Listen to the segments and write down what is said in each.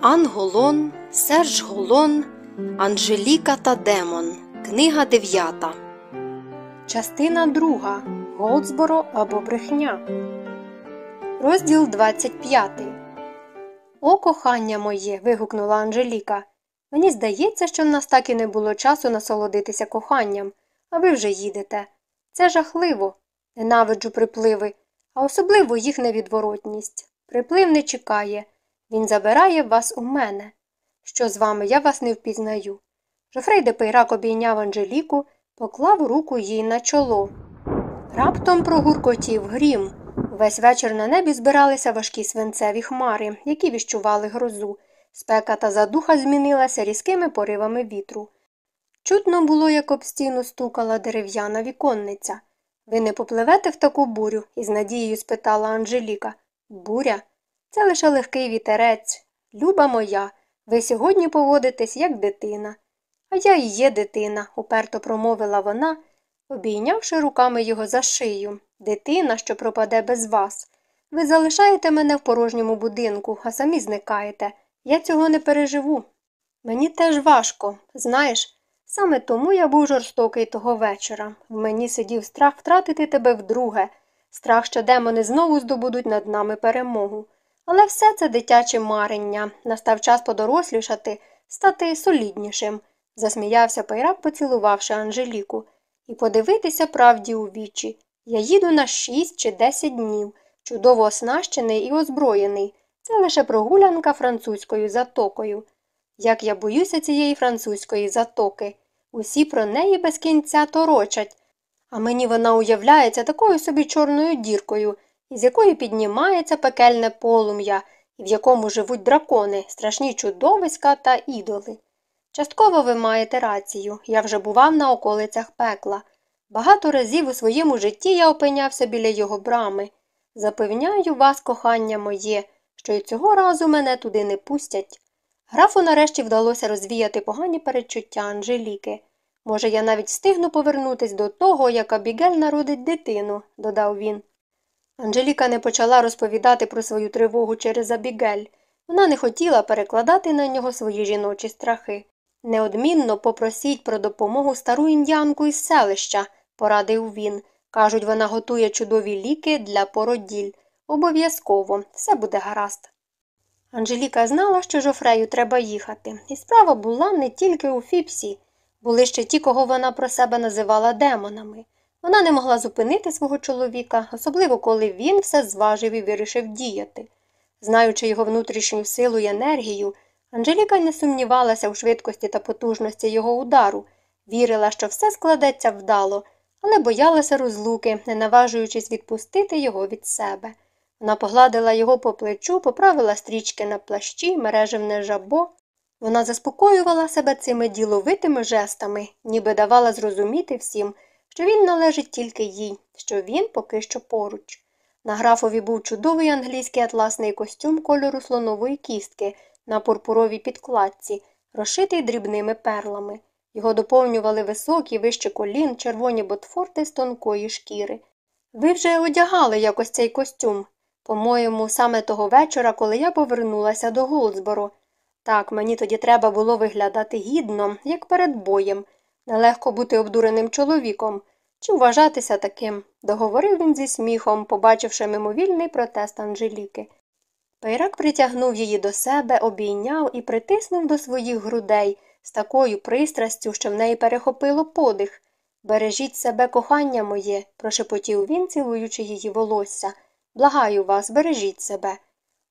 Ан Голон, Серж Голон, Анжеліка та Демон. Книга дев'ята. Частина друга. Голдсборо або брехня. Розділ 25. О, кохання моє. вигукнула Анжеліка. Мені здається, що в нас так і не було часу насолодитися коханням, а ви вже їдете. Це жахливо. Ненавиджу припливи, а особливо їх невідворотність. Приплив не чекає. Він забирає вас у мене. Що з вами, я вас не впізнаю. Жофрей де Пейрак обійняв Анжеліку, поклав руку їй на чоло. Раптом прогуркотів грім. Весь вечір на небі збиралися важкі свинцеві хмари, які віщували грозу. Спека та задуха змінилася різкими поривами вітру. Чутно було, як об стіну стукала дерев'яна віконниця. Ви не попливете в таку бурю? із надією спитала Анжеліка. Буря? Це лише легкий вітерець. Люба моя, ви сьогодні поводитесь, як дитина. А я і є дитина, уперто промовила вона, обійнявши руками його за шию. Дитина, що пропаде без вас. Ви залишаєте мене в порожньому будинку, а самі зникаєте. Я цього не переживу. Мені теж важко, знаєш, саме тому я був жорстокий того вечора. В мені сидів страх втратити тебе вдруге, страх, що демони знову здобудуть над нами перемогу. Але все це дитяче марення. Настав час подорослішати, стати соліднішим, засміявся Пайрак, поцілувавши Анжеліку, і подивитися правді у вічі. Я їду на шість чи десять днів, чудово оснащений і озброєний. Це лише прогулянка французькою затокою. Як я боюся цієї французької затоки. Усі про неї без кінця торочать, а мені вона уявляється такою собі чорною діркою, із якої піднімається пекельне полум'я, в якому живуть дракони, страшні чудовиська та ідоли. Частково ви маєте рацію, я вже бував на околицях пекла. Багато разів у своєму житті я опинявся біля його брами. Запевняю вас, кохання моє, що й цього разу мене туди не пустять. Графу нарешті вдалося розвіяти погані передчуття Анжеліки. Може, я навіть встигну повернутись до того, як Абігель народить дитину, додав він. Анжеліка не почала розповідати про свою тривогу через Абігель. Вона не хотіла перекладати на нього свої жіночі страхи. Неодмінно попросіть про допомогу стару індіанку із селища, порадив він. Кажуть, вона готує чудові ліки для породіль. Обов'язково, все буде гаразд. Анжеліка знала, що жофрею треба їхати, і справа була не тільки у Фіпсі, були ще ті, кого вона про себе називала демонами. Вона не могла зупинити свого чоловіка, особливо коли він все зважив і вирішив діяти. Знаючи його внутрішню силу і енергію, Анжеліка не сумнівалася у швидкості та потужності його удару, вірила, що все складеться вдало, але боялася розлуки, не наважуючись відпустити його від себе. Вона погладила його по плечу, поправила стрічки на плащі, мережевне жабо. Вона заспокоювала себе цими діловитими жестами, ніби давала зрозуміти всім, що він належить тільки їй, що він поки що поруч. На графові був чудовий англійський атласний костюм кольору слонової кістки на пурпуровій підкладці, розшитий дрібними перлами. Його доповнювали високі, вище колін, червоні ботфорти з тонкої шкіри. Ви вже одягали якось цей костюм, по-моєму, саме того вечора, коли я повернулася до Голдсборо. Так, мені тоді треба було виглядати гідно, як перед боєм, нелегко бути обдуреним чоловіком. Чи вважатися таким? договорив він зі сміхом, побачивши мимовільний протест Анжеліки. Пейрак притягнув її до себе, обійняв і притиснув до своїх грудей з такою пристрастю, що в неї перехопило подих. Бережіть себе, кохання моє, прошепотів він, цілуючи її волосся. Благаю вас, бережіть себе.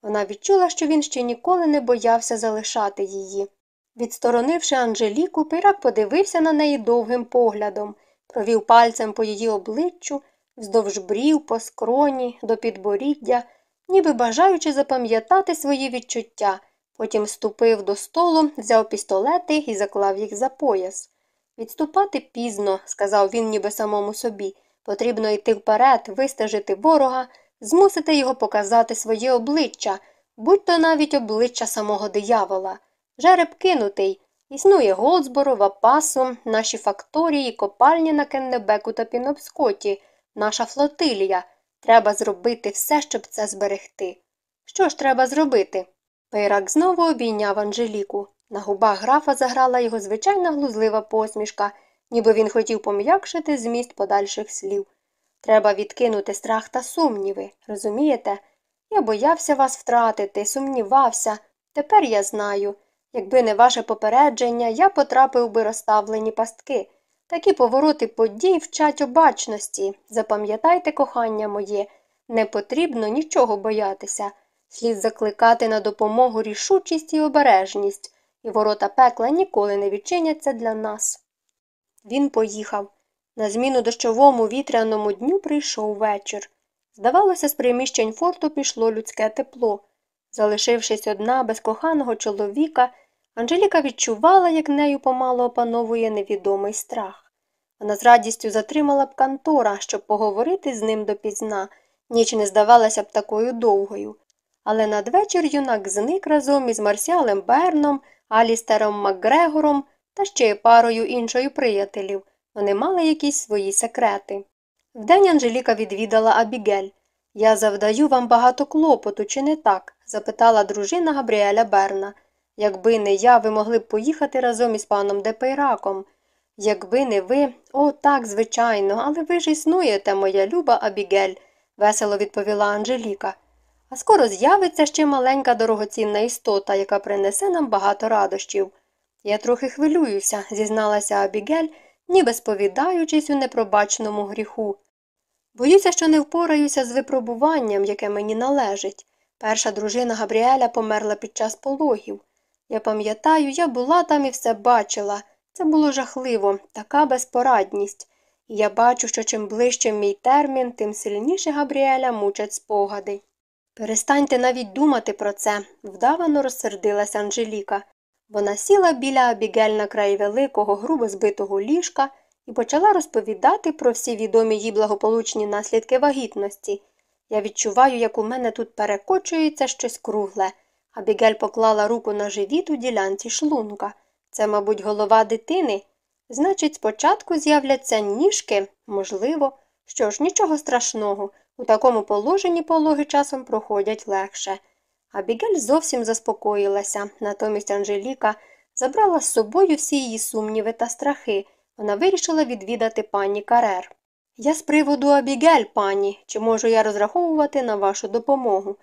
Вона відчула, що він ще ніколи не боявся залишати її. Відсторонивши Анжеліку, пирак подивився на неї довгим поглядом, провів пальцем по її обличчю, вздовж брів, по скроні, до підборіддя, ніби бажаючи запам'ятати свої відчуття, потім ступив до столу, взяв пістолети і заклав їх за пояс. Відступати пізно, сказав він ніби самому собі. Потрібно йти вперед, вистежити ворога, змусити його показати своє обличчя, будь то навіть обличчя самого диявола. Жереб кинутий. Існує Голдсборо, Вапасо, наші факторії, копальні на Кеннебеку та Пінопскоті, наша флотилія. Треба зробити все, щоб це зберегти. Що ж треба зробити? Пейрак знову обійняв Анжеліку. На губах графа заграла його звичайна глузлива посмішка, ніби він хотів пом'якшити зміст подальших слів. Треба відкинути страх та сумніви, розумієте? Я боявся вас втратити, сумнівався. Тепер я знаю. Якби не ваше попередження, я потрапив би розставлені пастки. Такі повороти подій вчать обачності. Запам'ятайте, кохання моє, не потрібно нічого боятися. Слід закликати на допомогу рішучість і обережність, і ворота пекла ніколи не відчиняться для нас. Він поїхав. На зміну дощовому вітряному дню прийшов вечір. Здавалося, з приміщень форту пішло людське тепло. Залишившись одна без коханого чоловіка, Анжеліка відчувала, як нею помало опановує невідомий страх. Вона з радістю затримала б Кантора, щоб поговорити з ним допізна, ніч не здавалася б такою довгою. Але надвечір юнак зник разом із Марсіалем Берном, Алістером Макгрегором та ще парою іншою приятелів. Вони мали якісь свої секрети. Вдень Анжеліка відвідала Абігель. Я завдаю вам багато клопоту, чи не так? запитала дружина Габріеля Берна. Якби не я, ви могли б поїхати разом із паном Депейраком. Якби не ви, о, так, звичайно, але ви ж існуєте, моя люба Абігель, весело відповіла Анжеліка. А скоро з'явиться ще маленька дорогоцінна істота, яка принесе нам багато радощів. Я трохи хвилююся, зізналася Абігель, ніби сповідаючись у непробачному гріху. Боюся, що не впораюся з випробуванням, яке мені належить. Перша дружина Габріеля померла під час пологів. Я пам'ятаю, я була там і все бачила. Це було жахливо, така безпорадність. І я бачу, що чим ближче мій термін, тим сильніше Габріеля мучать спогади. Перестаньте навіть думати про це, вдавано розсердилася Анжеліка. Вона сіла біля Абігель на краї великого, грубо збитого ліжка і почала розповідати про всі відомі їй благополучні наслідки вагітності. Я відчуваю, як у мене тут перекочується щось кругле. Абігель поклала руку на живіт у ділянці шлунка. Це, мабуть, голова дитини. Значить, спочатку з'являться ніжки, можливо, що ж, нічого страшного. У такому положенні пологи часом проходять легше. Абігель зовсім заспокоїлася, натомість Анжеліка забрала з собою всі її сумніви та страхи. Вона вирішила відвідати пані Карер. Я з приводу Абігель, пані, чи можу я розраховувати на вашу допомогу?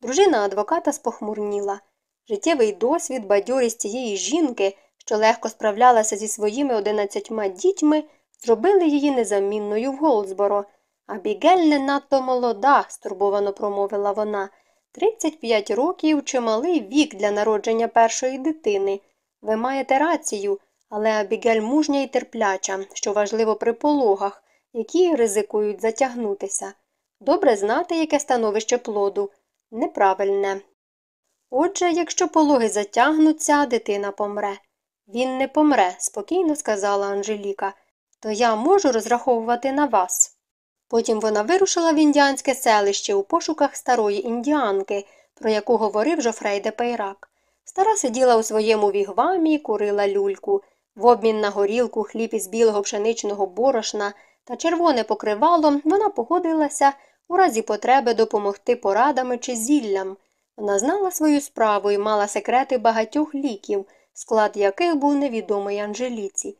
Дружина адвоката спохмурніла. Життєвий досвід, бадьорість цієї жінки, що легко справлялася зі своїми одинадцятьма дітьми, зробили її незамінною в Голдсборо. Абігель не надто молода, стурбовано промовила вона. Тридцять п'ять років чималий вік для народження першої дитини. Ви маєте рацію, але Абігель мужня і терпляча, що важливо при пологах, які ризикують затягнутися. Добре знати, яке становище плоду. Неправильне. Отже, якщо пологи затягнуться, дитина помре. Він не помре, спокійно сказала Анжеліка, то я можу розраховувати на вас. Потім вона вирушила в індіанське селище у пошуках старої індіанки, про яку говорив Жофрей де Пейрак. Стара сиділа у своєму вігвамі і курила люльку. В обмін на горілку, хліб із білого пшеничного борошна та червоне покривало вона погодилася у разі потреби допомогти порадами чи зіллям. Вона знала свою справу і мала секрети багатьох ліків, склад яких був невідомий Анжеліці.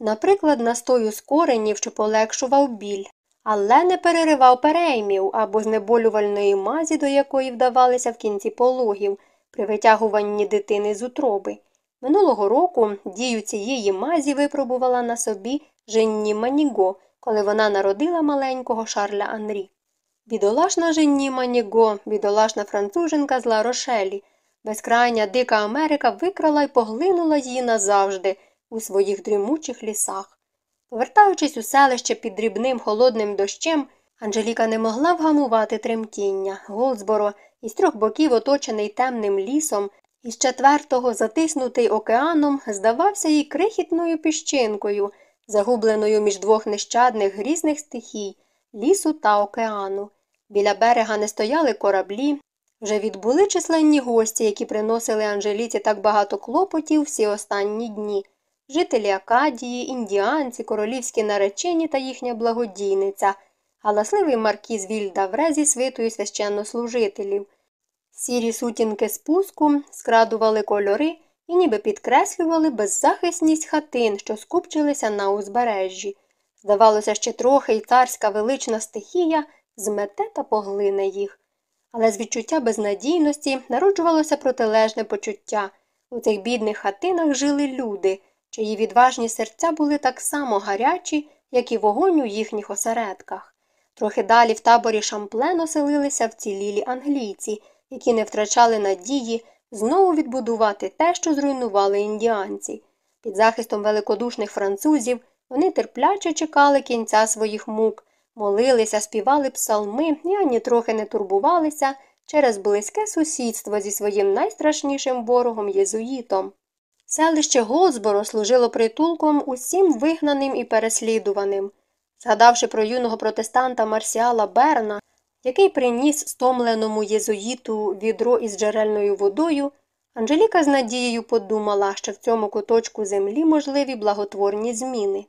Наприклад, настою з коренів, що полегшував біль, але не переривав переймів або знеболювальної мазі, до якої вдавалися в кінці пологів, при витягуванні дитини з утроби. Минулого року дію цієї мазі випробувала на собі Женні Маніго, коли вона народила маленького Шарля Анрі. Бідолашна Женні Маніго, бідолашна француженка з Ла Рошелі, безкрайня дика Америка викрала й поглинула її назавжди у своїх дрімучих лісах. Повертаючись у селище під дрібним холодним дощем, Анжеліка не могла вгамувати тремтіння. Голдсборо із трьох боків, оточений темним лісом, із четвертого, затиснутий океаном, здавався їй крихітною піщинкою, загубленою між двох нещадних грізних стихій лісу та океану. Біля берега не стояли кораблі. Вже відбули численні гості, які приносили Анжеліці так багато клопотів всі останні дні жителі Акадії, індіанці, королівські наречені та їхня благодійниця, галасливий маркіз Вільда Врезі свитою священнослужителів. Сірі сутінки спуску скрадували кольори і ніби підкреслювали беззахисність хатин, що скупчилися на узбережжі. Здавалося, ще трохи й царська велична стихія змете та поглине їх. Але з відчуття безнадійності народжувалося протилежне почуття. У цих бідних хатинах жили люди, чиї відважні серця були так само гарячі, як і вогонь у їхніх осередках. Трохи далі в таборі Шамплен оселилися вцілілі англійці, які не втрачали надії знову відбудувати те, що зруйнували індіанці. Під захистом великодушних французів вони терпляче чекали кінця своїх мук, молилися, співали псалми і ані трохи не турбувалися через близьке сусідство зі своїм найстрашнішим ворогом єзуїтом. Селище Голзборо служило притулком усім вигнаним і переслідуваним. Згадавши про юного протестанта Марсіала Берна, який приніс стомленому єзуїту відро із джерельною водою, Анжеліка з надією подумала, що в цьому куточку землі можливі благотворні зміни.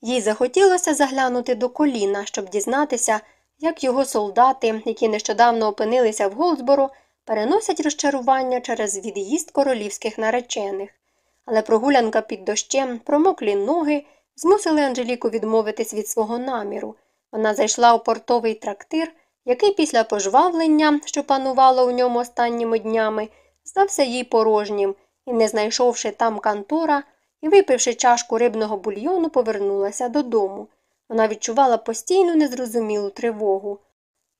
Їй захотілося заглянути до коліна, щоб дізнатися, як його солдати, які нещодавно опинилися в Голдсборо, переносять розчарування через від'їзд королівських наречених. Але прогулянка під дощем, промоклі ноги змусили Анжеліку відмовитись від свого наміру. Вона зайшла у портовий трактир, який після пожвавлення, що панувало у ньому останніми днями, здався їй порожнім і, не знайшовши там кантора і випивши чашку рибного бульйону, повернулася додому. Вона відчувала постійну незрозумілу тривогу.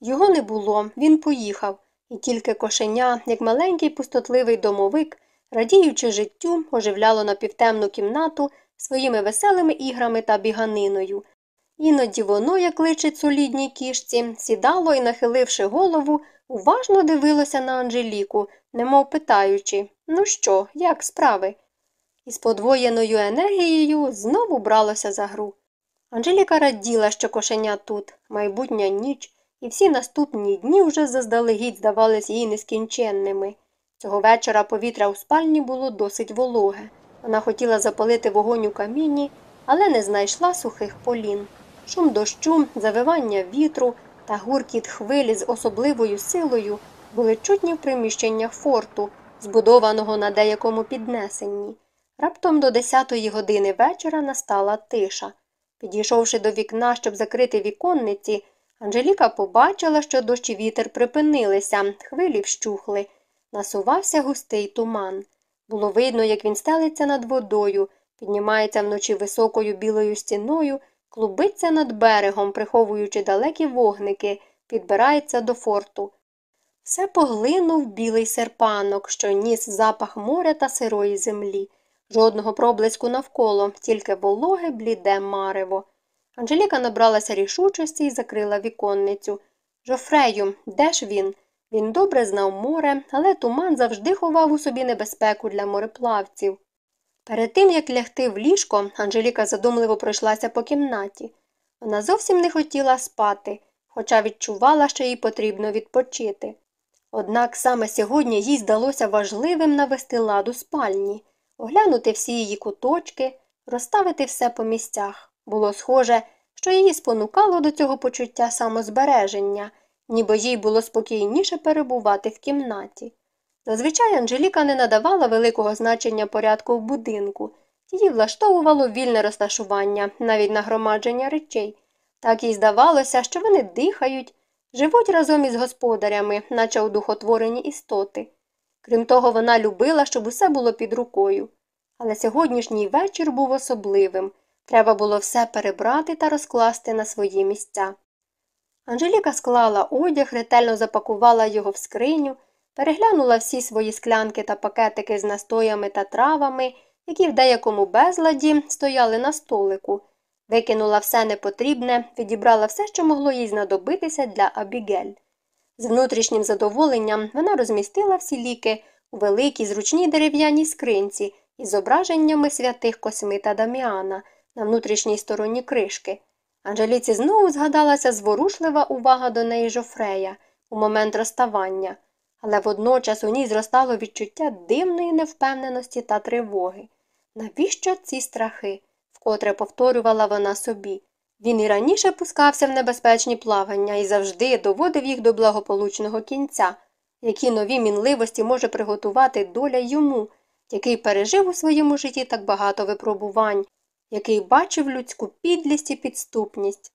Його не було, він поїхав, і тільки кошеня, як маленький пустотливий домовик, радіючи життю, оживляло напівтемну кімнату своїми веселими іграми та біганиною. Іноді воно, як личить солідній кішці, сідало і, нахиливши голову, уважно дивилося на Анжеліку, немов питаючи Ну що, як справи? І з подвоєною енергією знову бралося за гру. Анжеліка раділа, що кошеня тут, майбутня ніч, і всі наступні дні вже заздалегідь здавались їй нескінченними. Цього вечора повітря у спальні було досить вологе. Вона хотіла запалити вогонь у каміні, але не знайшла сухих полін. Шум дощу, завивання вітру та гуркіт хвилі з особливою силою були чутні в приміщеннях форту, збудованого на деякому піднесенні. Раптом до десятої години вечора настала тиша. Підійшовши до вікна, щоб закрити віконниці, Анжеліка побачила, що дощ і вітер припинилися, хвилі вщухли. Насувався густий туман. Було видно, як він стелиться над водою, піднімається вночі високою білою стіною, клубиться над берегом, приховуючи далекі вогники, підбирається до форту. Все поглинув білий серпанок, що ніс запах моря та сирої землі. Жодного проблиску навколо, тільки вологе, бліде марево. Анжеліка набралася рішучості і закрила віконницю. Жофрею, де ж він? Він добре знав море, але туман завжди ховав у собі небезпеку для мореплавців. Перед тим, як лягти в ліжко, Анжеліка задумливо пройшлася по кімнаті. Вона зовсім не хотіла спати, хоча відчувала, що їй потрібно відпочити. Однак саме сьогодні їй здалося важливим навести ладу спальні, оглянути всі її куточки, розставити все по місцях. Було схоже, що її спонукало до цього почуття самозбереження, ніби їй було спокійніше перебувати в кімнаті. Зазвичай Анжеліка не надавала великого значення порядку в будинку, її влаштовувало вільне розташування, навіть нагромадження речей. Так їй здавалося, що вони дихають, живуть разом із господарями, наче удухотворені істоти. Крім того, вона любила, щоб усе було під рукою. Але сьогоднішній вечір був особливим треба було все перебрати та розкласти на свої місця. Анжеліка склала одяг, ретельно запакувала його в скриню, переглянула всі свої склянки та пакетики з настоями та травами, які в деякому безладі стояли на столику, викинула все непотрібне, відібрала все, що могло їй знадобитися для Абігель. З внутрішнім задоволенням вона розмістила всі ліки у великій зручній дерев'яній скринці із зображеннями святих Косми та Даміана на внутрішній стороні кришки. Анжеліці знову згадалася зворушлива увага до неї Жофрея у момент розставання, але водночас у ній зростало відчуття дивної невпевненості та тривоги. Навіщо ці страхи? вкотре повторювала вона собі. Він і раніше пускався в небезпечні плавання і завжди доводив їх до благополучного кінця. які нові мінливості може приготувати доля йому, який пережив у своєму житті так багато випробувань, який бачив людську підлість і підступність.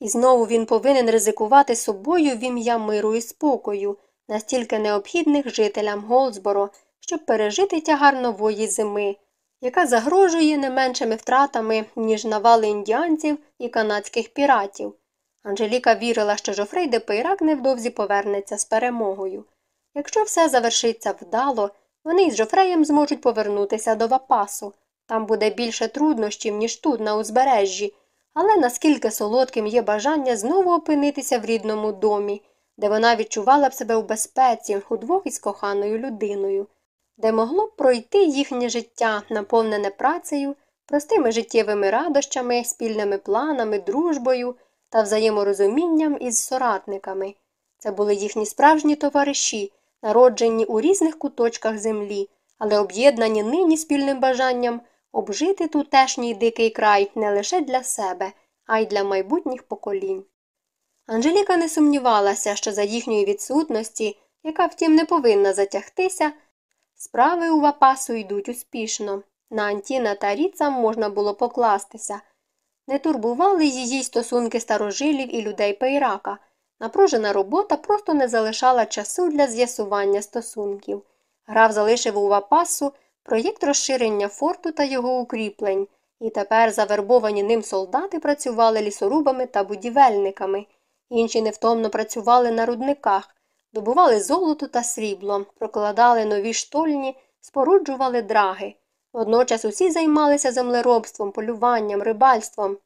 І знову він повинен ризикувати собою в ім'я миру і спокою, настільки необхідних жителям Голдсборо, щоб пережити тягар нової зими, яка загрожує не меншими втратами, ніж навали індіанців і канадських піратів. Анжеліка вірила, що Жофрей де Пейрак невдовзі повернеться з перемогою. Якщо все завершиться вдало, вони із Жофреєм зможуть повернутися до Вапасу. Там буде більше труднощів, ніж тут, на узбережжі, але наскільки солодким є бажання знову опинитися в рідному домі, де вона відчувала б себе у безпеці удвох із коханою людиною, де могло б пройти їхнє життя, наповнене працею, простими життєвими радощами, спільними планами, дружбою та взаєморозумінням із соратниками. Це були їхні справжні товариші, народжені у різних куточках землі, але об'єднані нині спільним бажанням обжити тутешній дикий край не лише для себе, а й для майбутніх поколінь. Анжеліка не сумнівалася, що за їхньої відсутності, яка втім не повинна затягтися, справи у Вапасу йдуть успішно. На Антіна та Ріца можна було покластися. Не турбували її стосунки старожилів і людей Пейрака. Напружена робота просто не залишала часу для з'ясування стосунків. Граф залишив у Вапасу проєкт розширення форту та його укріплень, і тепер завербовані ним солдати працювали лісорубами та будівельниками. Інші невтомно працювали на рудниках, добували золото та срібло, прокладали нові штольні, споруджували драги. Водночас усі займалися землеробством, полюванням, рибальством.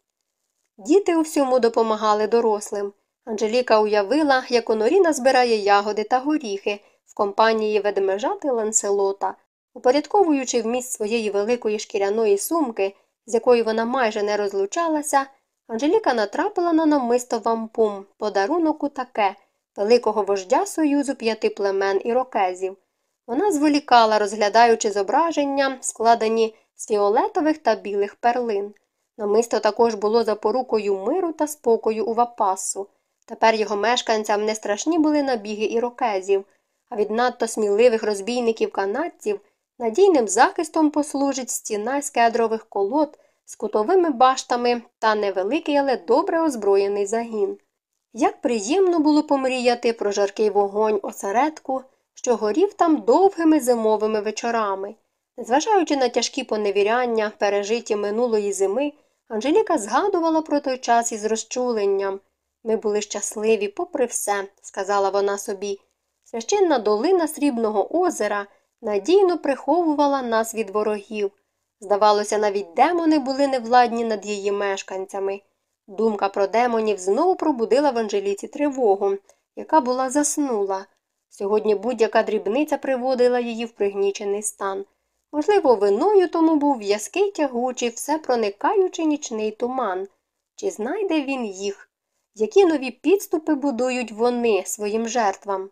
Діти у всьому допомагали дорослим. Анжеліка уявила, як Оноріна збирає ягоди та горіхи в компанії ведмежати Ланселота, упорядковуючи вміст своєї великої шкіряної сумки, з якою вона майже не розлучалася, Анжеліка натрапила на намисто вампум, подарунок у таке, великого вождя союзу п'яти племен і рокезів. Вона зволікала, розглядаючи зображення, складені з фіолетових та білих перлин. Намисто також було запорукою миру та спокою у Вапасу. Тепер його мешканцям не страшні були набіги ірокезів, а від надто сміливих розбійників канадців надійним захистом послужить стіна з кедрових колод з кутовими баштами та невеликий, але добре озброєний загін. Як приємно було помріяти про жаркий вогонь осередку, що горів там довгими зимовими вечорами. Незважаючи на тяжкі поневіряння, пережиті минулої зими, Анжеліка згадувала про той час із розчуленням. Ми були щасливі, попри все, сказала вона собі. Священна долина Срібного озера надійно приховувала нас від ворогів. Здавалося, навіть демони були невладні над її мешканцями. Думка про демонів знову пробудила в Анжеліці тривогу, яка була заснула. Сьогодні будь-яка дрібниця приводила її в пригнічений стан. Можливо, виною тому був в'язкий тягучий, все проникаючий нічний туман. Чи знайде він їх? Які нові підступи будують вони своїм жертвам?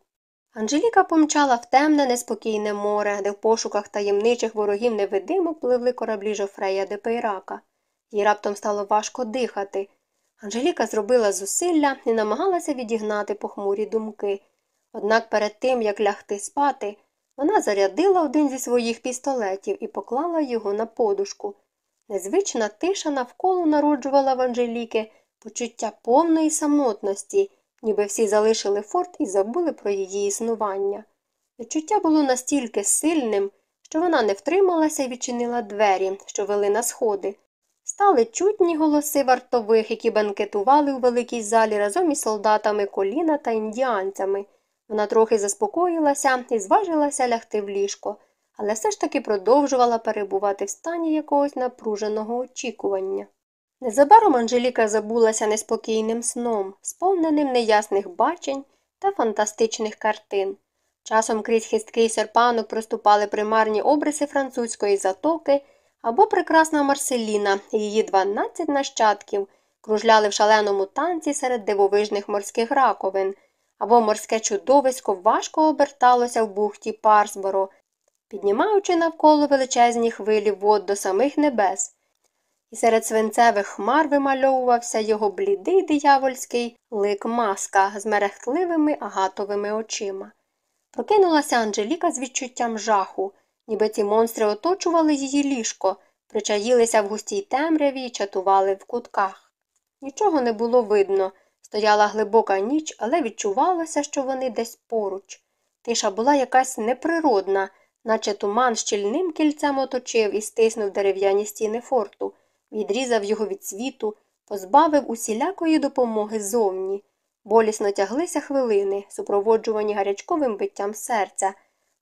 Анжеліка помчала в темне, неспокійне море, де в пошуках таємничих ворогів невидимо пливли кораблі Жофрея де Пейрака. Їй раптом стало важко дихати. Анжеліка зробила зусилля і намагалася відігнати похмурі думки. Однак перед тим, як лягти спати, вона зарядила один зі своїх пістолетів і поклала його на подушку. Незвична тиша навколо народжувала в Анжеліки почуття повної самотності, ніби всі залишили форт і забули про її існування. Відчуття було настільки сильним, що вона не втрималася і відчинила двері, що вели на сходи. Стали чутні голоси вартових, які банкетували у великій залі разом із солдатами коліна та індіанцями. Вона трохи заспокоїлася і зважилася лягти в ліжко, але все ж таки продовжувала перебувати в стані якогось напруженого очікування. Незабаром Анжеліка забулася неспокійним сном, сповненим неясних бачень та фантастичних картин. Часом крізь хисткий серпанок проступали примарні обриси французької затоки або прекрасна Марселіна. Її дванадцять нащадків кружляли в шаленому танці серед дивовижних морських раковин, або морське чудовисько важко оберталося в бухті Парсборо, піднімаючи навколо величезні хвилі вод до самих небес. І серед свинцевих хмар вимальовувався його блідий диявольський лик маска з мерехтливими агатовими очима. Прокинулася Анжеліка з відчуттям жаху, ніби ці монстри оточували її ліжко, причаїлися в густій темряві і чатували в кутках. Нічого не було видно. Стояла глибока ніч, але відчувалося, що вони десь поруч. Тиша була якась неприродна, наче туман щільним кільцем оточив і стиснув дерев'яні стіни форту, відрізав його від світу, позбавив усілякої допомоги ззовні. Болісно тяглися хвилини, супроводжувані гарячковим биттям серця,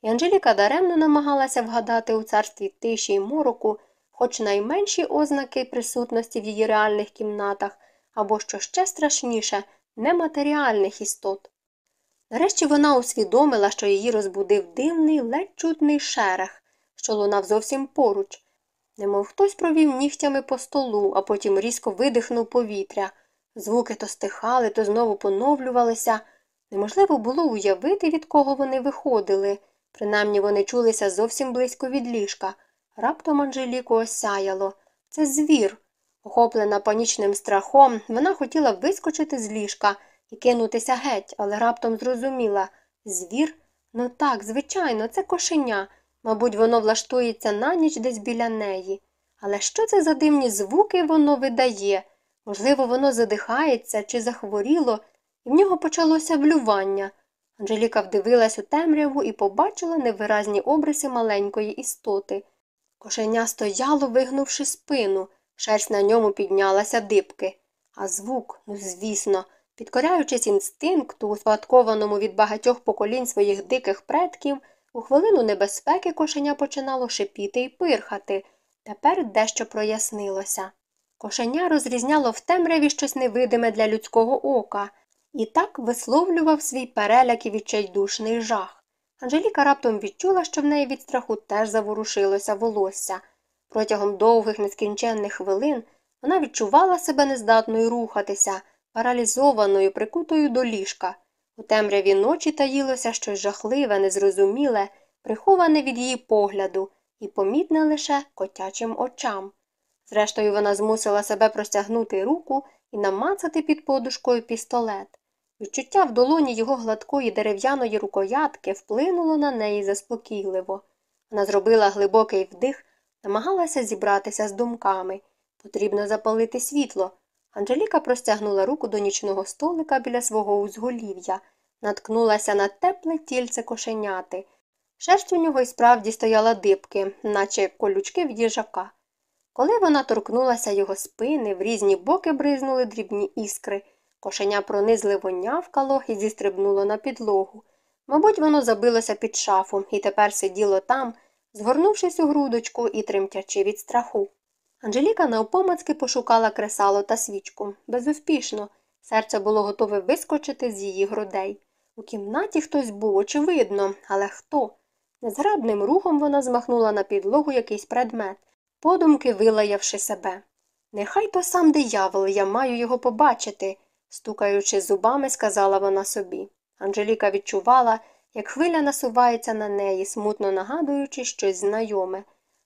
і Анжеліка даремно намагалася вгадати у царстві тиші й мороку хоч найменші ознаки присутності в її реальних кімнатах або, що ще страшніше, нематеріальних істот. Нарешті вона усвідомила, що її розбудив дивний, ледь чутний шерех, що лунав зовсім поруч, немов хтось провів нігтями по столу, а потім різко видихнув повітря. Звуки то стихали, то знову поновлювалися. Неможливо було уявити, від кого вони виходили. Принаймні вони чулися зовсім близько від ліжка. Раптом Анжеліку осяяло. Це звір. Охоплена панічним страхом, вона хотіла вискочити з ліжка і кинутися геть, але раптом зрозуміла звір? Ну так, звичайно, це кошеня. Мабуть, воно влаштується на ніч десь біля неї. Але що це за дивні звуки воно видає? Можливо, воно задихається чи захворіло, і в нього почалося блювання. Анжеліка вдивилась у темряву і побачила невиразні обриси маленької істоти. Кошеня стояло, вигнувши спину, шерсть на ньому піднялася дибки. А звук, ну звісно, підкоряючись інстинкту, успадкованому від багатьох поколінь своїх диких предків, у хвилину небезпеки кошеня починало шипіти і пирхати. Тепер дещо прояснилося. Кошеня розрізняло в темряві щось невидиме для людського ока і так висловлював свій переляк і відчайдушний жах. Анжеліка раптом відчула, що в неї від страху теж заворушилося волосся. Протягом довгих нескінченних хвилин вона відчувала себе нездатною рухатися, паралізованою, прикутою до ліжка. У темряві ночі таїлося щось жахливе, незрозуміле, приховане від її погляду і помітне лише котячим очам. Зрештою, вона змусила себе простягнути руку і намацати під подушкою пістолет. Відчуття в долоні його гладкої дерев'яної рукоятки вплинуло на неї заспокійливо. Вона зробила глибокий вдих, намагалася зібратися з думками. Потрібно запалити світло. Анжеліка простягнула руку до нічного столика біля свого узголів'я, наткнулася на тепле тільце кошеняти. Шерсть у нього й справді стояла дибки, наче колючки в їжака. Коли вона торкнулася його спини, в різні боки бризнули дрібні іскри. Кошеня пронизливо нявкало і зістрибнуло на підлогу. Мабуть, воно забилося під шафу і тепер сиділо там, згорнувшись у грудочку і тремтячи від страху. Анжеліка навпомацки пошукала кресало та свічку. Безуспішно. Серце було готове вискочити з її грудей. У кімнаті хтось був, очевидно, але хто? Незграбним рухом вона змахнула на підлогу якийсь предмет, подумки вилаявши себе. Нехай то сам диявол, я маю його побачити стукаючи зубами, сказала вона собі. Анжеліка відчувала, як хвиля насувається на неї, смутно нагадуючи щось знайоме.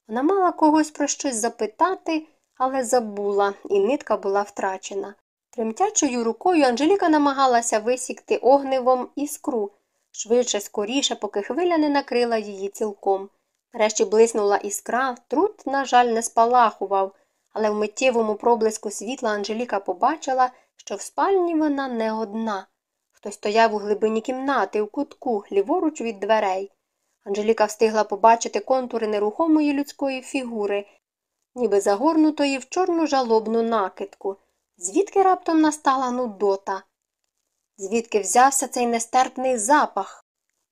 Вона мала когось про щось запитати, але забула, і нитка була втрачена. Тремтячою рукою Анжеліка намагалася висікти огнивом іскру, швидше, скоріше, поки хвиля не накрила її цілком. Нарешті блиснула іскра, труд, на жаль, не спалахував, але в миттєвому проблиску світла Анжеліка побачила, що в спальні вона не одна. Хтось стояв у глибині кімнати, у кутку, ліворуч від дверей. Анжеліка встигла побачити контури нерухомої людської фігури, ніби загорнутої в чорну жалобну накидку. Звідки раптом настала нудота? Звідки взявся цей нестерпний запах?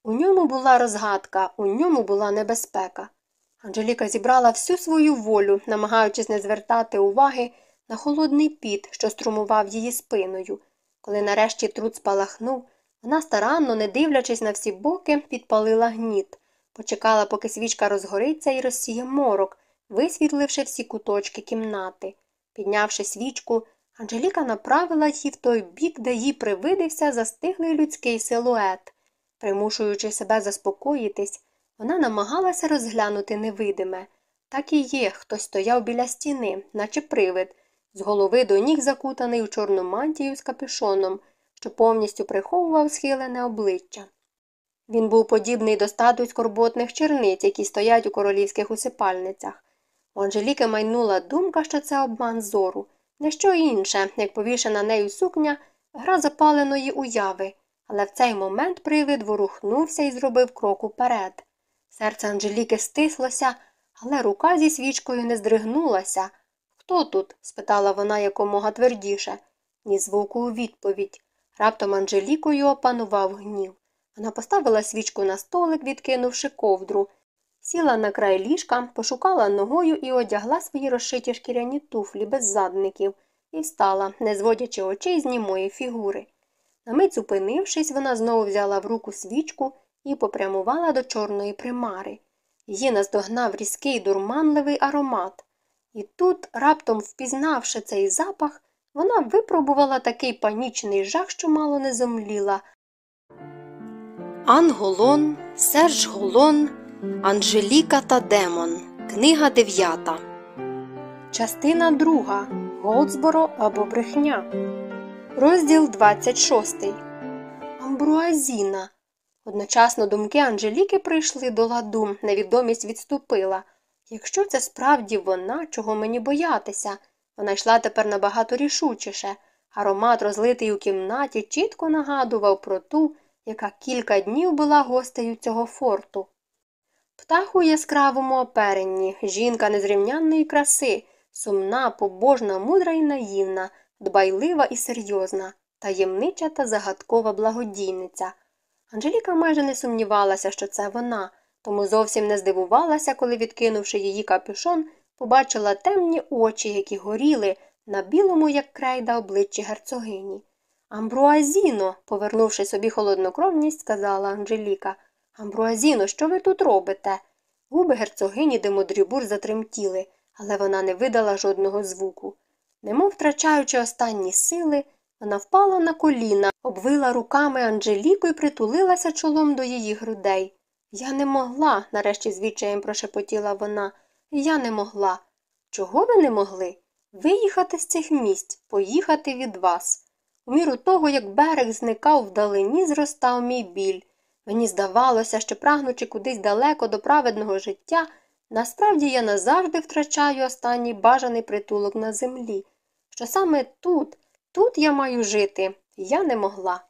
У ньому була розгадка, у ньому була небезпека. Анжеліка зібрала всю свою волю, намагаючись не звертати уваги на холодний піт, що струмував її спиною. Коли нарешті труд спалахнув, вона старанно, не дивлячись на всі боки, підпалила гніт, почекала, поки свічка розгориться і розсіє морок, висвітливши всі куточки кімнати. Піднявши свічку, Анжеліка направила її в той бік, де їй привидився застиглий людський силует. Примушуючи себе заспокоїтись, вона намагалася розглянути невидиме. Так і є, хтось стояв біля стіни, наче привид, з голови до ніг закутаний у чорну мантію з капюшоном, що повністю приховував схилене обличчя. Він був подібний до статуй скорботних черниць, які стоять у королівських усипальницях. У Анжеліки майнула думка, що це обман зору, не що інше, як повішена нею сукня, гра запаленої уяви, але в цей момент привид ворухнувся і зробив крок уперед. Серце Анжеліки стислося, але рука зі свічкою не здригнулася. Хто тут? спитала вона якомога твердіше. Ні звуку у відповідь. Раптом Анжелікою опанував гнів. Вона поставила свічку на столик, відкинувши ковдру, сіла на край ліжка, пошукала ногою і одягла свої розшиті шкіряні туфлі без задників і встала, не зводячи очей з німої фігури. На мить зупинившись, вона знову взяла в руку свічку і попрямувала до чорної примари. Її наздогнав різкий дурманливий аромат. І тут, раптом впізнавши цей запах, вона випробувала такий панічний жах, що мало не зомліла. Анголон, Серж Голон, Анжеліка та Демон. Книга дев'ята. Частина друга. Голдсборо або брехня. Розділ 26. Амбруазіна. Одночасно думки Анжеліки прийшли до ладу, невідомість відступила. Якщо це справді вона, чого мені боятися, вона йшла тепер набагато рішучіше. Аромат, розлитий у кімнаті, чітко нагадував про ту, яка кілька днів була гостею цього форту. Птах у яскравому оперенні, жінка незрівнянної краси, сумна, побожна, мудра і наївна, дбайлива і серйозна, таємнича та загадкова благодійниця. Анжеліка майже не сумнівалася, що це вона, тому зовсім не здивувалася, коли, відкинувши її капюшон, побачила темні очі, які горіли на білому, як крейда, обличчі герцогині. Амбруазіно, повернувши собі холоднокровність, сказала Анжеліка. Амбруазіно, що ви тут робите? Губи герцогині де Модрібур затремтіли, але вона не видала жодного звуку. Немов втрачаючи останні сили, вона впала на коліна, обвила руками Анжеліку і притулилася чолом до її грудей. Я не могла, нарешті звідчаєм прошепотіла вона. Я не могла. Чого ви не могли? Виїхати з цих місць, поїхати від вас. У міру того, як берег зникав вдалині, зростав мій біль. Мені здавалося, що, прагнучи кудись далеко до праведного життя, насправді я назавжди втрачаю останній бажаний притулок на землі, що саме тут, тут я маю жити, я не могла.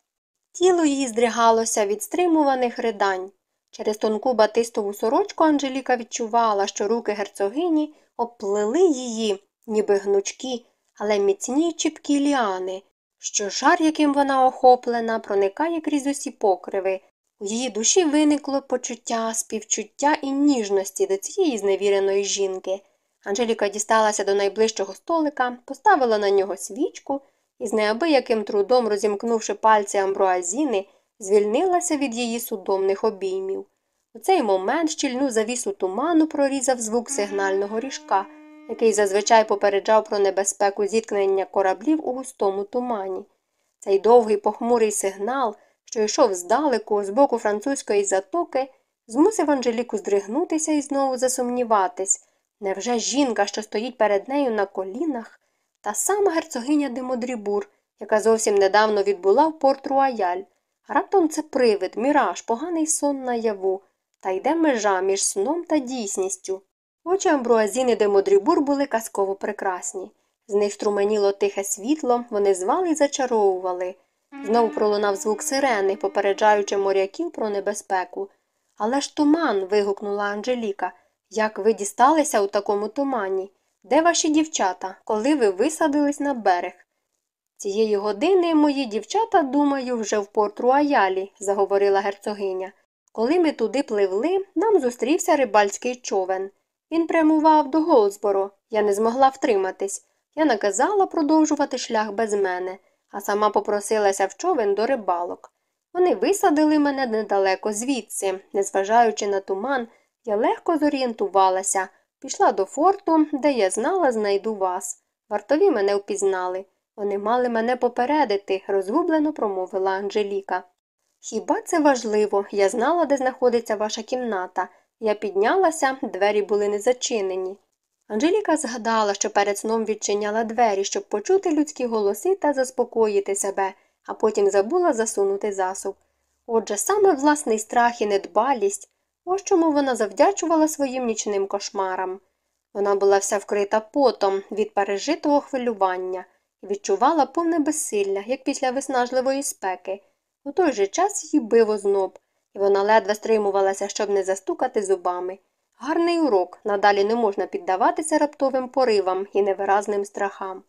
Тіло її здригалося від стримуваних ридань. Через тонку батистову сорочку Анжеліка відчувала, що руки герцогині обплили її, ніби гнучкі, але міцні чіпкі ліани, що жар, яким вона охоплена, проникає крізь усі покриви. У її душі виникло почуття, співчуття і ніжності до цієї зневіреної жінки. Анжеліка дісталася до найближчого столика, поставила на нього свічку і, з неабияким трудом розімкнувши пальці амбруазіни, звільнилася від її судомних обіймів. У цей момент щільну завісу туману прорізав звук сигнального ріжка, який зазвичай попереджав про небезпеку зіткнення кораблів у густому тумані. Цей довгий похмурий сигнал, що йшов здалеку, з боку французької затоки, змусив Анжеліку здригнутися і знову засумніватись. Невже жінка, що стоїть перед нею на колінах, та сама герцогиня Демодрібур, яка зовсім недавно відбула в порт Руаяль? Раптом це привид, міраж, поганий сон наяву, та йде межа між сном та дійсністю. Очі амбруазіни де Модрібур були казково прекрасні. З них струменіло тихе світло, вони звали й зачаровували. Знову пролунав звук сирени, попереджаючи моряків про небезпеку. Але ж туман. вигукнула Анжеліка. Як ви дісталися у такому тумані? Де ваші дівчата, коли ви висадились на берег? Цієї години мої дівчата, думаю, вже в порт Руаялі, заговорила герцогиня. Коли ми туди пливли, нам зустрівся рибальський човен. Він прямував до Голсборо. Я не змогла втриматись. Я наказала продовжувати шлях без мене, а сама попросилася в човен до рибалок. Вони висадили мене недалеко звідси, незважаючи на туман, я легко зорієнтувалася, пішла до форту, де я знала, знайду вас. Вартові мене впізнали. Вони мали мене попередити, розгублено промовила Анжеліка. Хіба це важливо? Я знала, де знаходиться ваша кімната. Я піднялася, двері були не зачинені. Анжеліка згадала, що перед сном відчиняла двері, щоб почути людські голоси та заспокоїти себе, а потім забула засунути засув. Отже, саме власний страх і недбалість, ось чому вона завдячувала своїм нічним кошмарам. Вона була вся вкрита потом від пережитого хвилювання відчувала повне безсилля, як після виснажливої спеки. У той же час її бив озноб, і вона ледве стримувалася, щоб не застукати зубами. Гарний урок надалі не можна піддаватися раптовим поривам і невиразним страхам.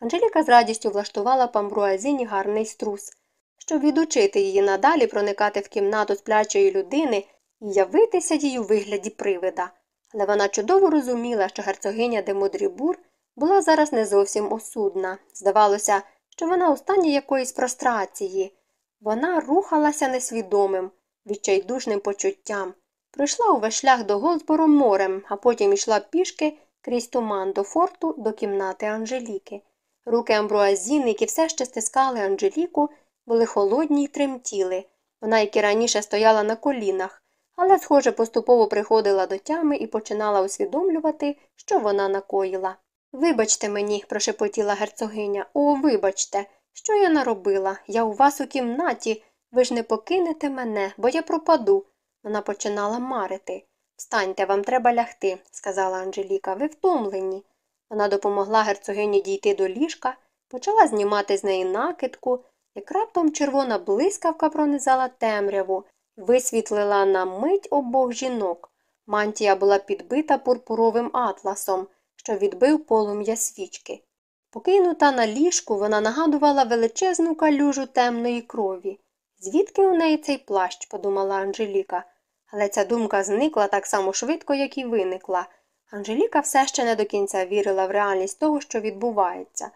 Анжеліка з радістю влаштувала памбруазіні гарний струс, щоб відучити її надалі проникати в кімнату сплячої людини і явитися їй у вигляді привида. Але вона чудово розуміла, що герцогиня де Модрібур була зараз не зовсім осудна. Здавалося, що вона у стані якоїсь прострації. Вона рухалася несвідомим, відчайдушним почуттям. Пройшла увесь шлях до Голдсборо морем, а потім йшла пішки крізь туман до форту до кімнати Анжеліки. Руки Амбруазіни, які все ще стискали Анжеліку, були холодні й тремтіли. Вона, як і раніше, стояла на колінах, але, схоже, поступово приходила до тями і починала усвідомлювати, що вона накоїла. Вибачте мені, прошепотіла герцогиня, о, вибачте, що я наробила? Я у вас у кімнаті, ви ж не покинете мене, бо я пропаду. Вона починала марити. Встаньте, вам треба лягти, сказала Анжеліка, ви втомлені. Вона допомогла герцогині дійти до ліжка, почала знімати з неї накидку, як раптом червона блискавка пронизала темряву, висвітлила на мить обох жінок. Мантія була підбита пурпуровим атласом, що відбив полум'я свічки. Покинута на ліжку, вона нагадувала величезну калюжу темної крові. Звідки у неї цей плащ, подумала Анжеліка. Але ця думка зникла так само швидко, як і виникла. Анжеліка все ще не до кінця вірила в реальність того, що відбувається.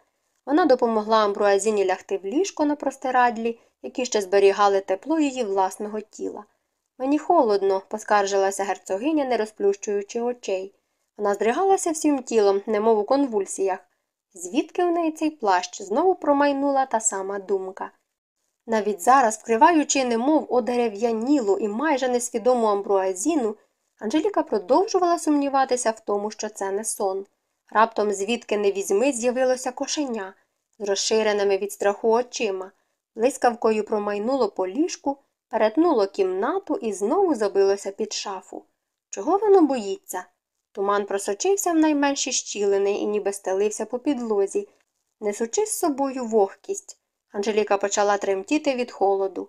Вона допомогла Амбруазіні лягти в ліжко на простирадлі, які ще зберігали тепло її власного тіла. Мені холодно, поскаржилася герцогиня, не розплющуючи очей. Вона здригалася всім тілом, немов у конвульсіях. Звідки у неї цей плащ знову промайнула та сама думка. Навіть зараз, вкриваючи немов одерев'янілу і майже несвідому амбруазіну, Анжеліка продовжувала сумніватися в тому, що це не сон. Раптом, звідки не візьми, з'явилося кошеня з розширеними від страху очима, блискавкою промайнуло по ліжку, перетнуло кімнату і знову забилося під шафу. Чого воно боїться? Туман просочився в найменші щілини і ніби стелився по підлозі, несучи з собою вогкість. Анжеліка почала тремтіти від холоду.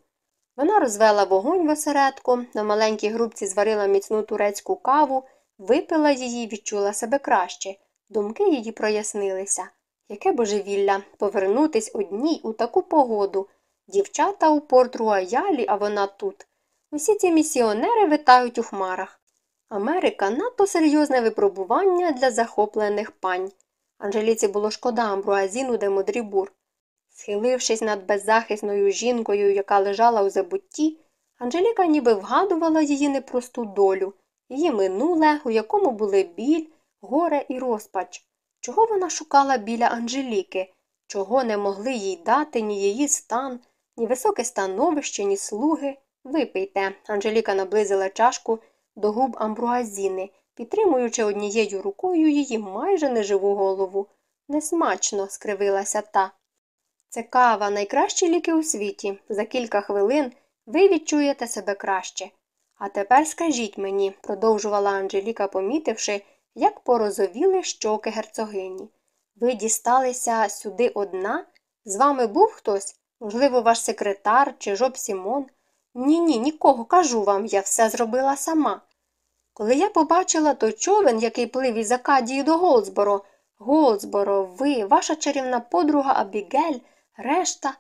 Вона розвела вогонь в осередку, на маленькій грубці зварила міцну турецьку каву, випила її і відчула себе краще. Думки її прояснилися. Яке божевілля повернутись одній у таку погоду. Дівчата у порт Руаялі, а вона тут. Усі ці місіонери витають у хмарах. Америка надто серйозне випробування для захоплених пань. Анжеліці було шкода Амбруазіну де Модрібур. Схилившись над беззахисною жінкою, яка лежала у забутті, Анжеліка ніби вгадувала її непросту долю, її минуле, у якому були біль, горе і розпач. Чого вона шукала біля Анжеліки, чого не могли їй дати ні її стан, ні високе становище, ні слуги. Випийте. Анжеліка наблизила чашку до губ амбруазіни, підтримуючи однією рукою її майже неживу голову. Несмачно, скривилася та. Це кава, найкращі ліки у світі. За кілька хвилин ви відчуєте себе краще. А тепер скажіть мені, продовжувала Анжеліка, помітивши, як порозовіли щоки герцогині. Ви дісталися сюди одна? З вами був хтось? Можливо, ваш секретар чи жоб Сімон? Ні, ні, нікого кажу вам, я все зробила сама. Коли я побачила той човен, який плив із Акадії до Голдсборо, Голдсборо, ви, ваша чарівна подруга Абігель, решта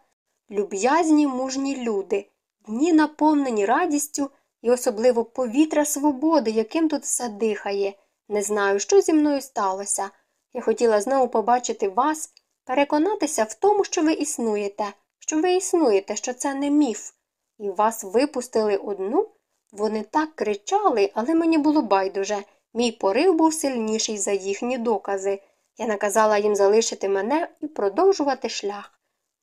люб'язні мужні люди, дні наповнені радістю і особливо повітря свободи, яким тут все дихає. Не знаю, що зі мною сталося. Я хотіла знову побачити вас, переконатися в тому, що ви існуєте, що ви існуєте, що це не міф. І вас випустили одну? Вони так кричали, але мені було байдуже. Мій порив був сильніший за їхні докази. Я наказала їм залишити мене і продовжувати шлях.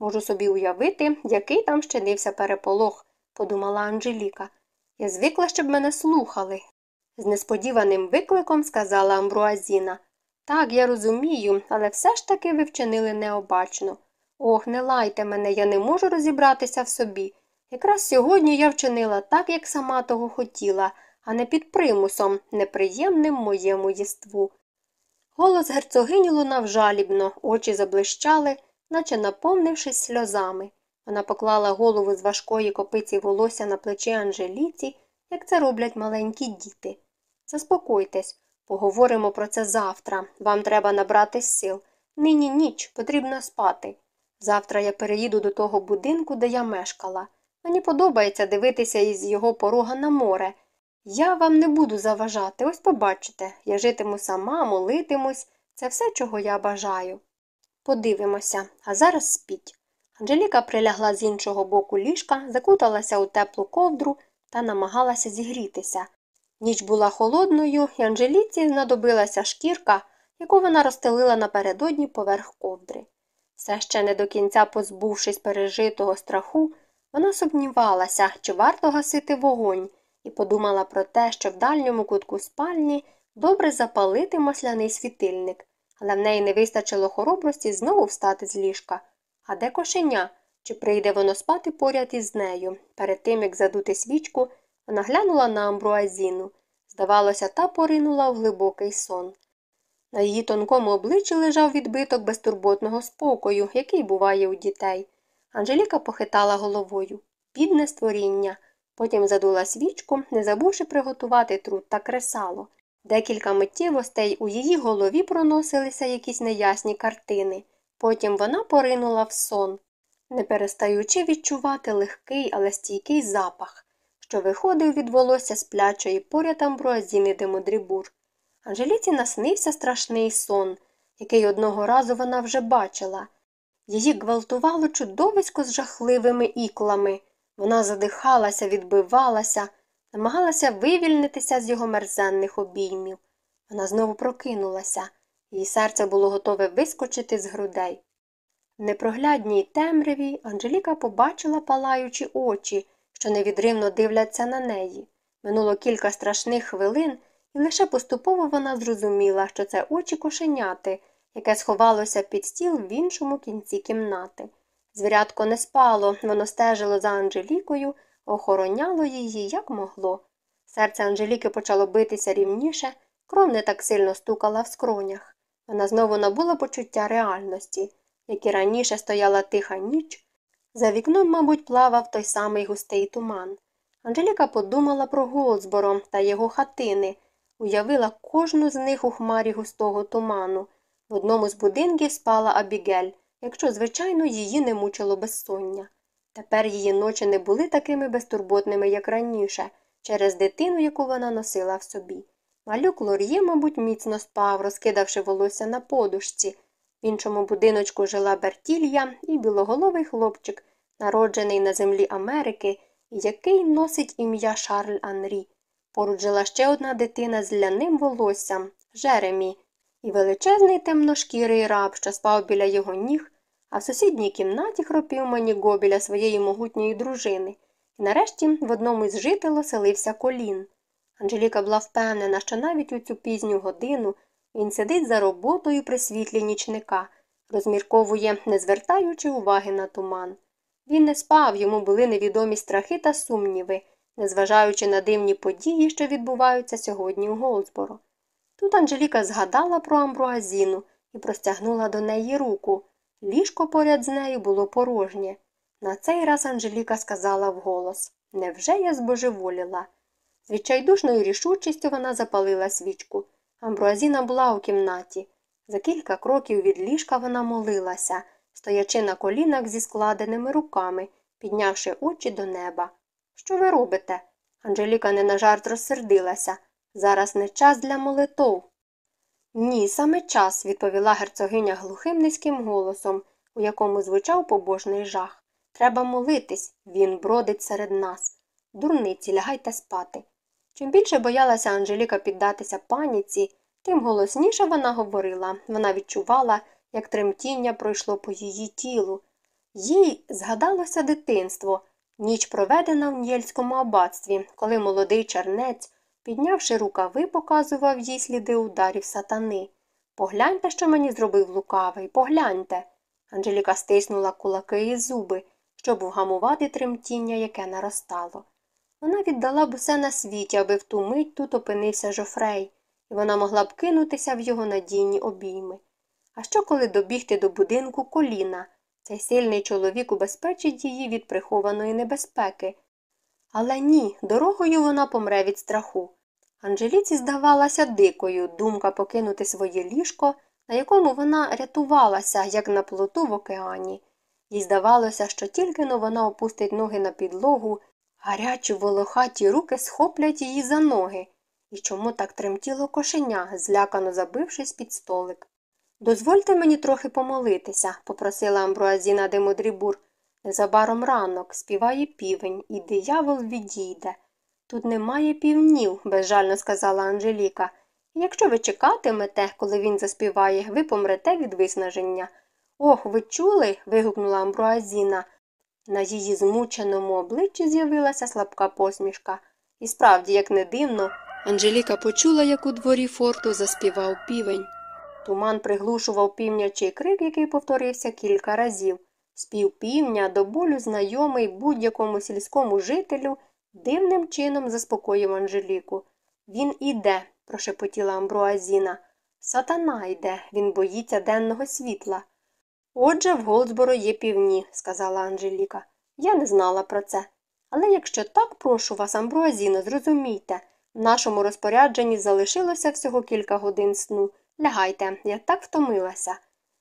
Можу собі уявити, який там щинився переполох, подумала Анжеліка. Я звикла, щоб мене слухали. З несподіваним викликом сказала Амбруазіна. Так, я розумію, але все ж таки ви вчинили необачно. Ох, не лайте мене, я не можу розібратися в собі. Якраз сьогодні я вчинила так, як сама того хотіла, а не під примусом, неприємним моєму єству. Голос герцогині лунав жалібно, очі заблищали, наче наповнившись сльозами. Вона поклала голову з важкої копиці волосся на плечі Анжеліці, як це роблять маленькі діти. Заспокойтесь, поговоримо про це завтра. Вам треба набрати сил. Нині ніч, потрібно спати. Завтра я переїду до того будинку, де я мешкала. Мені подобається дивитися із його порога на море. Я вам не буду заважати, ось побачите. Я житиму сама, молитимусь, це все, чого я бажаю. Подивимося, а зараз спіть. Анжеліка прилягла з іншого боку ліжка, закуталася у теплу ковдру та намагалася зігрітися. Ніч була холодною, і Анжеліці знадобилася шкірка, яку вона розстелила напередодні поверх ковдри. Все ще не до кінця позбувшись пережитого страху, вона сумнівалася, чи варто гасити вогонь, і подумала про те, що в дальньому кутку спальні добре запалити масляний світильник, але в неї не вистачило хоробрості знову встати з ліжка. А де кошеня? Чи прийде воно спати поряд із нею? Перед тим, як задути свічку, вона глянула на амбруазіну. Здавалося, та поринула в глибокий сон. На її тонкому обличчі лежав відбиток безтурботного спокою, який буває у дітей. Анжеліка похитала головою. Бідне створіння. Потім задула свічку, не забувши приготувати труд та кресало. Декілька миттєвостей у її голові проносилися якісь неясні картини. Потім вона поринула в сон, не перестаючи відчувати легкий, але стійкий запах, що виходив від волосся сплячої поряд амбруазіни де Модрібур. Анжеліці наснився страшний сон, який одного разу вона вже бачила. Її гвалтувало чудовисько з жахливими іклами. Вона задихалася, відбивалася, намагалася вивільнитися з його мерзенних обіймів. Вона знову прокинулася, її серце було готове вискочити з грудей. В непроглядній темряві Анжеліка побачила палаючі очі, що невідривно дивляться на неї. Минуло кілька страшних хвилин, і лише поступово вона зрозуміла, що це очі кошеняти, яке сховалося під стіл в іншому кінці кімнати. Звірятко не спало, воно стежило за Анжелікою, охороняло її, як могло. Серце Анжеліки почало битися рівніше, кров не так сильно стукала в скронях. Вона знову набула почуття реальності, як і раніше стояла тиха ніч. За вікном, мабуть, плавав той самий густий туман. Анжеліка подумала про Голдсборо та його хатини, уявила кожну з них у хмарі густого туману. В одному з будинків спала Абігель, якщо, звичайно, її не мучило безсоння. Тепер її ночі не були такими безтурботними, як раніше, через дитину, яку вона носила в собі. Малюк Лор'є, мабуть, міцно спав, розкидавши волосся на подушці. В іншому будиночку жила Бертілья і білоголовий хлопчик, народжений на землі Америки, який носить ім'я Шарль Анрі. Поруч жила ще одна дитина з ляним волоссям Жеремі, і величезний темношкірий раб, що спав біля його ніг, а в сусідній кімнаті хропів Маніго біля своєї могутньої дружини, і нарешті в одному із жителів оселився колін. Анжеліка була впевнена, що навіть у цю пізню годину він сидить за роботою при світлі нічника, розмірковує, не звертаючи уваги на туман. Він не спав, йому були невідомі страхи та сумніви, незважаючи на дивні події, що відбуваються сьогодні у Голдсборо. Тут Анжеліка згадала про амбруазіну і простягнула до неї руку. Ліжко поряд з нею було порожнє. На цей раз Анжеліка сказала вголос Невже я збожеволіла? З відчайдушною рішучістю вона запалила свічку. Амбруазіна була у кімнаті. За кілька кроків від ліжка вона молилася, стоячи на колінах зі складеними руками, піднявши очі до неба. Що ви робите? Анжеліка не на жарт розсердилася. Зараз не час для молитов. Ні, саме час, відповіла герцогиня глухим низьким голосом, у якому звучав побожний жах. Треба молитись, він бродить серед нас. Дурниці, лягайте спати. Чим більше боялася Анжеліка піддатися паніці, тим голосніше вона говорила. Вона відчувала, як тремтіння пройшло по її тілу. Їй згадалося дитинство, ніч проведена в Нєльському аббатстві, коли молодий чернець Піднявши рукави, показував їй сліди ударів сатани. Погляньте, що мені зробив лукавий, погляньте. Анжеліка стиснула кулаки і зуби. щоб вгамувати тремтіння, яке наростало. Вона віддала б усе на світі, аби в ту мить тут опинився Жофрей, і вона могла б кинутися в його надійні обійми. А що, коли добігти до будинку коліна? Цей сильний чоловік убезпечить її від прихованої небезпеки. Але ні, дорогою вона помре від страху. Анжеліці здавалася дикою думка покинути своє ліжко, на якому вона рятувалася, як на плоту в океані. Їй здавалося, що тільки но вона опустить ноги на підлогу, гарячі волохаті руки схоплять її за ноги. І чому так тремтіло кошеня, злякано забившись під столик. Дозвольте мені трохи помолитися, попросила Амбруазіна де Модрібур. Незабаром ранок співає півень, і диявол відійде. Тут немає півнів, безжально сказала Анжеліка. Якщо ви чекатимете, коли він заспіває, ви помрете від виснаження. Ох, ви чули? вигукнула Амбруазіна. На її змученому обличчі з'явилася слабка посмішка. І справді, як не дивно, Анжеліка почула, як у дворі форту заспівав півень. Туман приглушував півнячий крик, який повторився кілька разів. Спів півня до болю знайомий будь-якому сільському жителю дивним чином заспокоїв Анжеліку. Він іде, прошепотіла Амбруазіна. Сатана йде, він боїться денного світла. Отже, в Голдсборо є півні, сказала Анжеліка. Я не знала про це. Але якщо так, прошу вас, Амбруазіно, зрозумійте, в нашому розпорядженні залишилося всього кілька годин сну. Лягайте, я так втомилася.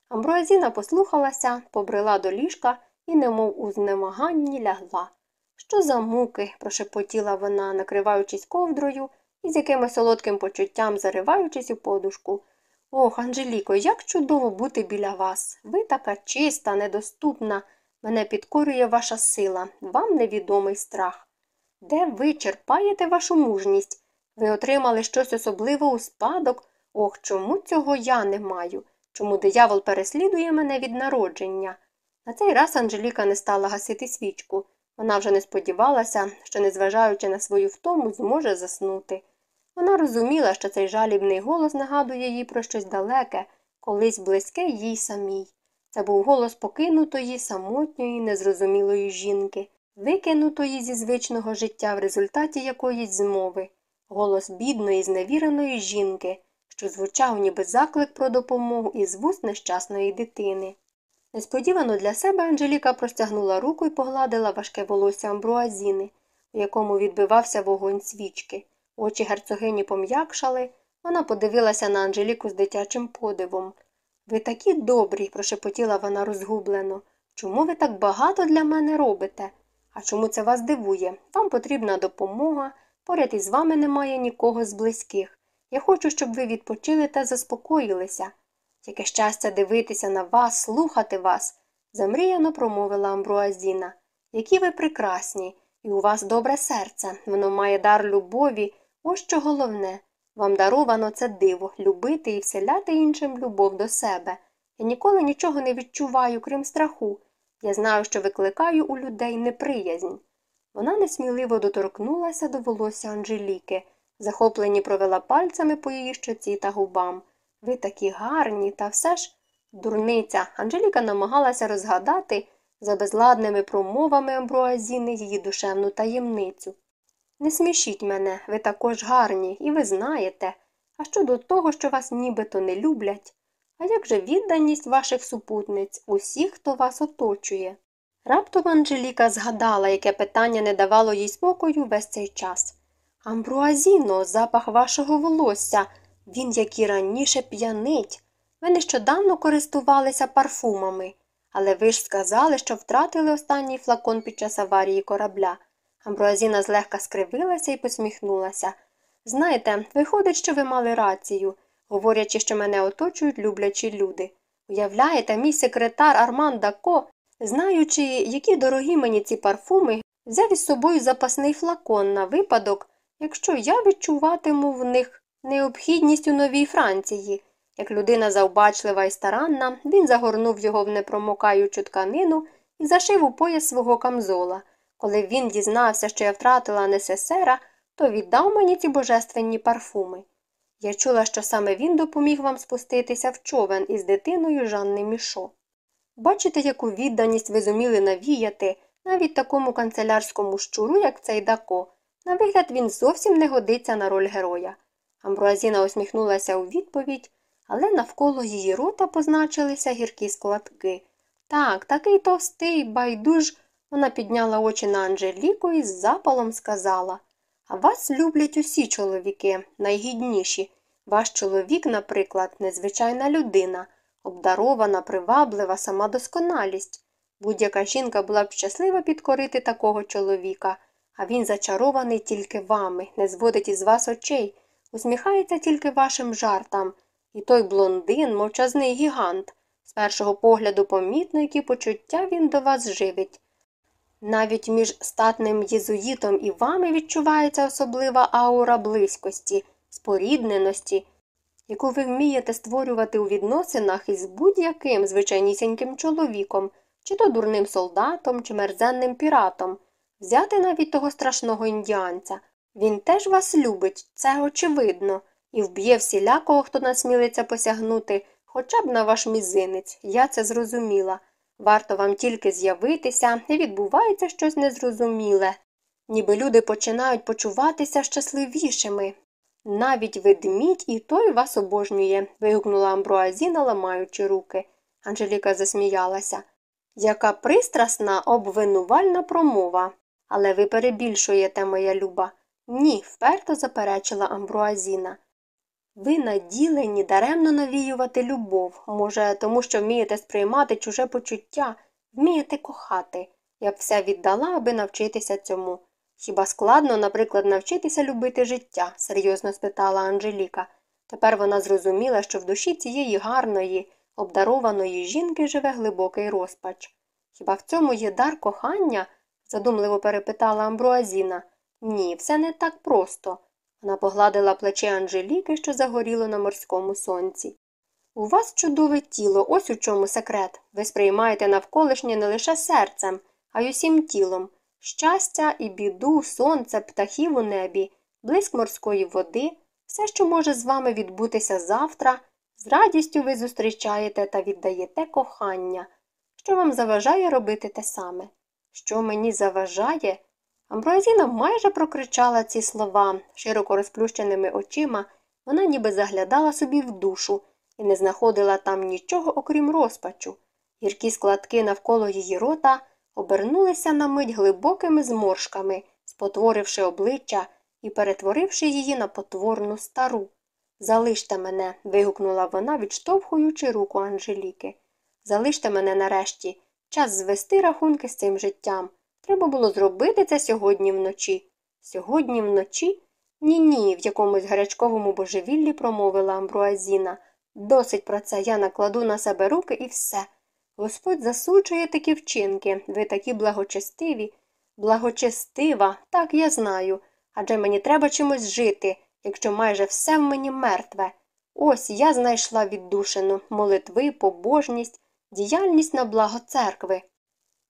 Амбруазіна послухалася, побрела до ліжка і, немов у знемаганні, лягла. Що за муки? прошепотіла вона, накриваючись ковдрою і з якимось солодким почуттям зариваючись у подушку. Ох, Анжеліко, як чудово бути біля вас. Ви така чиста, недоступна. Мене підкорює ваша сила, вам невідомий страх. Де ви черпаєте вашу мужність? Ви отримали щось особливе у спадок? Ох, чому цього я не маю? Чому диявол переслідує мене від народження? На цей раз Анжеліка не стала гасити свічку. Вона вже не сподівалася, що, незважаючи на свою втому, зможе заснути. Вона розуміла, що цей жалібний голос нагадує їй про щось далеке, колись близьке їй самій. Це був голос покинутої, самотньої, незрозумілої жінки, викинутої зі звичного життя в результаті якоїсь змови, голос бідної, зневіреної жінки, що звучав ніби заклик про допомогу із вуст нещасної дитини. Несподівано для себе Анжеліка простягнула руку і погладила важке волосся амбруазіни, у якому відбивався вогонь свічки. Очі герцогині пом'якшали, вона подивилася на Анжеліку з дитячим подивом. Ви такі добрі, прошепотіла вона розгублено. Чому ви так багато для мене робите? А чому це вас дивує? Вам потрібна допомога, поряд із вами немає нікого з близьких. Я хочу, щоб ви відпочили та заспокоїлися. Яке щастя дивитися на вас, слухати вас, замріяно промовила Амбруазіна. Які ви прекрасні, і у вас добре серце, воно має дар любові, ось що головне. Вам даровано це диво любити і вселяти іншим любов до себе. Я ніколи нічого не відчуваю, крім страху. Я знаю, що викликаю у людей неприязнь. Вона несміливо доторкнулася до волосся Анжеліки, захоплені провела пальцями по її щоці та губам. Ви такі гарні, та все ж. Дурниця. Анжеліка намагалася розгадати за безладними промовами амбруазіни її душевну таємницю. Не смішіть мене, ви також гарні, і ви знаєте. А щодо того, що вас нібито не люблять, а як же відданість ваших супутниць, усіх, хто вас оточує? Раптом Анжеліка згадала, яке питання не давало їй спокою весь цей час. Амбруазіно, запах вашого волосся, він, як і раніше, п'янить. Ви нещодавно користувалися парфумами, але ви ж сказали, що втратили останній флакон під час аварії корабля. Амбруазіна злегка скривилася і посміхнулася. Знаєте, виходить, що ви мали рацію, говорячи, що мене оточують люблячі люди. Уявляєте, мій секретар Арман Дако, знаючи, які дорогі мені ці парфуми, взяв із собою запасний флакон на випадок, якщо я відчуватиму в них необхідність у новій Франції. Як людина завбачлива і старанна, він загорнув його в непромокаючу тканину і зашив у пояс свого камзола. Коли він дізнався, що я втратила несесера, то віддав мені ці божественні парфуми. Я чула, що саме він допоміг вам спуститися в човен із дитиною Жанни Мішо. Бачите, яку відданість ви зуміли навіяти, навіть такому канцелярському щуру, як цей Дако. На вигляд він зовсім не годиться на роль героя. Амбруазіна усміхнулася у відповідь, але навколо її рота позначилися гіркі складки. Так, такий товстий, байдуж. Вона підняла очі на Анжеліку і з запалом сказала А вас люблять усі чоловіки, найгідніші. Ваш чоловік, наприклад, незвичайна людина, обдарована, приваблива, сама досконалість. Будь-яка жінка була б щаслива підкорити такого чоловіка, а він зачарований тільки вами, не зводить із вас очей, усміхається тільки вашим жартам. І той блондин, мовчазний гігант. З першого погляду помітно, які почуття він до вас живить. Навіть між статним єзуїтом і вами відчувається особлива аура близькості, спорідненості, яку ви вмієте створювати у відносинах із будь-яким звичайнісіньким чоловіком, чи то дурним солдатом, чи мерзенним піратом, взяти навіть того страшного індіанця. Він теж вас любить, це очевидно, і вб'є всілякого, хто насмілиться посягнути, хоча б на ваш мізинець, я це зрозуміла. Варто вам тільки з'явитися, і відбувається щось незрозуміле, ніби люди починають почуватися щасливішими. Навіть ведмідь і той вас обожнює, вигукнула Амбруазіна, ламаючи руки. Анжеліка засміялася. Яка пристрасна обвинувальна промова. Але ви перебільшуєте, моя люба. Ні, вперто заперечила Амбруазіна. Ви наділені даремно навіювати любов, може, тому що вмієте сприймати чуже почуття, вмієте кохати. Я б все віддала, аби навчитися цьому. Хіба складно, наприклад, навчитися любити життя? серйозно спитала Анжеліка. Тепер вона зрозуміла, що в душі цієї гарної, обдарованої жінки живе глибокий розпач. Хіба в цьому є дар кохання? Задумливо перепитала Амбруазіна. Ні, все не так просто. Вона погладила плече Анжеліки, що загоріло на морському сонці. У вас чудове тіло, ось у чому секрет. Ви сприймаєте навколишнє не лише серцем, а й усім тілом щастя і біду, сонце, птахів у небі, блиск морської води, все, що може з вами відбутися завтра, з радістю ви зустрічаєте та віддаєте кохання. Що вам заважає робити те саме? Що мені заважає? Амброазіна майже прокричала ці слова, широко розплющеними очима, вона ніби заглядала собі в душу і не знаходила там нічого, окрім розпачу. Гіркі складки навколо її рота обернулися на мить глибокими зморшками, спотворивши обличчя і перетворивши її на потворну стару. Залиште мене. вигукнула вона, відштовхуючи руку Анжеліки. Залиште мене нарешті. Час звести рахунки з цим життям. Треба було зробити це сьогодні вночі. Сьогодні вночі? Ні, ні, в якомусь гарячковому божевіллі промовила Амбруазіна. Досить про це я накладу на себе руки і все. Господь засуджує такі вчинки, ви такі благочестиві. Благочестива, так я знаю. Адже мені треба чимось жити, якщо майже все в мені мертве. Ось я знайшла віддушину, молитви, побожність, діяльність на благо церкви.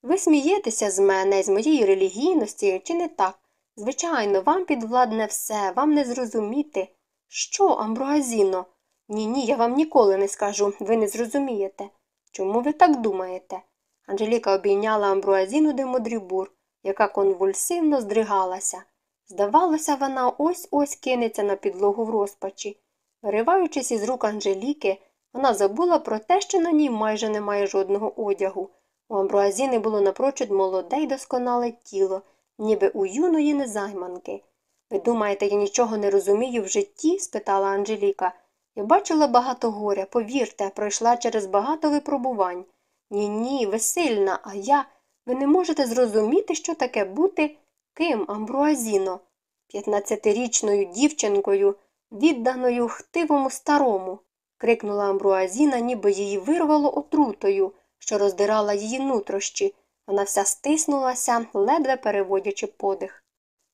Ви смієтеся з мене, з моєї релігійності, чи не так? Звичайно, вам підвладне все, вам не зрозуміти. Що, Амбруазіно? Ні, ні, я вам ніколи не скажу, ви не зрозумієте. Чому ви так думаєте? Анжеліка обійняла Амбруазіну де Модрібур, яка конвульсивно здригалася. Здавалося, вона ось ось кинеться на підлогу в розпачі. Вириваючись із рук Анжеліки, вона забула про те, що на ній майже немає жодного одягу. У Амбруазіни було напрочуд молоде й досконале тіло, ніби у юної незайманки. Ви думаєте, я нічого не розумію в житті? спитала Анжеліка. Я бачила багато горя, повірте, пройшла через багато випробувань. Ні, ні, ви сильна, а я. Ви не можете зрозуміти, що таке бути ким, Амбруазіно, п'ятнадцятирічною дівчинкою, відданою хтивому старому. Крикнула Амбруазіна, ніби її вирвало отрутою що роздирала її нутрощі. Вона вся стиснулася, ледве переводячи подих.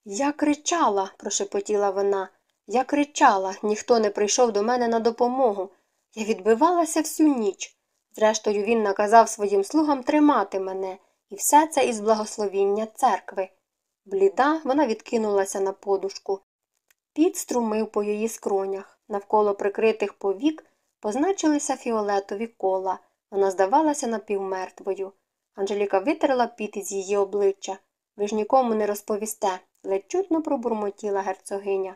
Я кричала, прошепотіла вона. Я кричала, ніхто не прийшов до мене на допомогу. Я відбивалася всю ніч. Зрештою, він наказав своїм слугам тримати мене, і все це із благословіння церкви. Бліда, вона відкинулася на подушку. Під струмив по її скронях. Навколо прикритих повік позначилися фіолетові кола. Вона здавалася напівмертвою. Анжеліка витерла піт із її обличчя. Ви ж нікому не розповісте, ледь чутно пробурмотіла герцогиня.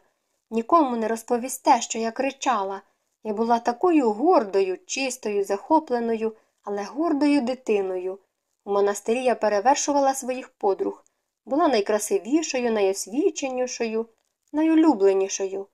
Нікому не розповісте, що я кричала. Я була такою гордою, чистою, захопленою, але гордою дитиною. У монастирі я перевершувала своїх подруг, була найкрасивішою, найосвіченішою, найулюбленішою.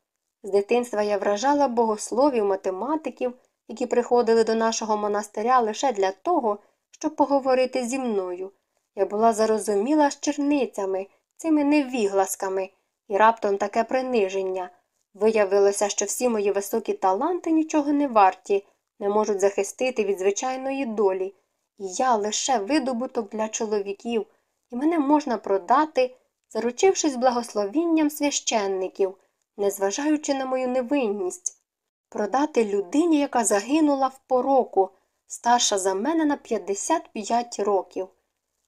З дитинства я вражала богословів, математиків, які приходили до нашого монастиря лише для того, щоб поговорити зі мною. Я була зарозуміла з черницями, цими невігласками, і раптом таке приниження. Виявилося, що всі мої високі таланти нічого не варті, не можуть захистити від звичайної долі. І я лише видобуток для чоловіків, і мене можна продати, заручившись благословінням священників, незважаючи на мою невинність, продати людині, яка загинула в пороку, старша за мене на 55 років.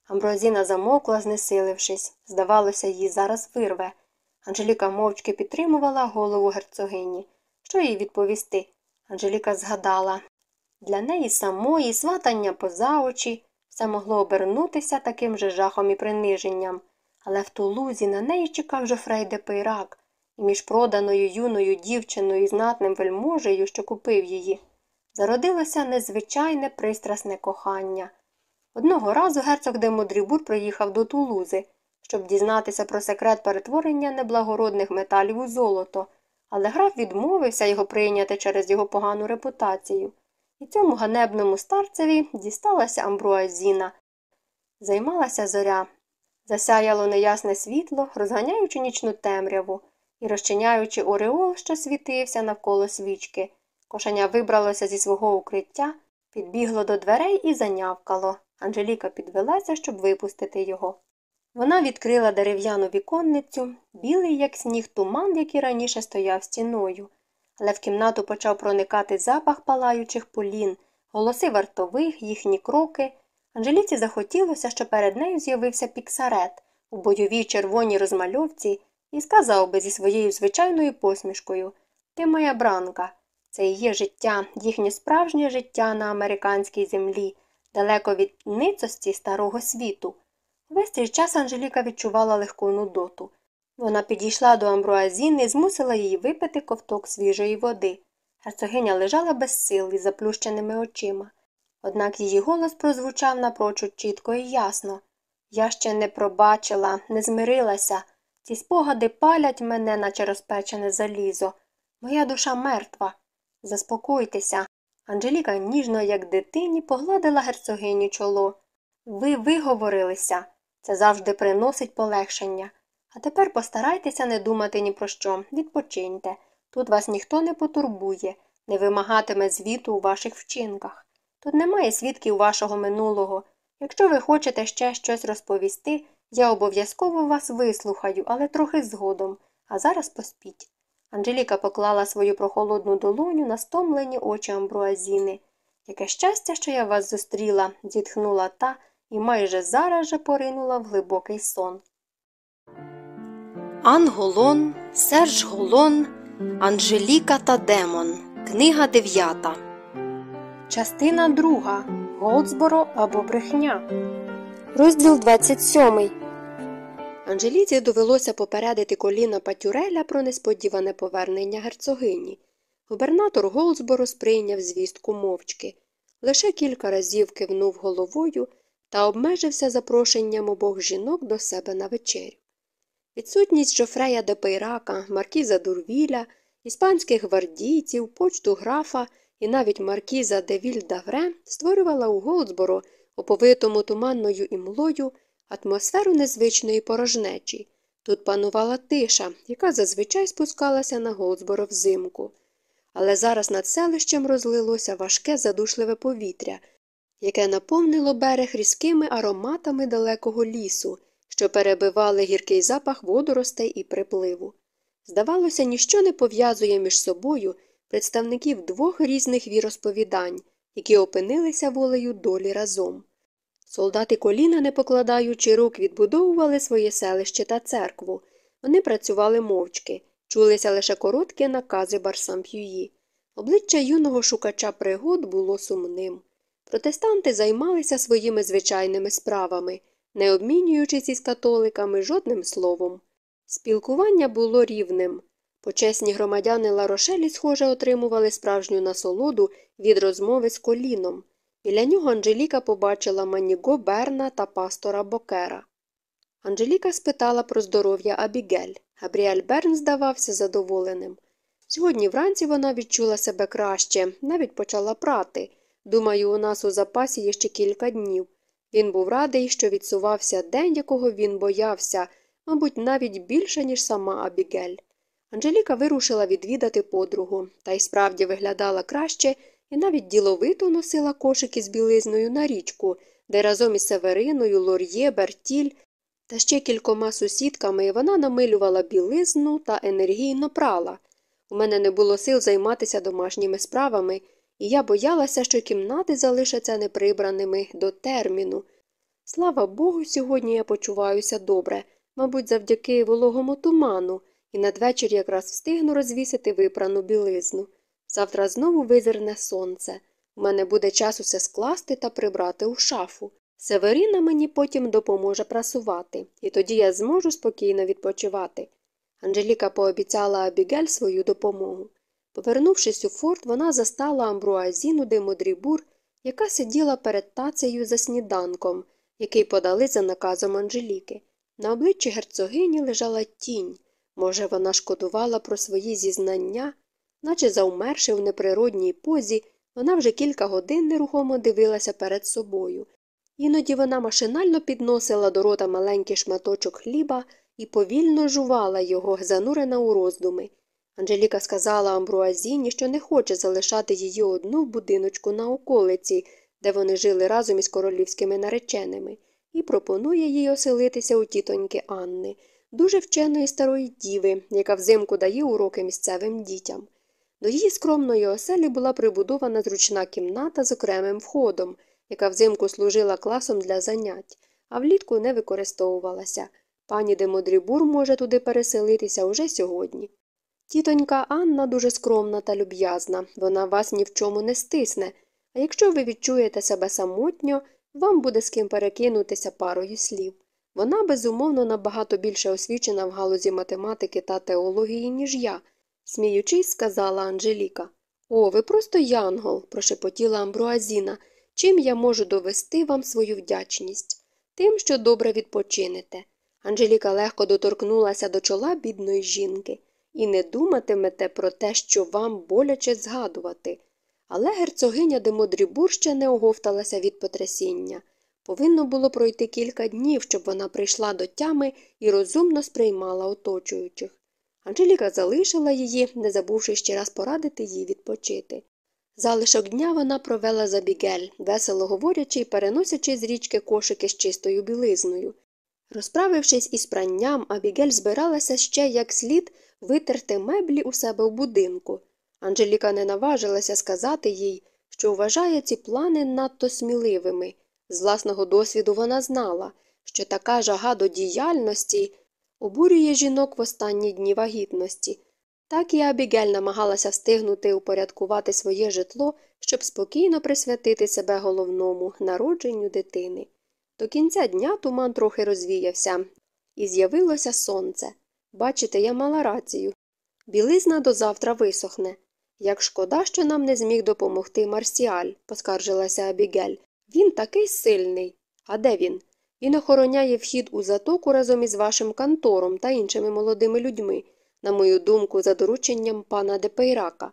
Амброзіна замовкла, знесилившись. Здавалося, її зараз вирве. Анжеліка мовчки підтримувала голову герцогині. Що їй відповісти? Анжеліка згадала для неї самої сватання поза очі все могло обернутися таким же жахом і приниженням, але в Тулузі на неї чекав Жофрей де Пейрак, і між проданою юною дівчиною і знатним вельможею, що купив її, зародилося незвичайне пристрасне кохання. Одного разу герцог де Модрібур приїхав до Тулузи, щоб дізнатися про секрет перетворення неблагородних металів у золото, але граф відмовився його прийняти через його погану репутацію. І цьому ганебному старцеві дісталася амбруазіна. Займалася зоря. Засяяло неясне світло, розганяючи нічну темряву і розчиняючи ореол, що світився навколо свічки. Кошеня вибралося зі свого укриття, підбігло до дверей і занявкало. Анжеліка підвелася, щоб випустити його. Вона відкрила дерев'яну віконницю, білий, як сніг, туман, який раніше стояв стіною але в кімнату почав проникати запах палаючих полін, голоси вартових, їхні кроки. Анжеліці захотілося, що перед нею з'явився піксарет у бойовій червоній розмальовці і сказав би зі своєю звичайною посмішкою Ти моя бранка. Це і є життя, їхнє справжнє життя на американській землі, далеко від ницості старого світу. Весь цей час Анжеліка відчувала легку нудоту. Вона підійшла до амбруазіни і змусила її випити ковток свіжої води. Герцогиня лежала без сил із заплющеними очима. Однак її голос прозвучав напрочуд чітко і ясно. Я ще не пробачила, не змирилася. Ці спогади палять мене, наче розпечене залізо. Моя душа мертва. Заспокойтеся. Анжеліка ніжно, як дитині, погладила герцогиню чоло. Ви виговорилися. Це завжди приносить полегшення. А тепер постарайтеся не думати ні про що, відпочиньте. Тут вас ніхто не потурбує, не вимагатиме звіту у ваших вчинках. Тут немає свідків вашого минулого. Якщо ви хочете ще щось розповісти, я обов'язково вас вислухаю, але трохи згодом, а зараз поспіть. Анжеліка поклала свою прохолодну долоню на стомлені очі амбруазіни. Яке щастя, що я вас зустріла, зітхнула та і майже зараз же поринула в глибокий сон. Ан Голон, Серж Голон, Анжеліка та Демон. Книга дев'ята. Частина друга. Голдсборо або брехня. Розділ 27. Анжеліці довелося попередити коліна Патюреля про несподіване повернення герцогині. Губернатор Голдсборо сприйняв звістку мовчки. Лише кілька разів кивнув головою та обмежився запрошенням обох жінок до себе на вечерю. Відсутність Жофрея де Пейрака, маркіза Дурвіля, іспанських гвардійців, почту графа і навіть маркіза де Вільдавре створювала у Голдсборо, оповитому туманною імлою, атмосферу незвичної порожнечі. Тут панувала тиша, яка зазвичай спускалася на Голдсборо взимку. Але зараз над селищем розлилося важке задушливе повітря, яке наповнило берег різкими ароматами далекого лісу що перебивали гіркий запах водоростей і припливу. Здавалося, ніщо не пов'язує між собою представників двох різних віросповідань, які опинилися волею долі разом. Солдати коліна, не покладаючи рук, відбудовували своє селище та церкву. Вони працювали мовчки, чулися лише короткі накази Барсамп'юї. Обличчя юного шукача пригод було сумним. Протестанти займалися своїми звичайними справами, не обмінюючись із католиками жодним словом. Спілкування було рівним. Почесні громадяни Ларошелі, схоже, отримували справжню насолоду від розмови з коліном. Біля нього Анжеліка побачила Маніго Берна та пастора Бокера. Анжеліка спитала про здоров'я Абігель. Габріель Берн здавався задоволеним. Сьогодні вранці вона відчула себе краще, навіть почала прати. Думаю, у нас у запасі є ще кілька днів. Він був радий, що відсувався день, якого він боявся, мабуть, навіть більше, ніж сама Абігель. Анжеліка вирушила відвідати подругу, та й справді виглядала краще і навіть діловито носила кошики з білизною на річку, де разом із Севериною, Лор'є, Бертіль та ще кількома сусідками вона намилювала білизну та енергійно прала. У мене не було сил займатися домашніми справами, і я боялася, що кімнати залишаться неприбраними до терміну. Слава Богу, сьогодні я почуваюся добре, мабуть, завдяки вологому туману, і надвечір якраз встигну розвісити випрану білизну. Завтра знову визирне сонце. У мене буде час усе скласти та прибрати у шафу. Северина мені потім допоможе прасувати, і тоді я зможу спокійно відпочивати. Анжеліка пообіцяла Абігель свою допомогу. Повернувшись у форт, вона застала Амбруазіну де Модрібур, яка сиділа перед тацею за сніданком, який подали за наказом Анжеліки. На обличчі герцогині лежала тінь. Може, вона шкодувала про свої зізнання, наче завмерши в неприродній позі, вона вже кілька годин нерухомо дивилася перед собою. Іноді вона машинально підносила до рота маленький шматочок хліба і повільно жувала його, занурена у роздуми. Анжеліка сказала Амбруазіні, що не хоче залишати її одну в будиночку на околиці, де вони жили разом із королівськими нареченими, і пропонує їй оселитися у тітоньки Анни, дуже вченої старої діви, яка взимку дає уроки місцевим дітям. До її скромної оселі була прибудована зручна кімната з окремим входом, яка взимку служила класом для занять, а влітку не використовувалася. Пані де Модрібур може туди переселитися уже сьогодні. Тітонька Анна дуже скромна та люб'язна, вона вас ні в чому не стисне, а якщо ви відчуєте себе самотньо, вам буде з ким перекинутися парою слів. Вона, безумовно, набагато більше освічена в галузі математики та теології, ніж я, сміючись, сказала Анжеліка. О, ви просто янгол, прошепотіла Амбруазіна. Чим я можу довести вам свою вдячність? Тим, що добре відпочинете. Анжеліка легко доторкнулася до чола бідної жінки і не думатимете про те, що вам боляче згадувати. Але герцогиня де Модрібур ще не оговталася від потрясіння. Повинно було пройти кілька днів, щоб вона прийшла до тями і розумно сприймала оточуючих. Анжеліка залишила її, не забувши ще раз порадити їй відпочити. Залишок дня вона провела за бігель, весело говорячи й переносячи з річки кошики з чистою білизною. Розправившись із пранням, Абігель збиралася ще як слід витерти меблі у себе в будинку. Анжеліка не наважилася сказати їй, що вважає ці плани надто сміливими. З власного досвіду вона знала, що така жага до діяльності обурює жінок в останні дні вагітності. Так і Абігель намагалася встигнути упорядкувати своє житло, щоб спокійно присвятити себе головному народженню дитини. До кінця дня туман трохи розвіявся, і з'явилося сонце. Бачите, я мала рацію. Білизна до завтра висохне. Як шкода, що нам не зміг допомогти Марсіаль, поскаржилася Абігель. Він такий сильний. А де він? Він охороняє вхід у затоку разом із вашим кантором та іншими молодими людьми, на мою думку, за дорученням пана Депейрака.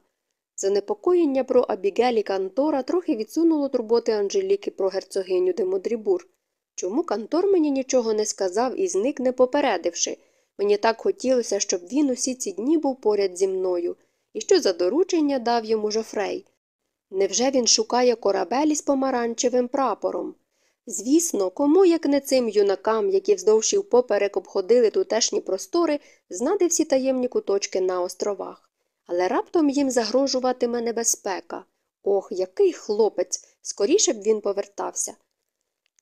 Занепокоєння про Абігелі Кантора трохи відсунуло турботи Анжеліки про герцогиню де Модрібур. Чому Кантор мені нічого не сказав і зник, не попередивши? Мені так хотілося, щоб він усі ці дні був поряд зі мною, і що за доручення дав йому Жофрей. Невже він шукає корабель із помаранчевим прапором? Звісно, кому, як не цим юнакам, які вздовж і впоперек обходили тутешні простори, знати всі таємні куточки на островах. Але раптом їм загрожуватиме небезпека. Ох, який хлопець! Скоріше б він повертався.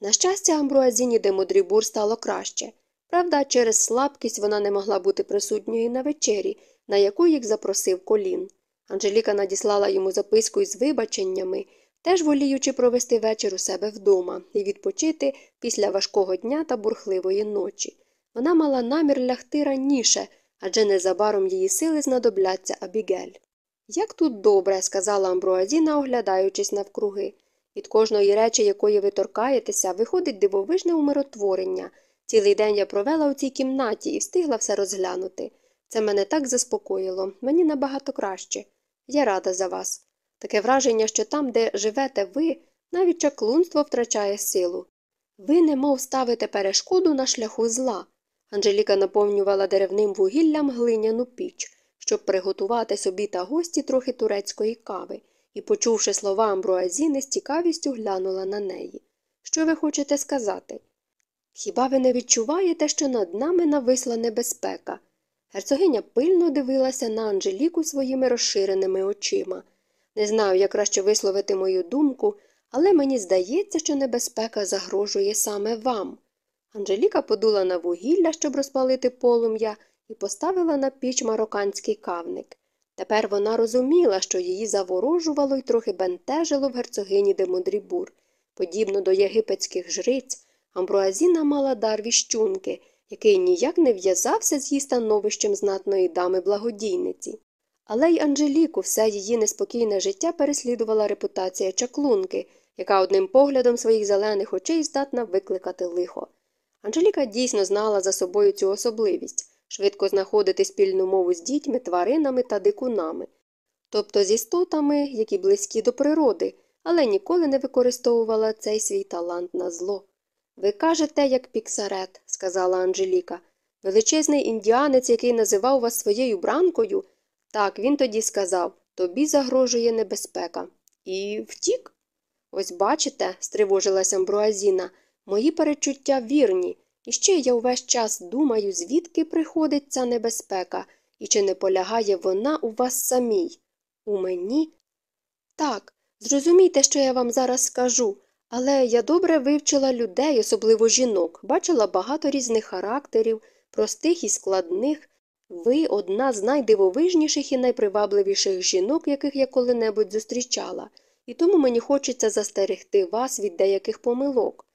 На щастя, Амбруазіні де Модрібур стало краще. Правда, через слабкість вона не могла бути присутньою на вечері, на яку їх запросив колін. Анжеліка надіслала йому записку із вибаченнями, теж воліючи провести вечір у себе вдома і відпочити після важкого дня та бурхливої ночі. Вона мала намір лягти раніше, адже незабаром її сили знадобляться Абігель. Як тут добре, сказала Амбруазіна, оглядаючись навкруги. Від кожної речі, якої ви торкаєтеся, виходить дивовижне умиротворення. Цілий день я провела у цій кімнаті і встигла все розглянути. Це мене так заспокоїло, мені набагато краще. Я рада за вас. Таке враження, що там, де живете ви, навіть чаклунство втрачає силу. Ви немов ставите перешкоду на шляху зла. Анжеліка наповнювала деревним вугіллям глиняну піч, щоб приготувати собі та гості трохи турецької кави, і, почувши слова Амбруазіни, з цікавістю глянула на неї. Що ви хочете сказати? Хіба ви не відчуваєте, що над нами нависла небезпека? Герцогиня пильно дивилася на Анжеліку своїми розширеними очима. Не знаю, як краще висловити мою думку, але мені здається, що небезпека загрожує саме вам. Анжеліка подула на вугілля, щоб розпалити полум'я, і поставила на піч марокканський кавник. Тепер вона розуміла, що її заворожувало і трохи бентежило в герцогині де Модрібур. Подібно до єгипетських жриць, Амбруазіна мала дар віщунки, який ніяк не в'язався з її становищем знатної дами благодійниці. Але й Анжеліку все її неспокійне життя переслідувала репутація чаклунки, яка одним поглядом своїх зелених очей здатна викликати лихо. Анжеліка дійсно знала за собою цю особливість швидко знаходити спільну мову з дітьми, тваринами та дикунами, тобто з істотами, які близькі до природи, але ніколи не використовувала цей свій талант на зло. Ви кажете, як піксарет, сказала Анжеліка. Величезний індіанець, який називав вас своєю бранкою. Так, він тоді сказав тобі загрожує небезпека. І втік. Ось бачите, стривожилася Амбруазіна, мої перечуття вірні, і ще я увесь час думаю, звідки приходить ця небезпека, і чи не полягає вона у вас самій. У мені? Так, зрозумійте, що я вам зараз скажу. Але я добре вивчила людей, особливо жінок, бачила багато різних характерів, простих і складних. Ви одна з найдивовижніших і найпривабливіших жінок, яких я коли-небудь зустрічала, і тому мені хочеться застерегти вас від деяких помилок.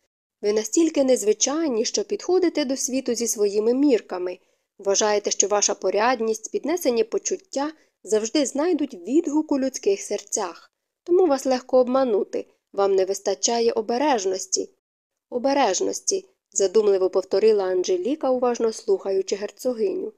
Ви настільки незвичайні, що підходите до світу зі своїми мірками, вважаєте, що ваша порядність, піднесені почуття завжди знайдуть відгук у людських серцях, тому вас легко обманути. Вам не вистачає обережності. Обережності, задумливо повторила Анжеліка, уважно слухаючи герцогиню.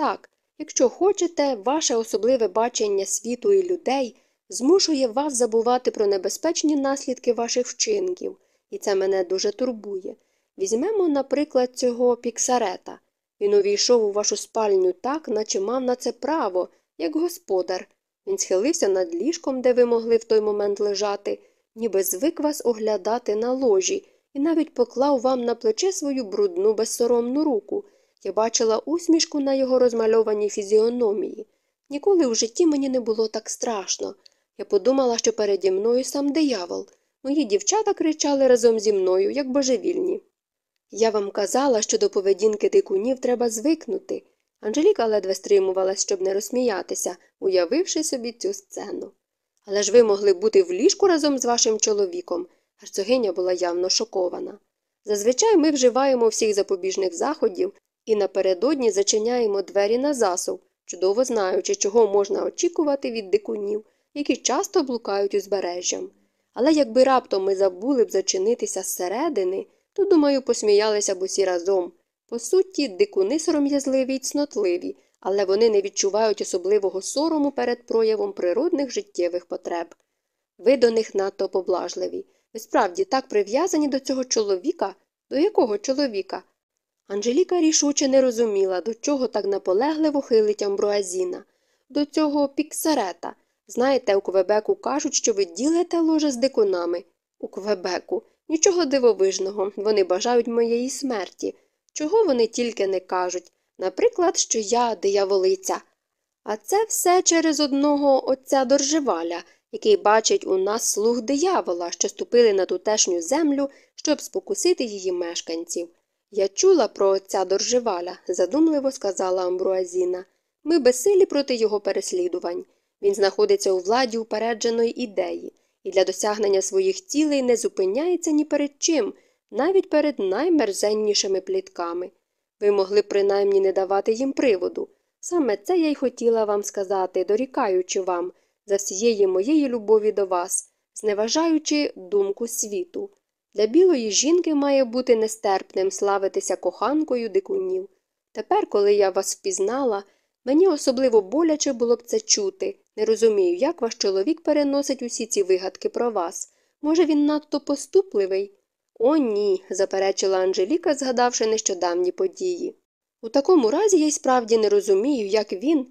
Так, якщо хочете, ваше особливе бачення світу і людей змушує вас забувати про небезпечні наслідки ваших вчинків, і це мене дуже турбує. Візьмемо, наприклад, цього піксарета. Він увійшов у вашу спальню так, наче мав на це право, як господар. Він схилився над ліжком, де ви могли в той момент лежати ніби звик вас оглядати на ложі, і навіть поклав вам на плече свою брудну безсоромну руку. Я бачила усмішку на його розмальованій фізіономії. Ніколи в житті мені не було так страшно. Я подумала, що переді мною сам диявол. Мої дівчата кричали разом зі мною, як божевільні. Я вам казала, що до поведінки дикунів треба звикнути. Анжеліка ледве стримувалась, щоб не розсміятися, уявивши собі цю сцену. Але ж ви могли бути в ліжку разом з вашим чоловіком. Герцогиня була явно шокована. Зазвичай ми вживаємо всіх запобіжних заходів і напередодні зачиняємо двері на засув, чудово знаючи, чого можна очікувати від дикунів, які часто блукають узбережжям. Але якби раптом ми забули б зачинитися зсередини, то, думаю, посміялися б усі разом. По суті, дикуни сором'язливі й цнотливі, але вони не відчувають особливого сорому перед проявом природних життєвих потреб. Ви до них надто поблажливі. Ви справді так прив'язані до цього чоловіка? До якого чоловіка? Анжеліка рішуче не розуміла, до чого так наполегливо хилить амбруазіна, до цього піксарета. Знаєте, у Квебеку кажуть, що ви ділите ложе з дикунами. У Квебеку. Нічого дивовижного, вони бажають моєї смерті. Чого вони тільки не кажуть. Наприклад, що я дияволиця. А це все через одного отця Доржеваля, який бачить у нас слуг диявола, що ступили на тутешню землю, щоб спокусити її мешканців. Я чула про отця Доржеваля, задумливо сказала Амбруазіна. Ми безсилі проти його переслідувань. Він знаходиться у владі упередженої ідеї, і для досягнення своїх цілей не зупиняється ні перед чим, навіть перед наймерзеннішими плітками. Ви могли принаймні не давати їм приводу. Саме це я й хотіла вам сказати, дорікаючи вам за всієї моєї любові до вас, зневажаючи думку світу. Для білої жінки має бути нестерпним славитися коханкою дикунів. Тепер, коли я вас впізнала, мені особливо боляче було б це чути. Не розумію, як ваш чоловік переносить усі ці вигадки про вас. Може, він надто поступливий? О, ні, заперечила Анжеліка, згадавши нещодавні події. У такому разі я й справді не розумію, як він.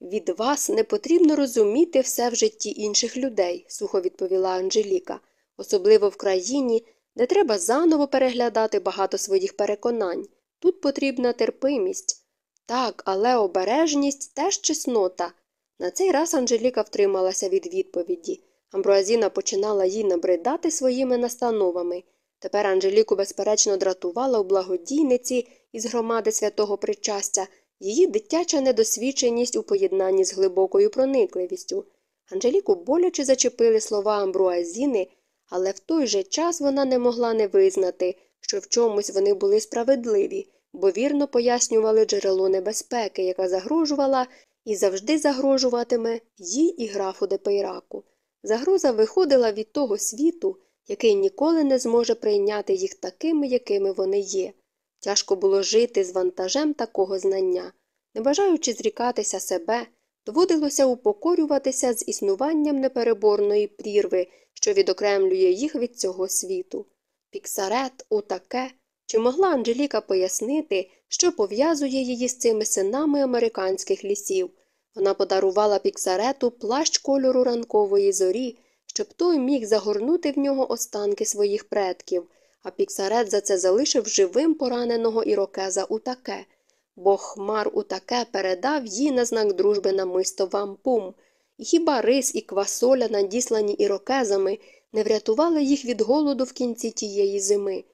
Від вас не потрібно розуміти все в житті інших людей, сухо відповіла Анжеліка, особливо в країні, де треба заново переглядати багато своїх переконань. Тут потрібна терпимість. Так, але обережність теж чеснота. На цей раз Анжеліка втрималася від відповіді. Амбруазіна починала їй набридати своїми настановами. Тепер Анжеліку, безперечно, дратувала у благодійниці із громади святого причастя її дитяча недосвідченість у поєднанні з глибокою проникливістю. Анжеліку боляче зачепили слова Амбруазіни, але в той же час вона не могла не визнати, що в чомусь вони були справедливі, бо вірно пояснювали джерело небезпеки, яка загрожувала і завжди загрожуватиме їй і графу Депейраку. Загроза виходила від того світу, який ніколи не зможе прийняти їх такими, якими вони є. Тяжко було жити з вантажем такого знання. Не бажаючи зрікатися себе, доводилося упокорюватися з існуванням непереборної прірви, що відокремлює їх від цього світу. Піксарет, отаке. Чи могла Анжеліка пояснити, що пов'язує її з цими синами американських лісів? Вона подарувала піксарету плащ кольору ранкової зорі, щоб той міг загорнути в нього останки своїх предків, а піксарет за це залишив живим пораненого ірокеза Утаке, бо хмар Утаке передав їй на знак дружби намисто вампум, і хіба рис і квасоля, надіслані ірокезами, не врятували їх від голоду в кінці тієї зими.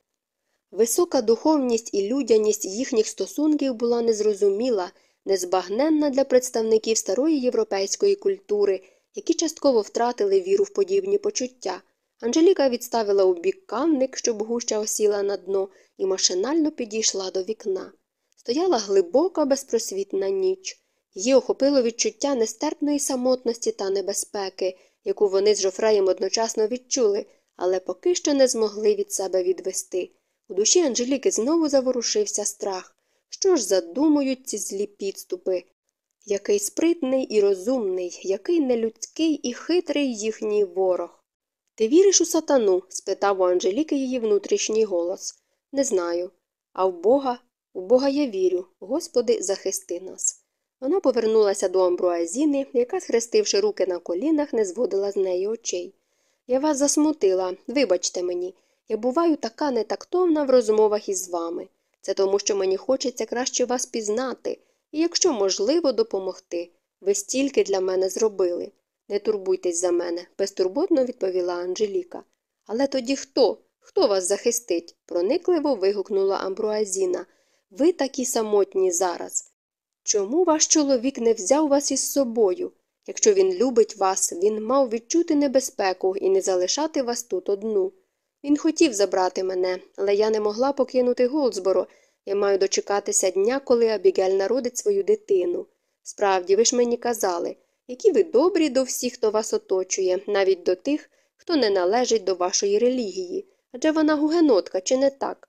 Висока духовність і людяність їхніх стосунків була незрозуміла, незбагненна для представників старої європейської культури, які частково втратили віру в подібні почуття. Анжеліка відставила у бік камник, щоб гуща осіла на дно, і машинально підійшла до вікна. Стояла глибока, безпросвітна ніч. Її охопило відчуття нестерпної самотності та небезпеки, яку вони з Жофреєм одночасно відчули, але поки що не змогли від себе відвести. У душі Анжеліки знову заворушився страх. Що ж задумують ці злі підступи? Який спритний і розумний, який нелюдський і хитрий їхній ворог. Ти віриш у сатану? спитав у Анжеліки її внутрішній голос. Не знаю. А в Бога? У Бога я вірю. Господи, захисти нас. Вона повернулася до Амбруазіни, яка, схрестивши руки на колінах, не зводила з неї очей. Я вас засмутила, вибачте мені. Я буваю така нетактовна в розмовах із вами. Це тому, що мені хочеться краще вас пізнати і, якщо можливо, допомогти. Ви стільки для мене зробили. Не турбуйтесь за мене, безтурботно відповіла Анжеліка. Але тоді хто? Хто вас захистить? проникливо вигукнула Амбруазіна. Ви такі самотні зараз. Чому ваш чоловік не взяв вас із собою? Якщо він любить вас, він мав відчути небезпеку і не залишати вас тут одну. Він хотів забрати мене, але я не могла покинути Голдсборо. Я маю дочекатися дня, коли Абігель народить свою дитину. Справді, ви ж мені казали, які ви добрі до всіх, хто вас оточує, навіть до тих, хто не належить до вашої релігії. Адже вона гугенотка, чи не так?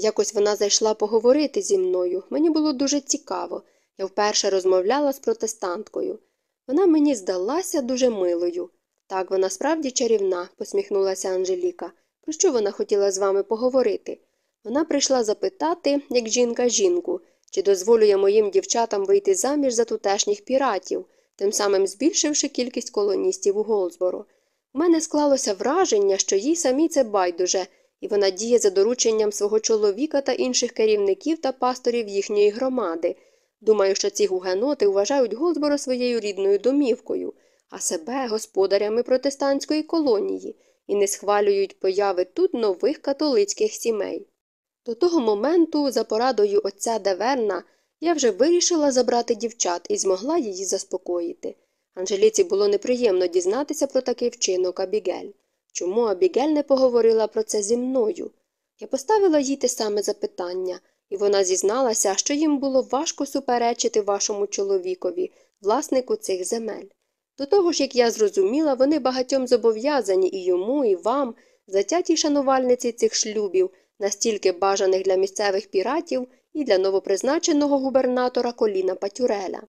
Якось вона зайшла поговорити зі мною. Мені було дуже цікаво. Я вперше розмовляла з протестанткою. Вона мені здалася дуже милою. Так, вона справді чарівна, посміхнулася Анжеліка. Про що вона хотіла з вами поговорити? Вона прийшла запитати, як жінка жінку, чи дозволює моїм дівчатам вийти заміж за тутешніх піратів, тим самим збільшивши кількість колоністів у Голдсборо. У мене склалося враження, що їй самі це байдуже, і вона діє за дорученням свого чоловіка та інших керівників та пасторів їхньої громади. Думаю, що ці гугеноти вважають Голдсборо своєю рідною домівкою, а себе господарями протестантської колонії і не схвалюють появи тут нових католицьких сімей. До того моменту, за порадою отця Деверна, я вже вирішила забрати дівчат і змогла її заспокоїти. Анжеліці було неприємно дізнатися про такий вчинок Абігель. Чому Абігель не поговорила про це зі мною? Я поставила їй те саме запитання, і вона зізналася, що їм було важко суперечити вашому чоловікові, власнику цих земель. До того ж, як я зрозуміла, вони багатьом зобов'язані і йому, і вам, затятій шанувальниці цих шлюбів, настільки бажаних для місцевих піратів і для новопризначеного губернатора Коліна Патюреля.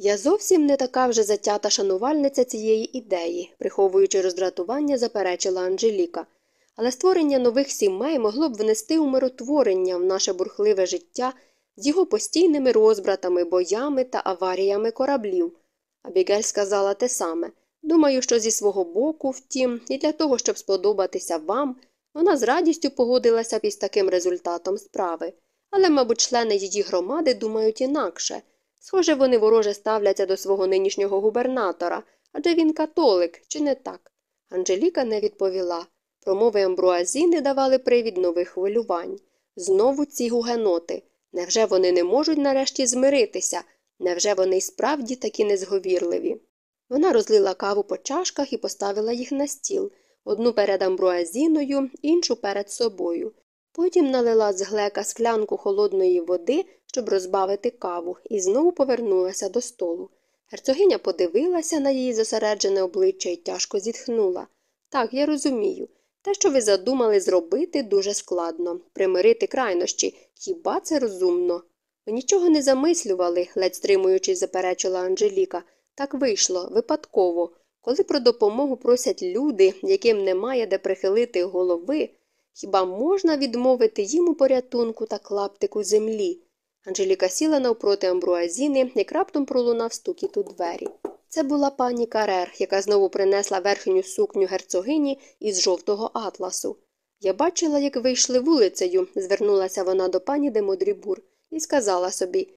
Я зовсім не така вже затята шанувальниця цієї ідеї, приховуючи роздратування, заперечила Анжеліка. Але створення нових сімей могло б внести умиротворення в наше бурхливе життя з його постійними розбратами, боями та аваріями кораблів. Абігель сказала те саме. Думаю, що зі свого боку, втім, і для того, щоб сподобатися вам, вона з радістю погодилася б із таким результатом справи. Але, мабуть, члени її громади думають інакше. Схоже, вони вороже ставляться до свого нинішнього губернатора, адже він католик, чи не так? Анжеліка не відповіла. Промови амбруазіни давали привід нових хвилювань. Знову ці гугеноти. Невже вони не можуть нарешті змиритися? Невже вони й справді такі незговірливі? Вона розлила каву по чашках і поставила їх на стіл одну перед амбруазіною, іншу перед собою. Потім налила з глека склянку холодної води, щоб розбавити каву, і знову повернулася до столу. Герцогиня подивилася на її зосереджене обличчя і тяжко зітхнула. Так, я розумію. Те, що ви задумали зробити, дуже складно примирити крайнощі. Хіба це розумно? Ви нічого не замислювали, ледь стримуючись, заперечила Анжеліка. Так вийшло, випадково. Коли про допомогу просять люди, яким немає де прихилити голови, хіба можна відмовити їм у порятунку та клаптику землі? Анжеліка сіла навпроти амбруазіни, як раптом пролунав стукіт у двері. Це була пані Карер, яка знову принесла верхню сукню герцогині із жовтого атласу. Я бачила, як вийшли вулицею, звернулася вона до пані Демодрібур і сказала собі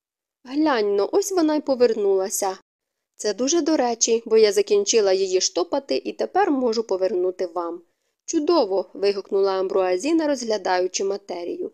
Глянь но, ось вона й повернулася. Це дуже до речі, бо я закінчила її штопати і тепер можу повернути вам. Чудово. вигукнула Амбруазіна, розглядаючи матерію.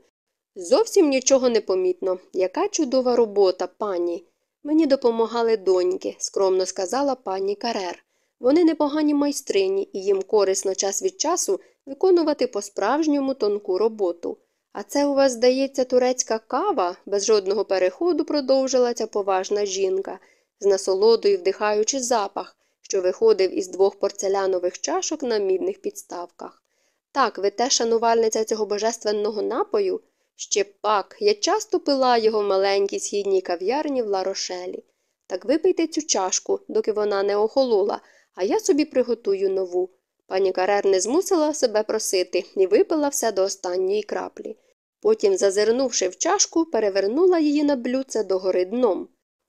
Зовсім нічого не помітно. Яка чудова робота, пані. Мені допомагали доньки, скромно сказала пані Карер. Вони непогані майстрині, і їм корисно час від часу виконувати по справжньому тонку роботу. А це у вас, здається, турецька кава, без жодного переходу продовжила ця поважна жінка, з насолодою вдихаючи запах, що виходив із двох порцелянових чашок на мідних підставках. Так, ви теж шанувальниця цього божественного напою? Ще пак, я часто пила його в маленькій східній кав'ярні в Ларошелі. Так випийте цю чашку, доки вона не охолола, а я собі приготую нову. Пані Карер не змусила себе просити і випила все до останньої краплі. Потім, зазирнувши в чашку, перевернула її на блюдце догори дном.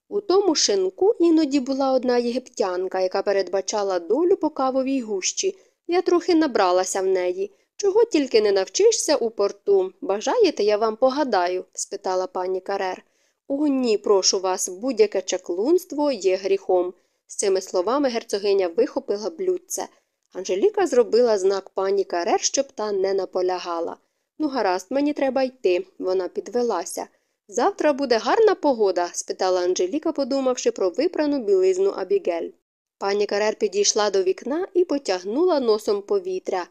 У тому шинку іноді була одна єгиптянка, яка передбачала долю по кавовій гущі. Я трохи набралася в неї. Чого тільки не навчишся у порту. Бажаєте, я вам погадаю? спитала пані Карер. О, ні, прошу вас, будь-яке чаклунство є гріхом. З цими словами герцогиня вихопила блюдце. Анжеліка зробила знак пані Карер, щоб та не наполягала. Ну, гаразд, мені треба йти, вона підвелася. Завтра буде гарна погода? спитала Анжеліка, подумавши про випрану білизну Абігель. Пані Карер підійшла до вікна і потягнула носом повітря.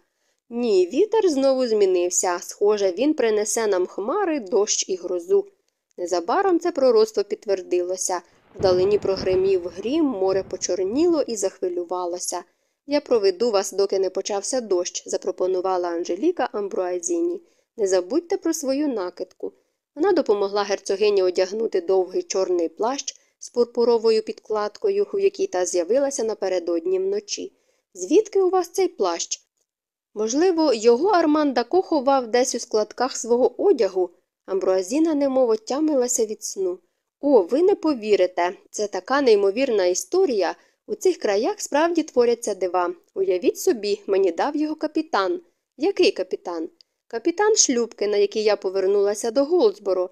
Ні, вітер знову змінився. Схоже, він принесе нам хмари, дощ і грозу. Незабаром це пророцтво підтвердилося. Вдалині прогримів грім, море почорніло і захвилювалося. Я проведу вас, доки не почався дощ, запропонувала Анжеліка Амбруазіні. Не забудьте про свою накидку. Вона допомогла герцогині одягнути довгий чорний плащ з пурпуровою підкладкою, у якій та з'явилася напередодні вночі. Звідки у вас цей плащ? Можливо, його Арман Дако ховав десь у складках свого одягу. Амбруазіна немов отямилася від сну. О, ви не повірите, це така неймовірна історія. У цих краях справді творяться дива. Уявіть собі, мені дав його капітан. Який капітан? Капітан шлюбки, на якій я повернулася до Голдсборо.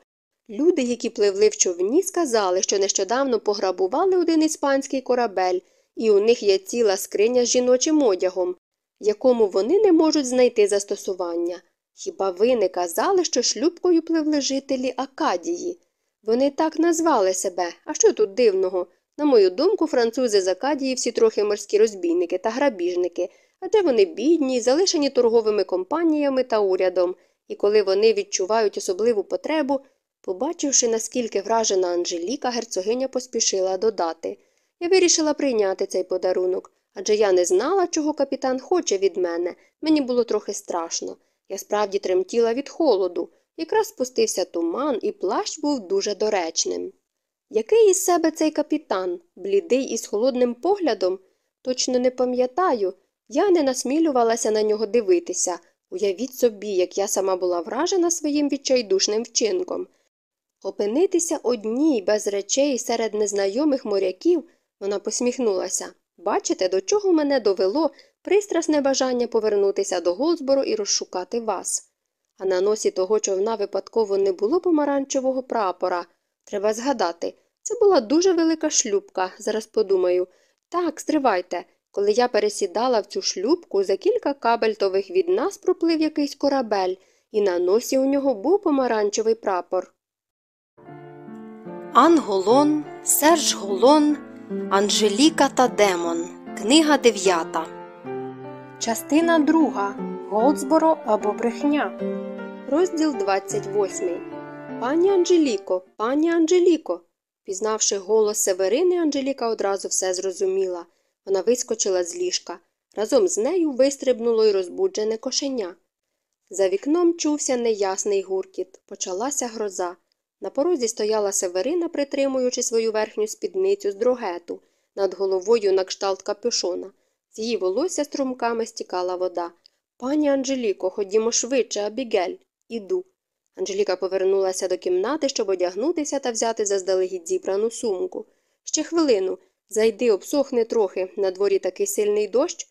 Люди, які пливли в човні, сказали, що нещодавно пограбували один іспанський корабель, і у них є ціла скриня з жіночим одягом, якому вони не можуть знайти застосування. Хіба ви не казали, що шлюбкою пливли жителі Акадії? Вони так назвали себе. А що тут дивного? На мою думку, французи з Акадії всі трохи морські розбійники та грабіжники, адже вони бідні, залишені торговими компаніями та урядом, і коли вони відчувають особливу потребу, побачивши, наскільки вражена Анжеліка, герцогиня поспішила додати Я вирішила прийняти цей подарунок, адже я не знала, чого капітан хоче від мене. Мені було трохи страшно. Я справді тремтіла від холоду. Якраз спустився туман, і плащ був дуже доречним. Який із себе цей капітан, блідий і з холодним поглядом? Точно не пам'ятаю. Я не насмілювалася на нього дивитися. Уявіть собі, як я сама була вражена своїм відчайдушним вчинком. Опинитися одній без речей серед незнайомих моряків, вона посміхнулася. Бачите, до чого мене довело пристрасне бажання повернутися до Голдсбору і розшукати вас. А на носі того човна випадково не було помаранчевого прапора. Треба згадати, це була дуже велика шлюбка, зараз подумаю. Так, стривайте. Коли я пересідала в цю шлюбку, за кілька кабельтових від нас проплив якийсь корабель, і на носі у нього був помаранчевий прапор. Анголон, Серж Голон, Анжеліка та Демон. Книга дев'ята. Частина друга. Голдсборо або брехня. Розділ 28. Пані Анжеліко, пані Анжеліко. Пізнавши голос Северини, Анжеліка одразу все зрозуміла. Вона вискочила з ліжка. Разом з нею вистрибнуло й розбуджене кошеня. За вікном чувся неясний гуркіт. Почалася гроза. На порозі стояла Северина, притримуючи свою верхню спідницю з дрогету, над головою на кшталт капюшона. З її волосся струмками стікала вода. Пані Анжеліко, ходімо швидше, Абігель. Іду. Анжеліка повернулася до кімнати, щоб одягнутися та взяти заздалегідь зібрану сумку. Ще хвилину. Зайди, обсохне трохи, на дворі такий сильний дощ.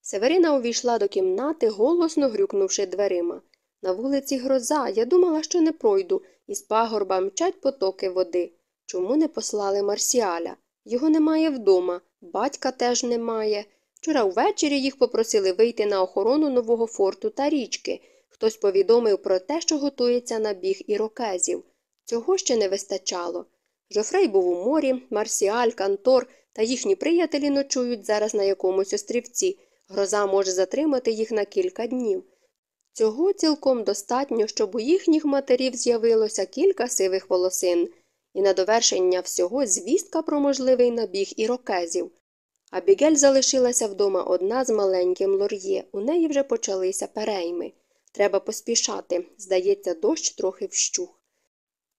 Северина увійшла до кімнати, голосно грюкнувши дверима. На вулиці гроза, я думала, що не пройду, із пагорба мчать потоки води. Чому не послали Марсіаля? Його немає вдома, батька теж немає. Вчора ввечері їх попросили вийти на охорону нового форту та річки. Хтось повідомив про те, що готується набіг ірокезів. Цього ще не вистачало. Жофрей був у морі, Марсіаль, Кантор та їхні приятелі ночують зараз на якомусь острівці. Гроза може затримати їх на кілька днів. Цього цілком достатньо, щоб у їхніх матерів з'явилося кілька сивих волосин, і на довершення всього звістка про можливий набіг ірокезів. Абігель залишилася вдома одна з маленьким лор'є, у неї вже почалися перейми. Треба поспішати, здається, дощ трохи вщух.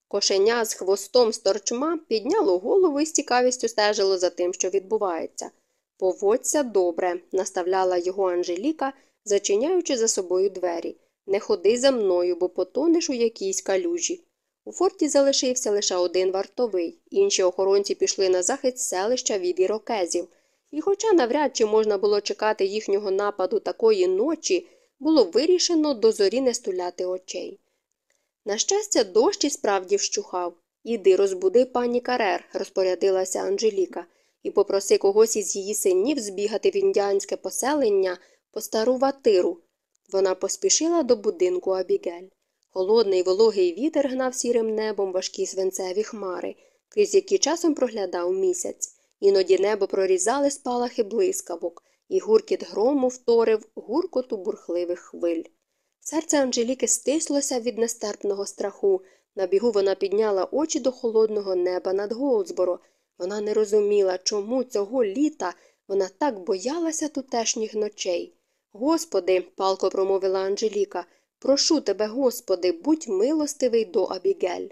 Кошеня з хвостом з торчма підняло голову і з цікавістю стежило за тим, що відбувається. Поводься добре, наставляла його Анжеліка, зачиняючи за собою двері. Не ходи за мною, бо потонеш у якійсь калюжі. У форті залишився лише один вартовий, інші охоронці пішли на захист селища від ірокезів. І, хоча навряд чи можна було чекати їхнього нападу такої ночі, було вирішено до зорі не стуляти очей. На щастя, дощ і справді вщухав. Іди розбуди пані Карер, розпорядилася Анжеліка, і попроси когось із її синів збігати в індіанське поселення по стару ватиру. Вона поспішила до будинку Абігель. Холодний вологий вітер гнав сірим небом важкі свинцеві хмари, крізь які часом проглядав місяць. Іноді небо прорізали спалахи блискавок, і гуркіт грому вторив гуркоту бурхливих хвиль. Серце Анжеліки стислося від нестерпного страху. На бігу вона підняла очі до холодного неба над Голдсборо. Вона не розуміла, чому цього літа вона так боялася тутешніх ночей. Господи, палко промовила Анжеліка, прошу тебе, Господи, будь милостивий до Абігель.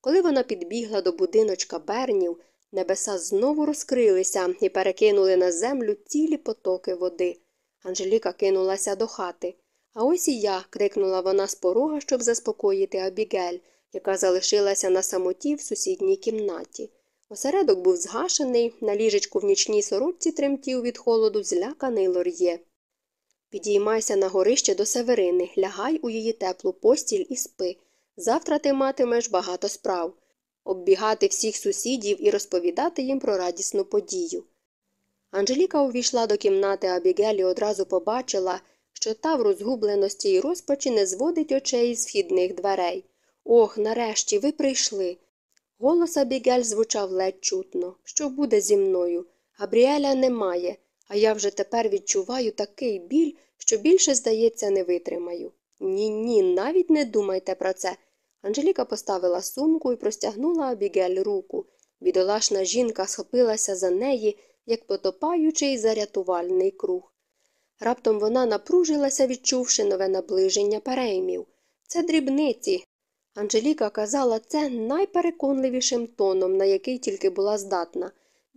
Коли вона підбігла до будиночка Бернів, небеса знову розкрилися і перекинули на землю цілі потоки води. Анжеліка кинулася до хати. А ось і я. крикнула вона з порога, щоб заспокоїти Абігель, яка залишилася на самоті в сусідній кімнаті. Осередок був згашений, на ліжечку в нічній сорочці тремтів від холоду зляканий лор'є. Підіймайся на горище до Северини, лягай у її теплу постіль і спи. Завтра ти матимеш багато справ оббігати всіх сусідів і розповідати їм про радісну подію. Анжеліка увійшла до кімнати Абігель і одразу побачила, що та в розгубленості і розпачі не зводить очей з вхідних дверей. Ох, нарешті ви прийшли. Голос Абігель звучав ледь чутно. Що буде зі мною? Габріеля немає, а я вже тепер відчуваю такий біль, що більше, здається, не витримаю. Ні, ні, навіть не думайте про це. Анжеліка поставила сумку і простягнула Абігель руку. Бідолашна жінка схопилася за неї, як потопаючий зарятувальний круг. Раптом вона напружилася, відчувши нове наближення переймів. Це дрібниці. Анжеліка казала це найпереконливішим тоном, на який тільки була здатна.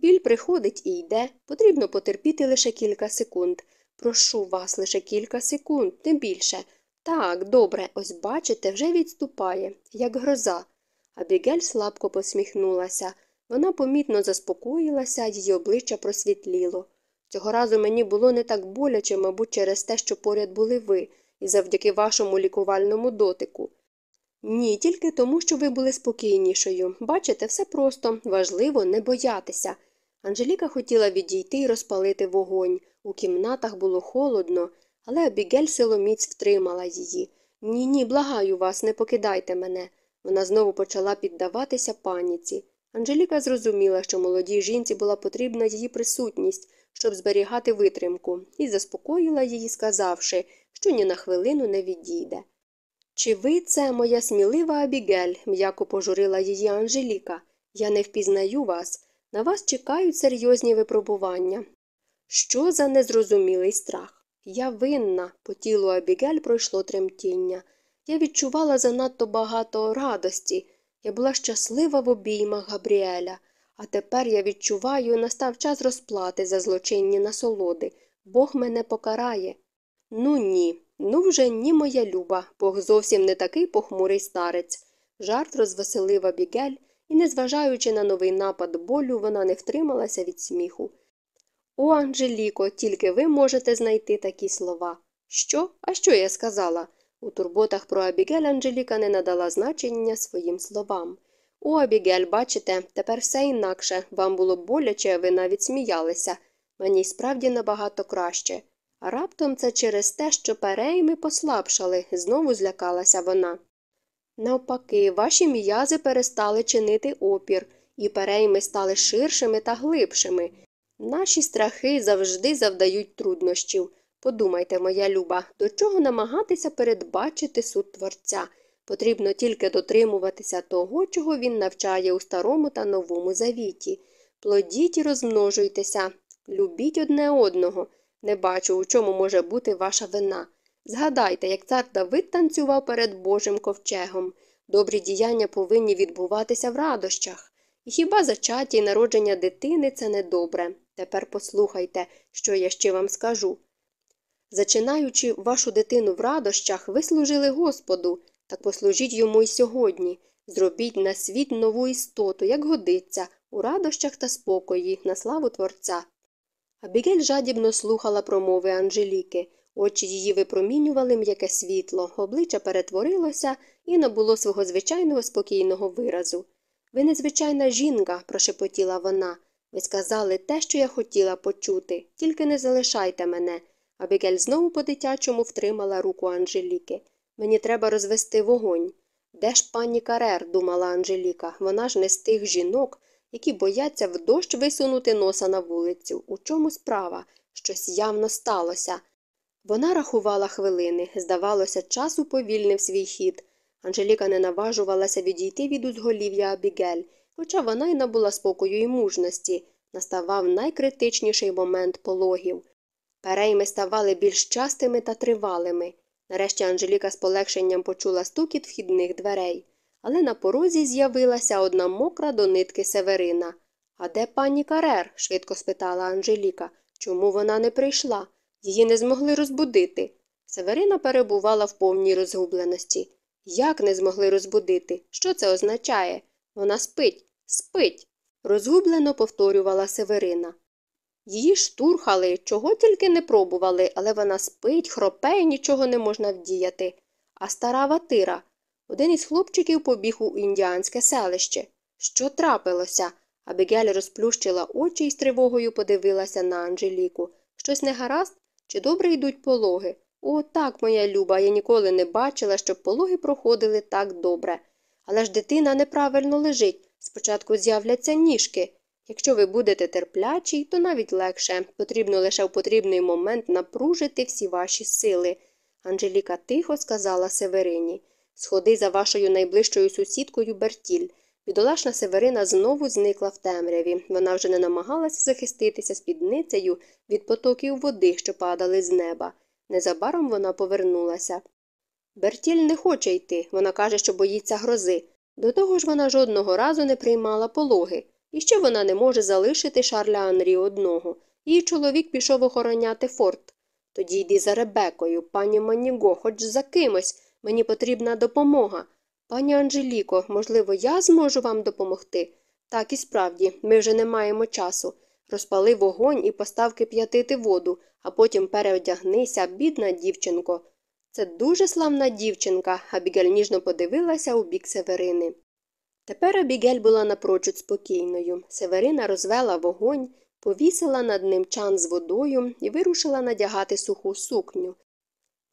Біль приходить і йде, потрібно потерпіти лише кілька секунд. Прошу вас лише кілька секунд, не більше. Так, добре, ось бачите, вже відступає, як гроза. Абігель слабко посміхнулася. Вона помітно заспокоїлася, її обличчя просвітліло. Цього разу мені було не так боляче, мабуть, через те, що поряд були ви, і завдяки вашому лікувальному дотику. Ні, тільки тому, що ви були спокійнішою. Бачите, все просто, важливо не боятися. Анжеліка хотіла відійти і розпалити вогонь. У кімнатах було холодно, але Абігель силоміць втримала її. Ні, ні, благаю вас, не покидайте мене. Вона знову почала піддаватися паніці. Анжеліка зрозуміла, що молодій жінці була потрібна її присутність, щоб зберігати витримку, і заспокоїла її, сказавши, що ні на хвилину не відійде. Чи ви це моя смілива Абігель, м'яко пожурила її Анжеліка. Я не впізнаю вас. На вас чекають серйозні випробування. Що за незрозумілий страх? Я винна, по тілу Абігель пройшло тремтіння. Я відчувала занадто багато радості. Я була щаслива в обіймах Габріеля, а тепер я відчуваю, настав час розплати за злочинні насолоди. Бог мене покарає. Ну ні, ну вже ні, моя люба, Бог зовсім не такий похмурий старець. Жарт розвеселив Абігель, і, незважаючи на новий напад болю, вона не втрималася від сміху. О, Анжеліко, тільки ви можете знайти такі слова. Що? А що я сказала? У турботах про Абігель Анжеліка не надала значення своїм словам. О, Абігель, бачите, тепер все інакше. Вам було боляче, ви навіть сміялися. Мені справді набагато краще. А раптом це через те, що перейми послабшали, знову злякалася вона. Навпаки, ваші м'язи перестали чинити опір, і перейми стали ширшими та глибшими. Наші страхи завжди завдають труднощів. Подумайте, моя люба, до чого намагатися передбачити суд творця. Потрібно тільки дотримуватися того, чого він навчає у старому та новому завіті. Плодіть і розмножуйтеся, любіть одне одного. Не бачу, у чому може бути ваша вина. Згадайте, як цар Давид танцював перед Божим ковчегом. Добрі діяння повинні відбуватися в радощах. І хіба зачаття і народження дитини це не добре? Тепер послухайте, що я ще вам скажу. Зачинаючи вашу дитину в радощах, ви служили Господу, так послужіть йому й сьогодні. Зробіть на світ нову істоту, як годиться, у радощах та спокої, на славу Творця. Абігель жадібно слухала промови Анжеліки. Очі її випромінювали м'яке світло, обличчя перетворилося і набуло свого звичайного спокійного виразу. Ви незвичайна жінка, прошепотіла вона. Ви сказали те, що я хотіла почути, тільки не залишайте мене. Абігель знову по дитячому втримала руку Анжеліки. Мені треба розвести вогонь. Де ж пані Карер, думала Анжеліка, вона ж не з тих жінок, які бояться в дощ висунути носа на вулицю. У чому справа? Щось явно сталося. Вона рахувала хвилини. Здавалося, час уповільнив свій хід. Анжеліка не наважувалася відійти від узголів'я Абігель, хоча вона й набула спокою і мужності. Наставав найкритичніший момент пологів. Перейми ставали більш частими та тривалими. Нарешті Анжеліка з полегшенням почула стукіт вхідних дверей, але на порозі з'явилася одна мокра до нитки Северина. А де пані Карер? швидко спитала Анжеліка. Чому вона не прийшла? Її не змогли розбудити. Северина перебувала в повній розгубленості. Як не змогли розбудити? Що це означає? Вона спить, спить. розгублено повторювала Северина. Її штурхали, чого тільки не пробували, але вона спить, хропе і нічого не можна вдіяти. А стара ватира. Один із хлопчиків побіг у індіанське селище. Що трапилося? Абігель розплющила очі і з тривогою подивилася на Анжеліку. Щось не гаразд? Чи добре йдуть пологи? О, так, моя люба, я ніколи не бачила, щоб пологи проходили так добре. Але ж дитина неправильно лежить. Спочатку з'являться ніжки. Якщо ви будете терплячий, то навіть легше. Потрібно лише в потрібний момент напружити всі ваші сили. Анжеліка тихо сказала Северині. Сходи за вашою найближчою сусідкою Бертіль. Бідолашна Северина знову зникла в темряві. Вона вже не намагалася захиститися спідницею від потоків води, що падали з неба. Незабаром вона повернулася. Бертіль не хоче йти. Вона каже, що боїться грози. До того ж вона жодного разу не приймала пологи. І ще вона не може залишити Шарля Анрі одного. Її чоловік пішов охороняти форт. Тоді йди за Ребекою, пані Маніго, хоч за кимось. Мені потрібна допомога. Пані Анжеліко, можливо, я зможу вам допомогти? Так і справді, ми вже не маємо часу. Розпали вогонь і постав кип'ятити воду, а потім переодягнися, бідна дівчинко. Це дуже славна дівчинка, Абігель ніжно подивилася у бік Северини. Тепер Абігель була напрочуд спокійною. Северина розвела вогонь, повісила над ним чан з водою і вирушила надягати суху сукню.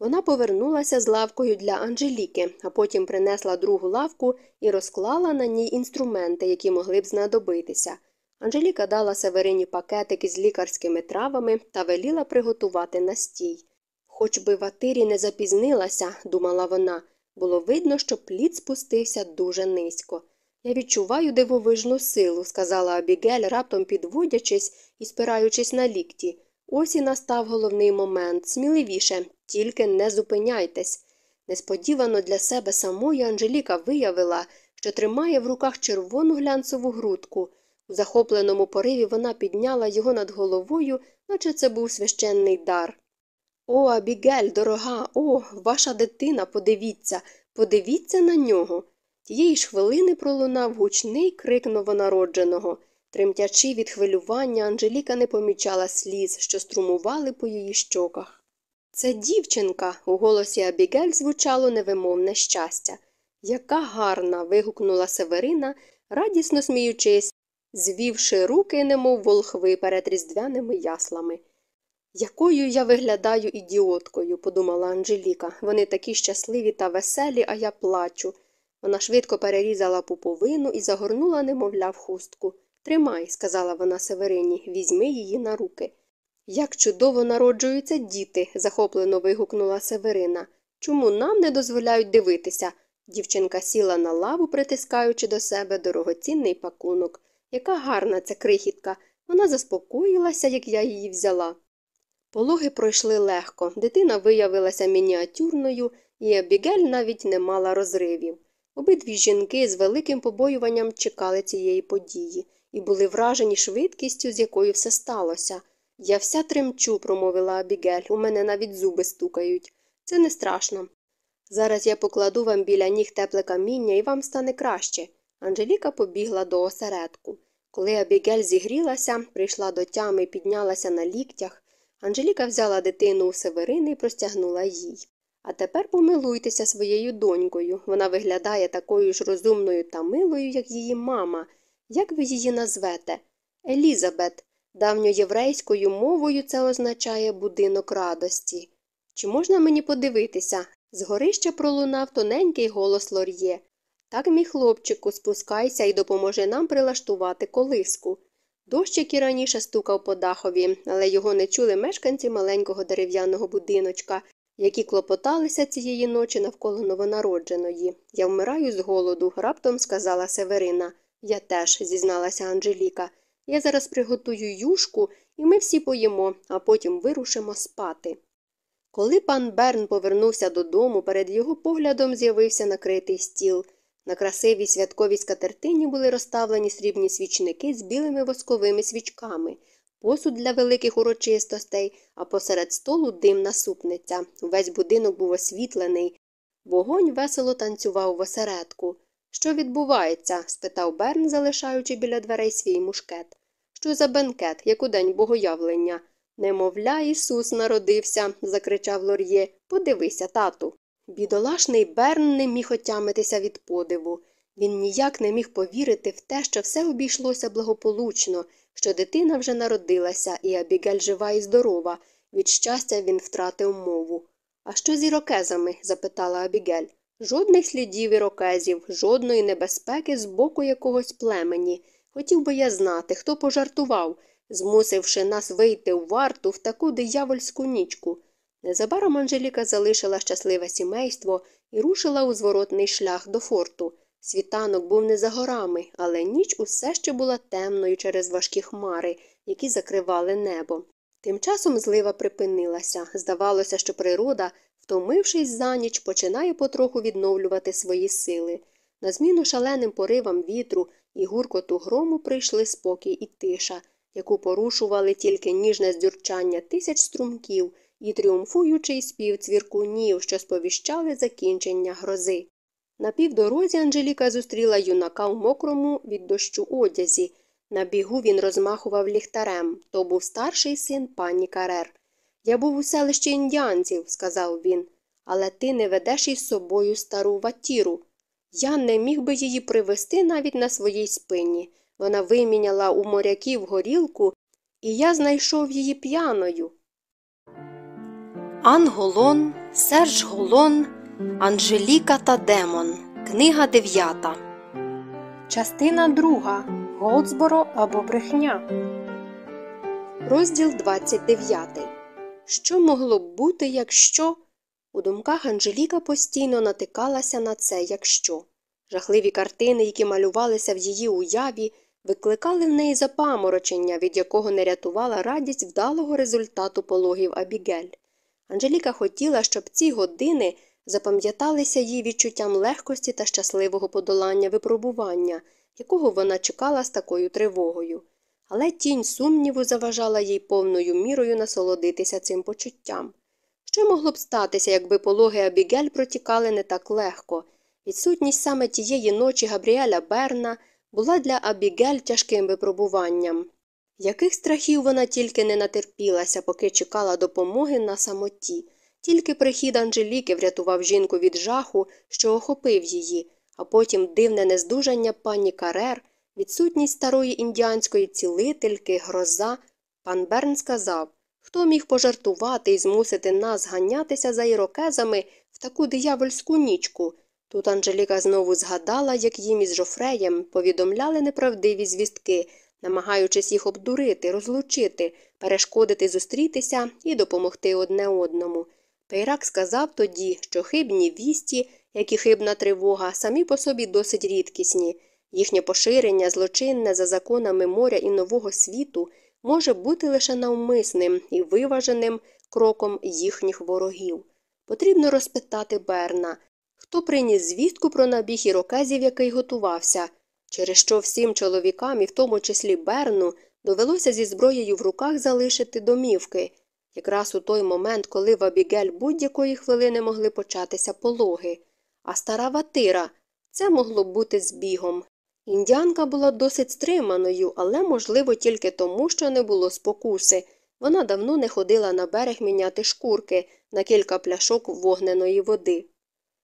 Вона повернулася з лавкою для Анжеліки, а потім принесла другу лавку і розклала на ній інструменти, які могли б знадобитися. Анжеліка дала Северині пакетики з лікарськими травами та веліла приготувати настій. Хоч би ватирі не запізнилася, думала вона, було видно, що плід спустився дуже низько. Я відчуваю дивовижну силу, сказала Абігель, раптом підводячись і спираючись на лікті. Ось і настав головний момент. Сміливіше, тільки не зупиняйтесь. Несподівано для себе самої Анжеліка виявила, що тримає в руках червону глянцеву грудку. У захопленому пориві вона підняла його над головою, наче це був священний дар. О, Абігель, дорога, о, ваша дитина, подивіться, подивіться на нього. Тієї ж хвилини пролунав гучний крик новонародженого. Тремтячи від хвилювання, Анжеліка не помічала сліз, що струмували по її щоках. Це дівчинка. у голосі Абігель звучало невимовне щастя. Яка гарна. вигукнула Северина, радісно сміючись, звівши руки, немов волхви перед різдвяними яслами. Якою я виглядаю ідіоткою, подумала Анжеліка. Вони такі щасливі та веселі, а я плачу. Вона швидко перерізала пуповину і загорнула немовля в хустку. Тримай, сказала вона Северині, візьми її на руки. Як чудово народжуються діти, захоплено вигукнула Северина. Чому нам не дозволяють дивитися? Дівчинка сіла на лаву, притискаючи до себе дорогоцінний пакунок. Яка гарна ця крихітка. Вона заспокоїлася, як я її взяла. Пологи пройшли легко, дитина виявилася мініатюрною, і Абігель навіть не мала розривів. Обидві жінки з великим побоюванням чекали цієї події і були вражені швидкістю, з якою все сталося. Я вся тремчу, промовила Абігель, у мене навіть зуби стукають. Це не страшно. Зараз я покладу вам біля ніг тепле каміння і вам стане краще. Анжеліка побігла до осередку. Коли Абігель зігрілася, прийшла до тями і піднялася на ліктях, Анжеліка взяла дитину у Северини і простягнула їй. А тепер помилуйтеся своєю донькою. Вона виглядає такою ж розумною та милою, як її мама. Як ви її назвете? Елізабет. Давньоєврейською мовою це означає будинок радості. Чи можна мені подивитися? З горища пролунав тоненький голос Лор'є. Так, мій хлопчику, спускайся і допоможи нам прилаштувати колиску. Дощ, який раніше стукав по дахові, але його не чули мешканці маленького дерев'яного будиночка, які клопоталися цієї ночі навколо новонародженої. Я вмираю з голоду, раптом сказала Северина. Я теж, зізналася Анжеліка. Я зараз приготую юшку, і ми всі поїмо, а потім вирушимо спати. Коли пан Берн повернувся додому, перед його поглядом з'явився накритий стіл. На красивій святковій скатертині були розставлені срібні свічники з білими восковими свічками, посуд для великих урочистостей, а посеред столу димна супниця. Увесь будинок був освітлений. Вогонь весело танцював в осередку. Що відбувається? спитав Берн, залишаючи біля дверей свій мушкет. Що за бенкет, як у день богоявлення? Немовля, Ісус народився, закричав Лор'є. Подивися, тату. Бідолашний Берн не міг отямитися від подиву. Він ніяк не міг повірити в те, що все обійшлося благополучно, що дитина вже народилася, і Абігель жива і здорова. Від щастя він втратив мову. А що з ірокезами? запитала Абігель. Жодних слідів ірокезів, жодної небезпеки з боку якогось племені. Хотів би я знати, хто пожартував, змусивши нас вийти у варту в таку диявольську нічку. Незабаром Анжеліка залишила щасливе сімейство і рушила у зворотний шлях до форту. Світанок був не за горами, але ніч усе ще була темною через важкі хмари, які закривали небо. Тим часом злива припинилася. Здавалося, що природа, втомившись за ніч, починає потроху відновлювати свої сили. На зміну шаленим поривам вітру і гуркоту грому прийшли спокій і тиша, яку порушували тільки ніжне здюрчання тисяч струмків і тріумфуючий спів цвіркунів, що сповіщали закінчення грози. На півдорозі Анжеліка зустріла юнака у мокрому від дощу одязі. На бігу він розмахував ліхтарем. То був старший син пані Карер. Я був у селищі індіанців, сказав він, але ти не ведеш із собою стару ватіру. Я не міг би її привезти навіть на своїй спині. Вона виміняла у моряків горілку, і я знайшов її п'яною. Анголон, Серж Голон, Анжеліка та Демон. Книга дев'ята. Частина друга. Голдсборо або брехня. Розділ 29. Що могло б бути, якщо. У думках Анжеліка постійно натикалася на це якщо. Жахливі картини, які малювалися в її уяві, викликали в неї запаморочення, від якого не рятувала радість вдалого результату пологів Абігель. Анжеліка хотіла, щоб ці години запам'яталися їй відчуттям легкості та щасливого подолання випробування, якого вона чекала з такою тривогою. Але тінь сумніву заважала їй повною мірою насолодитися цим почуттям. Що могло б статися, якби пологи Абігель протікали не так легко? Відсутність саме тієї ночі Габріеля Берна була для Абігель тяжким випробуванням. Яких страхів вона тільки не натерпілася, поки чекала допомоги на самоті. Тільки прихід Анжеліки врятував жінку від жаху, що охопив її, а потім дивне нездужання пані Карер, відсутність старої індіанської цілительки, гроза. Пан Берн сказав хто міг пожартувати і змусити нас ганятися за ірокезами в таку диявольську нічку. Тут Анжеліка знову згадала, як їм із Жофреєм повідомляли неправдиві звістки, намагаючись їх обдурити, розлучити, перешкодити зустрітися і допомогти одне одному. Пейрак сказав тоді, що хибні вісті, як і хибна тривога, самі по собі досить рідкісні. Їхнє поширення, злочинне за законами моря і нового світу, може бути лише навмисним і виваженим кроком їхніх ворогів. Потрібно розпитати Берна, хто приніс звістку про набіг ірокезів, який готувався, через що всім чоловікам, і в тому числі Берну, довелося зі зброєю в руках залишити домівки, якраз у той момент, коли в Абігель будь-якої хвилини могли початися пологи. А стара ватира це могло бути збігом. Індіанка була досить стриманою, але, можливо, тільки тому, що не було спокуси. Вона давно не ходила на берег міняти шкурки на кілька пляшок вогненої води.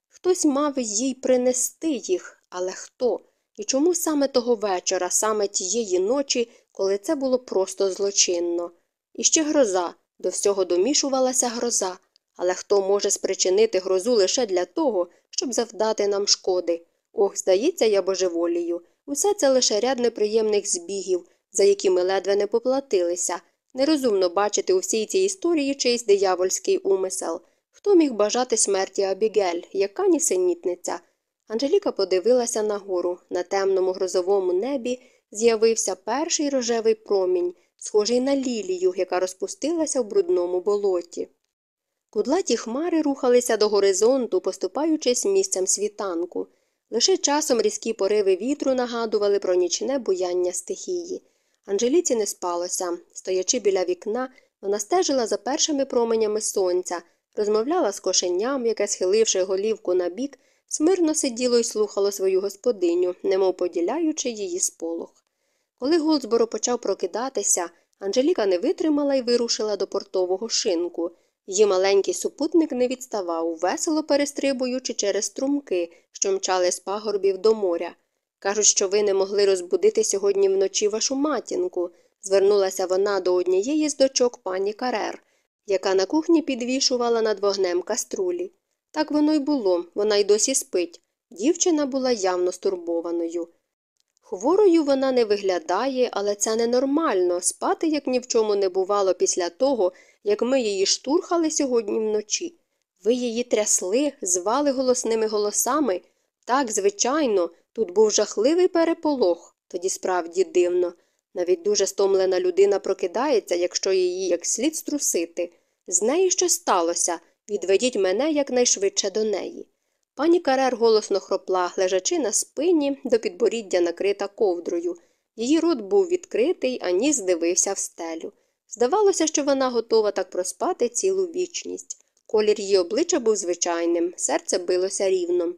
Хтось мав їй принести їх, але хто? І чому саме того вечора, саме тієї ночі, коли це було просто злочинно? І ще гроза, до всього домішувалася гроза, але хто може спричинити грозу лише для того, щоб завдати нам шкоди? Ох, здається, я божеволію. Усе це лише ряд неприємних збігів, за які ми ледве не поплатилися. Нерозумно бачити у всій цій історії чийсь диявольський умисел. Хто міг бажати смерті Абігель, яка нісенітниця? Анжеліка подивилася нагору. На темному грозовому небі з'явився перший рожевий промінь, схожий на лілію, яка розпустилася в брудному болоті. Кудлаті хмари рухалися до горизонту, поступаючись місцем світанку. Лише часом різкі пориви вітру нагадували про нічне буяння стихії. Анжеліці не спалося. Стоячи біля вікна, вона стежила за першими променями сонця, розмовляла з кошеням, яке, схиливши голівку на бік, смирно сиділо й слухало свою господиню, немов поділяючи її сполох. Коли Голдсборо почав прокидатися, Анжеліка не витримала і вирушила до портового шинку. Її маленький супутник не відставав, весело перестрибуючи через струмки, що мчали з пагорбів до моря. Кажуть, що ви не могли розбудити сьогодні вночі вашу матінку, звернулася вона до однієї з дочок пані Карер, яка на кухні підвішувала над вогнем каструлі. Так воно й було, вона й досі спить. Дівчина була явно стурбованою. Хворою вона не виглядає, але це ненормально спати, як ні в чому не бувало після того, як ми її штурхали сьогодні вночі. Ви її трясли, звали голосними голосами. Так, звичайно, тут був жахливий переполох, тоді справді дивно. Навіть дуже стомлена людина прокидається, якщо її як слід струсити. З нею щось сталося. Відведіть мене якнайшвидше до неї. Пані Карер голосно хропла, лежачи на спині, до підборіддя накрита ковдрою. Її рот був відкритий, а ніс дивився в стелю. Здавалося, що вона готова так проспати цілу вічність. Колір її обличчя був звичайним, серце билося рівно.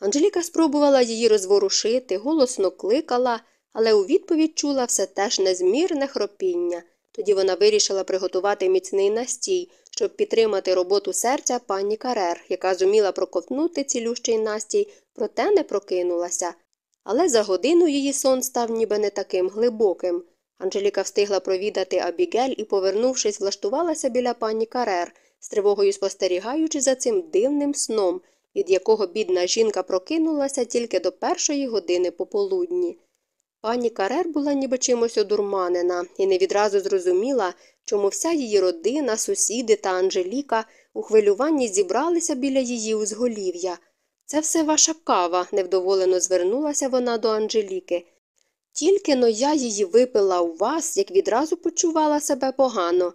Анжеліка спробувала її розворушити, голосно кликала, але у відповідь чула все теж незмірне хропіння. Тоді вона вирішила приготувати міцний настій, щоб підтримати роботу серця пані Карер, яка зуміла проковтнути цілющий настій, проте не прокинулася. Але за годину її сон став ніби не таким глибоким. Анжеліка встигла провідати Абігель і, повернувшись, влаштувалася біля пані Карер, з тривогою спостерігаючи за цим дивним сном, від якого бідна жінка прокинулася тільки до першої години пополудні. Пані Карер була ніби чимось одурманена і не відразу зрозуміла, чому вся її родина, сусіди та Анжеліка у хвилюванні зібралися біля її узголів'я. Це все ваша кава, невдоволено звернулася вона до Анжеліки. Тільки но я її випила у вас, як відразу почувала себе погано.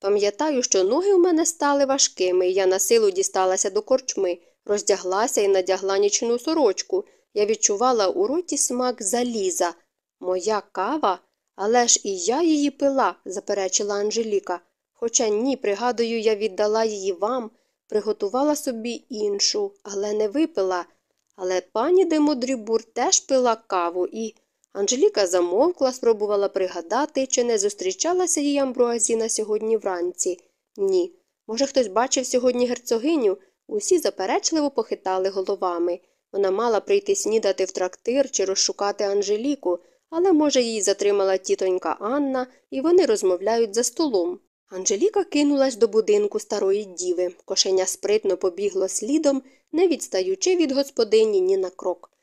Пам'ятаю, що ноги у мене стали важкими, і я на силу дісталася до корчми, роздяглася і надягла нічну сорочку. Я відчувала у роті смак заліза. Моя кава? Але ж і я її пила, заперечила Анжеліка. Хоча ні, пригадую, я віддала її вам, приготувала собі іншу, але не випила. Але пані Демодрібур теж пила каву і. Анжеліка замовкла, спробувала пригадати, чи не зустрічалася їй амбруазіна сьогодні вранці. Ні. Може, хтось бачив сьогодні герцогиню? Усі заперечливо похитали головами. Вона мала прийти снідати в трактир чи розшукати Анжеліку, але, може, її затримала тітонька Анна, і вони розмовляють за столом. Анжеліка кинулась до будинку старої діви. Кошеня спритно побігло слідом, не відстаючи від господині ні на крок.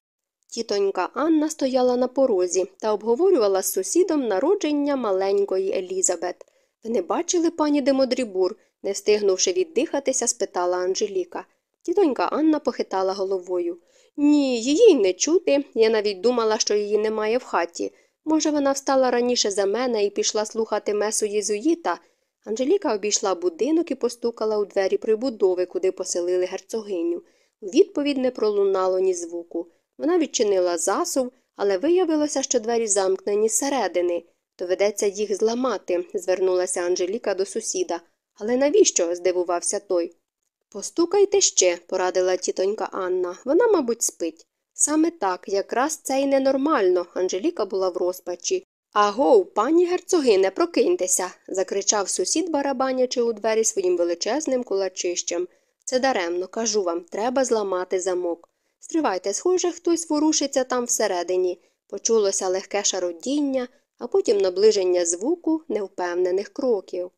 Тітонька Анна стояла на порозі та обговорювала з сусідом народження маленької Елізабет. Ви не бачили пані Демодрібур? не встигнувши віддихатися, спитала Анжеліка. Тітонька Анна похитала головою. Ні, її й не чути. Я навіть думала, що її немає в хаті. Може, вона встала раніше за мене і пішла слухати месу єзуїта. Анжеліка обійшла будинок і постукала у двері прибудови, куди поселили герцогиню. У відповідь не пролунало ні звуку. Вона відчинила засув, але виявилося, що двері замкнені зсередини. Доведеться їх зламати, звернулася Анжеліка до сусіда. Але навіщо? здивувався той. Постукайте ще, порадила тітонька Анна. Вона, мабуть, спить. Саме так, якраз це й ненормально. Анжеліка була в розпачі. Агоу, пані герцогине, прокиньтеся. закричав сусід, барабанячи у двері своїм величезним кулачищем. Це даремно, кажу вам, треба зламати замок. Стривайте, схоже, хтось ворушиться там всередині. Почулося легке шародіння, а потім наближення звуку невпевнених кроків.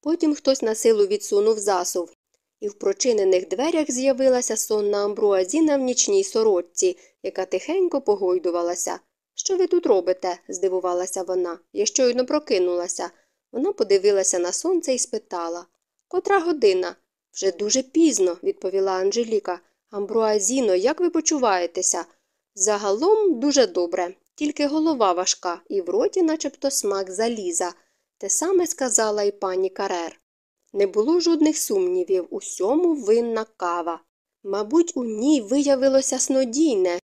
Потім хтось на силу відсунув засув, і в прочинених дверях з'явилася сонна амбруазіна в нічній сорочці, яка тихенько погойдувалася. Що ви тут робите? здивувалася вона. Я щойно прокинулася. Вона подивилася на сонце і спитала Котра година? Вже дуже пізно, відповіла Анжеліка. Амбруазіно, як ви почуваєтеся? Загалом дуже добре, тільки голова важка, і в роті начебто смак заліза. Те саме сказала й пані Карер. Не було жодних сумнівів, усьому винна кава. Мабуть, у ній виявилося снодійне,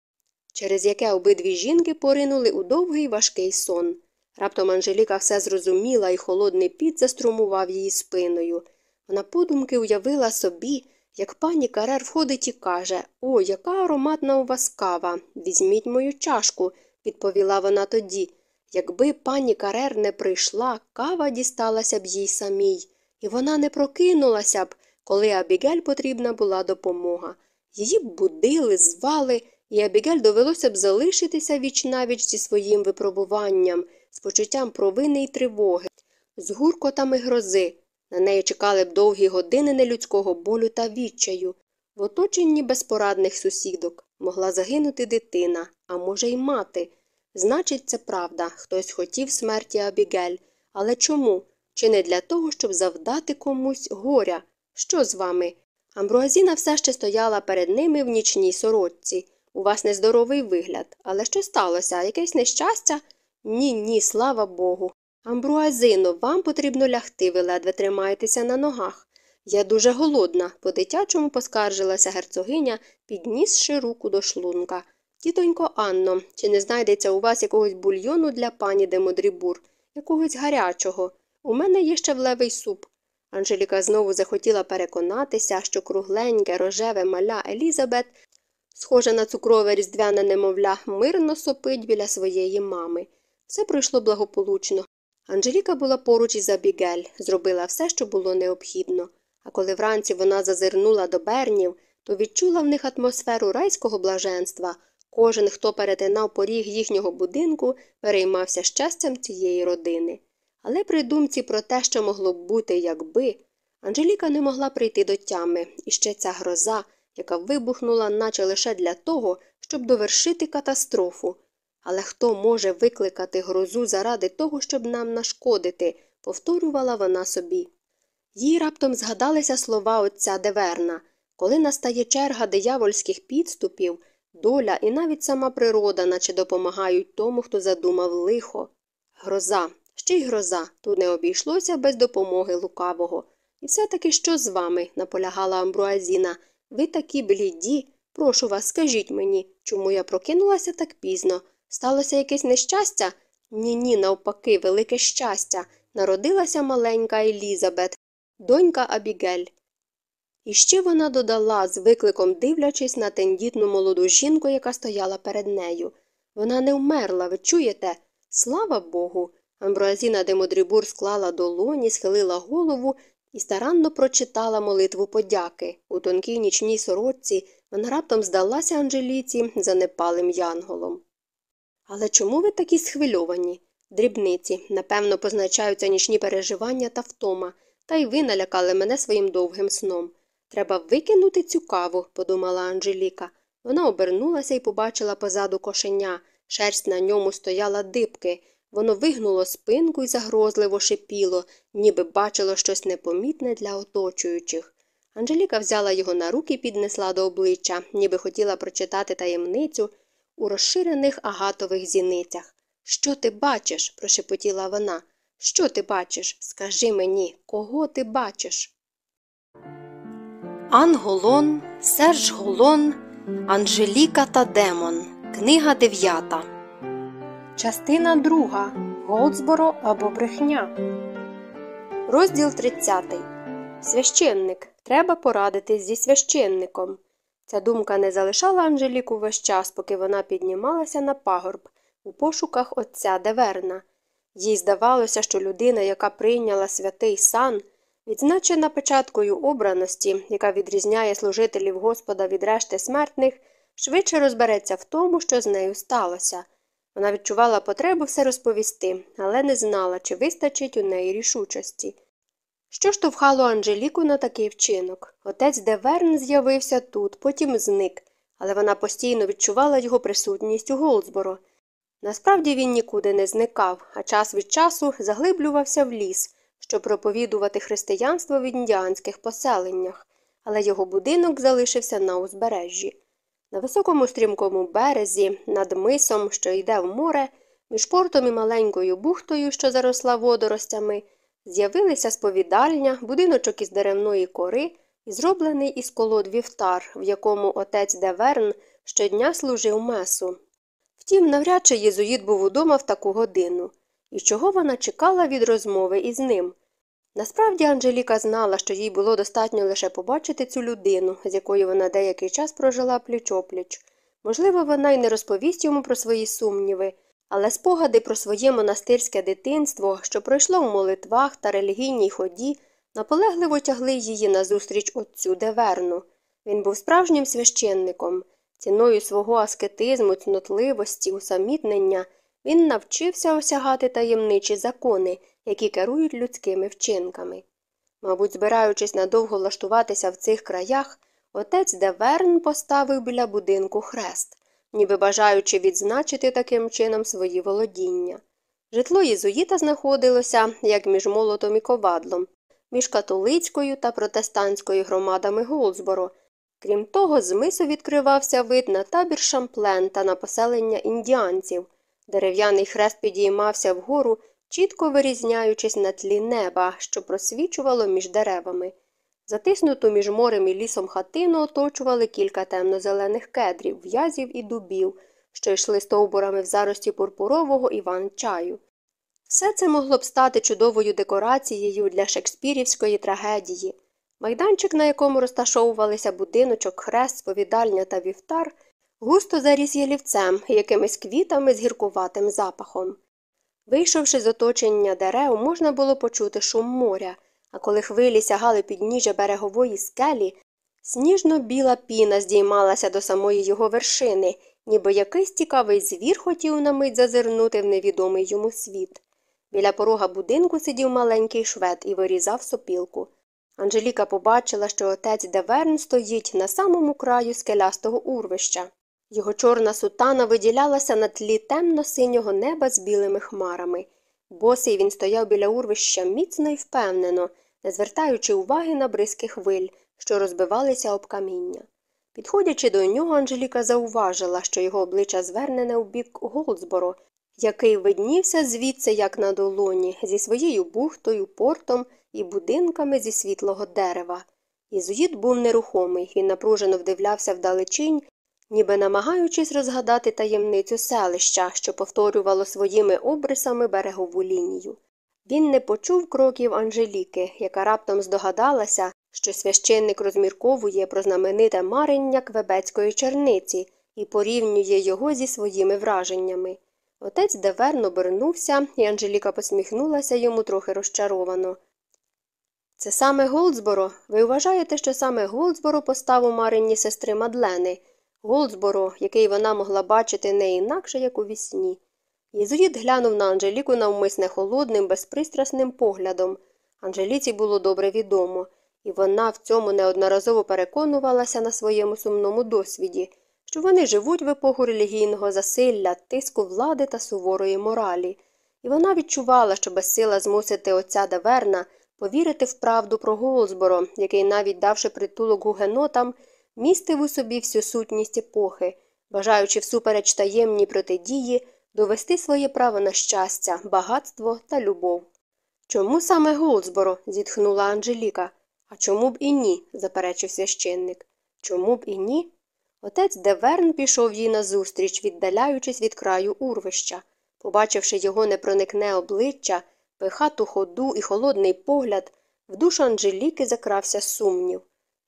через яке обидві жінки поринули у довгий важкий сон. Раптом Анжеліка все зрозуміла, і холодний піт заструмував її спиною. Вона подумки уявила собі, як пані Карер входить і каже О, яка ароматна у вас кава. Візьміть мою чашку, відповіла вона тоді. Якби пані Карер не прийшла, кава дісталася б їй самій, і вона не прокинулася б, коли Абігель потрібна була допомога. Її б будили, звали, і Абігель довелося б залишитися віч навіч зі своїм випробуванням, з почуттям провини й тривоги, з гуркотами грози. На неї чекали б довгі години нелюдського болю та відчаю. В оточенні безпорадних сусідок могла загинути дитина, а може, й мати. Значить, це правда, хтось хотів смерті Абігель. Але чому? Чи не для того, щоб завдати комусь горя? Що з вами? Амбруазіна все ще стояла перед ними в нічній сорочці. У вас нездоровий вигляд. Але що сталося? Якесь нещастя? Ні, ні, слава Богу. Амбруазино, вам потрібно лягти, ви ледве тримаєтеся на ногах. Я дуже голодна, по дитячому поскаржилася герцогиня, піднісши руку до шлунка. Тітонько Анно, чи не знайдеться у вас якогось бульйону для пані Демодрібур, якогось гарячого? У мене є ще влевий суп. Анжеліка знову захотіла переконатися, що кругленьке рожеве маля Елізабет, схоже на цукрове різдвяне немовля, мирно сопить біля своєї мами. Все пройшло благополучно. Анжеліка була поруч із Абігель, зробила все, що було необхідно. А коли вранці вона зазирнула до бернів, то відчула в них атмосферу райського блаженства. Кожен, хто перетинав поріг їхнього будинку, переймався щастям цієї родини. Але при думці про те, що могло б бути, якби, Анжеліка не могла прийти до тями, і ще ця гроза, яка вибухнула, наче лише для того, щоб довершити катастрофу. Але хто може викликати грозу заради того, щоб нам нашкодити, повторювала вона собі. Їй раптом згадалися слова отця Деверна коли настає черга диявольських підступів, доля і навіть сама природа, наче допомагають тому, хто задумав лихо. Гроза, ще й гроза, тут не обійшлося без допомоги лукавого. І все таки що з вами? наполягала Амбруазіна. Ви такі бліді. Прошу вас, скажіть мені, чому я прокинулася так пізно? Сталося якесь нещастя? Ні, ні, навпаки, велике щастя. Народилася маленька Елізабет, донька Абігель. І ще вона додала, з викликом дивлячись на тендітну молоду жінку, яка стояла перед нею. Вона не вмерла, ви чуєте? Слава Богу. Амброазіна де Модрібур склала долоні, схилила голову і старанно прочитала молитву подяки. У тонкій нічній сорочці вона раптом здалася Анжеліці занепалим янголом. Але чому ви такі схвильовані? Дрібниці, напевно, позначаються нічні переживання та втома, та й ви налякали мене своїм довгим сном. Треба викинути цю каву, подумала Анжеліка. Вона обернулася і побачила позаду кошеня. Шерсть на ньому стояла дибки. Воно вигнуло спинку і загрозливо шипіло, ніби бачило щось непомітне для оточуючих. Анжеліка взяла його на руки і піднесла до обличчя, ніби хотіла прочитати таємницю у розширених агатових зіницях. Що ти бачиш? прошепотіла вона. Що ти бачиш? Скажи мені, кого ти бачиш? Ан Голон, Серж Голон, Анжеліка та Демон. Книга дев'ята. Частина друга. Голдсборо або брехня. Розділ 30. Священник. Треба порадитись зі священником. Ця думка не залишала Анжеліку весь час, поки вона піднімалася на пагорб у пошуках отця Деверна. Їй здавалося, що людина, яка прийняла святий сан, відзначена печаткою обраності, яка відрізняє служителів Господа від решти смертних, швидше розбереться в тому, що з нею сталося. Вона відчувала потребу все розповісти, але не знала, чи вистачить у неї рішучості. Що штовхало Анжеліку на такий вчинок? Отець Деверн з'явився тут, потім зник, але вона постійно відчувала його присутність у Голдсборо. Насправді він нікуди не зникав, а час від часу заглиблювався в ліс, щоб проповідувати християнство в індіанських поселеннях, але його будинок залишився на узбережжі. На високому стрімкому березі, над мисом, що йде в море, між портом і маленькою бухтою, що заросла водоростями, з'явилися сповідальня, будиночок із деревної кори і зроблений із колод вівтар, в якому отець Деверн щодня служив месу. Втім, навряд чи єзуїт був удома в таку годину, і чого вона чекала від розмови із ним. Насправді Анжеліка знала, що їй було достатньо лише побачити цю людину, з якою вона деякий час прожила пліч-опліч. Можливо, вона й не розповість йому про свої сумніви, але спогади про своє монастирське дитинство, що пройшло в молитвах та релігійній ході, наполегливо тягли її назустріч отцю Деверну. Він був справжнім священником. Ціною свого аскетизму, цнотливості, усамітнення він навчився осягати таємничі закони, які керують людськими вчинками. Мабуть, збираючись надовго влаштуватися в цих краях, отець Деверн поставив біля будинку хрест, ніби бажаючи відзначити таким чином свої володіння. Житло єзуїта знаходилося як між молотом і ковадлом, між католицькою та протестантською громадами Голдсборо. Крім того, з мису відкривався вид на табір шамплен та на поселення індіанців. Дерев'яний хрест підіймався вгору, чітко вирізняючись на тлі неба, що просвічувало між деревами. Затиснуту між морем і лісом хатину оточували кілька темно-зелених кедрів, в'язів і дубів, що йшли стовбурами в зарості пурпурового іван-чаю. Все це могло б стати чудовою декорацією для шекспірівської трагедії. Майданчик, на якому розташовувалися будиночок, хрест, сповідальня та вівтар, густо заріс ялівцем, якимись квітами з гіркуватим запахом. Вийшовши з оточення дерев, можна було почути шум моря, а коли хвилі сягали підніжжя берегової скелі, сніжно-біла піна здіймалася до самої його вершини, ніби якийсь цікавий звір хотів на мить зазирнути в невідомий йому світ. Біля порога будинку сидів маленький швед і вирізав сопілку. Анжеліка побачила, що отець Деверн стоїть на самому краю скелястого урвища. Його чорна сутана виділялася на тлі темно-синього неба з білими хмарами. Босий він стояв біля урвища міцно і впевнено, не звертаючи уваги на бризки хвиль, що розбивалися об каміння. Підходячи до нього, Анжеліка зауважила, що його обличчя звернене у бік Голдсборо, який виднівся звідси, як на долоні, зі своєю бухтою, портом і будинками зі світлого дерева. Ізуїд був нерухомий, він напружено вдивлявся вдалечінь, ніби намагаючись розгадати таємницю селища, що повторювало своїми обрисами берегову лінію. Він не почув кроків Анжеліки, яка раптом здогадалася, що священник розмірковує про знамените марення квебецької черниці і порівнює його зі своїми враженнями. Отець Деверн обернувся, і Анжеліка посміхнулася йому трохи розчаровано. Це саме Голдсборо. Ви вважаєте, що саме Голдсборо постав у Марині сестри Мадлени, Голдсборо, який вона могла бачити не інакше, як у вісні. Єзуїт глянув на Анжеліку навмисне холодним, безпристрасним поглядом. Анжеліці було добре відомо, і вона в цьому неодноразово переконувалася на своєму сумному досвіді, що вони живуть в епоху релігійного засилля, тиску влади та суворої моралі, і вона відчувала, що безсила змусити отця Деверна повірити в правду про Голдсборо, який, навіть давши притулок гугенотам, містив у собі всю сутність епохи, бажаючи всупереч таємній протидії довести своє право на щастя, багатство та любов. Чому саме Голдсборо? зітхнула Анжеліка. А чому б і ні? заперечив священник. Чому б і ні? Отець Деверн пішов їй назустріч, віддаляючись від краю урвища. Побачивши його непроникне обличчя, пихату ходу і холодний погляд, в душу Анжеліки закрався сумнів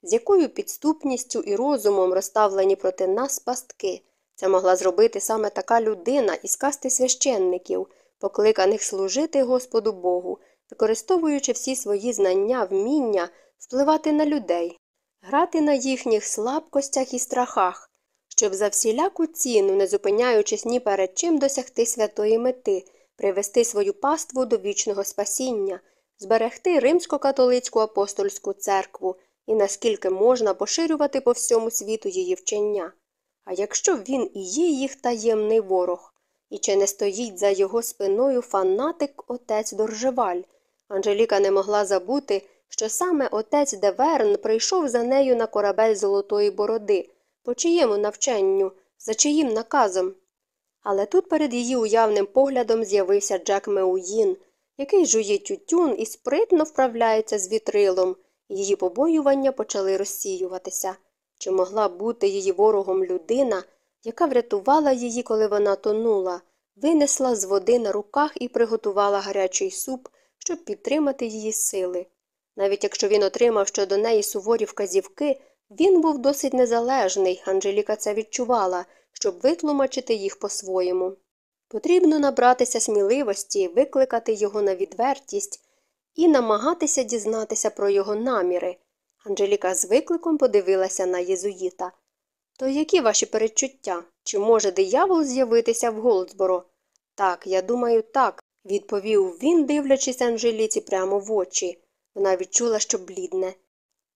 з якою підступністю і розумом розставлені проти нас пастки. Це могла зробити саме така людина із касти священників, покликаних служити Господу Богу, використовуючи всі свої знання, вміння, впливати на людей, грати на їхніх слабкостях і страхах, щоб за всіляку ціну, не зупиняючись ні перед чим досягти святої мети, привести свою паству до вічного спасіння, зберегти римсько-католицьку апостольську церкву і наскільки можна поширювати по всьому світу її вчення. А якщо він і є їх таємний ворог, і чи не стоїть за його спиною фанатик отець Доржеваль? Анжеліка не могла забути, що саме отець Деверн прийшов за нею на корабель Золотої Бороди, по чиєму навчанню, за чиїм наказом. Але тут перед її уявним поглядом з'явився Джек Меуїн, який жує тютюн і спритно вправляється з вітрилом, Її побоювання почали розсіюватися. Чи могла бути її ворогом людина, яка врятувала її, коли вона тонула, винесла з води на руках і приготувала гарячий суп, щоб підтримати її сили. Навіть якщо він отримав щодо неї суворі вказівки, він був досить незалежний, Анжеліка це відчувала, щоб витлумачити їх по-своєму. Потрібно набратися сміливості, викликати його на відвертість і намагатися дізнатися про його наміри. Анжеліка з викликом подивилася на єзуїта. То які ваші передчуття? Чи може диявол з'явитися в Голдсборо? Так, я думаю, так, відповів він, дивлячись Анжеліці прямо в очі. Вона відчула, що блідне.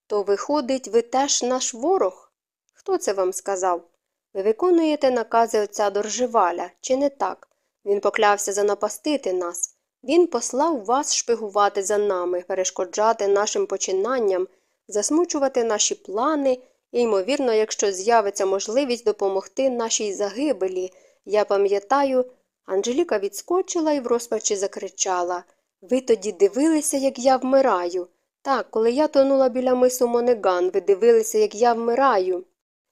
То, виходить, ви теж наш ворог? Хто це вам сказав? Ви виконуєте накази отця Доржеваля, чи не так? Він поклявся занапастити нас. Він послав вас шпигувати за нами, перешкоджати нашим починанням, засмучувати наші плани, і, ймовірно, якщо з'явиться можливість допомогти нашій загибелі, я пам'ятаю, Анжеліка відскочила і в розпачі закричала Ви тоді дивилися, як я вмираю. Так, коли я тонула біля мису Монеган, ви дивилися, як я вмираю.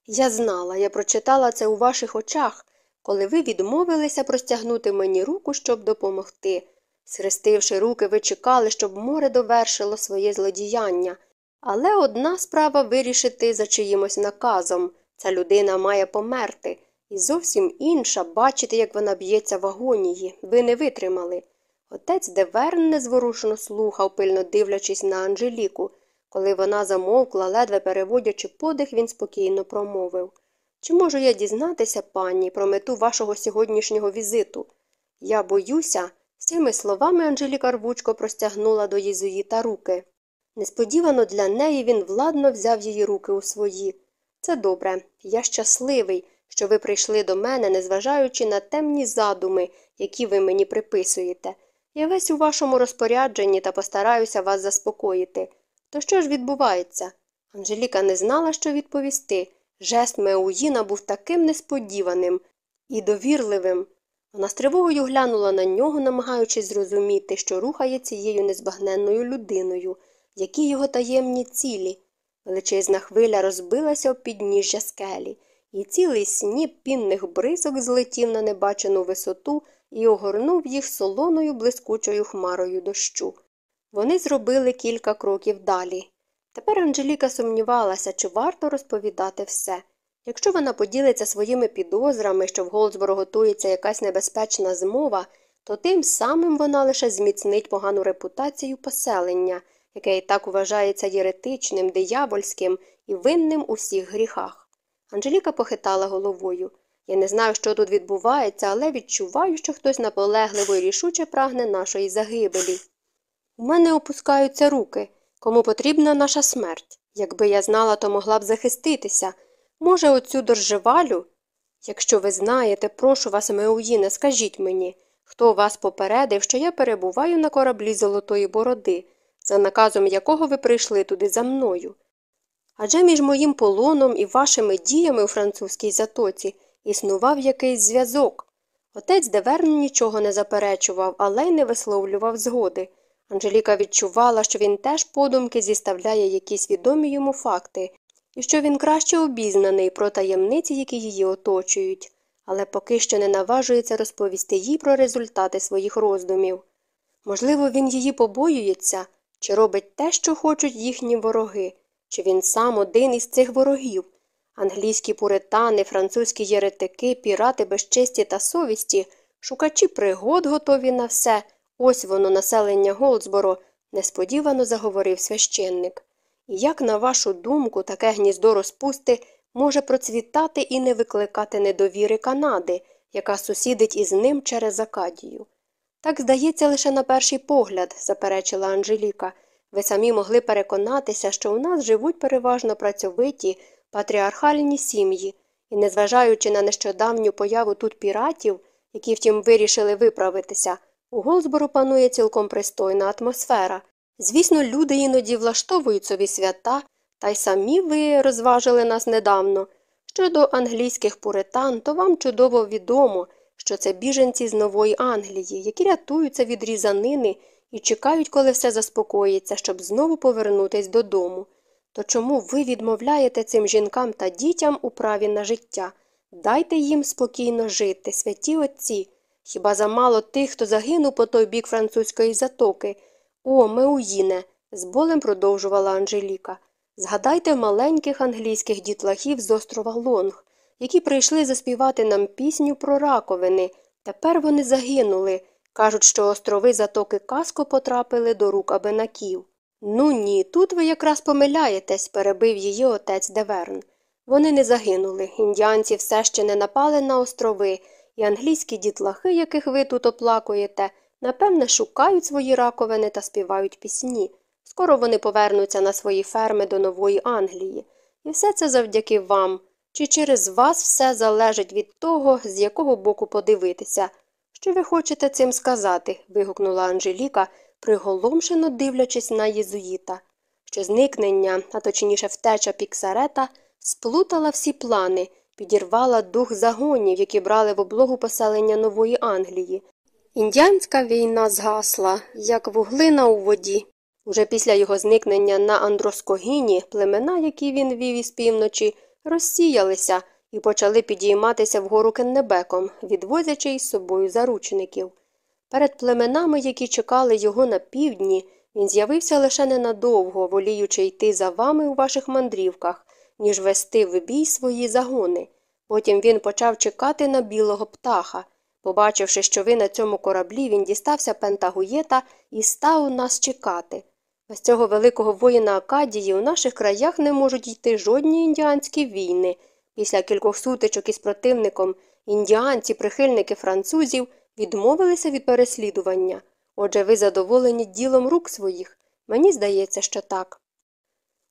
Я знала, я прочитала це у ваших очах, коли ви відмовилися простягнути мені руку, щоб допомогти. Схрестивши руки, ви чекали, щоб море довершило своє злодіяння. Але одна справа вирішити за чиїмось наказом ця людина має померти, і зовсім інша бачити, як вона б'ється в агонії. Ви не витримали. Отець Деверн незворушно слухав, пильно дивлячись на Анжеліку. Коли вона замовкла, ледве переводячи подих, він спокійно промовив Чи можу я дізнатися, пані, про мету вашого сьогоднішнього візиту? Я боюся. З цими словами Анжеліка рвучко простягнула до єзуїта руки. Несподівано для неї він владно взяв її руки у свої. Це добре, я щасливий, що ви прийшли до мене, незважаючи на темні задуми, які ви мені приписуєте. Я весь у вашому розпорядженні та постараюся вас заспокоїти. То що ж відбувається? Анжеліка не знала, що відповісти. Жест Меуїна був таким несподіваним і довірливим. Вона з тривогою глянула на нього, намагаючись зрозуміти, що рухає цією незбагненною людиною, які його таємні цілі. Величезна хвиля розбилася об підніжжя скелі, і цілий сніп пінних бризок злетів на небачену висоту і огорнув їх солоною блискучою хмарою дощу. Вони зробили кілька кроків далі. Тепер Анжеліка сумнівалася, чи варто розповідати все. Якщо вона поділиться своїми підозрами, що в Голдсборо готується якась небезпечна змова, то тим самим вона лише зміцнить погану репутацію поселення, яке і так вважається єретичним, диявольським і винним у всіх гріхах. Анжеліка похитала головою. Я не знаю, що тут відбувається, але відчуваю, що хтось наполегливо і рішуче прагне нашої загибелі. У мене опускаються руки. Кому потрібна наша смерть? Якби я знала, то могла б захиститися. Може, оцю доржевалю? Якщо ви знаєте, прошу вас, Меуїне, скажіть мені, хто вас попередив, що я перебуваю на кораблі Золотої Бороди, за наказом якого ви прийшли туди за мною? Адже між моїм полоном і вашими діями у французькій затоці існував якийсь зв'язок. Отець Деверн нічого не заперечував, але й не висловлював згоди. Анжеліка відчувала, що він теж подумки зіставляє якісь відомі йому факти, і що він краще обізнаний про таємниці, які її оточують, але поки що не наважується розповісти їй про результати своїх роздумів. Можливо, він її побоюється, чи робить те, що хочуть їхні вороги, чи він сам один із цих ворогів. Англійські пуритани, французькі єретики, пірати без честі та совісті, шукачі пригод готові на все. Ось воно, населення Голдсборо, несподівано заговорив священник. І як, на вашу думку, таке гніздо розпусти може процвітати і не викликати недовіри Канади, яка сусідить із ним через Акадію? Так здається лише на перший погляд, заперечила Анжеліка. Ви самі могли переконатися, що у нас живуть переважно працьовиті, патріархальні сім'ї, і, незважаючи на нещодавню появу тут піратів, які втім вирішили виправитися, у Голсбору панує цілком пристойна атмосфера. Звісно, люди іноді влаштовують собі свята, та й самі ви розважили нас недавно. Щодо англійських пуритан, то вам чудово відомо, що це біженці з Нової Англії, які рятуються від різанини і чекають, коли все заспокоїться, щоб знову повернутись додому. То чому ви відмовляєте цим жінкам та дітям у праві на життя? Дайте їм спокійно жити, святі отці. Хіба замало тих, хто загинув по той бік французької затоки? О, Меуїне, з болем продовжувала Анжеліка. Згадайте маленьких англійських дітлахів з острова Лонг, які прийшли заспівати нам пісню про раковини. Тепер вони загинули. Кажуть, що острови затоки Каско потрапили до рук абенаків. Ну ні, тут ви якраз помиляєтесь, перебив її отець Деверн. Вони не загинули. Індіанці все ще не напали на острови, і англійські дітлахи, яких ви тут оплакуєте, напевне, шукають свої раковини та співають пісні. Скоро вони повернуться на свої ферми до Нової Англії. І все це завдяки вам. Чи через вас все залежить від того, з якого боку подивитися? Що ви хочете цим сказати? вигукнула Анжеліка, приголомшено дивлячись на єзуїта. Що зникнення, а точніше втеча Піксарета, сплутала всі плани, підірвала дух загонів, які брали в облогу поселення Нової Англії. Індіанська війна згасла, як вуглина у воді. Уже після його зникнення на Андроскогіні племена, які він вів із півночі, розсіялися і почали підійматися вгору Кеннебеком, відвозячи із собою заручників. Перед племенами, які чекали його на півдні, він з'явився лише ненадовго, воліючи йти за вами у ваших мандрівках, ніж вести в бій свої загони. Потім він почав чекати на білого птаха. Побачивши, що ви на цьому кораблі, він дістався Пентагуєта і став нас чекати. Без цього великого воїна Акадії у наших краях не можуть йти жодні індіанські війни. Після кількох сутичок із противником індіанці, прихильники французів, відмовилися від переслідування. Отже, ви задоволені ділом рук своїх. Мені здається, що так.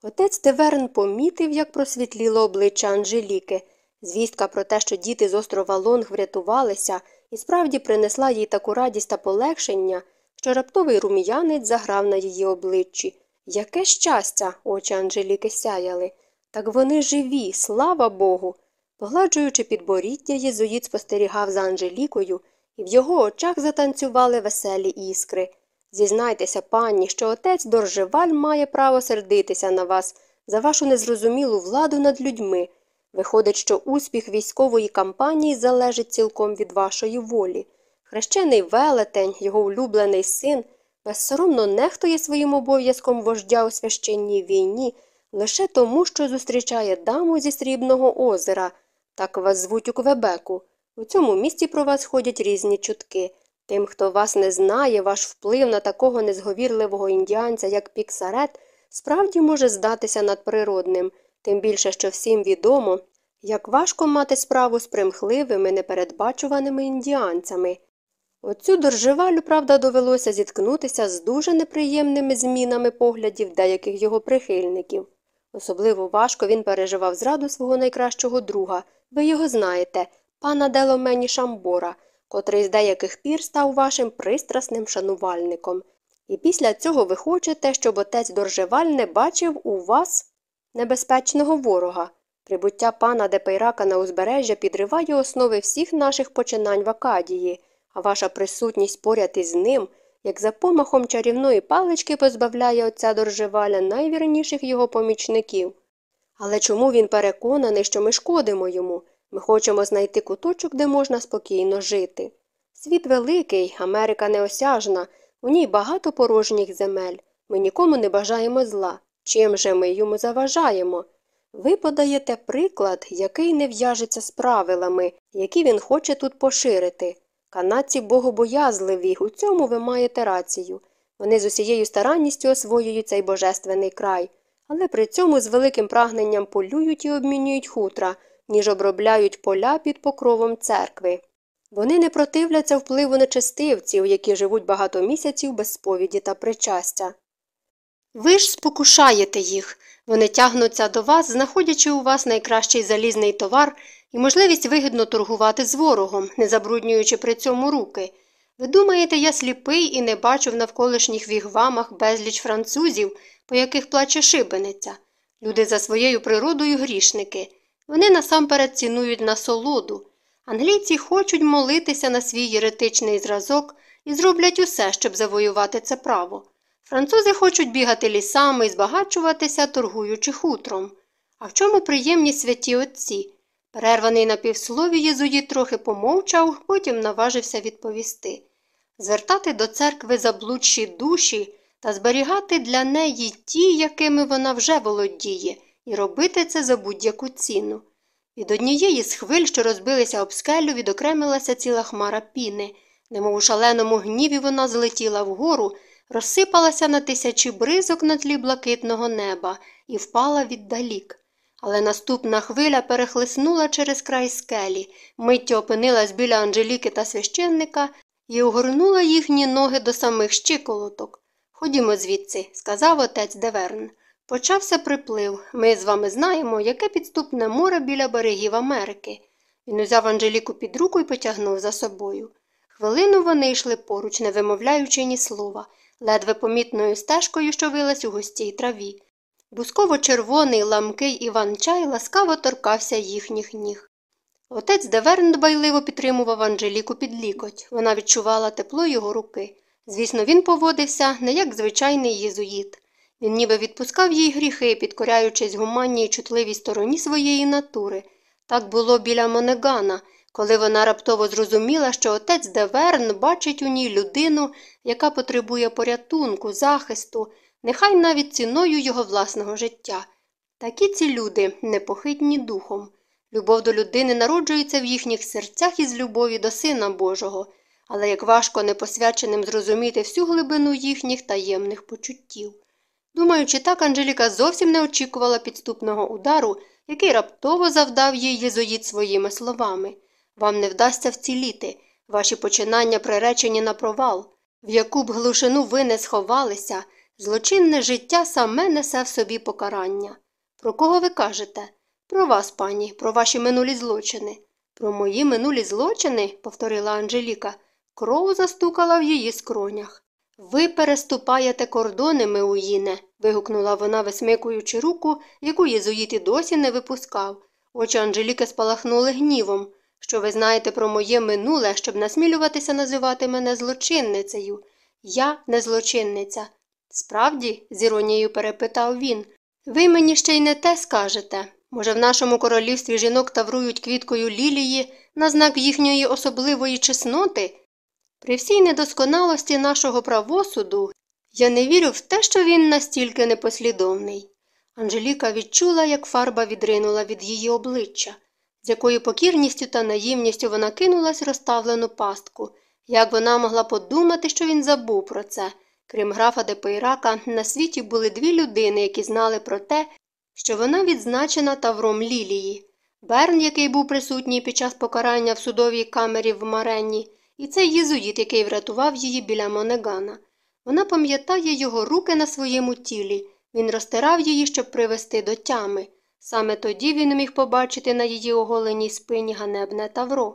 Отець Теверн помітив, як просвітліло обличчя Анжеліки. Звістка про те, що діти з острова Лонг врятувалися, і справді принесла їй таку радість та полегшення, що раптовий рум'янець заграв на її обличчі. Яке щастя, очі Анжеліки сяяли. Так вони живі, слава Богу. Погладжуючи підборіддя, єзуїт спостерігав за Анжелікою, і в його очах затанцювали веселі іскри. Зізнайтеся, пані, що отець Доржеваль має право сердитися на вас за вашу незрозумілу владу над людьми. Виходить, що успіх військової кампанії залежить цілком від вашої волі. Хрещений велетень, його улюблений син, безсоромно нехтує своїм обов'язком вождя у священній війні лише тому, що зустрічає даму зі срібного озера, так вас звуть у Квебеку. У цьому місті про вас ходять різні чутки. Тим, хто вас не знає, ваш вплив на такого незговірливого індіанця, як Піксарет, справді може здатися надприродним, тим більше, що всім відомо, як важко мати справу з примхливими, непередбачуваними індіанцями. Оцю доржевалю, правда, довелося зіткнутися з дуже неприємними змінами поглядів деяких його прихильників. Особливо важко він переживав зраду свого найкращого друга, ви його знаєте, пана Деломені Шамбора, котрий з деяких пір став вашим пристрасним шанувальником. І після цього ви хочете, щоб отець Доржеваль не бачив у вас небезпечного ворога. Прибуття пана Депейрака на узбережжя підриває основи всіх наших починань в Акадії, а ваша присутність поряд із ним, як за помахом чарівної палички, позбавляє отця Доржеваля найвірніших його помічників. Але чому він переконаний, що ми шкодимо йому? Ми хочемо знайти куточок, де можна спокійно жити. Світ великий, Америка неосяжна, у ній багато порожніх земель. Ми нікому не бажаємо зла. Чим же ми йому заважаємо? Ви подаєте приклад, який не в'яжеться з правилами, які він хоче тут поширити. Канадці богобоязливі, у цьому ви маєте рацію. Вони з усією старанністю освоюють цей божественний край, але при цьому з великим прагненням полюють і обмінюють хутра, ніж обробляють поля під покровом церкви. Вони не противляться впливу нечестивців, які живуть багато місяців без сповіді та причастя. Ви ж спокушаєте їх, вони тягнуться до вас, знаходячи у вас найкращий залізний товар і можливість вигідно торгувати з ворогом, не забруднюючи при цьому руки. Ви думаєте, я сліпий і не бачу в навколишніх вігвамах безліч французів, по яких плаче шибениця. Люди за своєю природою грішники. Вони насамперед цінують насолоду. Англійці хочуть молитися на свій єретичний зразок і зроблять усе, щоб завоювати це право. Французи хочуть бігати лісами і збагачуватися, торгуючи хутром. А в чому приємні святі отці? Перерваний на півслові єзуїт трохи помовчав, потім наважився відповісти звертати до церкви заблудші душі та зберігати для неї ті, якими вона вже володіє, і робити це за будь-яку ціну. Від однієї з хвиль, що розбилися об скелю, відокремилася ціла хмара піни, немов у шаленому гніві вона злетіла вгору, розсипалася на тисячі бризок на тлі блакитного неба і впала віддалік. Але наступна хвиля перехлиснула через край скелі, миттю опинилась біля Анжеліки та священника і огорнула їхні ноги до самих щиколоток. Ходімо звідси, сказав отець Деверн. Почався приплив. Ми з вами знаємо, яке підступне море біля берегів Америки. Він узяв Анжеліку під руку і потягнув за собою. Хвилину вони йшли поруч, не вимовляючи ні слова, ледве помітною стежкою, що вилась у густій траві. Бусково-червоний ламкий Іван-чай ласкаво торкався їхніх ніг. Отець де Верн дбайливо підтримував Анжеліку під лікоть. Вона відчувала тепло його руки. Звісно, він поводився не як звичайний єзуїт. Він ніби відпускав їй гріхи, підкоряючись гуманній чутливій стороні своєї натури. Так було біля Монегана, коли вона раптово зрозуміла, що отець де Верн бачить у ній людину, яка потребує порятунку, захисту, нехай навіть ціною його власного життя. Такі ці люди непохитні духом. Любов до людини народжується в їхніх серцях із любові до Сина Божого, але як важко непосвяченим зрозуміти всю глибину їхніх таємних почуттів. Думаючи так, Анжеліка зовсім не очікувала підступного удару, який раптово завдав їй єзуїт своїми словами. Вам не вдасться вціліти, ваші починання приречені на провал, в яку б глушину ви не сховалися, злочинне життя саме несе в собі покарання. Про кого ви кажете? Про вас, пані, про ваші минулі злочини. Про мої минулі злочини, повторила Анжеліка, кров застукала в її скронях. Ви переступаєте кордони, Меуїне, вигукнула вона, висмикуючи руку, яку єзуїт і досі не випускав. Очі Анжеліки спалахнули гнівом. Що ви знаєте про моє минуле, щоб насмілюватися називати мене злочинницею. Я не злочинниця. Справді, з іронією перепитав він, ви мені ще й не те скажете. Може, в нашому королівстві жінок таврують квіткою лілії на знак їхньої особливої чесноти? При всій недосконалості нашого правосуду я не вірю в те, що він настільки непослідовний. Анжеліка відчула, як фарба відринула від її обличчя, з якою покірністю та наївністю вона кинулась розставлену пастку, як вона могла подумати, що він забув про це. Крім графа Депейрака, на світі були дві людини, які знали про те, що вона відзначена тавром лілії. Берн, який був присутній під час покарання в судовій камері в Маренні, і цей єзуїт, який врятував її біля Монегана. Вона пам'ятає його руки на своєму тілі. Він розтирав її, щоб привести до тями. Саме тоді він міг побачити на її оголеній спині ганебне тавро.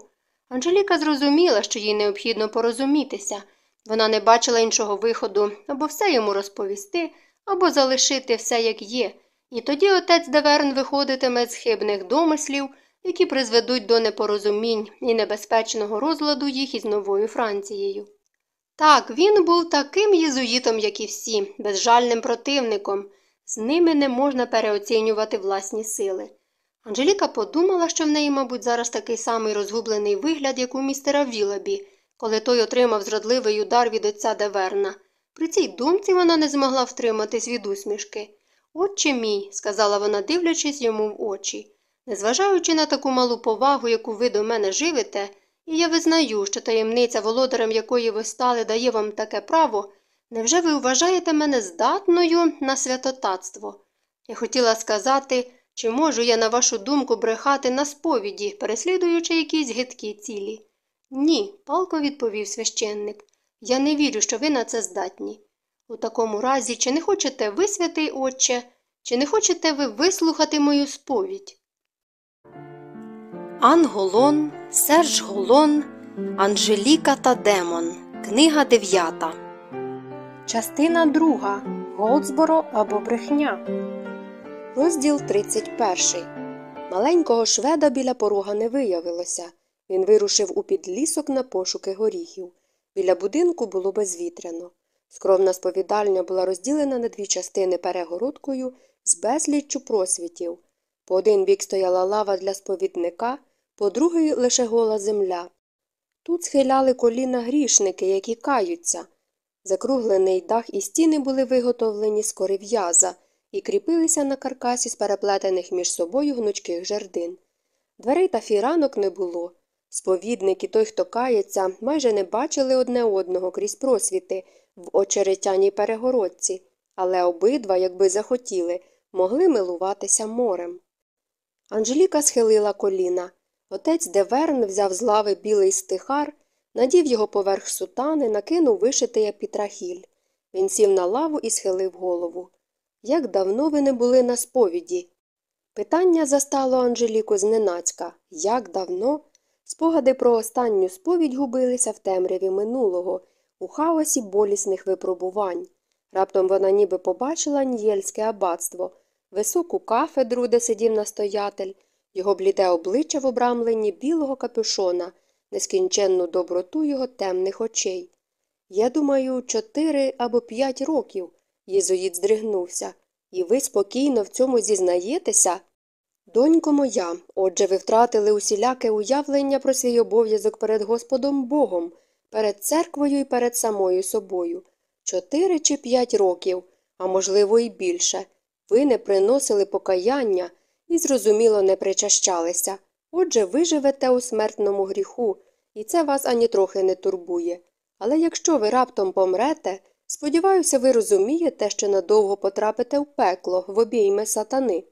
Анжеліка зрозуміла, що їй необхідно порозумітися. Вона не бачила іншого виходу або все йому розповісти, або залишити все, як є. І тоді отець Деверн виходитиме з хибних домислів, які призведуть до непорозумінь і небезпечного розладу їх із новою Францією. Так, він був таким єзуїтом, як і всі, безжальним противником. З ними не можна переоцінювати власні сили. Анжеліка подумала, що в неї, мабуть, зараз такий самий розгублений вигляд, як у містера Вілабі, коли той отримав зрадливий удар від отця Деверна. При цій думці вона не змогла втриматись від усмішки. Отче мій, сказала вона, дивлячись йому в очі. Незважаючи на таку малу повагу, яку ви до мене живете, і я визнаю, що таємниця, володарем якої ви стали, дає вам таке право, невже ви вважаєте мене здатною на святотатство? Я хотіла сказати, чи можу я, на вашу думку, брехати на сповіді, переслідуючи якісь гидкі цілі? Ні, палко відповів священник. Я не вірю, що ви на це здатні. У такому разі, чи не хочете ви, святий Отче, чи не хочете ви вислухати мою сповідь? Анголон, Серж Голон, Анжеліка та Демон. Книга дев'ята. Частина друга. Голдсборо або брехня. Розділ 31. Маленького шведа біля порога не виявилося. Він вирушив у підлісок на пошуки горіхів. Біля будинку було безвітряно. Скромна сповідальня була розділена на дві частини перегородкою з безліччю просвітів. По один бік стояла лава для сповідника, по другий лише гола земля. Тут схиляли коліна грішники, які каються. Закруглений дах і стіни були виготовлені з кори в'яза і кріпилися на каркасі з переплетених між собою гнучких жердин. Дверей та фіранок не було. Сповідник і той, хто кається, майже не бачили одне одного крізь просвіти в очеретяній перегородці, але обидва, якби захотіли, могли милуватися морем. Анжеліка схилила коліна. Отець Деверн взяв з лави білий стихар, надів його поверх сутани, накинув вишитий епітрахіль. Він сів на лаву і схилив голову. Як давно ви не були на сповіді? Питання застало Анжеліку зненацька. Як давно? Спогади про останню сповідь губилися в темряві минулого, у хаосі болісних випробувань. Раптом вона ніби побачила Ньєльське аббатство, високу кафедру, де сидів настоятель, його бліде обличчя в обрамленні білого капюшона, нескінченну доброту його темних очей. Я думаю, чотири або п'ять років. Єзуїт здригнувся. І ви спокійно в цьому зізнаєтеся? Донько моя, отже, ви втратили усіляке уявлення про свій обов'язок перед Господом Богом, перед церквою і перед самою собою. Чотири чи п'ять років, а можливо, і більше. Ви не приносили покаяння і, зрозуміло, не причащалися. Отже, ви живете у смертному гріху, і це вас ані трохи не турбує. Але якщо ви раптом помрете, сподіваюся, ви розумієте, що надовго потрапите в пекло в обійми сатани.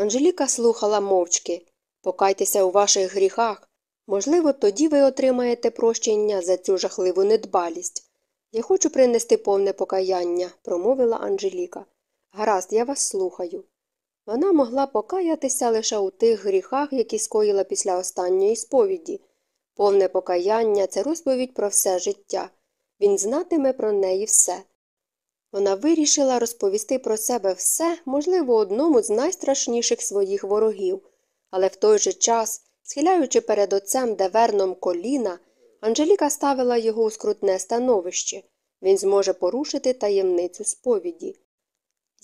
Анжеліка слухала мовчки покайтеся у ваших гріхах. Можливо, тоді ви отримаєте прощення за цю жахливу недбалість. Я хочу принести повне покаяння, промовила Анжеліка. Гаразд, я вас слухаю. Вона могла покаятися лише у тих гріхах, які скоїла після останньої сповіді. Повне покаяння це розповідь про все життя. Він знатиме про неї все. Вона вирішила розповісти про себе все, можливо, одному з найстрашніших своїх ворогів, але в той же час, схиляючи перед отцем деверном коліна, Анжеліка ставила його у скрутне становище він зможе порушити таємницю сповіді.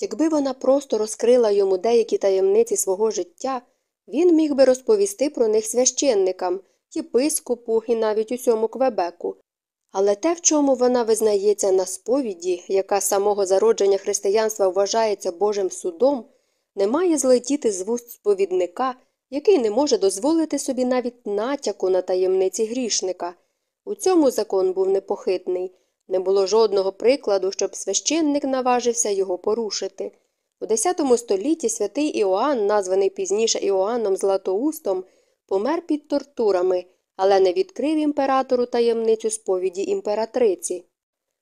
Якби вона просто розкрила йому деякі таємниці свого життя, він міг би розповісти про них священникам, єпископу і навіть усьому Квебеку. Але те, в чому вона визнається на сповіді, яка самого зародження християнства вважається Божим судом, не має злетіти з вуст сповідника, який не може дозволити собі навіть натяку на таємниці грішника. У цьому закон був непохитний. Не було жодного прикладу, щоб священник наважився його порушити. У X столітті святий Іоанн, названий пізніше Іоанном Златоустом, помер під тортурами, але не відкрив імператору таємницю сповіді імператриці.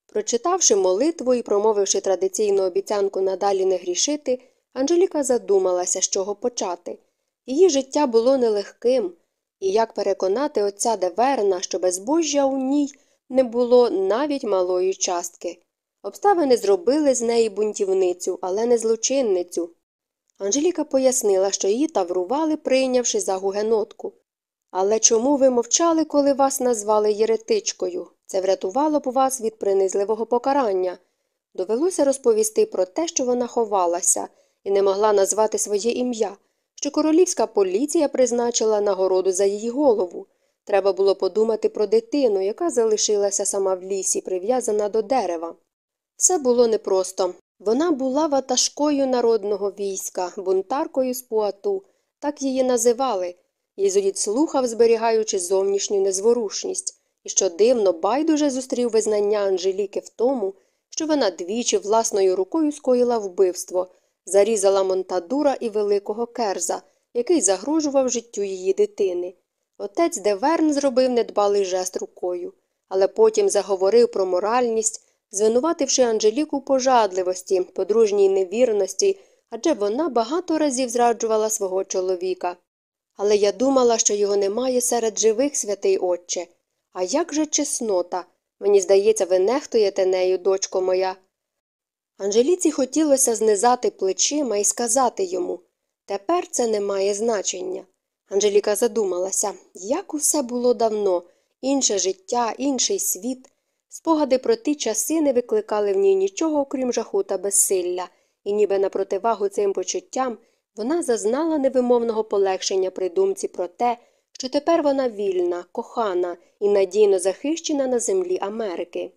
Прочитавши молитву і промовивши традиційну обіцянку надалі не грішити, Анжеліка задумалася, з чого почати. Її життя було нелегким, і як переконати отця Деверна, що безбожжя у ній не було навіть малої частки. Обставини зробили з неї бунтівницю, але не злочинницю. Анжеліка пояснила, що її таврували, прийнявши за гугенотку. Але чому ви мовчали, коли вас назвали єретичкою? Це врятувало б вас від принизливого покарання. Довелося розповісти про те, що вона ховалася, і не могла назвати своє ім'я, що королівська поліція призначила нагороду за її голову. Треба було подумати про дитину, яка залишилася сама в лісі, прив'язана до дерева. Все було непросто. Вона була ватажкою народного війська, бунтаркою з Пуату, так її називали. Єзуїт слухав, зберігаючи зовнішню незворушність, і що дивно, байдуже зустрів визнання Анжеліки в тому, що вона двічі власною рукою скоїла вбивство, зарізала Монтадура і великого керза, який загрожував життю її дитини. Отець Деверн зробив недбалий жест рукою, але потім заговорив про моральність, звинувативши Анжеліку пожадливості, подружній невірності, адже вона багато разів зраджувала свого чоловіка. Але я думала, що його немає серед живих, святий отче. А як же чеснота? Мені здається, ви нехтуєте нею, дочко моя. Анжеліці хотілося знизати плечима і сказати йому тепер це не має значення. Анжеліка задумалася, як усе було давно, інше життя, інший світ. Спогади про ті часи не викликали в ній нічого, окрім жаху та безсилля, і ніби на противагу цим почуттям вона зазнала невимовного полегшення при думці про те, що тепер вона вільна, кохана і надійно захищена на землі Америки.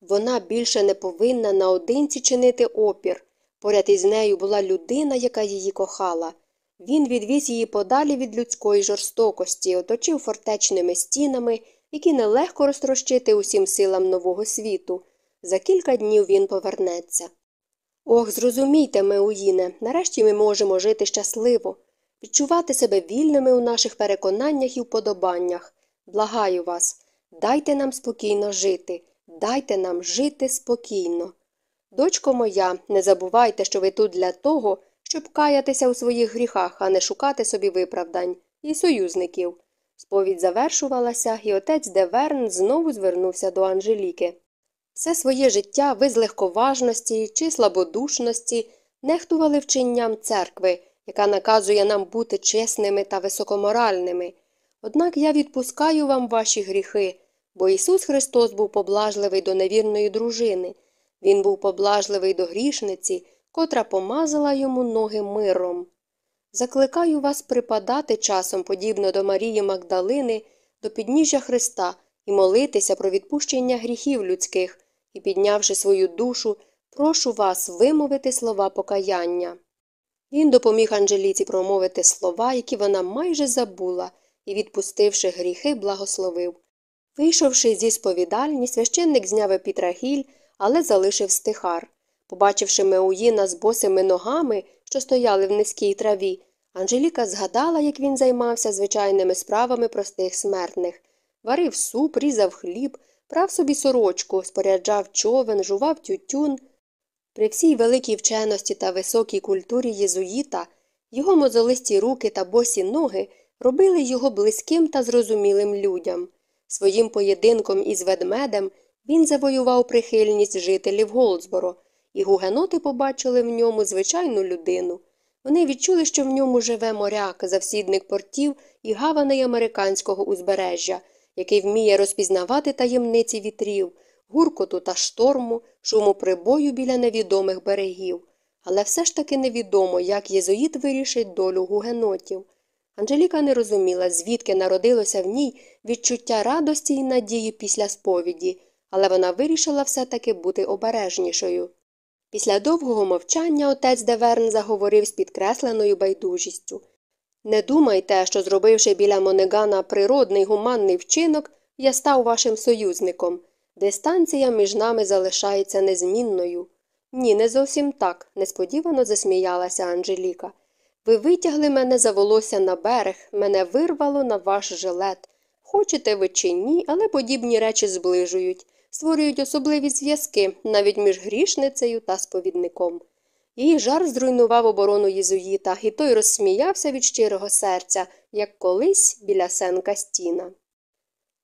Вона більше не повинна наодинці чинити опір. Поряд із нею була людина, яка її кохала. Він відвіз її подалі від людської жорстокості, оточив фортечними стінами, які нелегко розтрощити усім силам нового світу. За кілька днів він повернеться. Ох, зрозумійте, Меуїне, нарешті ми можемо жити щасливо, відчувати себе вільними у наших переконаннях і вподобаннях. Благаю вас, дайте нам спокійно жити, дайте нам жити спокійно. Дочко моя, не забувайте, що ви тут для того, щоб каятися у своїх гріхах, а не шукати собі виправдань і союзників. Сповідь завершувалася, і отець Деверн знову звернувся до Анжеліки. Все своє життя ви з легковажності чи слабодушності нехтували вченням церкви, яка наказує нам бути чесними та високоморальними. Однак я відпускаю вам ваші гріхи, бо Ісус Христос був поблажливий до невірної дружини. Він був поблажливий до грішниці, котра помазала йому ноги миром. Закликаю вас припадати часом, подібно до Марії Магдалини, до підніжжя Христа і молитися про відпущення гріхів людських, і, піднявши свою душу, прошу вас вимовити слова покаяння. Він допоміг Анжеліці промовити слова, які вона майже забула, і, відпустивши гріхи, благословив. Вийшовши зі сповідальні, священник зняв епітрахіль, але залишив стихар. Побачивши Меуїна з босими ногами, що стояли в низькій траві, Анжеліка згадала, як він займався звичайними справами простих смертних варив суп, різав хліб, прав собі сорочку, споряджав човен, жував тютюн. При всій великій вченості та високій культурі єзуїта його мозолисті руки та босі ноги робили його близьким та зрозумілим людям. Своїм поєдинком із ведмедем він завоював прихильність жителів Голдсборо, і гугеноти побачили в ньому звичайну людину. Вони відчули, що в ньому живе моряк, завсідник портів і гаваний американського узбережжя, який вміє розпізнавати таємниці вітрів, гуркоту та шторму, шуму прибою біля невідомих берегів. Але все ж таки невідомо, як єзуїт вирішить долю гугенотів. Анжеліка не розуміла, звідки народилося в ній відчуття радості і надії після сповіді, але вона вирішила все таки бути обережнішою. Після довгого мовчання отець Деверн заговорив з підкресленою байдужістю. Не думайте, що, зробивши біля Монегана природний гуманний вчинок, я став вашим союзником. Дистанція між нами залишається незмінною. Ні, не зовсім так, несподівано засміялася Анжеліка. Ви витягли мене за волосся на берег, мене вирвало на ваш жилет. Хочете ви чи ні, але подібні речі зближують, створюють особливі зв'язки навіть між грішницею та сповідником. Її жар зруйнував оборону єзуїта, і той розсміявся від щирого серця, як колись біля сенка стіна.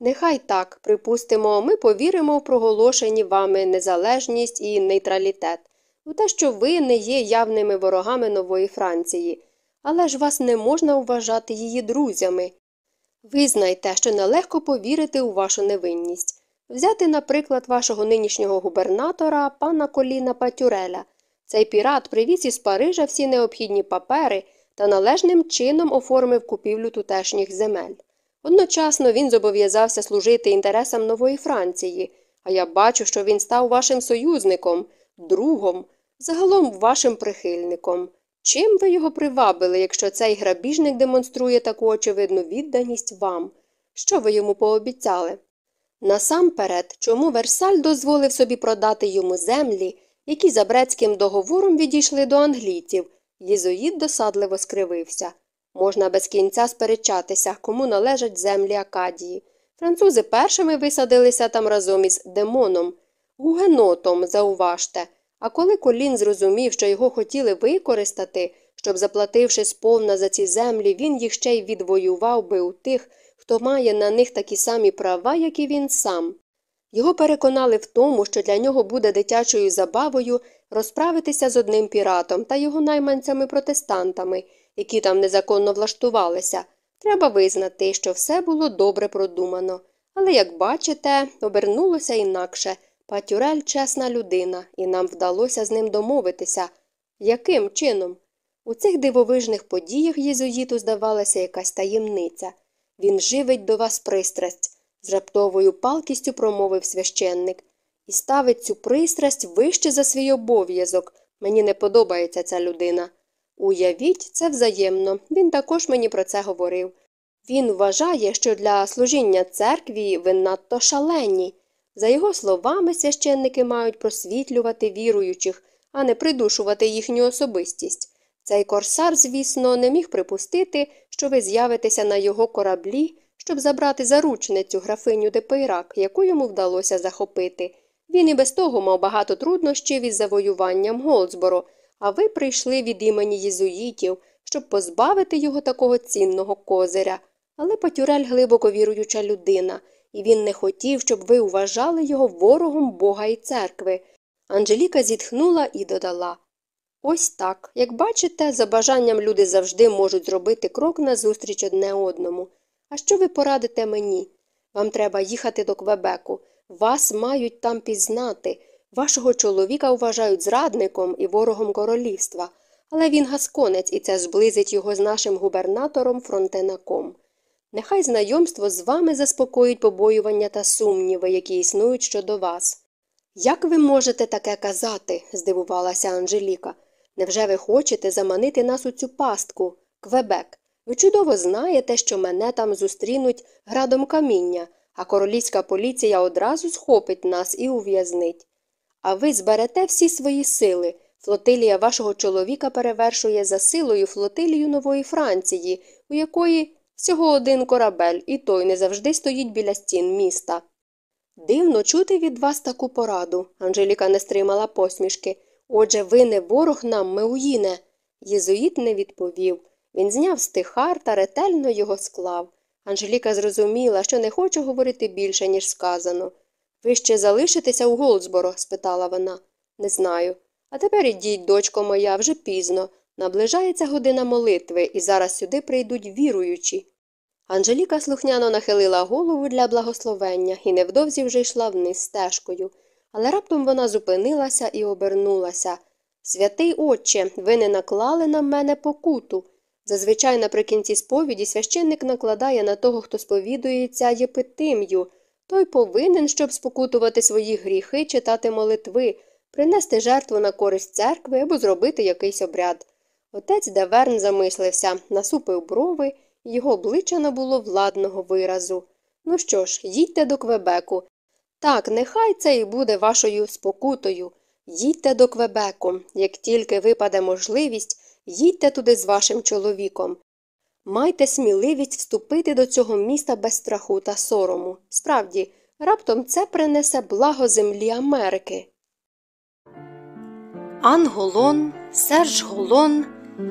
Нехай так, припустимо, ми повіримо в проголошені вами незалежність і нейтралітет, у те, що ви не є явними ворогами нової Франції, але ж вас не можна вважати її друзями. Визнайте, що нелегко повірити у вашу невинність. Взяти, наприклад, вашого нинішнього губернатора, пана Коліна Патюреля. Цей пірат привіз із Парижа всі необхідні папери та належним чином оформив купівлю тутешніх земель. Одночасно він зобов'язався служити інтересам нової Франції, а я бачу, що він став вашим союзником, другом, загалом вашим прихильником. Чим ви його привабили, якщо цей грабіжник демонструє таку очевидну відданість вам? Що ви йому пообіцяли? Насамперед, чому Версаль дозволив собі продати йому землі, які за Брецьким договором відійшли до англійців, єзуїт досадливо скривився. Можна без кінця сперечатися, кому належать землі Акадії. Французи першими висадилися там разом із демоном, гугенотом, зауважте. А коли колін зрозумів, що його хотіли використати, щоб, заплативши сповна за ці землі, він їх ще й відвоював би у тих, хто має на них такі самі права, як і він сам. Його переконали в тому, що для нього буде дитячою забавою розправитися з одним піратом та його найманцями-протестантами, які там незаконно влаштувалися. Треба визнати, що все було добре продумано. Але, як бачите, обернулося інакше. Патюрель чесна людина, і нам вдалося з ним домовитися. Яким чином? У цих дивовижних подіях єзуїту здавалася якась таємниця. Він живить до вас пристрасть, з раптовою палкістю промовив священник, і ставить цю пристрасть вище за свій обов'язок. Мені не подобається ця людина. Уявіть, це взаємно, він також мені про це говорив. Він вважає, що для служіння церкві ви надто шалені. За його словами, священники мають просвітлювати віруючих, а не придушувати їхню особистість. Цей корсар, звісно, не міг припустити, що ви з'явитеся на його кораблі щоб забрати заручницю графиню Депейрак, яку йому вдалося захопити. Він і без того мав багато труднощів із завоюванням Голдсборо, а ви прийшли від імені єзуїтів, щоб позбавити його такого цінного козиря. Але Патюрель глибоко віруюча людина, і він не хотів, щоб ви вважали його ворогом Бога і церкви. Анжеліка зітхнула і додала Ось так. Як бачите, за бажанням люди завжди можуть зробити крок назустріч одне одному. А що ви порадите мені? Вам треба їхати до Квебеку. Вас мають там пізнати. Вашого чоловіка вважають зрадником і ворогом королівства, але він гасконець, і це зблизить його з нашим губернатором Фронтенаком. Нехай знайомство з вами заспокоїть побоювання та сумніви, які існують щодо вас. Як ви можете таке казати? здивувалася Анжеліка. Невже ви хочете заманити нас у цю пастку, Квебек? Ви чудово знаєте, що мене там зустрінуть градом каміння, а королівська поліція одразу схопить нас і ув'язнить. А ви зберете всі свої сили. Флотилія вашого чоловіка перевершує за силою флотилію Нової Франції, у якої всього один корабель, і той не завжди стоїть біля стін міста. Дивно чути від вас таку пораду. Анжеліка не стримала посмішки. Отже, ви не ворог нам, Меуїне. Єзуїт не відповів. Він зняв стихар та ретельно його склав. Анжеліка зрозуміла, що не хоче говорити більше, ніж сказано. Ви ще залишитеся у Голдсборо? спитала вона. Не знаю. А тепер ідіть, дочко моя, вже пізно. Наближається година молитви, і зараз сюди прийдуть віруючі. Анжеліка слухняно нахилила голову для благословення і невдовзі вже йшла вниз стежкою. Але раптом вона зупинилася і обернулася. Святий отче, ви не наклали на мене покуту. Зазвичай наприкінці сповіді священник накладає на того, хто сповідується єпитим'ю. Той повинен, щоб спокутувати свої гріхи, читати молитви, принести жертву на користь церкви або зробити якийсь обряд. Отець Деверн замислився, насупив брови, і його обличчя набуло владного виразу. Ну що ж, їдьте до Квебеку. Так, нехай це і буде вашою спокутою. Їдьте до Квебеку. Як тільки випаде можливість, їдьте туди з вашим чоловіком. Майте сміливість вступити до цього міста без страху та сорому. Справді, раптом це принесе благо землі Америки. Анн Голон, Серж Голон,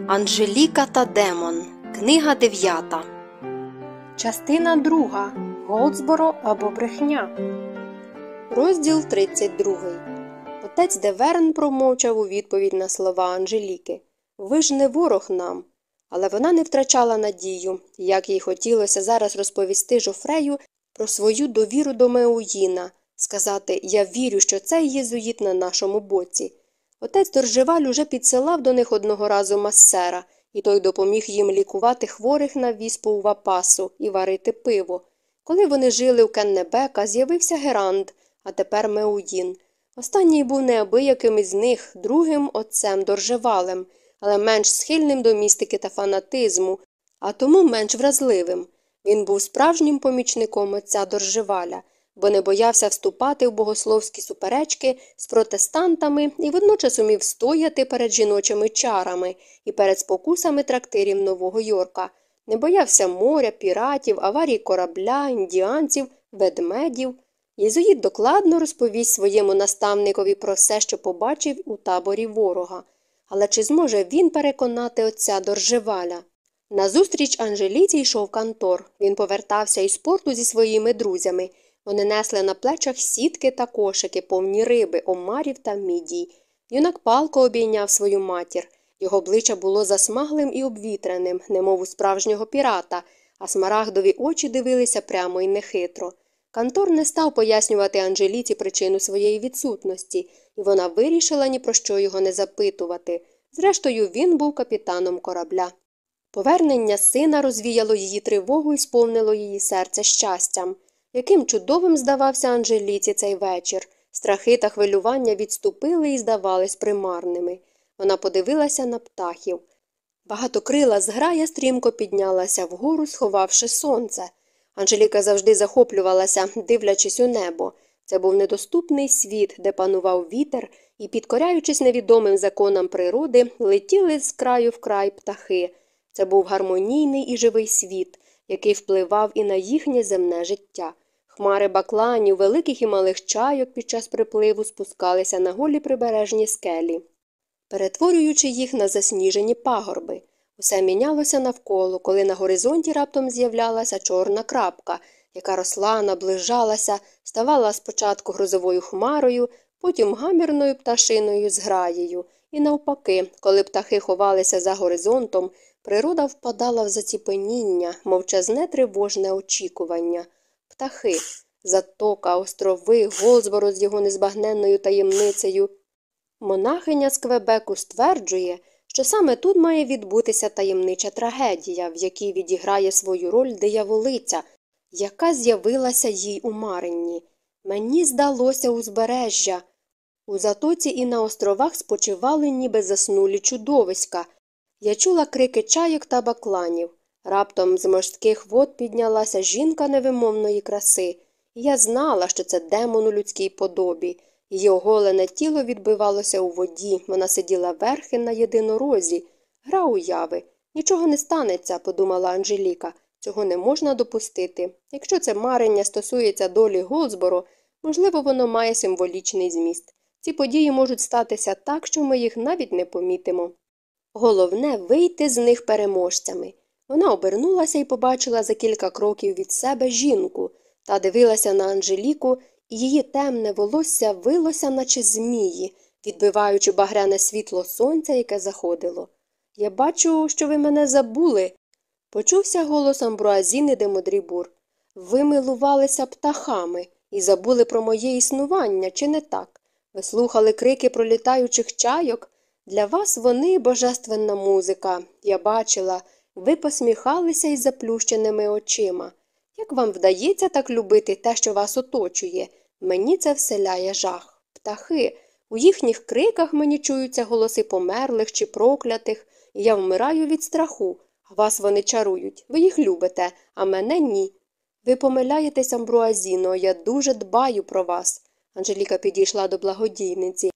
Анжеліка та Демон. Книга дев'ята. Частина друга. Голдсборо або брехня. Розділ 32. Отець Деверн промовчав у відповідь на слова Анжеліки. Ви ж не ворог нам. Але вона не втрачала надію, як їй хотілося зараз розповісти Жофрею про свою довіру до Меуїна, сказати Я вірю, що цей єзуїт на нашому боці. Отець Доржеваль уже підсилав до них одного разу масера, і той допоміг їм лікувати хворих на віспу у вапасу і варити пиво. Коли вони жили в Кеннебека, з'явився Геранд, а тепер Меуїн. Останній був неабияким із них, другим отцем Доржевалем, але менш схильним до містики та фанатизму, а тому менш вразливим. Він був справжнім помічником отця Доржеваля, бо не боявся вступати в богословські суперечки з протестантами і водночас умів стояти перед жіночими чарами і перед спокусами трактирів Нового Йорка, не боявся моря, піратів, аварій корабля, індіанців, ведмедів. Єзуїт докладно розповість своєму наставникові про все, що побачив у таборі ворога. Але чи зможе він переконати отця Доржеваля? Назустріч Анжеліці йшов Кантор. Він повертався із порту зі своїми друзями. Вони несли на плечах сітки та кошики, повні риби, омарів та мідій. Юнак палко обійняв свою матір. Його обличчя було засмаглим і обвітреним, немов у справжнього пірата, а смарагдові очі дивилися прямо і нехитро. Кантор не став пояснювати Анжеліці причину своєї відсутності, і вона вирішила ні про що його не запитувати. Зрештою, він був капітаном корабля. Повернення сина розвіяло її тривогу і сповнило її серце щастям. Яким чудовим здавався Анжеліці цей вечір. Страхи та хвилювання відступили і здавались примарними. Вона подивилася на птахів. Багатокрила зграя стрімко піднялася вгору, сховавши сонце. Анжеліка завжди захоплювалася, дивлячись у небо. Це був недоступний світ, де панував вітер, і, підкоряючись невідомим законам природи, летіли з краю в край птахи. Це був гармонійний і живий світ, який впливав і на їхнє земне життя. Хмари бакланів, великих і малих чайок під час припливу спускалися на голі прибережні скелі, перетворюючи їх на засніжені пагорби. Усе мінялося навколо, коли на горизонті раптом з'являлася чорна крапка, яка росла, наближалася, ставала спочатку грозовою хмарою, потім гамірною пташиною з граєю. І навпаки, коли птахи ховалися за горизонтом, природа впадала в заціпеніння, мовчазне тривожне очікування. Птахи, затока, острови, Голзборо з його незбагненною таємницею. Монахиня з Квебеку стверджує, що саме тут має відбутися таємнича трагедія, в якій відіграє свою роль дияволиця, яка з'явилася їй у Маринні. Мені здалося узбережжя. У затоці і на островах спочивали ніби заснулі чудовиська. Я чула крики чайок та бакланів. Раптом з морських вод піднялася жінка невимовної краси, і я знала, що це демон у людській подобі. Її оголене тіло відбивалося у воді, вона сиділа верхи на єдинорозі. Гра уяви. Нічого не станеться, подумала Анжеліка. Цього не можна допустити. Якщо це марення стосується долі Голдсборо, можливо, воно має символічний зміст. Ці події можуть статися так, що ми їх навіть не помітимо. Головне вийти з них переможцями. Вона обернулася і побачила за кілька кроків від себе жінку та дивилася на Анжеліку, її темне волосся вилося, наче змії, відбиваючи багряне світло сонця, яке заходило. Я бачу, що ви мене забули. Почувся голос Амбруазіни де Модрібур. Ви милувалися птахами і забули про моє існування, чи не так? Ви слухали крики пролітаючих чайок? Для вас вони божественна музика. Я бачила, ви посміхалися із заплющеними очима. Як вам вдається так любити те, що вас оточує? Мені це вселяє жах. Птахи. У їхніх криках мені чуються голоси померлих чи проклятих, і я вмираю від страху. Вас вони чарують. Ви їх любите, а мене ні. Ви помиляєтесь, Амбруазіно, я дуже дбаю про вас. Анжеліка підійшла до благодійниці.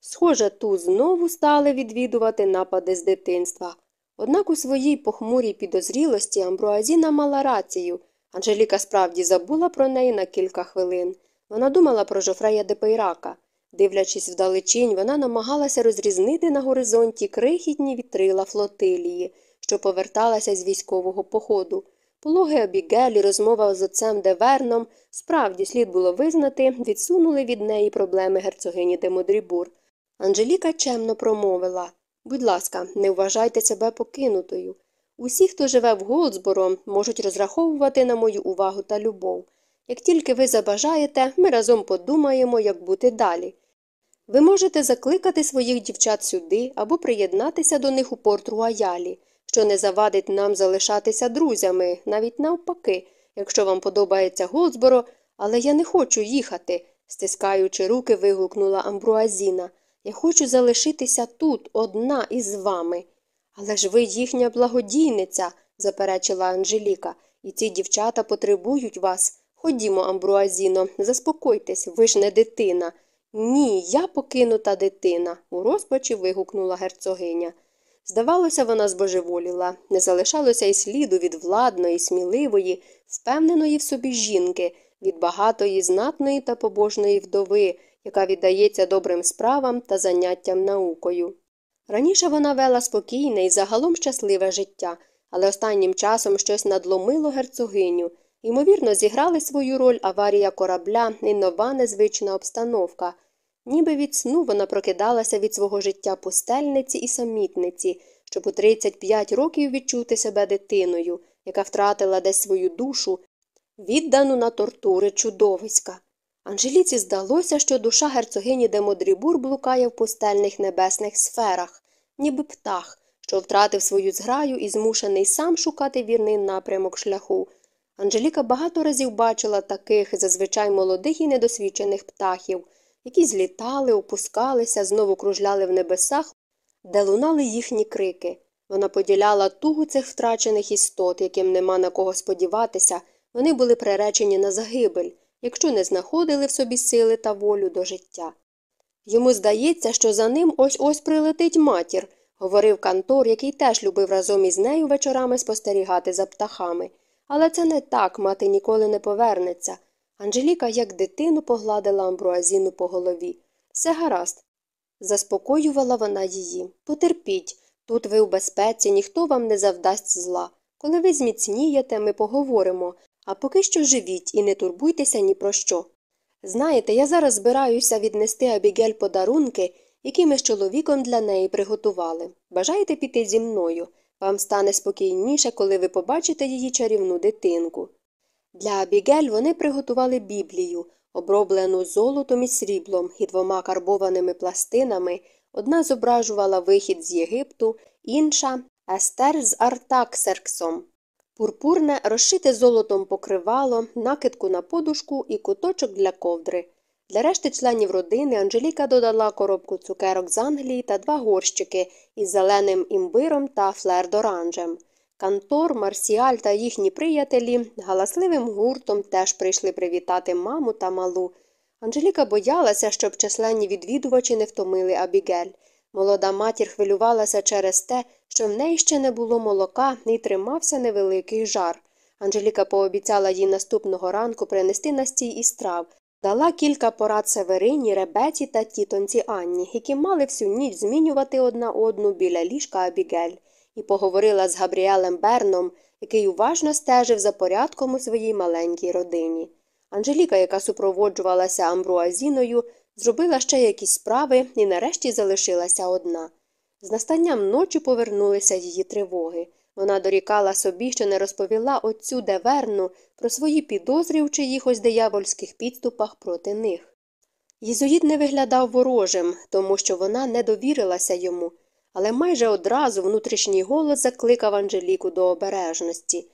Схоже, ту знову стали відвідувати напади з дитинства. Однак у своїй похмурій підозрілості Амбруазіна мала рацію. Анжеліка справді забула про неї на кілька хвилин. Вона думала про Жофрея де Пейрака. Дивлячись вдалечінь, вона намагалася розрізнити на горизонті крихітні вітрила флотилії, що поверталася з військового походу. Пологи Абігелі, розмова з отцем Деверном, справді слід було визнати, відсунули від неї проблеми герцогині де Модрібур. Анжеліка чемно промовила Будь ласка, не вважайте себе покинутою. Усі, хто живе в Голдсборо, можуть розраховувати на мою увагу та любов. Як тільки ви забажаєте, ми разом подумаємо, як бути далі. Ви можете закликати своїх дівчат сюди або приєднатися до них у порт Руаялі, що не завадить нам залишатися друзями, навіть навпаки, якщо вам подобається Голдсборо, але я не хочу їхати, стискаючи руки, вигукнула Амбруазіна. Я хочу залишитися тут, одна із вами. Але ж ви їхня благодійниця, заперечила Анжеліка, і ці дівчата потребують вас. Ходімо, Амбруазіно, заспокойтесь, ви ж не дитина. Ні, я покинута дитина, у розпачі вигукнула герцогиня. Здавалося, вона збожеволіла, не залишалося й сліду від владної, сміливої, впевненої в собі жінки, від багатої, знатної та побожної вдови, яка віддається добрим справам та заняттям наукою. Раніше вона вела спокійне і загалом щасливе життя, але останнім часом щось надломило герцогиню. Ймовірно, зіграли свою роль аварія корабля і нова незвична обстановка. Ніби від сну вона прокидалася від свого життя пустельниці і самітниці, щоб у 35 років відчути себе дитиною, яка втратила десь свою душу, віддану на тортури чудовиська. Анжеліці здалося, що душа герцогині де Модрібур блукає в пустельних небесних сферах, ніби птах, що втратив свою зграю і змушений сам шукати вірний напрямок шляху. Анжеліка багато разів бачила таких зазвичай молодих і недосвідчених птахів, які злітали, опускалися, знову кружляли в небесах, де лунали їхні крики. Вона поділяла тугу цих втрачених істот, яким нема на кого сподіватися, вони були приречені на загибель, якщо не знаходили в собі сили та волю до життя. Йому здається, що за ним ось ось прилетить матір, говорив Кантор, який теж любив разом із нею вечорами спостерігати за птахами. Але це не так, мати ніколи не повернеться. Анжеліка, як дитину, погладила амбруазіну по голові. Все гаразд. Заспокоювала вона її. Потерпіть. Тут ви у безпеці, ніхто вам не завдасть зла. Коли ви зміцнієте, ми поговоримо, а поки що живіть і не турбуйтеся ні про що. Знаєте, я зараз збираюся віднести Абігель подарунки, які ми з чоловіком для неї приготували. Бажаєте піти зі мною? Вам стане спокійніше, коли ви побачите її чарівну дитинку. Для Абігель вони приготували Біблію, оброблену золотом і сріблом і двома карбованими пластинами. Одна зображувала вихід з Єгипту, інша Естер з Артаксерксом. Пурпурне розшите золотом покривало, накидку на подушку і куточок для ковдри. Для решти членів родини Анжеліка додала коробку цукерок з Англії та два горщики із зеленим імбиром та флер-доранжем. Кантор, Марсіаль та їхні приятелі галасливим гуртом теж прийшли привітати маму та малу. Анжеліка боялася, щоб численні відвідувачі не втомили Абігель. Молода матір хвилювалася через те, що в неї ще не було молока і тримався невеликий жар. Анжеліка пообіцяла їй наступного ранку принести настій із трав, дала кілька порад Северині, Ребеці та тітонці Анні, які мали всю ніч змінювати одна одну біля ліжка Абігель, і поговорила з Габріелем Берном, який уважно стежив за порядком у своїй маленькій родині. Анжеліка, яка супроводжувалася амбруазіною, зробила ще якісь справи і нарешті залишилася одна. З настанням ночі повернулися її тривоги. Вона дорікала собі, що не розповіла отцю Деверну про свої підозри у чиїхось диявольських підступах проти них. Єзуїт не виглядав ворожим, тому що вона не довірилася йому, але майже одразу внутрішній голос закликав Анжеліку до обережності.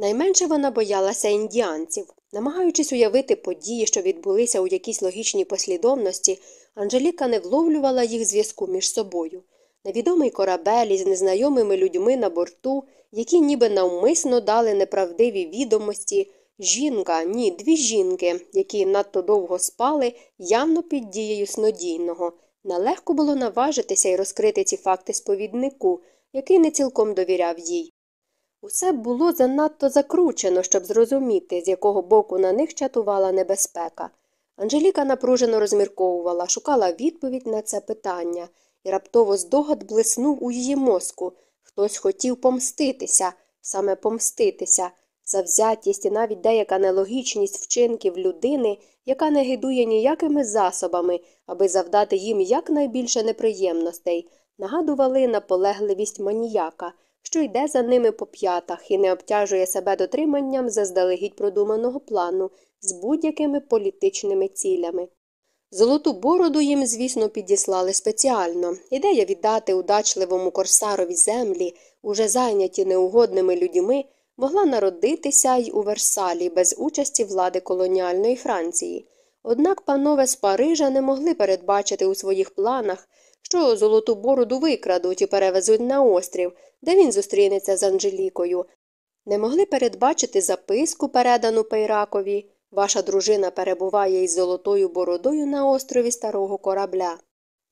Найменше вона боялася індіанців. Намагаючись уявити події, що відбулися у якійсь логічній послідовності, Анжеліка не вловлювала їх зв'язку між собою. Невідомий корабель із незнайомими людьми на борту, які ніби навмисно дали неправдиві відомості, жінка, ні, дві жінки, які надто довго спали, явно під дією снодійного. Нелегко було наважитися і розкрити ці факти сповіднику, який не цілком довіряв їй. Усе було занадто закручено, щоб зрозуміти, з якого боку на них чатувала небезпека. Анжеліка напружено розмірковувала, шукала відповідь на це питання, і раптово здогад блиснув у її мозку. Хтось хотів помститися, саме помститися, завзятість і навіть деяка нелогічність вчинків людини, яка не гидує ніякими засобами, аби завдати їм якнайбільше неприємностей, нагадували наполегливість маніяка що йде за ними по п'ятах і не обтяжує себе дотриманням заздалегідь продуманого плану з будь-якими політичними цілями. Золоту бороду їм, звісно, підіслали спеціально. Ідея віддати удачливому корсарові землі, уже зайняті неугодними людьми, могла народитися й у Версалі без участі влади колоніальної Франції. Однак панове з Парижа не могли передбачити у своїх планах, що золоту бороду викрадуть і перевезуть на острів, де він зустрінеться з Анжелікою. Не могли передбачити записку, передану Пейракові. Ваша дружина перебуває із золотою бородою на острові старого корабля.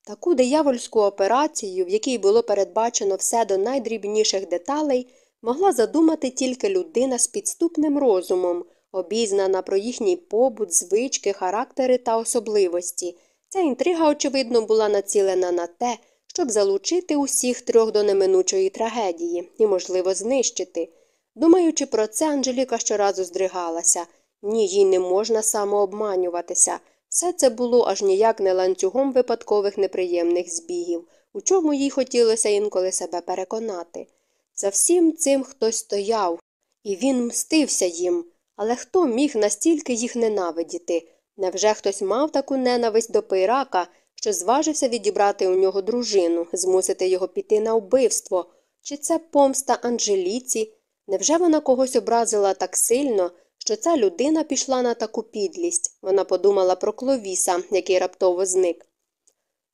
Таку диявольську операцію, в якій було передбачено все до найдрібніших деталей, могла задумати тільки людина з підступним розумом, обізнана про їхній побут, звички, характери та особливості. Ця інтрига, очевидно, була націлена на те, щоб залучити усіх трьох до неминучої трагедії і, можливо, знищити. Думаючи про це, Анжеліка щоразу здригалася ні, їй не можна самообманюватися. Все це було аж ніяк не ланцюгом випадкових неприємних збігів, у чому їй хотілося інколи себе переконати. За всім цим хтось стояв, і він мстився їм, але хто міг настільки їх ненавидіти? Невже хтось мав таку ненависть до пейрака, що зважився відібрати у нього дружину, змусити його піти на вбивство? Чи це помста Анжеліці? Невже вона когось образила так сильно, що ця людина пішла на таку підлість? Вона подумала про кловіса, який раптово зник.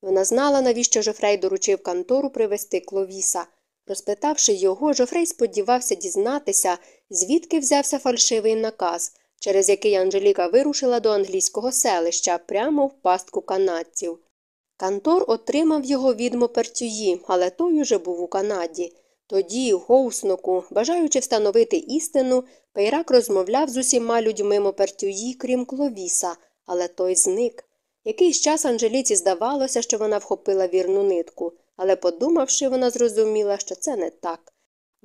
Вона знала, навіщо Жофрей доручив контору привезти кловіса. Розпитавши його, Жофрей сподівався дізнатися, звідки взявся фальшивий наказ, через який Анжеліка вирушила до англійського селища прямо в пастку канадців. Кантор отримав його від Мопертюї, але той уже був у Канаді. Тоді, в Гоусноку, бажаючи встановити істину, Пейрак розмовляв з усіма людьми Мопертюї, крім Кловіса, але той зник. Якийсь час Анжеліці здавалося, що вона вхопила вірну нитку, але, подумавши, вона зрозуміла, що це не так.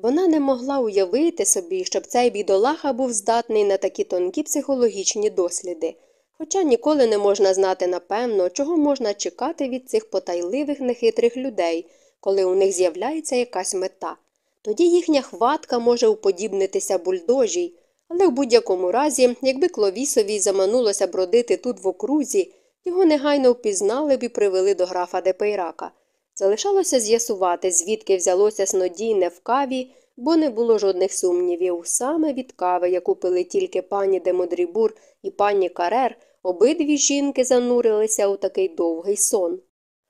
Вона не могла уявити собі, щоб цей бідолаха був здатний на такі тонкі психологічні досліди. Хоча ніколи не можна знати напевно, чого можна чекати від цих потайливих нехитрих людей, коли у них з'являється якась мета. Тоді їхня хватка може уподібнитися бульдожій, але в будь-якому разі, якби Кловісові заманулося бродити тут в окрузі, його негайно впізнали б і привели до графа Депейрака. Залишалося з'ясувати, звідки взялося снодійне в каві, бо не було жодних сумнівів. Саме від кави, яку пили тільки пані Демодрібур і пані Карер, обидві жінки занурилися у такий довгий сон.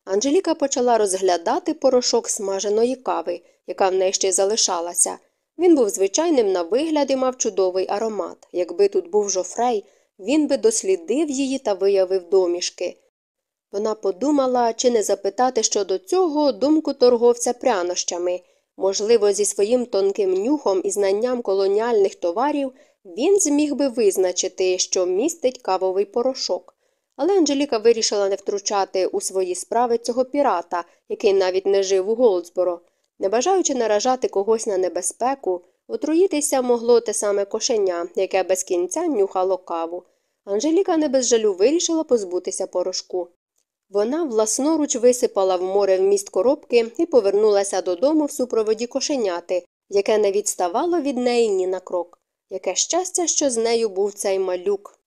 Анжеліка почала розглядати порошок смаженої кави, яка в неї ще залишалася. Він був звичайним на вигляд і мав чудовий аромат. Якби тут був жофрей, він би дослідив її та виявив домішки. Вона подумала, чи не запитати щодо цього думку торговця прянощами. Можливо, зі своїм тонким нюхом і знанням колоніальних товарів він зміг би визначити, що містить кавовий порошок. Але Анжеліка вирішила не втручати у свої справи цього пірата, який навіть не жив у Голдсборо. Не бажаючи наражати когось на небезпеку, отруїтися могло те саме кошеня, яке без кінця нюхало каву. Анжеліка не без жалю вирішила позбутися порошку. Вона власноруч висипала в море вміст коробки і повернулася додому в супроводі кошеняти, яке не відставало від неї ні на крок. Яке щастя, що з нею був цей малюк.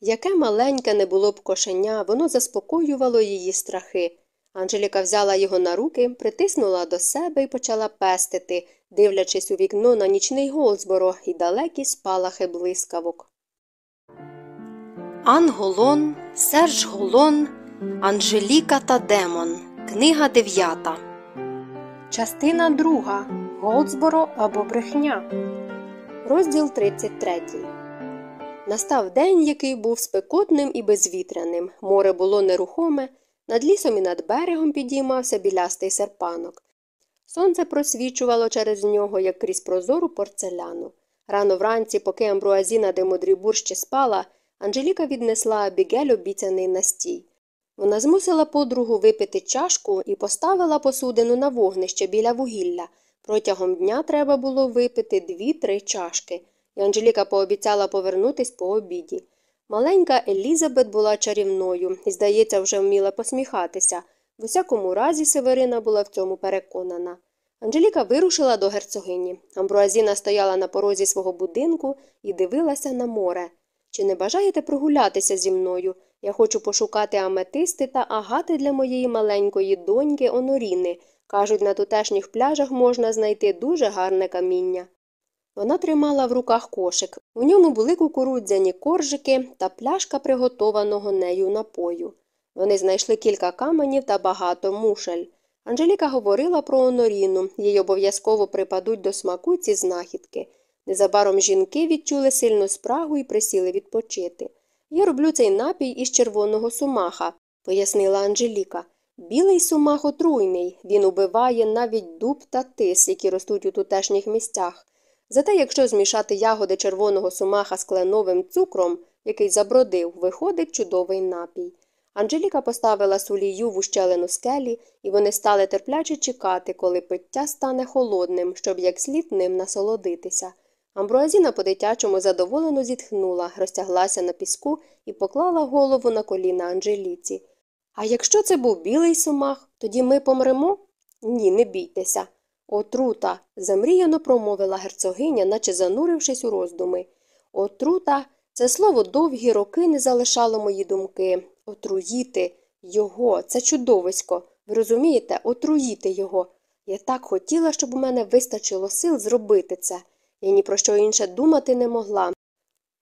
Яке маленьке не було б кошеня, воно заспокоювало її страхи. Анжеліка взяла його на руки, притиснула до себе і почала пестити, дивлячись у вікно на нічний Голдсборо і далекі спалахи блискавок. Анголон, Серж Голон, Анжеліка та Демон. Книга дев'ята. Частина друга. Голдсборо або брехня. Розділ 33. Настав день, який був спекотним і безвітряним. Море було нерухоме, над лісом і над берегом підіймався білястий серпанок. Сонце просвічувало через нього, як крізь прозору порцеляну. Рано вранці, поки Амбруазіна де Модрібур ще спала, Анжеліка віднесла Абігель обіцяний настій. Вона змусила подругу випити чашку і поставила посудину на вогнище біля вугілля. Протягом дня треба було випити дві-три чашки, і Анжеліка пообіцяла повернутись по обіді. Маленька Елізабет була чарівною і, здається, вже вміла посміхатися. В усякому разі Северина була в цьому переконана. Анжеліка вирушила до герцогині. Амбруазіна стояла на порозі свого будинку і дивилася на море. Чи не бажаєте прогулятися зі мною? Я хочу пошукати аметисти та агати для моєї маленької доньки Оноріни. Кажуть, на тутешніх пляжах можна знайти дуже гарне каміння. Вона тримала в руках кошик. У ньому були кукурудзяні коржики та пляшка приготованого нею напою. Вони знайшли кілька каменів та багато мушель. Анжеліка говорила про Оноріну, їй обов'язково припадуть до смаку ці знахідки. Незабаром жінки відчули сильну спрагу і присіли відпочити. Я роблю цей напій із червоного сумаха, пояснила Анжеліка. Білий сумах отруйний, він убиває навіть дуб та тис, які ростуть у тутешніх місцях. Зате, якщо змішати ягоди червоного сумаха з кленовим цукром, який забродив, виходить чудовий напій. Анжеліка поставила сулію в ущелину скелі, і вони стали терпляче чекати, коли пиття стане холодним, щоб як слід ним насолодитися. Амбруазіна по дитячому задоволено зітхнула, розтяглася на піску і поклала голову на коліна Анжеліці. А якщо це був білий сумах, тоді ми помремо? Ні, не бійтеся. Отрута, замріяно промовила герцогиня, наче занурившись у роздуми. Отрута це слово довгі роки не залишало мої думки. Отруїти його, це чудовисько. Ви розумієте, отруїти його. Я так хотіла, щоб у мене вистачило сил зробити це. Я ні про що інше думати не могла.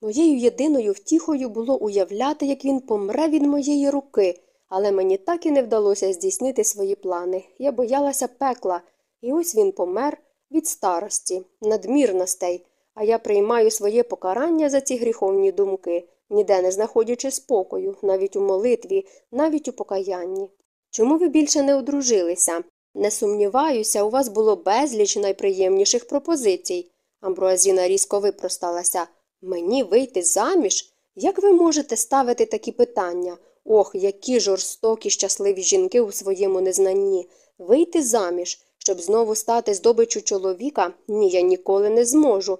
Моєю єдиною втіхою було уявляти, як він помре від моєї руки, але мені так і не вдалося здійснити свої плани. Я боялася пекла, і ось він помер від старості, надмірностей, а я приймаю своє покарання за ці гріховні думки, ніде не знаходячи спокою, навіть у молитві, навіть у покаянні. Чому ви більше не одружилися? Не сумніваюся, у вас було безліч найприємніших пропозицій. Амброазіна різко випросталася. Мені вийти заміж? Як ви можете ставити такі питання? Ох, які жорстокі щасливі жінки у своєму незнанні. Вийти заміж, щоб знову стати здобичу чоловіка? Ні, я ніколи не зможу.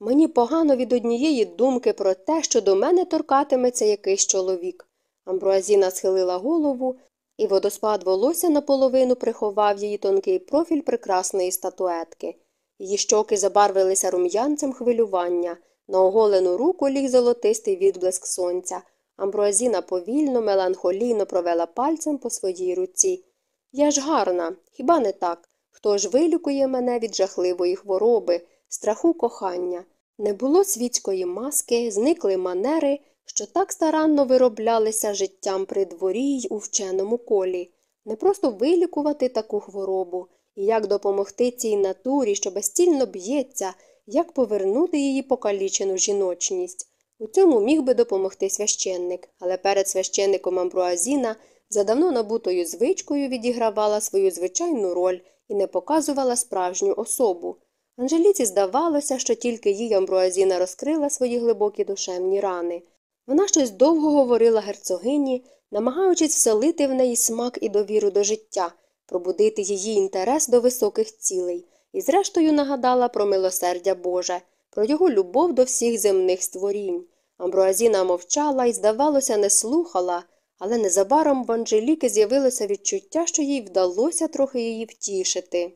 Мені погано від однієї думки про те, що до мене торкатиметься якийсь чоловік. Амброазіна схилила голову, і водоспад волосся наполовину приховав її тонкий профіль прекрасної статуетки. Її щоки забарвилися рум'янцем хвилювання, на оголену руку ліг золотистий відблиск сонця. Амброазіна повільно, меланхолійно провела пальцем по своїй руці. Я ж гарна, хіба не так? Хто ж вилікує мене від жахливої хвороби, страху кохання? Не було світської маски, зникли манери, що так старанно вироблялися життям при дворі й у вченому колі. Не просто вилікувати таку хворобу, і як допомогти цій натурі, що безцільно б'ється, як повернути її покалічену жіночність. У цьому міг би допомогти священник, але перед священником Амбруазіна за давно набутою звичкою відігравала свою звичайну роль і не показувала справжню особу. Анжеліці здавалося, що тільки їй Амбруазіна розкрила свої глибокі душевні рани. Вона щось довго говорила герцогині, намагаючись вселити в неї смак і довіру до життя, пробудити її інтерес до високих цілей, і, зрештою, нагадала про милосердя Боже, про його любов до всіх земних створінь. Амбруазіна мовчала і, здавалося, не слухала, але незабаром в Анжеліки з'явилося відчуття, що їй вдалося трохи її втішити.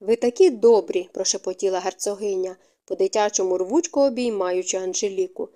Ви такі добрі, прошепотіла герцогиня, по дитячому рвучко обіймаючи Анжеліку.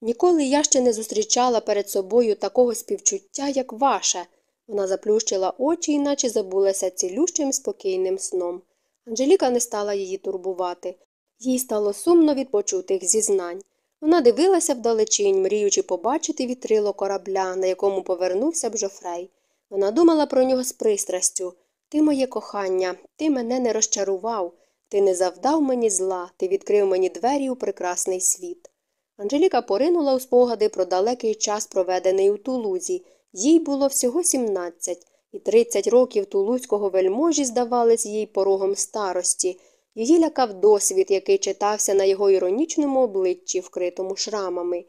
Ніколи я ще не зустрічала перед собою такого співчуття, як ваше. Вона заплющила очі і наче забулася цілющим спокійним сном. Анжеліка не стала її турбувати. Їй стало сумно від почутих зізнань. Вона дивилася вдалечінь, мріючи побачити вітрило корабля, на якому повернувся б Жофрей. Вона думала про нього з пристрастю. Ти моє кохання, ти мене не розчарував, ти не завдав мені зла, ти відкрив мені двері у прекрасний світ. Анжеліка поринула у спогади про далекий час, проведений у Тулузі. Їй було всього 17, і 30 років тулузького вельможі здавались їй порогом старості. Її лякав досвід, який читався на його іронічному обличчі, вкритому шрамами.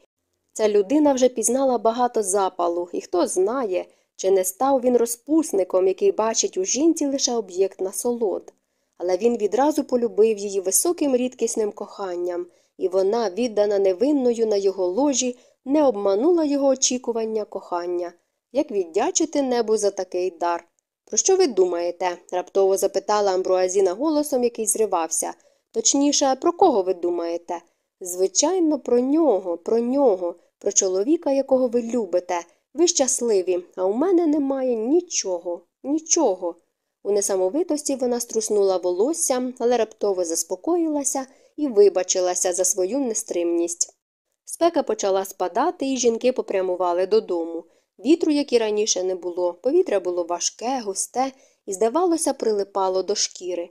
Ця людина вже пізнала багато запалу, і хто знає, чи не став він розпусником, який бачить у жінці лише об'єкт насолод. Але він відразу полюбив її високим рідкісним коханням, і вона, віддана невинною на його ложі, не обманула його очікування кохання. Як віддячити небу за такий дар? Про що ви думаєте? раптово запитала Амбруазіна голосом, який зривався. Точніше, про кого ви думаєте? Звичайно, про нього, про нього, про чоловіка, якого ви любите. Ви щасливі, а у мене немає нічого, нічого. У несамовитості вона струснула волосся, але раптово заспокоїлася і вибачилася за свою нестримність. Спека почала спадати, і жінки попрямували додому. Вітру, як і раніше, не було. Повітря було важке, густе і, здавалося, прилипало до шкіри.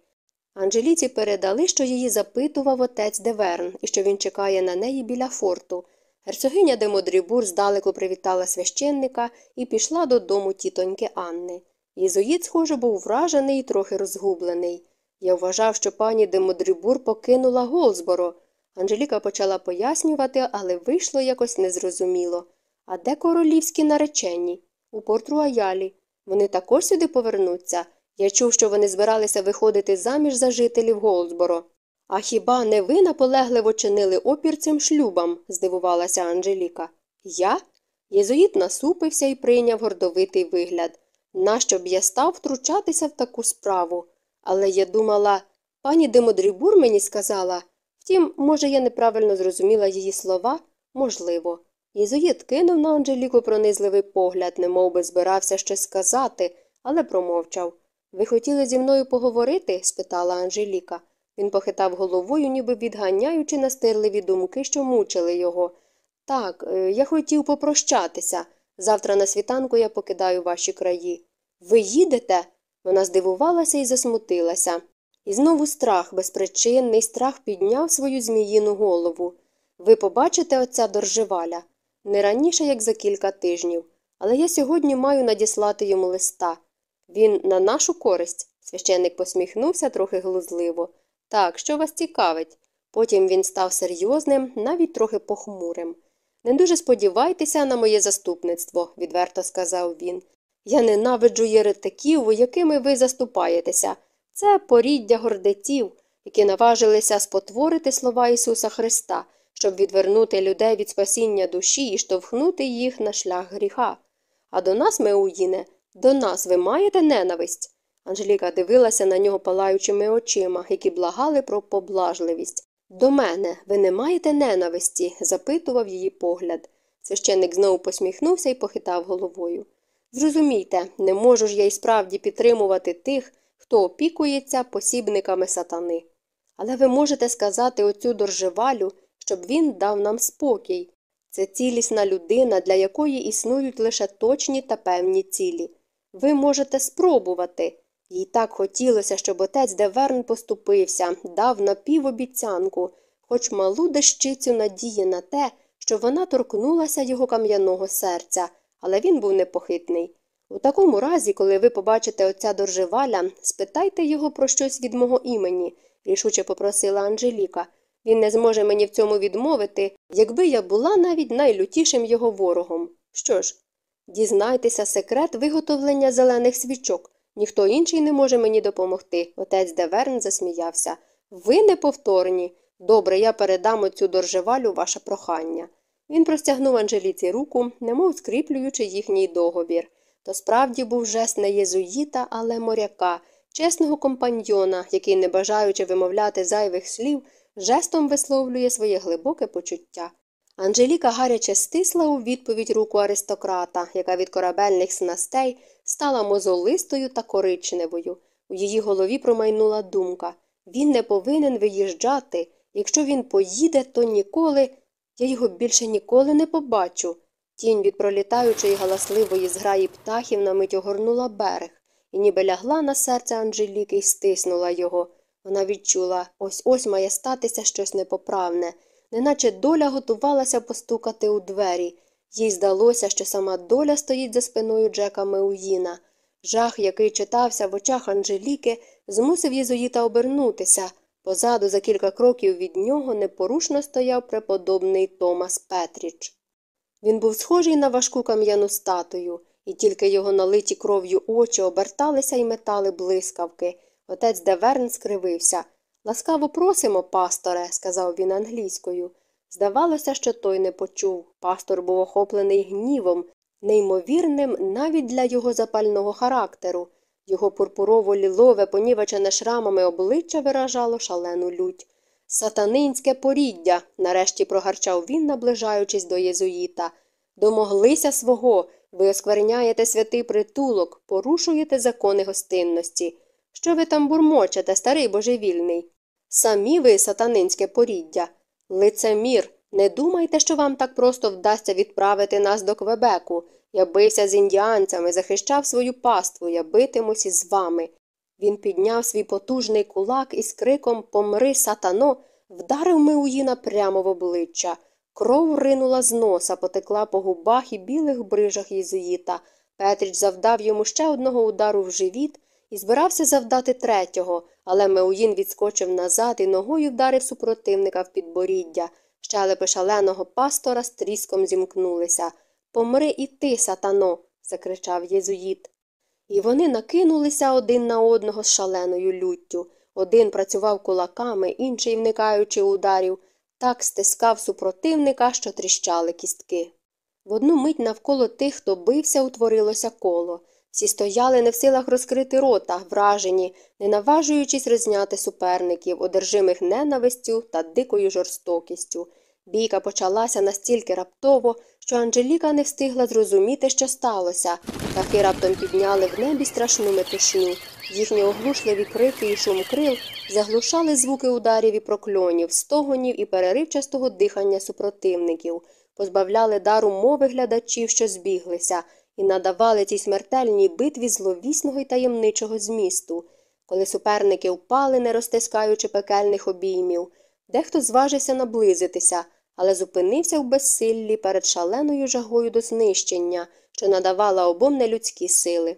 Анжеліці передали, що її запитував отець Деверн і що він чекає на неї біля форту. Герцогиня де Модрібур здалеку привітала священника і пішла додому тітоньки Анни. Єзуїт, схоже, був вражений і трохи розгублений. Я вважав, що пані де Модрібур покинула Голзборо. Анжеліка почала пояснювати, але вийшло якось незрозуміло. А де королівські наречені? У Порт-Руаялі. Вони також сюди повернуться. Я чув, що вони збиралися виходити заміж за жителів Голдсборо. А хіба не ви наполегливо чинили опір цим шлюбам? здивувалася Анжеліка. Я? Єзуїт насупився і прийняв гордовитий вигляд. Нащо б я став втручатися в таку справу? Але я думала, пані Демодрібур мені сказала. Втім, може, я неправильно зрозуміла її слова? Можливо. Єзуїт кинув на Анжеліку пронизливий погляд, немов би збирався щось сказати, але промовчав. Ви хотіли зі мною поговорити? спитала Анжеліка. Він похитав головою, ніби відганяючи настирливі думки, що мучили його. Так, е, я хотів попрощатися. Завтра на світанку я покидаю ваші краї. Ви їдете? Вона здивувалася і засмутилася. І знову страх, безпричинний страх підняв свою зміїну голову. Ви побачите отця доржеваля не раніше, як за кілька тижнів, але я сьогодні маю надіслати йому листа. Він на нашу користь. Священник посміхнувся трохи глузливо. Так, що вас цікавить? Потім він став серйозним, навіть трохи похмурим. Не дуже сподівайтеся на моє заступництво, відверто сказав він. Я ненавиджу єретиків, якими ви заступаєтеся. Це поріддя гордеців, які наважилися спотворити слова Ісуса Христа, щоб відвернути людей від спасіння душі і штовхнути їх на шлях гріха. А до нас, Меуїне, до нас ви маєте ненависть. Анжеліка дивилася на нього палаючими очима, які благали про поблажливість. До мене ви не маєте ненависті? запитував її погляд. Священник знову посміхнувся і похитав головою. Зрозумійте, не можу ж я й справді підтримувати тих, хто опікується посібниками сатани. Але ви можете сказати оцю доржевалю, щоб він дав нам спокій. Це цілісна людина, для якої існують лише точні та певні цілі. Ви можете спробувати. Їй так хотілося, щоб отець Деверн поступився, дав напівобіцянку, хоч малу дещицю надії на те, що вона торкнулася його кам'яного серця, але він був непохитний. У такому разі, коли ви побачите отця доржеваля, спитайте його про щось від мого імені, рішуче попросила Анжеліка. Він не зможе мені в цьому відмовити, якби я була навіть найлютішим його ворогом. Що ж, дізнайтеся секрет виготовлення зелених свічок. Ніхто інший не може мені допомогти. Отець Деверн засміявся. Ви неповторні. Добре, я передам оцю доржевалю ваше прохання. Він простягнув Анжеліці руку, немов скріплюючи їхній договір. То справді був жест не єзуїта, але моряка, чесного компаньйона, який, не бажаючи вимовляти зайвих слів, жестом висловлює своє глибоке почуття. Анжеліка гаряче стисла у відповідь руку аристократа, яка від корабельних снастей стала мозолистою та коричневою. У її голові промайнула думка він не повинен виїжджати. Якщо він поїде, то ніколи. Я його більше ніколи не побачу. Тінь від пролітаючої галасливої зграї птахів на мить огорнула берег і ніби лягла на серце Анжеліки і стиснула його. Вона відчула ось ось має статися щось непоправне, неначе доля готувалася постукати у двері. Їй здалося, що сама доля стоїть за спиною Джека Меуїна. Жах, який читався в очах Анжеліки, змусив єзуїта обернутися. Позаду, за кілька кроків від нього, непорушно стояв преподобний Томас Петріч. Він був схожий на важку кам'яну статую, і тільки його налиті кров'ю очі оберталися і метали блискавки. Отець Деверн скривився. Ласкаво просимо, пасторе, сказав він англійською. Здавалося, що той не почув. Пастор був охоплений гнівом, неймовірним навіть для його запального характеру. Його пурпурово лілове, понівечене шрамами обличчя виражало шалену лють. Сатанинське поріддя, нарешті прогарчав він, наближаючись до єзуїта. Домоглися свого, ви оскверняєте святий притулок, порушуєте закони гостинності. Що ви там бурмочете, старий божевільний? Самі ви сатанинське поріддя. Лицемір, не думайте, що вам так просто вдасться відправити нас до Квебеку. Я бився з індіанцями, захищав свою паству, я битимусь із вами. Він підняв свій потужний кулак і з криком Помри, сатано, вдарив Меуїна прямо в обличчя. Кров ринула з носа, потекла по губах і білих брижах єзуїта. Петріч завдав йому ще одного удару в живіт і збирався завдати третього, але Меуїн відскочив назад і ногою вдарив супротивника в підборіддя. Щелепи шаленого пастора з тріском зімкнулися. Помри і ти, сатано. закричав єзуїт. І вони накинулися один на одного з шаленою люттю. Один працював кулаками, інший, вникаючи ударів, так стискав супротивника, що тріщали кістки. В одну мить навколо тих, хто бився, утворилося коло. Всі стояли не в силах розкрити рота, вражені, не наважуючись розняти суперників, одержимих ненавистю та дикою жорстокістю. Бійка почалася настільки раптово, що Анжеліка не встигла зрозуміти, що сталося. Птахи раптом підняли в небі страшну метушню. Їхні оглушливі крики і шум крил заглушали звуки ударів і прокльонів, стогонів і переривчастого дихання супротивників, позбавляли дару мови глядачів, що збіглися, і надавали цій смертельній битві зловісного й таємничого змісту. Коли суперники впали, не розтискаючи пекельних обіймів, дехто зважився наблизитися але зупинився в безсиллі перед шаленою жагою до знищення, що надавала обом нелюдські сили.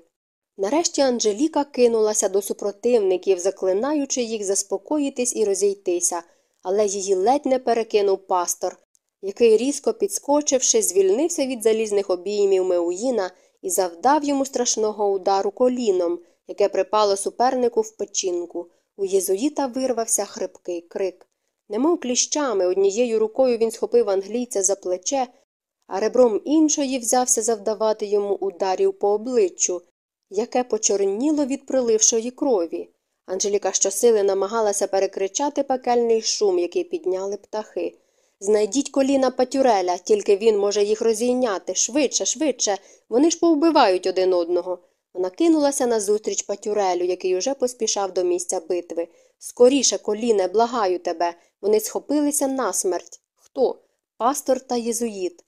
Нарешті Анжеліка кинулася до супротивників, заклинаючи їх заспокоїтись і розійтися, але її ледь не перекинув пастор, який, різко підскочивши, звільнився від залізних обіймів Меуїна і завдав йому страшного удару коліном, яке припало супернику в печінку. У єзуїта вирвався хрипкий крик. Немов кліщами, однією рукою він схопив англійця за плече, а ребром іншої взявся завдавати йому ударів по обличчю, яке почорніло від прилившої крові. Анжеліка щосили намагалася перекричати пекельний шум, який підняли птахи. Знайдіть коліна патюреля, тільки він може їх розійняти. Швидше, швидше. Вони ж повбивають один одного. Вона кинулася назустріч патюрелю, який уже поспішав до місця битви. Скоріше, коліне, благаю тебе. Вони схопилися насмерть. Хто? Пастор та єзуїт.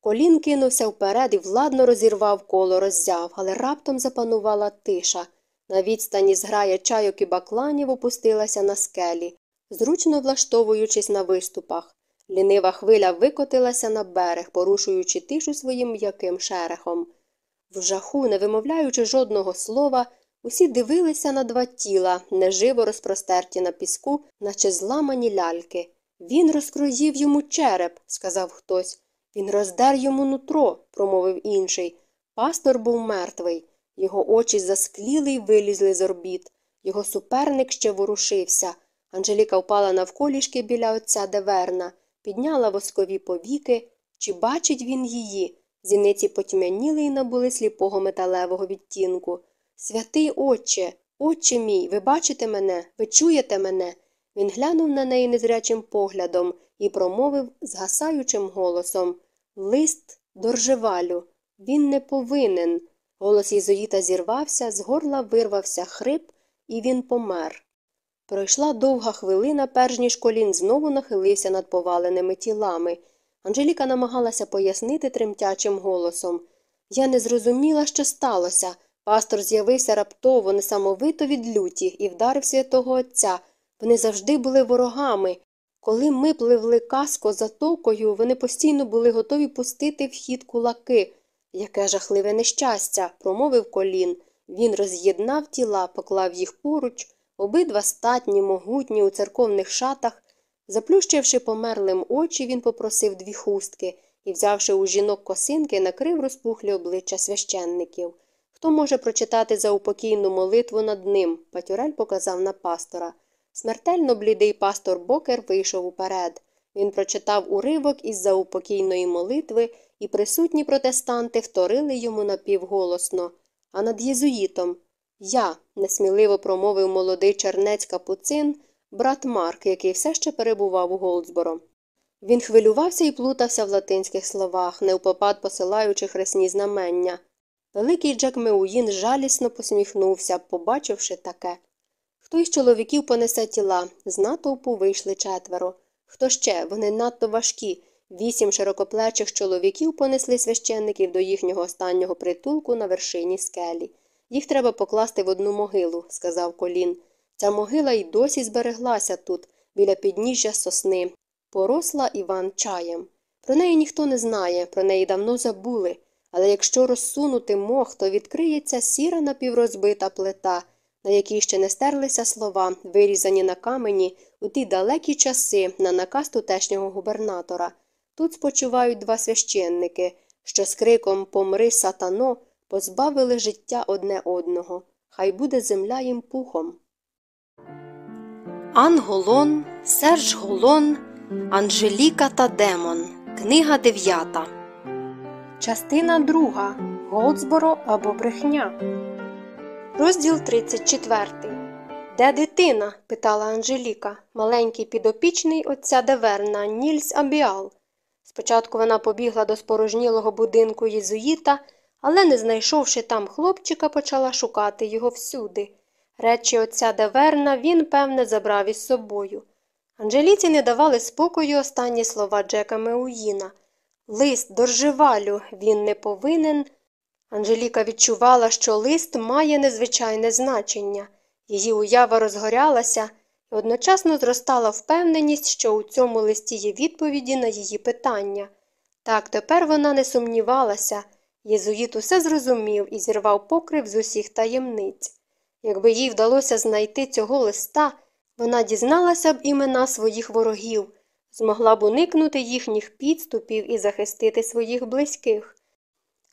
Колін кинувся вперед і владно розірвав коло роззяв, але раптом запанувала тиша. На відстані зграя чайок і бакланів опустилася на скелі, зручно влаштовуючись на виступах. Лінива хвиля викотилася на берег, порушуючи тишу своїм м'яким шерехом. В жаху, не вимовляючи жодного слова, усі дивилися на два тіла, неживо розпростерті на піску, наче зламані ляльки. Він розкроїв йому череп, сказав хтось. Він роздер йому нутро, промовив інший. Пастор був мертвий. Його очі заскліли й вилізли з орбіт. Його суперник ще ворушився. Анжеліка впала навколішки біля отця Деверна, підняла воскові повіки. Чи бачить він її? Зіниці потьмяніли й набули сліпого металевого відтінку. Святий отче, отче мій, ви бачите мене, ви чуєте мене? Він глянув на неї незрячим поглядом і промовив згасаючим голосом Лист доржевалю. Він не повинен. Голос Єзуїта зірвався, з горла вирвався хрип, і він помер. Пройшла довга хвилина, перш ніж колін знову нахилився над поваленими тілами. Анжеліка намагалася пояснити тремтячим голосом. Я не зрозуміла, що сталося. Пастор з'явився раптово, несамовито від люті, і вдарив святого отця. Вони завжди були ворогами. Коли ми пливли каско затокою, вони постійно були готові пустити в хід кулаки. Яке жахливе нещастя, промовив колін. Він роз'єднав тіла, поклав їх поруч, обидва статні, могутні у церковних шатах. Заплющивши померлим очі, він попросив дві хустки і, взявши у жінок косинки, накрив розпухлі обличчя священників. Хто може прочитати заупокійну молитву над ним? Патюрель показав на пастора. Смертельно блідий пастор Бокер вийшов уперед. Він прочитав уривок із заупокійної молитви, і присутні протестанти вторили йому напівголосно. А над єзуїтом я, несміливо промовив молодий чернець капуцин, брат Марк, який все ще перебував у Голдсборо. Він хвилювався і плутався в латинських словах, невпопад посилаючи хресні знамення. Великий Джек Меуїн жалісно посміхнувся, побачивши таке. Хто із чоловіків понесе тіла, з натовпу вийшли четверо. Хто ще? Вони надто важкі. Вісім широкоплечих чоловіків понесли священників до їхнього останнього притулку на вершині скелі. Їх треба покласти в одну могилу, сказав колін. Ця могила й досі збереглася тут, біля підніжжя сосни, поросла Іван чаєм. Про неї ніхто не знає, про неї давно забули, але якщо розсунути мох, то відкриється сіра напіврозбита плита, на якій ще не стерлися слова, вирізані на камені у ті далекі часи на наказ тутешнього губернатора. Тут спочивають два священники, що з криком Помри сатано позбавили життя одне одного. Хай буде земля їм пухом. Анголон, Серж Голон, Анжеліка та Демон. Книга дев'ята. Частина друга. Голдсборо або брехня. Розділ 34. Де дитина? питала Анжеліка, маленький підопічний отця Деверна, Нільс Абіал. Спочатку вона побігла до спорожнілого будинку єзуїта, але, не знайшовши там хлопчика, почала шукати його всюди. Речі отця Деверна він, певне, забрав із собою. Анжеліці не давали спокою останні слова Джека Меуїна. Лист доржевалю, він не повинен. Анжеліка відчувала, що лист має незвичайне значення. Її уява розгорялася і одночасно зростала впевненість, що у цьому листі є відповіді на її питання. Так, тепер вона не сумнівалася Єзуїт усе зрозумів і зірвав покрив з усіх таємниць. Якби їй вдалося знайти цього листа, вона дізналася б імена своїх ворогів, змогла б уникнути їхніх підступів і захистити своїх близьких.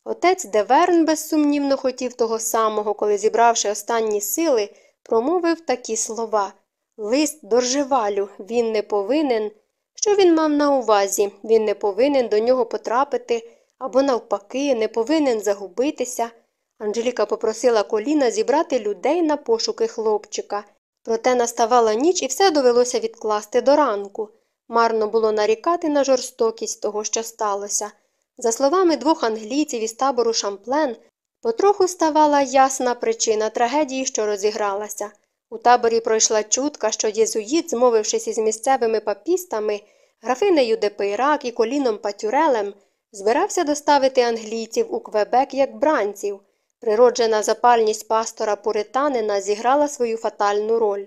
Отець Деверн безсумнівно хотів того самого, коли, зібравши останні сили, промовив такі слова Лист доржевалю, він не повинен. Що він мав на увазі? Він не повинен до нього потрапити або, навпаки, не повинен загубитися. Анжеліка попросила коліна зібрати людей на пошуки хлопчика. Проте наставала ніч і все довелося відкласти до ранку. Марно було нарікати на жорстокість того, що сталося. За словами двох англійців із табору Шамплен, потроху ставала ясна причина трагедії, що розігралася. У таборі пройшла чутка, що єзуїт, змовившись із місцевими папістами, графинею де Пейрак і коліном Патюрелем, збирався доставити англійців у Квебек як бранців. Природжена запальність пастора пуританина зіграла свою фатальну роль.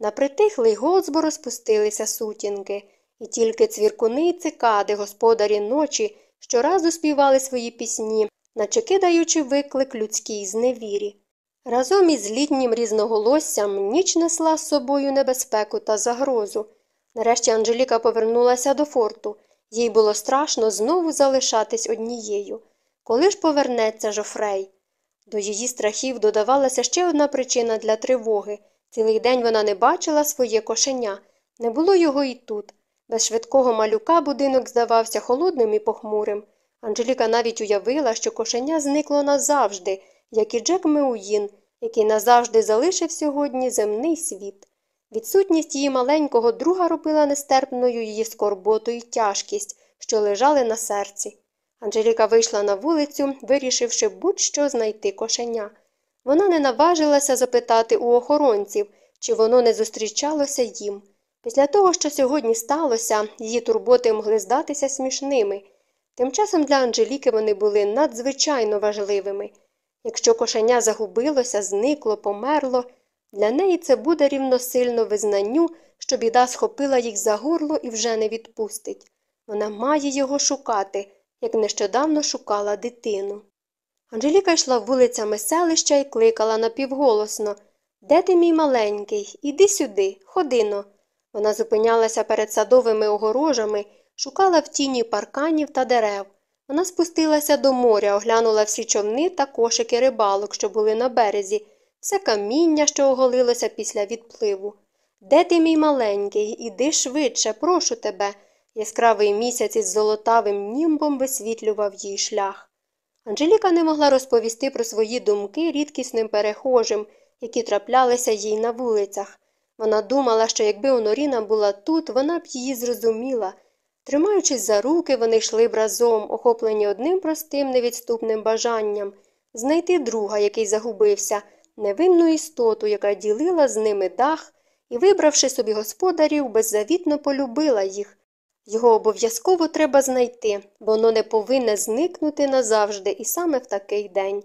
На притихлий Голдсборо спустилися сутінки, і тільки цвіркуни й цикади, господарі ночі, щоразу співали свої пісні, наче кидаючи виклик людській зневірі. Разом із літнім різноголоссям ніч несла з собою небезпеку та загрозу. Нарешті Анжеліка повернулася до форту. Їй було страшно знову залишатись однією. Коли ж повернеться Жофрей? До її страхів додавалася ще одна причина для тривоги. Цілий день вона не бачила своє кошеня. Не було його і тут. Без швидкого малюка будинок здавався холодним і похмурим. Анжеліка навіть уявила, що кошеня зникло назавжди, як і Джек Меуїн, який назавжди залишив сьогодні земний світ. Відсутність її маленького друга робила нестерпною її скорботу і тяжкість, що лежали на серці. Анжеліка вийшла на вулицю, вирішивши будь-що знайти кошеня. Вона не наважилася запитати у охоронців, чи воно не зустрічалося їм. Після того, що сьогодні сталося, її турботи могли здатися смішними. Тим часом для Анжеліки вони були надзвичайно важливими. Якщо кошеня загубилося, зникло, померло, для неї це буде рівносильно визнанню, що біда схопила їх за горло і вже не відпустить. Вона має його шукати, як нещодавно шукала дитину. Анжеліка йшла вулицями селища і кликала напівголосно Де ти, мій маленький? Іди сюди, ходино. Вона зупинялася перед садовими огорожами, шукала в тіні парканів та дерев. Вона спустилася до моря, оглянула всі човни та кошики рибалок, що були на березі, все каміння, що оголилося після відпливу. Де ти, мій маленький, іди швидше, прошу тебе. Яскравий місяць із золотавим німбом висвітлював їй шлях. Анжеліка не могла розповісти про свої думки рідкісним перехожим, які траплялися їй на вулицях. Вона думала, що якби Оноріна була тут, вона б її зрозуміла. Тримаючись за руки, вони йшли б разом, охоплені одним простим невідступним бажанням знайти друга, який загубився, невинну істоту, яка ділила з ними дах і, вибравши собі господарів, беззавітно полюбила їх. Його обов'язково треба знайти, воно не повинне зникнути назавжди і саме в такий день.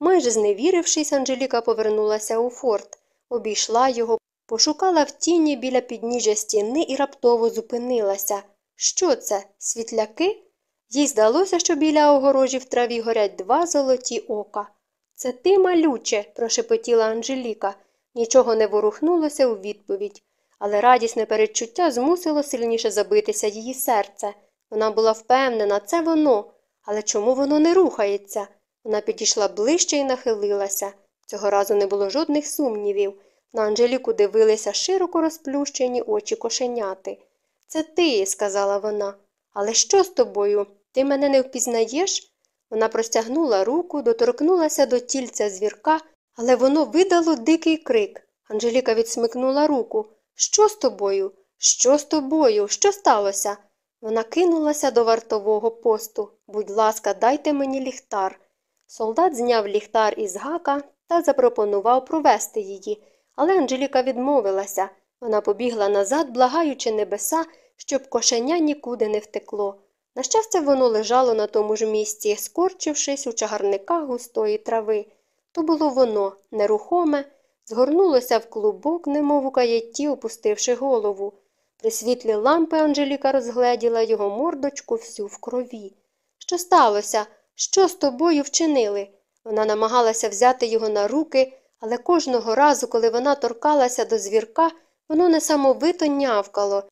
Майже зневірившись, Анжеліка повернулася у форт, обійшла його, пошукала в тіні біля підніжжя стіни і раптово зупинилася. Що це? Світляки? Їй здалося, що біля огорожі в траві горять два золоті ока. Це ти, малюче, прошепотіла Анжеліка. Нічого не ворухнулося у відповідь, але радісне передчуття змусило сильніше забитися її серце. Вона була впевнена, це воно. Але чому воно не рухається? Вона підійшла ближче і нахилилася. Цього разу не було жодних сумнівів. На Анжеліку дивилися широко розплющені очі кошеняти. Це ти, сказала вона. Але що з тобою? Ти мене не впізнаєш? Вона простягнула руку, доторкнулася до тільця звірка, але воно видало дикий крик. Анжеліка відсмикнула руку. Що з тобою? Що з тобою? Що сталося? Вона кинулася до вартового посту. Будь ласка, дайте мені ліхтар. Солдат зняв ліхтар із гака та запропонував провести її, але Анжеліка відмовилася. Вона побігла назад, благаючи небеса, щоб кошеня нікуди не втекло. На щастя, воно лежало на тому ж місці, скорчившись у чагарниках густої трави. То було воно, нерухоме, згорнулося в клубок, немов у каєтті, опустивши голову. При світлі лампи Анжеліка розгледіла його мордочку всю в крові. Що сталося? Що з тобою вчинили? Вона намагалася взяти його на руки, але кожного разу, коли вона торкалася до звірка, воно несамовито нявкало.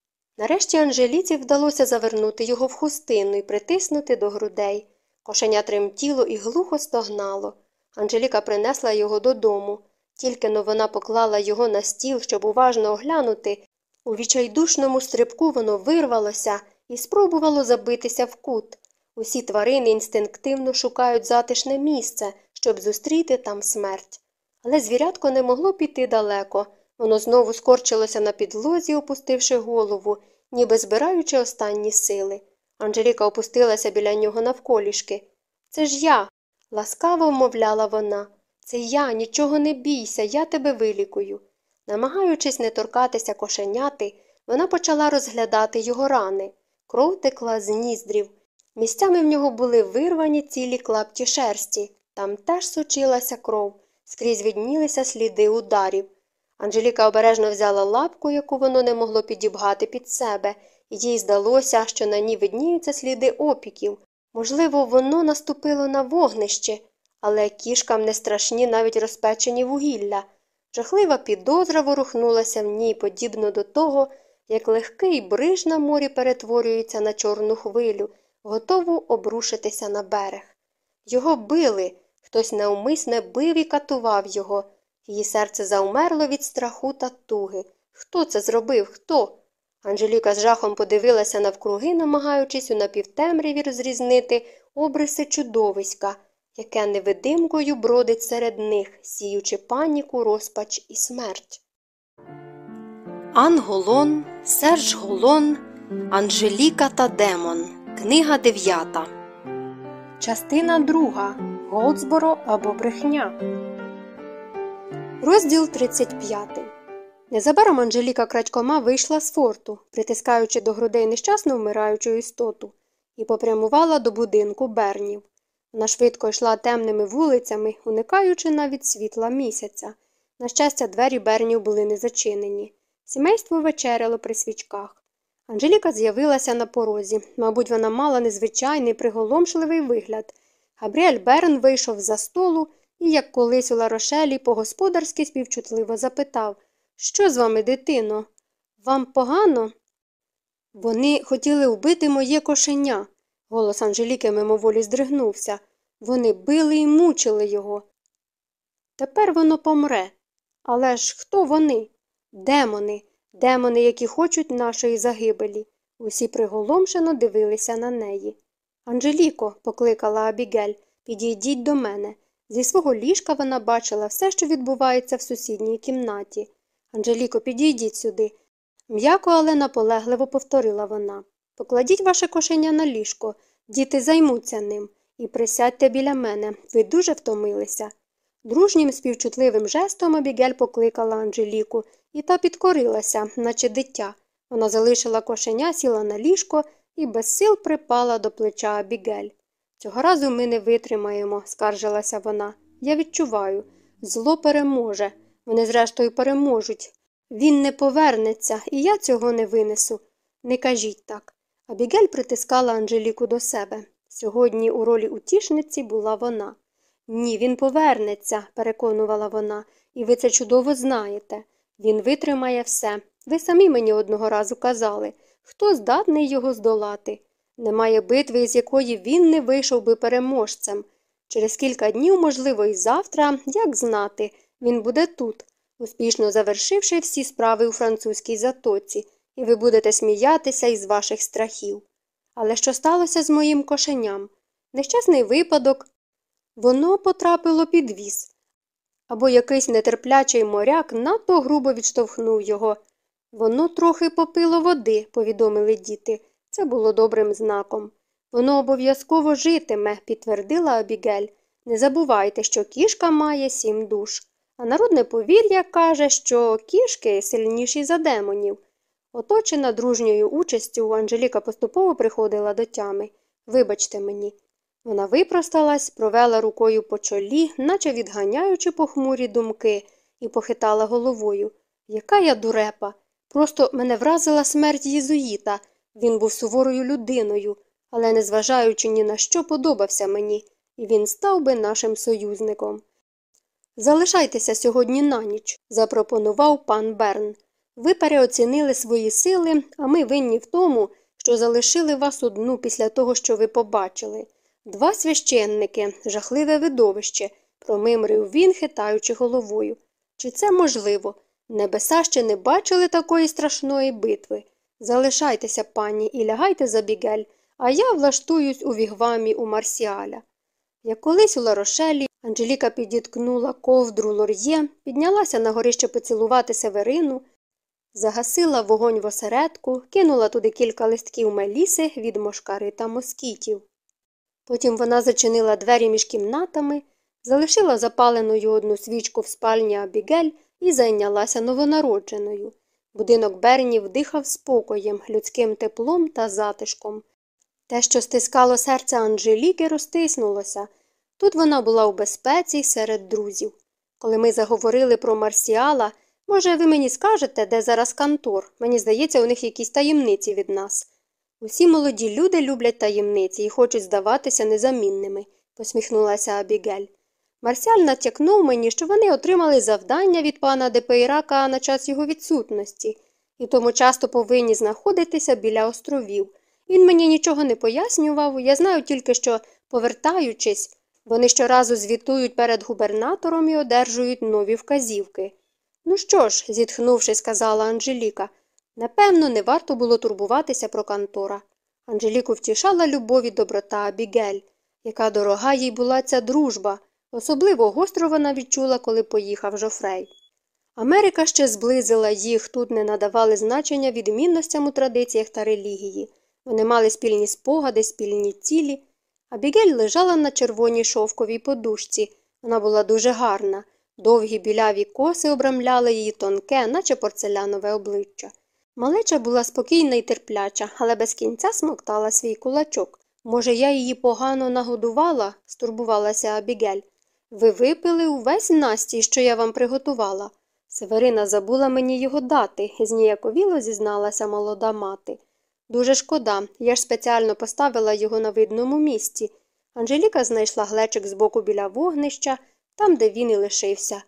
Нарешті Анжеліці вдалося завернути його в хустину і притиснути до грудей. Кошеня тремтіло і глухо стогнало. Анжеліка принесла його додому. Тільки но вона поклала його на стіл, щоб уважно оглянути. У відчайдушному стрибку воно вирвалося і спробувало забитися в кут. Усі тварини інстинктивно шукають затишне місце, щоб зустріти там смерть. Але звірятко не могло піти далеко. Воно знову скорчилося на підлозі, опустивши голову, ніби збираючи останні сили. Анжеліка опустилася біля нього навколішки. Це ж я, ласкаво вмовляла вона. Це я, нічого не бійся, я тебе вилікую. Намагаючись не торкатися кошеняти, вона почала розглядати його рани. Кров текла з ніздрів. Місцями в нього були вирвані цілі клапті шерсті. Там теж сочилася кров, скрізь віднілися сліди ударів. Анжеліка обережно взяла лапку, яку воно не могло підібгати під себе, і їй здалося, що на ній видніються сліди опіків. Можливо, воно наступило на вогнище, але кішкам не страшні навіть розпечені вугілля. Жахлива підозра ворухнулася в ній, подібно до того, як легкий бриж на морі перетворюється на чорну хвилю, готову обрушитися на берег. Його били, хтось навмисне бив і катував його. Її серце заумерло від страху та туги. Хто це зробив? Хто? Анжеліка з жахом подивилася навкруги, намагаючись у напівтемряві розрізнити обриси чудовиська, яке невидимкою бродить серед них, сіючи паніку, розпач і смерть. Анголон, Серж Голон, Анжеліка та Демон. Книга дев'ята. Частина друга. Голдсборо або брехня. Розділ 35. Незабаром Анжеліка крадькома вийшла з форту, притискаючи до грудей нещасно вмираючу істоту, і попрямувала до будинку Бернів. Вона швидко йшла темними вулицями, уникаючи навіть світла місяця. На щастя, двері Бернів були не зачинені. Сімейство вечеряло при свічках. Анжеліка з'явилася на порозі. Мабуть, вона мала незвичайний приголомшливий вигляд. Габріель Берн вийшов за столу і, як колись у Ларошелі, по-господарськи співчутливо запитав Що з вами, дитино? Вам погано? Вони хотіли вбити моє кошеня. Голос Анжеліки мимоволі здригнувся. Вони били і мучили його. Тепер воно помре. Але ж хто вони? Демони, демони, які хочуть нашої загибелі. Усі приголомшено дивилися на неї. Анжеліко, покликала Абігель, підійдіть до мене. Зі свого ліжка вона бачила все, що відбувається в сусідній кімнаті. Анжеліко, підійдіть сюди. М'яко, але наполегливо повторила вона. Покладіть ваше кошеня на ліжко, діти займуться ним, і присядьте біля мене, ви дуже втомилися. Дружнім співчутливим жестом Абігель покликала Анжеліку, і та підкорилася, наче дитя. Вона залишила кошеня, сіла на ліжко і без сил припала до плеча Абігель. Цього разу ми не витримаємо, скаржилася вона. Я відчуваю. Зло переможе. Вони, зрештою, переможуть. Він не повернеться, і я цього не винесу. Не кажіть так. Абігель притискала Анжеліку до себе. Сьогодні у ролі утішниці була вона. Ні, він повернеться, переконувала вона, і ви це чудово знаєте. Він витримає все. Ви самі мені одного разу казали, хто здатний його здолати. Немає битви, з якої він не вийшов би переможцем. Через кілька днів, можливо, і завтра, як знати, він буде тут, успішно завершивши всі справи у французькій затоці, і ви будете сміятися із ваших страхів. Але що сталося з моїм кошеням? Нещасний випадок. Воно потрапило під віз. Або якийсь нетерплячий моряк надто грубо відштовхнув його. Воно трохи попило води, повідомили діти. Це було добрим знаком. Воно обов'язково житиме, підтвердила Абігель. Не забувайте, що кішка має сім душ. А народне повір'я каже, що кішки сильніші за демонів. Оточена дружньою участю, Анжеліка поступово приходила до тями. Вибачте мені. Вона випросталась, провела рукою по чолі, наче відганяючи похмурі думки, і похитала головою. Яка я дурепа. Просто мене вразила смерть єзуїта. Він був суворою людиною, але, незважаючи ні на що, подобався мені, і він став би нашим союзником. Залишайтеся сьогодні на ніч, запропонував пан Берн. Ви переоцінили свої сили, а ми винні в тому, що залишили вас одну після того, що ви побачили. Два священники, жахливе видовище, промимрив він, хитаючи головою. Чи це можливо? Небеса ще не бачили такої страшної битви. Залишайтеся, пані, і лягайте за бігель, а я влаштуюсь у вігвамі у Марсіаля. Як колись у Ларошелі, Анжеліка підіткнула ковдру лор'є, піднялася на горище поцілувати Северину, загасила вогонь в осередку, кинула туди кілька листків меліси від мошкари та москітів. Потім вона зачинила двері між кімнатами, залишила запаленою одну свічку в спальні Абігель і зайнялася новонародженою. Будинок Бернів дихав спокоєм, людським теплом та затишком. Те, що стискало серце Анжеліки, розтиснулося. Тут вона була у безпеці серед друзів. Коли ми заговорили про Марсіала, може, ви мені скажете, де зараз Кантор? Мені здається, у них якісь таємниці від нас. Усі молоді люди люблять таємниці і хочуть здаватися незамінними, посміхнулася Абігель. Марсіаль натякнув мені, що вони отримали завдання від пана Депейрака на час його відсутності, і тому часто повинні знаходитися біля островів. Він мені нічого не пояснював, я знаю тільки, що, повертаючись, вони щоразу звітують перед губернатором і одержують нові вказівки. Ну що ж, зітхнувши, сказала Анжеліка, напевно, не варто було турбуватися про Кантора. Анжеліку втішала любов і доброта Абігель, яка дорога їй була ця дружба. Особливо гостро вона відчула, коли поїхав Жофрей. Америка ще зблизила їх, тут не надавали значення відмінностям у традиціях та релігії. Вони мали спільні спогади, спільні цілі. Абігель лежала на червоній шовковій подушці. Вона була дуже гарна. Довгі біляві коси обрамляли її тонке, наче порцелянове обличчя. Малеча була спокійна і терпляча, але без кінця смоктала свій кулачок. Може, я її погано нагодувала? стурбувалася Абігель. Ви випили увесь настій, що я вам приготувала. Северина забула мені його дати, зніяковіло зізналася молода мати. Дуже шкода, я ж спеціально поставила його на видному місці. Анжеліка знайшла глечик збоку біля вогнища, там, де він і лишився.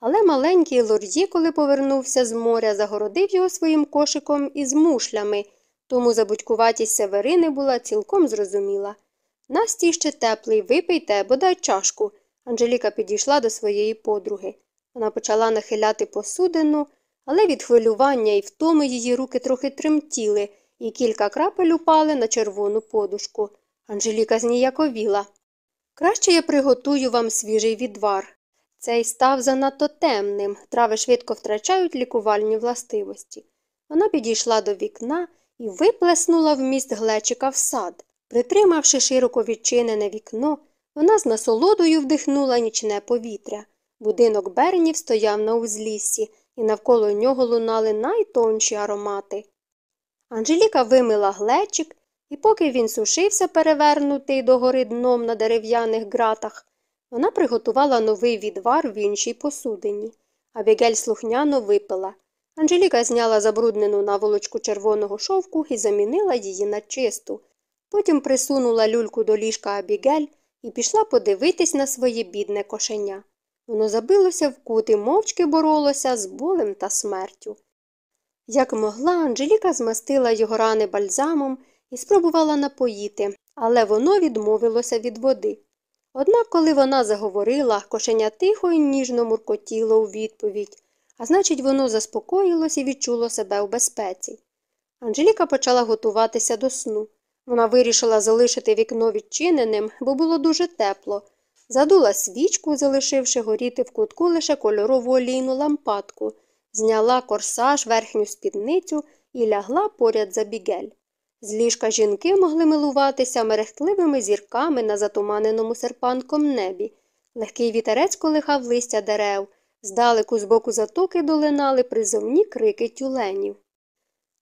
Але маленький лор'є, коли повернувся з моря, загородив його своїм кошиком із мушлями, тому забудькуватість Северини була цілком зрозуміла. Настій ще теплий, випийте, бодай чашку. Анжеліка підійшла до своєї подруги. Вона почала нахиляти посудину, але від хвилювання і втоми її руки трохи тремтіли, і кілька крапель упали на червону подушку. Анжеліка зніяковіла. Краще я приготую вам свіжий відвар. Цей став занадто темним, трави швидко втрачають лікувальні властивості. Вона підійшла до вікна і виплеснула вміст глечика в сад. Притримавши широко відчинене вікно, вона з насолодою вдихнула нічне повітря. Будинок Бернів стояв на узліссі, і навколо нього лунали найтонші аромати. Анжеліка вимила глечик, і поки він сушився, перевернутий догори дном на дерев'яних ґратах, вона приготувала новий відвар в іншій посудині. Абігель слухняно випила. Анжеліка зняла забруднену наволочку червоного шовку і замінила її на чисту. Потім присунула люльку до ліжка Абігель і пішла подивитись на своє бідне кошеня. Воно забилося в кут і мовчки боролося з болем та смертю. Як могла, Анжеліка змастила його рани бальзамом і спробувала напоїти, але воно відмовилося від води. Однак, коли вона заговорила, кошеня тихо і ніжно муркотіло у відповідь, а значить, воно заспокоїлось і відчуло себе у безпеці. Анжеліка почала готуватися до сну. Вона вирішила залишити вікно відчиненим, бо було дуже тепло. Задула свічку, залишивши горіти в кутку лише кольорову олійну лампадку, зняла корсаж, верхню спідницю і лягла поряд за бігель. З ліжка жінки могли милуватися мерехтливими зірками на затуманеному серпанком небі. Легкий вітерець колихав листя дерев, здалеку з боку затоки долинали призовні крики тюленів.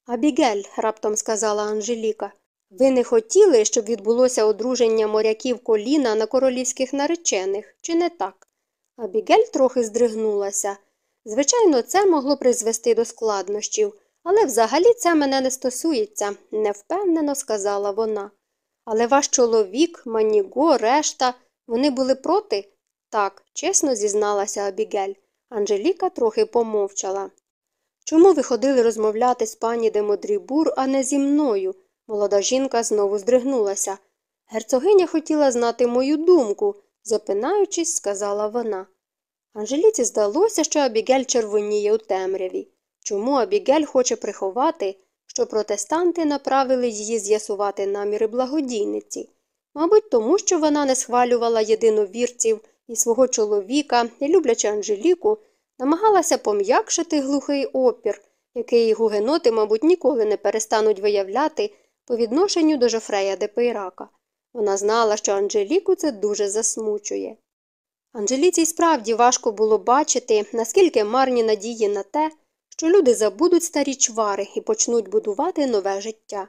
Абігель, раптом сказала Анжеліка, ви не хотіли, щоб відбулося одруження моряків коліна на королівських наречених, чи не так? Абігель трохи здригнулася. Звичайно, це могло призвести до складнощів, але взагалі це мене не стосується, невпевнено сказала вона. Але ваш чоловік, Маніго, решта, вони були проти? Так, чесно зізналася Абігель. Анжеліка трохи помовчала. Чому ви ходили розмовляти з пані де Модрібур, а не зі мною? Молода жінка знову здригнулася. Герцогиня хотіла знати мою думку, запинаючись, сказала вона. Анжеліці здалося, що Абігель червоніє у темряві. Чому Абігель хоче приховати, що протестанти направили її з'ясувати наміри благодійниці? Мабуть, тому що вона не схвалювала єдиновірців і свого чоловіка, і, люблячи Анжеліку, намагалася пом'якшити глухий опір, який гугеноти, мабуть, ніколи не перестануть виявляти по відношенню до Жофрея де Пейрака. Вона знала, що Анжеліку це дуже засмучує. Анжеліці справді важко було бачити, наскільки марні надії на те, що люди забудуть старі чвари і почнуть будувати нове життя.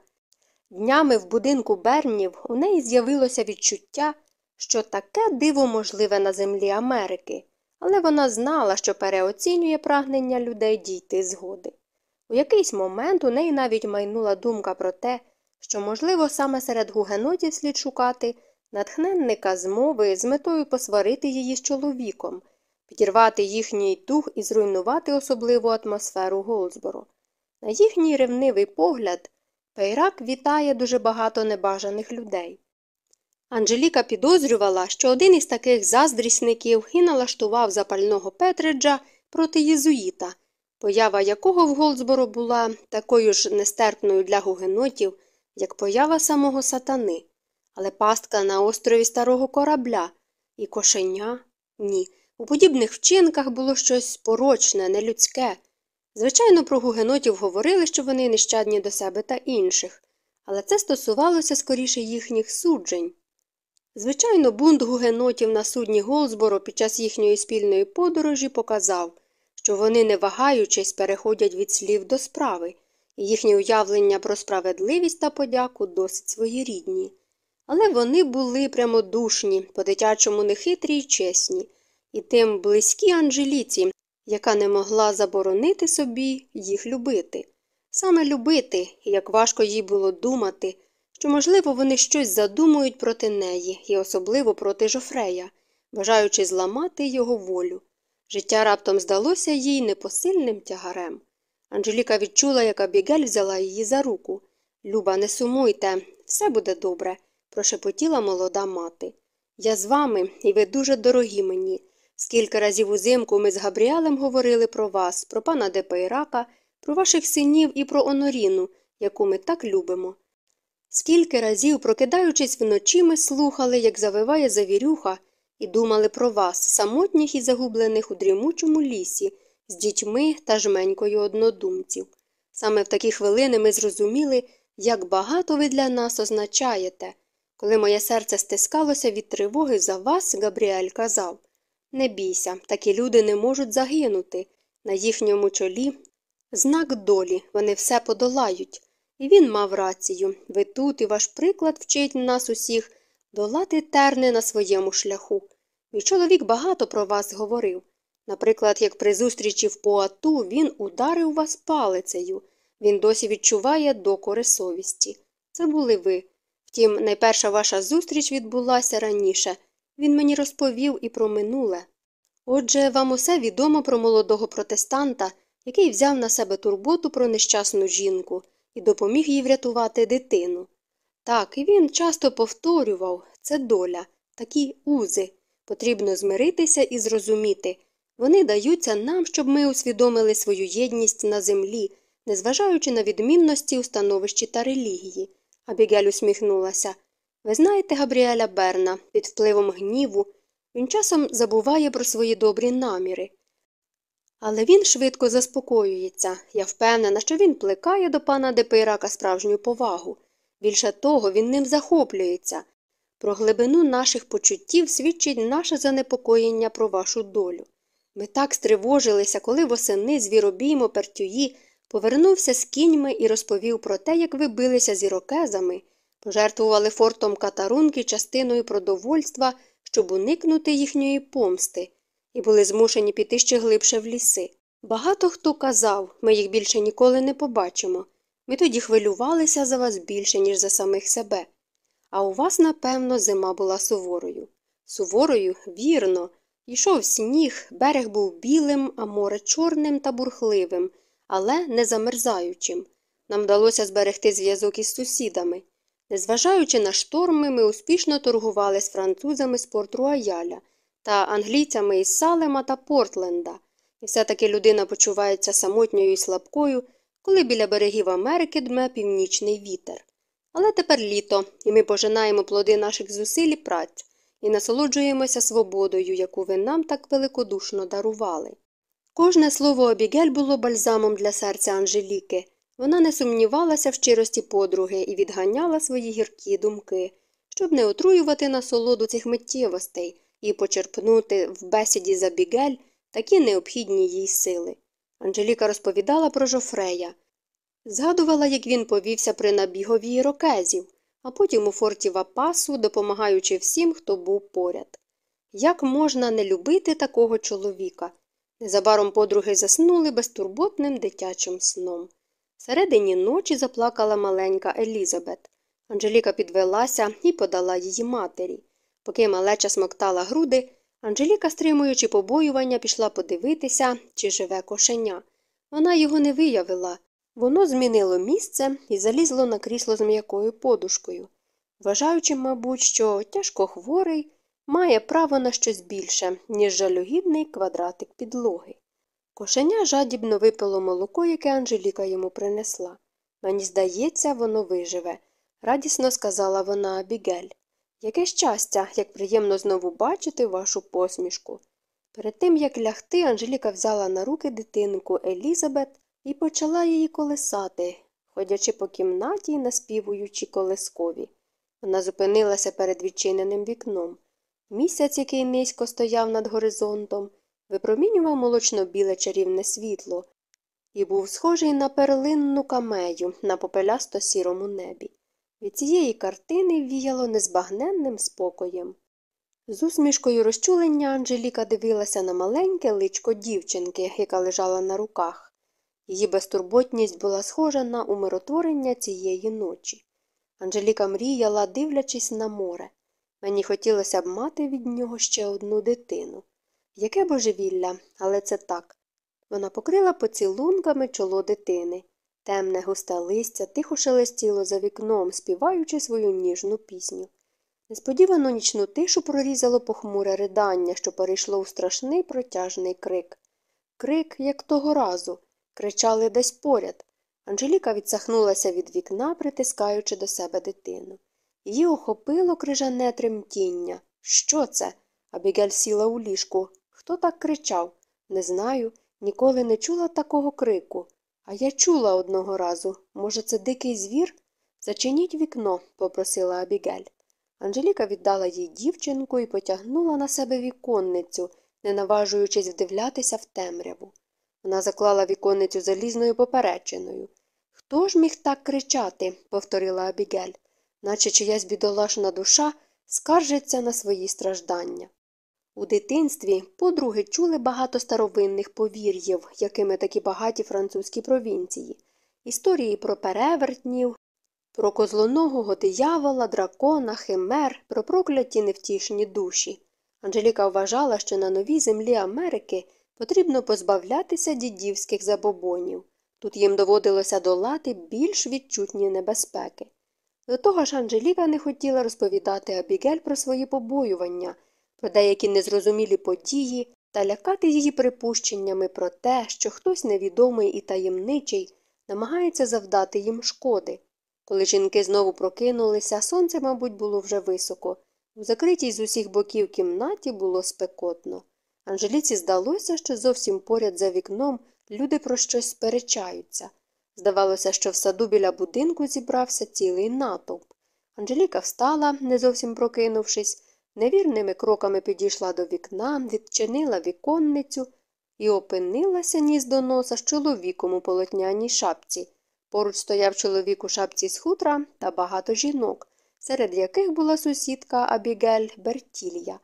Днями в будинку Бернів у неї з'явилося відчуття, що таке диво можливе на землі Америки, але вона знала, що переоцінює прагнення людей дійти згоди. У якийсь момент у неї навіть майнула думка про те, що, можливо, саме серед гугенотів слід шукати натхненника змови з метою посварити її з чоловіком, підірвати їхній дух і зруйнувати особливу атмосферу Голдсборо. На їхній ревнивий погляд, Пейрак вітає дуже багато небажаних людей. Анжеліка підозрювала, що один із таких заздрісників і налаштував запального Петриджа проти єзуїта, поява якого в Голдсборо була такою ж нестерпною для гугенотів, як поява самого сатани. Але пастка на острові старого корабля і кошеня ні. У подібних вчинках було щось порочне, нелюдське. Звичайно, про гугенотів говорили, що вони нещадні до себе та інших, але це стосувалося скоріше їхніх суджень. Звичайно, бунт гугенотів на судні Голзборо під час їхньої спільної подорожі показав, що вони, не вагаючись, переходять від слів до справи, їхні уявлення про справедливість та подяку досить своєрідні. Але вони були прямодушні, по дитячому нехитрі й чесні, і тим близькі Анжеліці, яка не могла заборонити собі їх любити. Саме любити, як важко їй було думати, що, можливо, вони щось задумують проти неї і особливо проти Жофрея, бажаючи зламати його волю. Життя раптом здалося їй непосильним тягарем. Анжеліка відчула, як Абігель взяла її за руку. Люба, не сумуйте, все буде добре, прошепотіла молода мати. Я з вами, і ви дуже дорогі мені. Скільки разів узимку ми з Габріелем говорили про вас, про пана Депейрака, про ваших синів і про Оноріну, яку ми так любимо. Скільки разів, прокидаючись вночі, ми слухали, як завиває завірюха, і думали про вас, самотніх і загублених у дрімучому лісі, з дітьми та жменькою однодумців. Саме в такі хвилини ми зрозуміли, як багато ви для нас означаєте. Коли моє серце стискалося від тривоги за вас, Габріель казав Не бійся, такі люди не можуть загинути. На їхньому чолі знак долі, вони все подолають. І він мав рацію ви тут, і ваш приклад вчить нас усіх долати терни на своєму шляху. Мій чоловік багато про вас говорив. Наприклад, як при зустрічі в поату він ударив вас палицею, він досі відчуває докори совісті. Це були ви. Втім, найперша ваша зустріч відбулася раніше. Він мені розповів і про минуле. Отже, вам усе відомо про молодого протестанта, який взяв на себе турботу про нещасну жінку і допоміг їй врятувати дитину. Так, і він часто повторював це доля, такі узи. Потрібно змиритися і зрозуміти. Вони даються нам, щоб ми усвідомили свою єдність на землі, незважаючи на відмінності у становищі та релігії. Абігель усміхнулася. Ви знаєте Габріеля Берна, під впливом гніву, він часом забуває про свої добрі наміри. Але він швидко заспокоюється. Я впевнена, що він плекає до пана Депейрака справжню повагу. Більше того, він ним захоплюється. Про глибину наших почуттів свідчить наше занепокоєння про вашу долю. Ми так стривожилися, коли восени звіробіймо Пертюї повернувся з кіньми і розповів про те, як ви билися з ірокезами, пожертвували фортом катарунки частиною продовольства, щоб уникнути їхньої помсти і були змушені піти ще глибше в ліси. Багато хто казав, ми їх більше ніколи не побачимо. Ми тоді хвилювалися за вас більше, ніж за самих себе. А у вас, напевно, зима була суворою. Суворою, вірно. Йшов сніг, берег був білим, а море чорним та бурхливим, але не замерзаючим. Нам вдалося зберегти зв'язок із сусідами. Незважаючи на шторми, ми успішно торгували з французами з порт Руаяля та англійцями із Салема та Портленда. І все-таки людина почувається самотньою і слабкою, коли біля берегів Америки дме північний вітер. Але тепер літо, і ми пожинаємо плоди наших зусиль і праць і насолоджуємося свободою, яку ви нам так великодушно дарували. Кожне слово обігель було бальзамом для серця Анжеліки. Вона не сумнівалася в щирості подруги і відганяла свої гіркі думки, щоб не отруювати насолоду цих миттєвостей і почерпнути в бесіді за бігель такі необхідні їй сили. Анжеліка розповідала про Жофрея, згадувала, як він повівся при набігові ірокезів, а потім у форті Вапасу, допомагаючи всім, хто був поряд. Як можна не любити такого чоловіка? Незабаром подруги заснули безтурботним дитячим сном. Всередині ночі заплакала маленька Елізабет. Анжеліка підвелася і подала її матері. Поки малеча смоктала груди, Анжеліка, стримуючи побоювання, пішла подивитися, чи живе кошеня. Вона його не виявила. Воно змінило місце і залізло на крісло з м'якою подушкою, вважаючи, мабуть, що тяжко хворий має право на щось більше, ніж жалюгідний квадратик підлоги. Кошеня жадібно випило молоко, яке Анжеліка йому принесла. Мені здається, воно виживе, радісно сказала вона Абігель. Яке щастя, як приємно знову бачити вашу посмішку. Перед тим, як лягти, Анжеліка взяла на руки дитинку Елізабет і почала її колесати, ходячи по кімнаті наспівуючи колескові. Вона зупинилася перед відчиненим вікном. Місяць, який низько стояв над горизонтом, випромінював молочно-біле чарівне світло і був схожий на перлинну камею на попелясто сірому небі. Від цієї картини віяло незбагненним спокоєм. З усмішкою розчулення Анжеліка дивилася на маленьке личко дівчинки, яка лежала на руках. Її безтурботність була схожа на умиротворення цієї ночі. Анжеліка мріяла, дивлячись на море. Мені хотілося б мати від нього ще одну дитину. Яке божевілля, але це так. Вона покрила поцілунками чоло дитини. Темне густе листя тихо шелестіло за вікном, співаючи свою ніжну пісню. Несподівано нічну тишу прорізало похмуре ридання, що перейшло у страшний протяжний крик. Крик, як того разу, кричали десь поряд. Анжеліка відсахнулася від вікна, притискаючи до себе дитину. Її охопило крижане тремтіння. Що це? Абігель сіла у ліжку. Хто так кричав? Не знаю, ніколи не чула такого крику. А я чула одного разу. Може, це дикий звір? Зачиніть вікно, попросила Абігель. Анжеліка віддала їй дівчинку і потягнула на себе віконницю, не наважуючись вдивлятися в темряву. Вона заклала віконницю залізною поперечиною. Хто ж міг так кричати? повторила Абігель, наче чиясь бідолашна душа скаржиться на свої страждання. У дитинстві подруги чули багато старовинних повір'їв, якими такі багаті французькі провінції, історії про перевертнів, про козлоногого диявола, дракона, химер, про прокляті невтішні душі. Анжеліка вважала, що на новій землі Америки потрібно позбавлятися дідівських забобонів. Тут їм доводилося долати більш відчутні небезпеки. До того ж Анжеліка не хотіла розповідати Абігель про свої побоювання, про деякі незрозумілі події та лякати її припущеннями про те, що хтось невідомий і таємничий намагається завдати їм шкоди. Коли жінки знову прокинулися, сонце, мабуть, було вже високо. У закритій з усіх боків кімнаті було спекотно. Анжеліці здалося, що зовсім поряд за вікном люди про щось сперечаються. Здавалося, що в саду біля будинку зібрався цілий натовп. Анжеліка встала, не зовсім прокинувшись, невірними кроками підійшла до вікна, відчинила віконницю і опинилася ніс до носа з чоловіком у полотняній шапці. Поруч стояв чоловік у шапці з хутра та багато жінок, серед яких була сусідка Абігель Бертілья.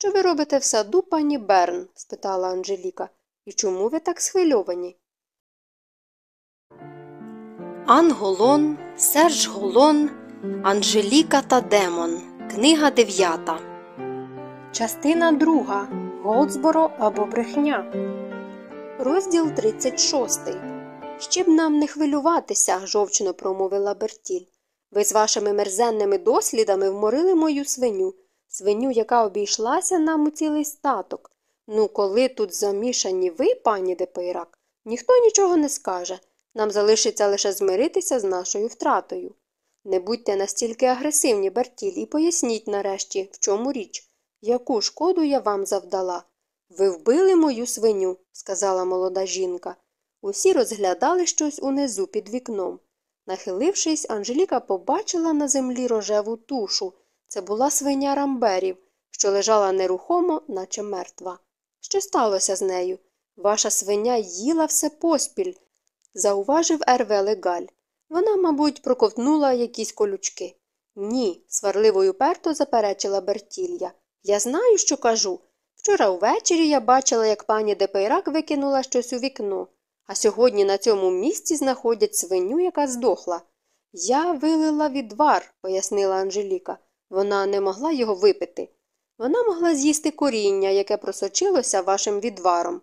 Що ви робите в саду, пані Берн? спитала Анжеліка. І чому ви так схвильовані? Ан Голон, Серж Голон, Анжеліка та Демон. Книга дев'ята. Частина друга. Голдсборо або брехня. Розділ 36. Ще б нам не хвилюватися, жовчно промовила Бертіль. Ви з вашими мерзенними дослідами вморили мою свиню, свиню, яка обійшлася нам у цілий статок. Ну, коли тут замішані ви, пані Депейрак, ніхто нічого не скаже. Нам залишиться лише змиритися з нашою втратою. Не будьте настільки агресивні, Бертіль, і поясніть нарешті, в чому річ, яку шкоду я вам завдала. Ви вбили мою свиню, сказала молода жінка. Усі розглядали щось унизу під вікном. Нахилившись, Анжеліка побачила на землі рожеву тушу. Це була свиня Рамберів, що лежала нерухомо, наче мертва. Що сталося з нею? Ваша свиня їла все поспіль, зауважив Ерве Легаль. Вона, мабуть, проковтнула якісь колючки. Ні, сварливо й уперто заперечила Бертілья. Я знаю, що кажу. Вчора ввечері я бачила, як пані Депейрак викинула щось у вікно, а сьогодні на цьому місці знаходять свиню, яка здохла. Я вилила відвар, пояснила Анжеліка. Вона не могла його випити. Вона могла з'їсти коріння, яке просочилося вашим відваром.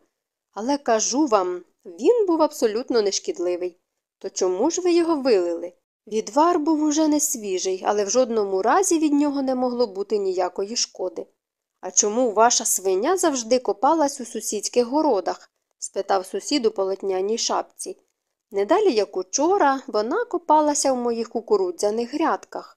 Але кажу вам, він був абсолютно нешкідливий. То чому ж ви його вилили? Відвар був уже не свіжий, але в жодному разі від нього не могло бути ніякої шкоди. А чому ваша свиня завжди копалась у сусідських городах? спитав сусід у полотняній шапці. Недалі, як учора, вона копалася в моїх кукурудзяних грядках.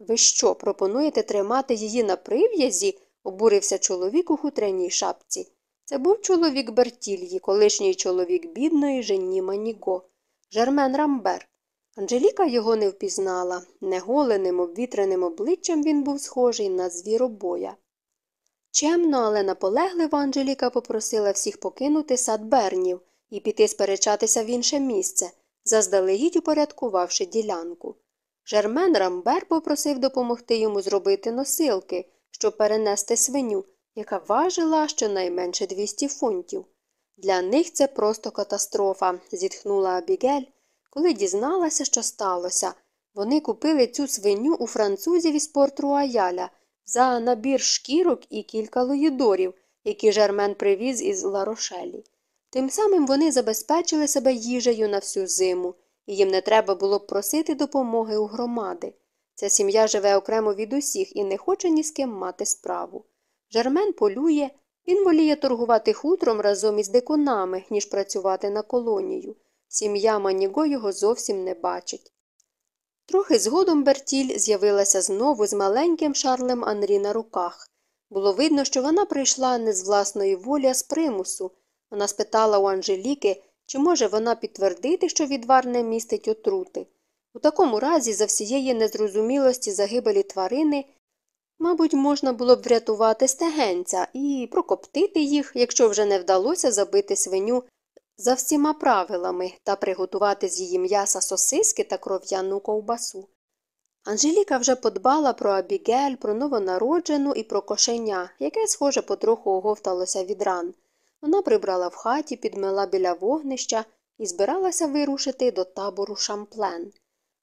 Ви що, пропонуєте тримати її на прив'язі? обурився чоловік у хутряній шапці. Це був чоловік Бертільї, колишній чоловік бідної Жені Маніго, Жермен Рамбер. Анжеліка його не впізнала. Неголеним, обвітреним обличчям він був схожий на звіробоя. Чемно, але наполегливо Анжеліка попросила всіх покинути сад Бернів і піти сперечатися в інше місце, заздалегідь упорядкувавши ділянку. Жермен Рамбер попросив допомогти йому зробити носилки, щоб перенести свиню, яка важила щонайменше 200 фунтів. Для них це просто катастрофа, зітхнула Абігель, коли дізналася, що сталося. Вони купили цю свиню у французів із порт Руаяля за набір шкірок і кілька лоїдорів, які Жермен привіз із Ларошелі. Тим самим вони забезпечили себе їжею на всю зиму, і їм не треба було б просити допомоги у громади. Ця сім'я живе окремо від усіх і не хоче ні з ким мати справу. Жермен полює, він воліє торгувати хутром разом із дикунами, ніж працювати на колонію. Сім'я Маніго його зовсім не бачить. Трохи згодом Бертіль з'явилася знову з маленьким Шарлем Анрі на руках. Було видно, що вона прийшла не з власної волі, а з примусу. Вона спитала у Анжеліки, чи може вона підтвердити, що відвар не містить отрути. У такому разі, за всієї незрозумілості загибелі тварини, мабуть, можна було б врятувати стегенця і прокоптити їх, якщо вже не вдалося забити свиню за всіма правилами та приготувати з її м'яса сосиски та кров'яну ковбасу. Анжеліка вже подбала про Абігель, про новонароджену і про кошеня, яке, схоже, потроху оговталося від ран. Вона прибрала в хаті, підмила біля вогнища і збиралася вирушити до табору шамплен.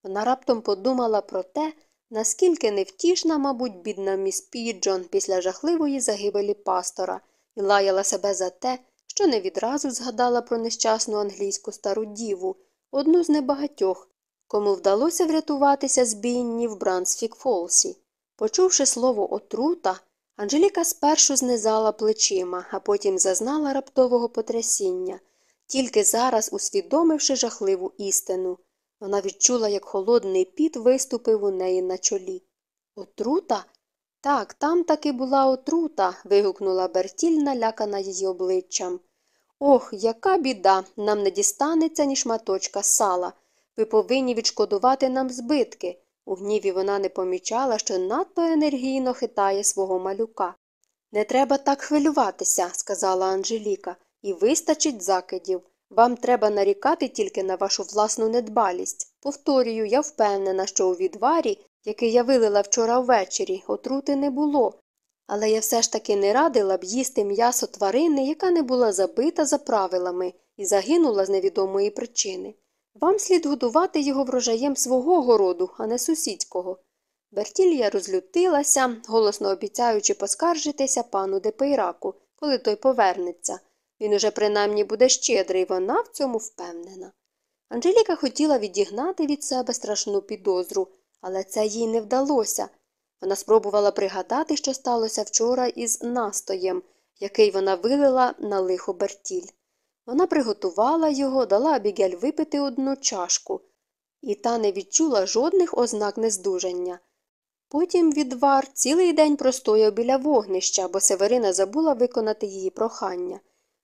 Вона раптом подумала про те, наскільки невтішна, мабуть, бідна міс Піджон після жахливої загибелі пастора, і лаяла себе за те, що не відразу згадала про нещасну англійську стару діву, одну з небагатьох, кому вдалося врятуватися з бійні в Брансфік Фолсі. Почувши слово отрута, Анжеліка спершу знизала плечима, а потім зазнала раптового потрясіння, тільки зараз усвідомивши жахливу істину. Вона відчула, як холодний піт виступив у неї на чолі. Отрута? Так, там таки була отрута. вигукнула Бертіль, налякана її обличчям. Ох, яка біда, нам не дістанеться ні шматочка сала. Ви повинні відшкодувати нам збитки. У гніві вона не помічала, що надто енергійно хитає свого малюка. Не треба так хвилюватися, сказала Анжеліка, і вистачить закидів. Вам треба нарікати тільки на вашу власну недбалість. Повторюю, я впевнена, що у відварі, який я вилила вчора ввечері, отрути не було. Але я все ж таки не радила б їсти м'ясо тварини, яка не була забита за правилами і загинула з невідомої причини. Вам слід годувати його врожаєм свого городу, а не сусідського. Бертілія розлютилася, голосно обіцяючи поскаржитися пану Депейраку, коли той повернеться. Він уже принаймні буде щедрий, вона в цьому впевнена. Анжеліка хотіла відігнати від себе страшну підозру, але це їй не вдалося. Вона спробувала пригадати, що сталося вчора із настоєм, який вона вилила на лихо Бертіль. Вона приготувала його, дала Абігель випити одну чашку, і та не відчула жодних ознак нездужання. Потім відвар цілий день простояв біля вогнища, бо Северина забула виконати її прохання.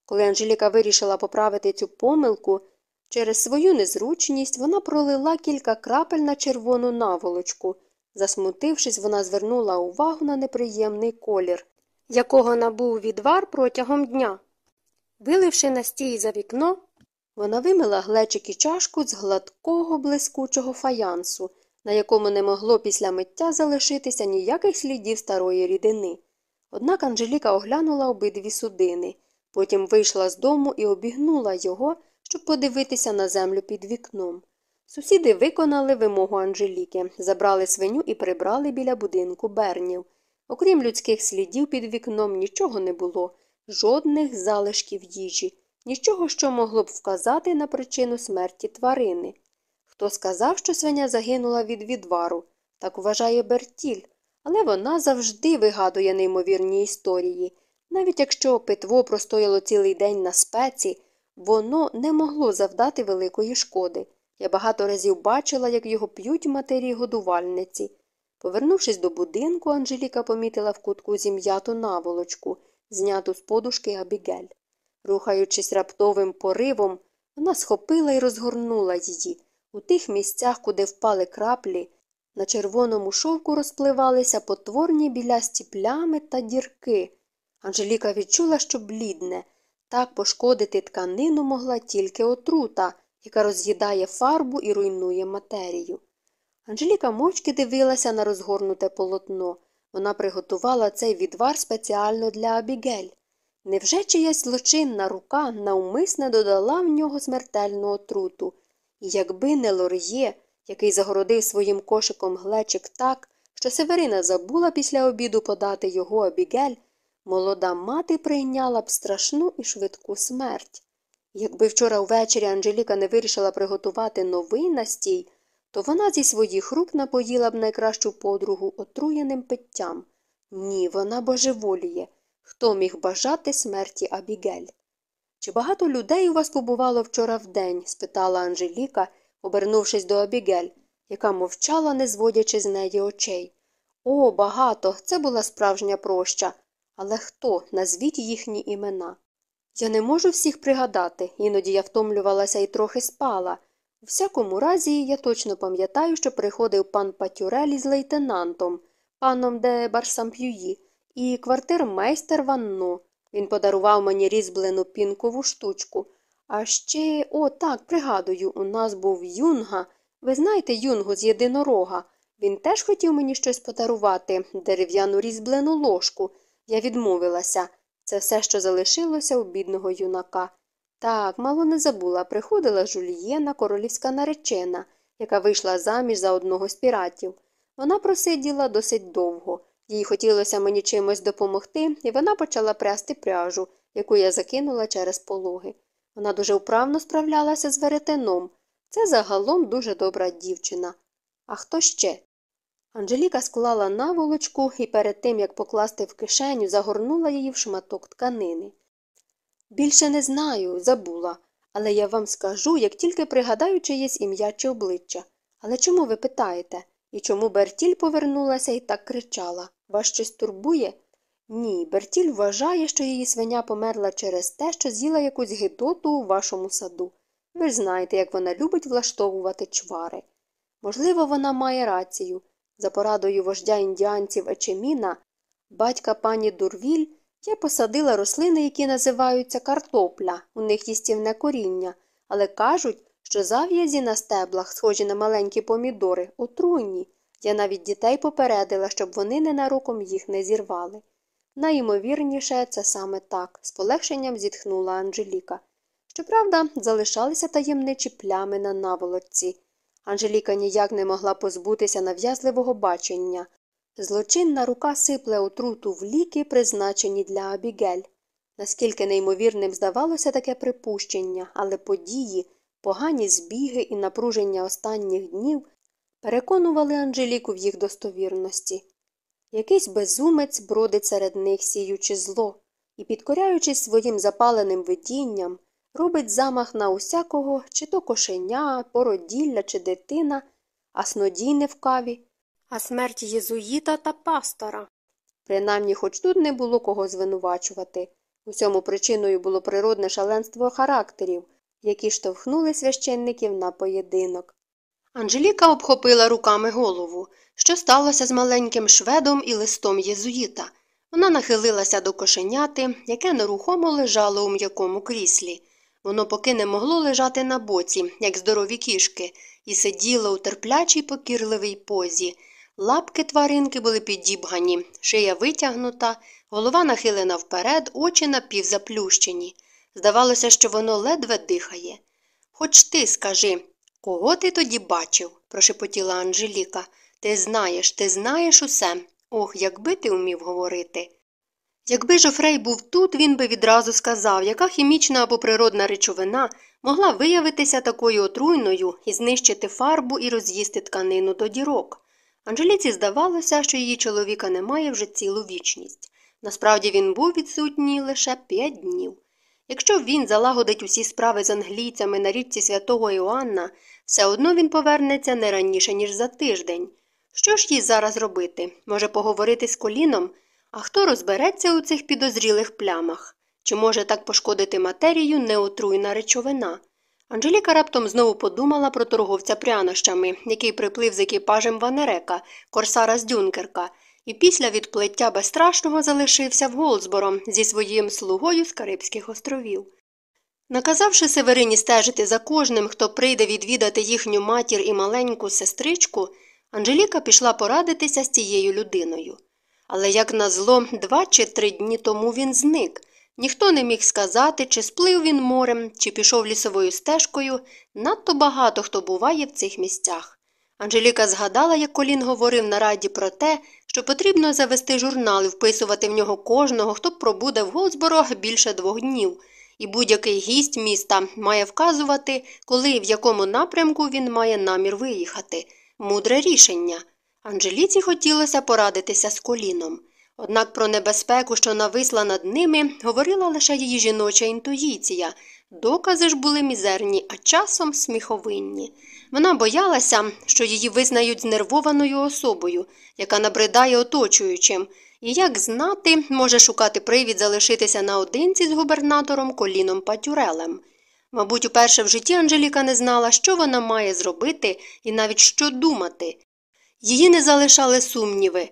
Коли Анжеліка вирішила поправити цю помилку, через свою незручність вона пролила кілька крапель на червону наволочку. Засмутившись, вона звернула увагу на неприємний колір, якого набув відвар протягом дня. Виливши настій за вікно, вона вимила глечик і чашку з гладкого блискучого фаянсу, на якому не могло після миття залишитися ніяких слідів старої рідини. Однак Анжеліка оглянула обидві судини, потім вийшла з дому і обігнула його, щоб подивитися на землю під вікном. Сусіди виконали вимогу Анжеліки, забрали свиню і прибрали біля будинку бернів. Окрім людських слідів під вікном нічого не було, жодних залишків їжі, нічого, що могло б вказати на причину смерті тварини. Хто сказав, що свиня загинула від відвару, так вважає Бертіль, але вона завжди вигадує неймовірні історії. Навіть якщо питво простояло цілий день на спеці, воно не могло завдати великої шкоди. Я багато разів бачила, як його п'ють матері годувальниці. Повернувшись до будинку, Анжеліка помітила в кутку зім'яту наволочку, зняту з подушки Абігель. Рухаючись раптовим поривом, вона схопила і розгорнула її. У тих місцях, куди впали краплі, на червоному шовку розпливалися потворні білясті плями та дірки. Анжеліка відчула, що блідне. Так пошкодити тканину могла тільки отрута, яка роз'їдає фарбу і руйнує матерію. Анжеліка мовчки дивилася на розгорнуте полотно. Вона приготувала цей відвар спеціально для Абігель. Невже чиясь злочинна рука навмисне додала в нього смертельну отруту? І якби не лор'є, який загородив своїм кошиком глечик так, що Северина забула після обіду подати його Абігель, молода мати прийняла б страшну і швидку смерть. Якби вчора ввечері Анжеліка не вирішила приготувати новий настій, то вона зі своїх рук напоїла б найкращу подругу отруєним питтям. Ні, вона божеволіє. Хто міг бажати смерті Абігель? Чи багато людей у вас побувало вчора вдень? спитала Анжеліка, обернувшись до Абігель, яка мовчала, не зводячи з неї очей. О, багато. Це була справжня проща. Але хто? Назвіть їхні імена. Я не можу всіх пригадати, іноді я втомлювалася і трохи спала. У всякому разі, я точно пам'ятаю, що приходив пан Патюрель із лейтенантом, паном де Барсамп'юї, і квартирмейстер Ванно. Він подарував мені різьблену пінкову штучку. А ще, о, так, пригадую, у нас був юнга. Ви знаєте юнгу з єдинорога. Він теж хотів мені щось подарувати, дерев'яну різьблену ложку. Я відмовилася. Це все, що залишилося у бідного юнака. Так, мало не забула, приходила жульєна, королівська наречена, яка вийшла заміж за одного з піратів. Вона просиділа досить довго. Їй хотілося мені чимось допомогти, і вона почала прясти пряжу, яку я закинула через пологи. Вона дуже вправно справлялася з веретеном. Це загалом дуже добра дівчина. А хто ще? Анжеліка склала наволочку і перед тим, як покласти в кишеню, загорнула її в шматок тканини. Більше не знаю, забула, але я вам скажу, як тільки пригадаю чиєсь ім'я чи обличчя. Але чому ви питаєте? І чому Бертіль повернулася і так кричала? Вас щось турбує? Ні, Бертіль вважає, що її свиня померла через те, що з'їла якусь гидоту у вашому саду. Ви ж знаєте, як вона любить влаштовувати чвари. Можливо, вона має рацію. За порадою вождя індіанців Ечеміна, батька пані Дурвіль, я посадила рослини, які називаються картопля, у них їстівне коріння, але кажуть, що зав'язі на стеблах, схожі на маленькі помідори, отруйні. Я навіть дітей попередила, щоб вони ненароком їх не зірвали. Найімовірніше, це саме так, з полегшенням зітхнула Анжеліка. Щоправда, залишалися таємничі плями на наволочці. Анжеліка ніяк не могла позбутися нав'язливого бачення. Злочинна рука сипле отруту в ліки, призначені для Абігель. Наскільки неймовірним здавалося таке припущення, але події, погані збіги і напруження останніх днів переконували Анжеліку в їх достовірності. Якийсь безумець бродить серед них, сіючи зло, і, підкоряючись своїм запаленим видінням, робить замах на усякого, чи то кошеня, породілля, чи дитина, а снодійне в каві, а смерть єзуїта та пастора. Принаймні, хоч тут не було кого звинувачувати. Усьому причиною було природне шаленство характерів, які штовхнули священників на поєдинок. Анжеліка обхопила руками голову. Що сталося з маленьким шведом і листом єзуїта? Вона нахилилася до кошеняти, яке нерухомо лежало у м'якому кріслі. Воно поки не могло лежати на боці, як здорові кішки, і сиділо у терплячій покірливій позі. Лапки тваринки були підібгані, шия витягнута, голова нахилена вперед, очі напівзаплющені. Здавалося, що воно ледве дихає. Хоч ти скажи, кого ти тоді бачив? прошепотіла Анжеліка. Ти знаєш, ти знаєш усе. Ох, якби ти вмів говорити. Якби Жофрей був тут, він би відразу сказав, яка хімічна або природна речовина могла виявитися такою отруйною і знищити фарбу і роз'їсти тканину до дірок. Анжеліці здавалося, що її чоловіка немає вже цілу вічність. Насправді він був відсутній лише п'ять днів. Якщо він залагодить усі справи з англійцями на річці святого Іоанна, все одно він повернеться не раніше, ніж за тиждень. Що ж їй зараз робити? Може, поговорити з коліном? А хто розбереться у цих підозрілих плямах? Чи може так пошкодити матерію неотруйна речовина? Анжеліка раптом знову подумала про торговця прянощами, який приплив з екіпажем Ванерека, корсара з Дюнкерка, і після відплиття безстрашного залишився в Голдсборо зі своїм слугою з Карибських островів. Наказавши Северині стежити за кожним, хто прийде відвідати їхню матір і маленьку сестричку, Анжеліка пішла порадитися з цією людиною. Але, як назло, два чи три дні тому він зник. Ніхто не міг сказати, чи сплив він морем, чи пішов лісовою стежкою. Надто багато хто буває в цих місцях. Анжеліка згадала, як Колін говорив на раді про те, що потрібно завести журнал і вписувати в нього кожного, хто пробуде в Голсборо більше двох днів, і будь-який гість міста має вказувати, коли і в якому напрямку він має намір виїхати. Мудре рішення. Анжеліці хотілося порадитися з коліном. Однак про небезпеку, що нависла над ними, говорила лише її жіноча інтуїція. Докази ж були мізерні, а часом сміховинні. Вона боялася, що її визнають знервованою особою, яка набридає оточуючим, і, як знати, може шукати привід залишитися наодинці з губернатором коліном Патюрелем. Мабуть, уперше в житті Анжеліка не знала, що вона має зробити і навіть що думати. Її не залишали сумніви.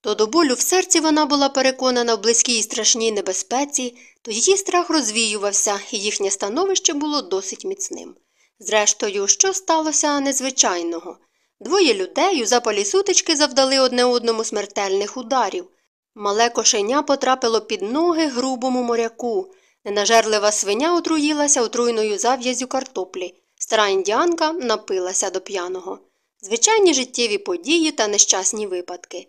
То до болю в серці вона була переконана в близькій і страшній небезпеці, то її страх розвіювався, і їхнє становище було досить міцним. Зрештою, що сталося незвичайного? Двоє людей у запалі сутички завдали одне одному смертельних ударів. Мале кошеня потрапило під ноги грубому моряку. Ненажерлива свиня отруїлася отруйною зав'язю картоплі. Стара індіанка напилася до п'яного. Звичайні життєві події та нещасні випадки.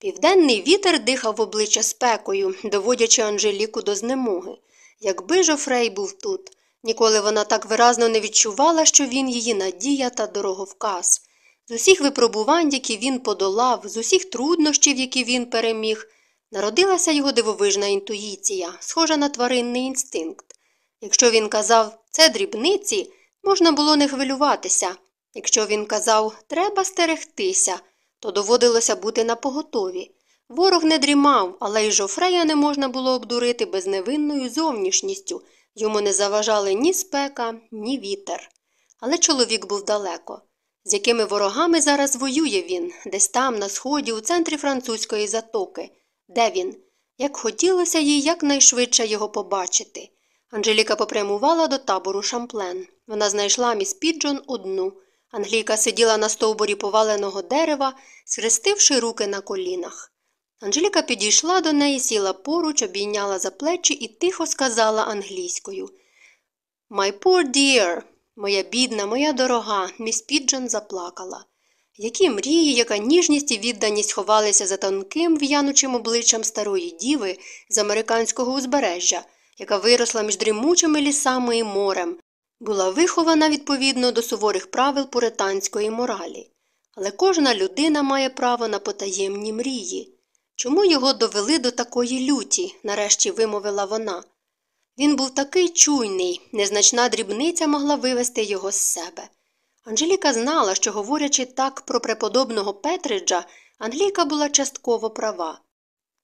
Південний вітер дихав в обличчя спекою, доводячи Анжеліку до знемоги. Якби Жофрей був тут, ніколи вона так виразно не відчувала, що він її надія та дороговказ. З усіх випробувань, які він подолав, з усіх труднощів, які він переміг, народилася його дивовижна інтуїція, схожа на тваринний інстинкт. Якщо він казав це дрібниці, можна було не хвилюватися. Якщо він казав треба стерегтися, то доводилося бути напоготові. Ворог не дрімав, але й Жофрея не можна було обдурити безневинною зовнішністю. Йому не заважали ні спека, ні вітер. Але чоловік був далеко. З якими ворогами зараз воює він, десь там, на сході, у центрі французької затоки. Де він? Як хотілося їй якнайшвидше його побачити. Анжеліка попрямувала до табору шамплен. Вона знайшла міс Піджон одну. Англійка сиділа на стовбурі поваленого дерева, схрестивши руки на колінах. Анжеліка підійшла до неї, сіла поруч, обійняла за плечі і тихо сказала англійською My poor dear, моя бідна, моя дорога, міс Піджон заплакала. Які мрії, яка ніжність і відданість ховалися за тонким в'янучим обличчям старої діви з американського узбережжя, яка виросла між дрімучими лісами і морем, була вихована відповідно до суворих правил пуританської моралі. Але кожна людина має право на потаємні мрії. Чому його довели до такої люті? нарешті вимовила вона. Він був такий чуйний, незначна дрібниця могла вивести його з себе. Анжеліка знала, що, говорячи так про преподобного Петриджа, Англійка була частково права.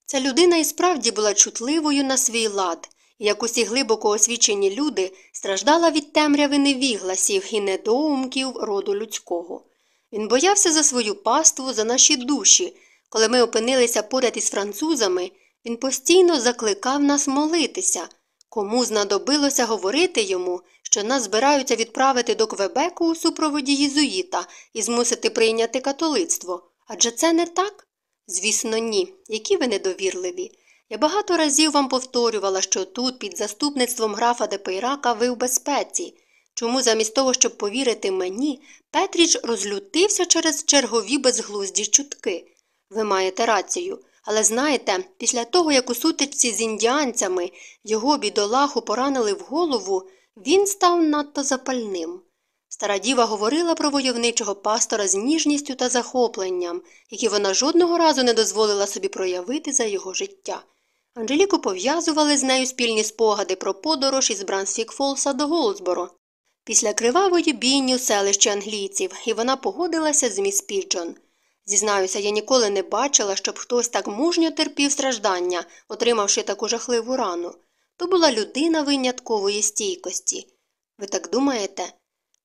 Ця людина і справді була чутливою на свій лад, як усі глибоко освічені люди, страждала від темряви невігласів і недоумків роду людського. Він боявся за свою паству, за наші душі. Коли ми опинилися поряд із французами, він постійно закликав нас молитися. Кому знадобилося говорити йому, що нас збираються відправити до Квебеку у супроводі єзуїта і змусити прийняти католицтво? Адже це не так? Звісно, ні. Які ви недовірливі. Я багато разів вам повторювала, що тут, під заступництвом графа Депейрака, ви в безпеці. Чому замість того, щоб повірити мені, Петріч розлютився через чергові безглузді чутки? Ви маєте рацію. Але знаєте, після того, як у сутичці з індіанцями його бідолаху поранили в голову, він став надто запальним. Стара діва говорила про войовничого пастора з ніжністю та захопленням, які вона жодного разу не дозволила собі проявити за його життя. Анжеліку пов'язували з нею спільні спогади про подорож із Брансфік-Фолса до Голдсборо. Після кривавої бійні у селищі англійців, і вона погодилася з міс Піджон. Зізнаюся, я ніколи не бачила, щоб хтось так мужньо терпів страждання, отримавши таку жахливу рану. То була людина виняткової стійкості. Ви так думаєте?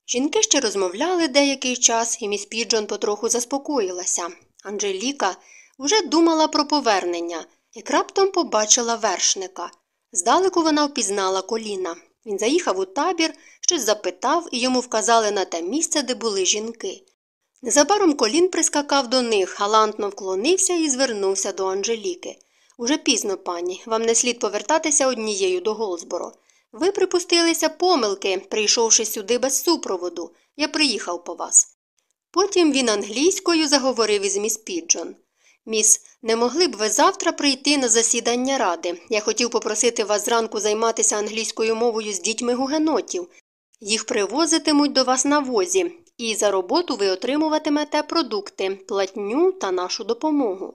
Жінки ще розмовляли деякий час, і міс Піджон потроху заспокоїлася. Анжеліка вже думала про повернення, як раптом побачила вершника. Здалеку вона впізнала коліна. Він заїхав у табір, щось запитав, і йому вказали на те місце, де були жінки. Незабаром колін прискакав до них, галантно вклонився і звернувся до Анжеліки. Уже пізно, пані, вам не слід повертатися однією до Голзборо. Ви припустилися помилки, прийшовши сюди без супроводу. Я приїхав по вас. Потім він англійською заговорив із міс Піджон. Міс, не могли б ви завтра прийти на засідання ради? Я хотів попросити вас зранку займатися англійською мовою з дітьми гугенотів. Їх привозитимуть до вас на возі, і за роботу ви отримуватимете продукти, платню та нашу допомогу.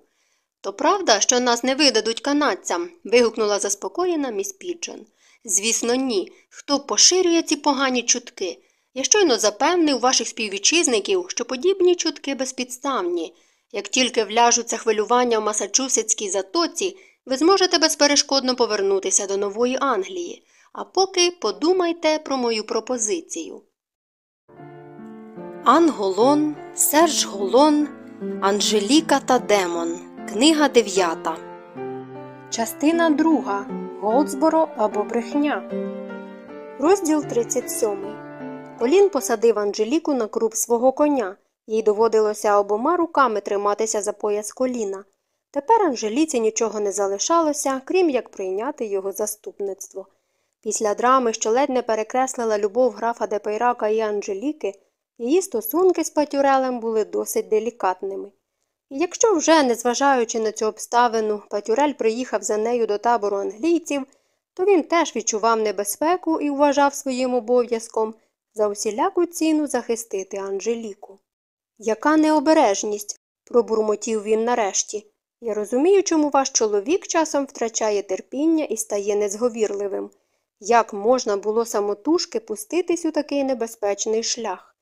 То правда, що нас не видадуть канадцям? вигукнула заспокоєна міс Піджон. Звісно, ні. Хто поширює ці погані чутки? Я щойно запевнив ваших співвітчизників, що подібні чутки безпідставні. Як тільки вляжуться хвилювання в Масачусетській затоці, ви зможете безперешкодно повернутися до Нової Англії. А поки подумайте про мою пропозицію. Анн Голон, Серж Голон, Анжеліка та Демон. Книга дев'ята. Частина друга. Голдсборо або брехня. Розділ 37. Колін посадив Анжеліку на круп свого коня. Їй доводилося обома руками триматися за пояс Коліна. Тепер Анжеліці нічого не залишалося, крім як прийняти його заступництво. Після драми, що ледь не перекреслила любов графа Депейрака і Анжеліки, її стосунки з Патюрелем були досить делікатними. І якщо вже, незважаючи на цю обставину, Патюрель приїхав за нею до табору англійців, то він теж відчував небезпеку і вважав своїм обов'язком за усіляку ціну захистити Анжеліку. Яка необережність, пробурмотів він нарешті. Я розумію, чому ваш чоловік часом втрачає терпіння і стає незговірливим. Як можна було самотужки пуститись у такий небезпечний шлях?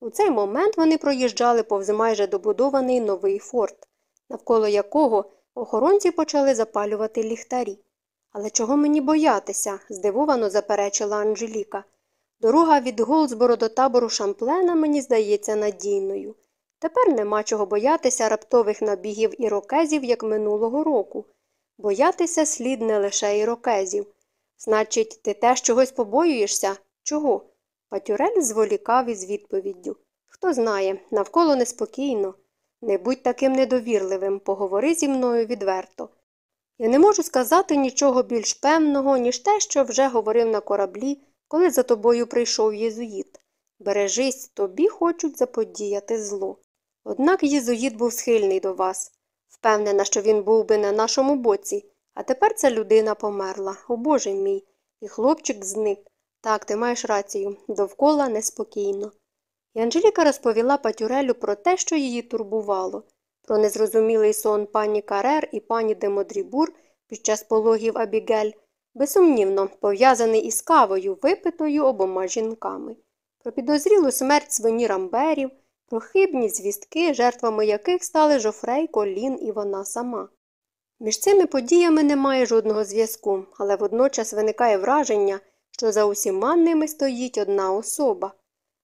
У цей момент вони проїжджали повз майже добудований новий форт, навколо якого охоронці почали запалювати ліхтарі. Але чого мені боятися? здивовано заперечила Анжеліка. Дорога від Голдсборо до табору Шамплена мені здається надійною. Тепер нема чого боятися раптових набігів ірокезів, як минулого року. Боятися слід не лише ірокезів. Значить, ти теж чогось побоюєшся? Чого? Патюрель зволікав із відповіддю. Хто знає, навколо неспокійно. Не будь таким недовірливим, поговори зі мною відверто. Я не можу сказати нічого більш певного, ніж те, що вже говорив на кораблі, коли за тобою прийшов єзуїт. Бережись, тобі хочуть заподіяти зло. Однак єзуїт був схильний до вас. Впевнена, що він був би на нашому боці, а тепер ця людина померла. О Боже мій. І хлопчик зник. Так, ти маєш рацію, довкола неспокійно. І Анжеліка розповіла Патюрелю про те, що її турбувало, про незрозумілий сон пані Карер і пані Демодрібур під час пологів Абігель, безсумнівно пов'язаний із кавою, випитою обома жінками, про підозрілу смерть свині рамберів, про хибні звістки, жертвами яких стали Жофрей, Колін і вона сама. Між цими подіями немає жодного зв'язку, але водночас виникає враження, що за усіма ними стоїть одна особа.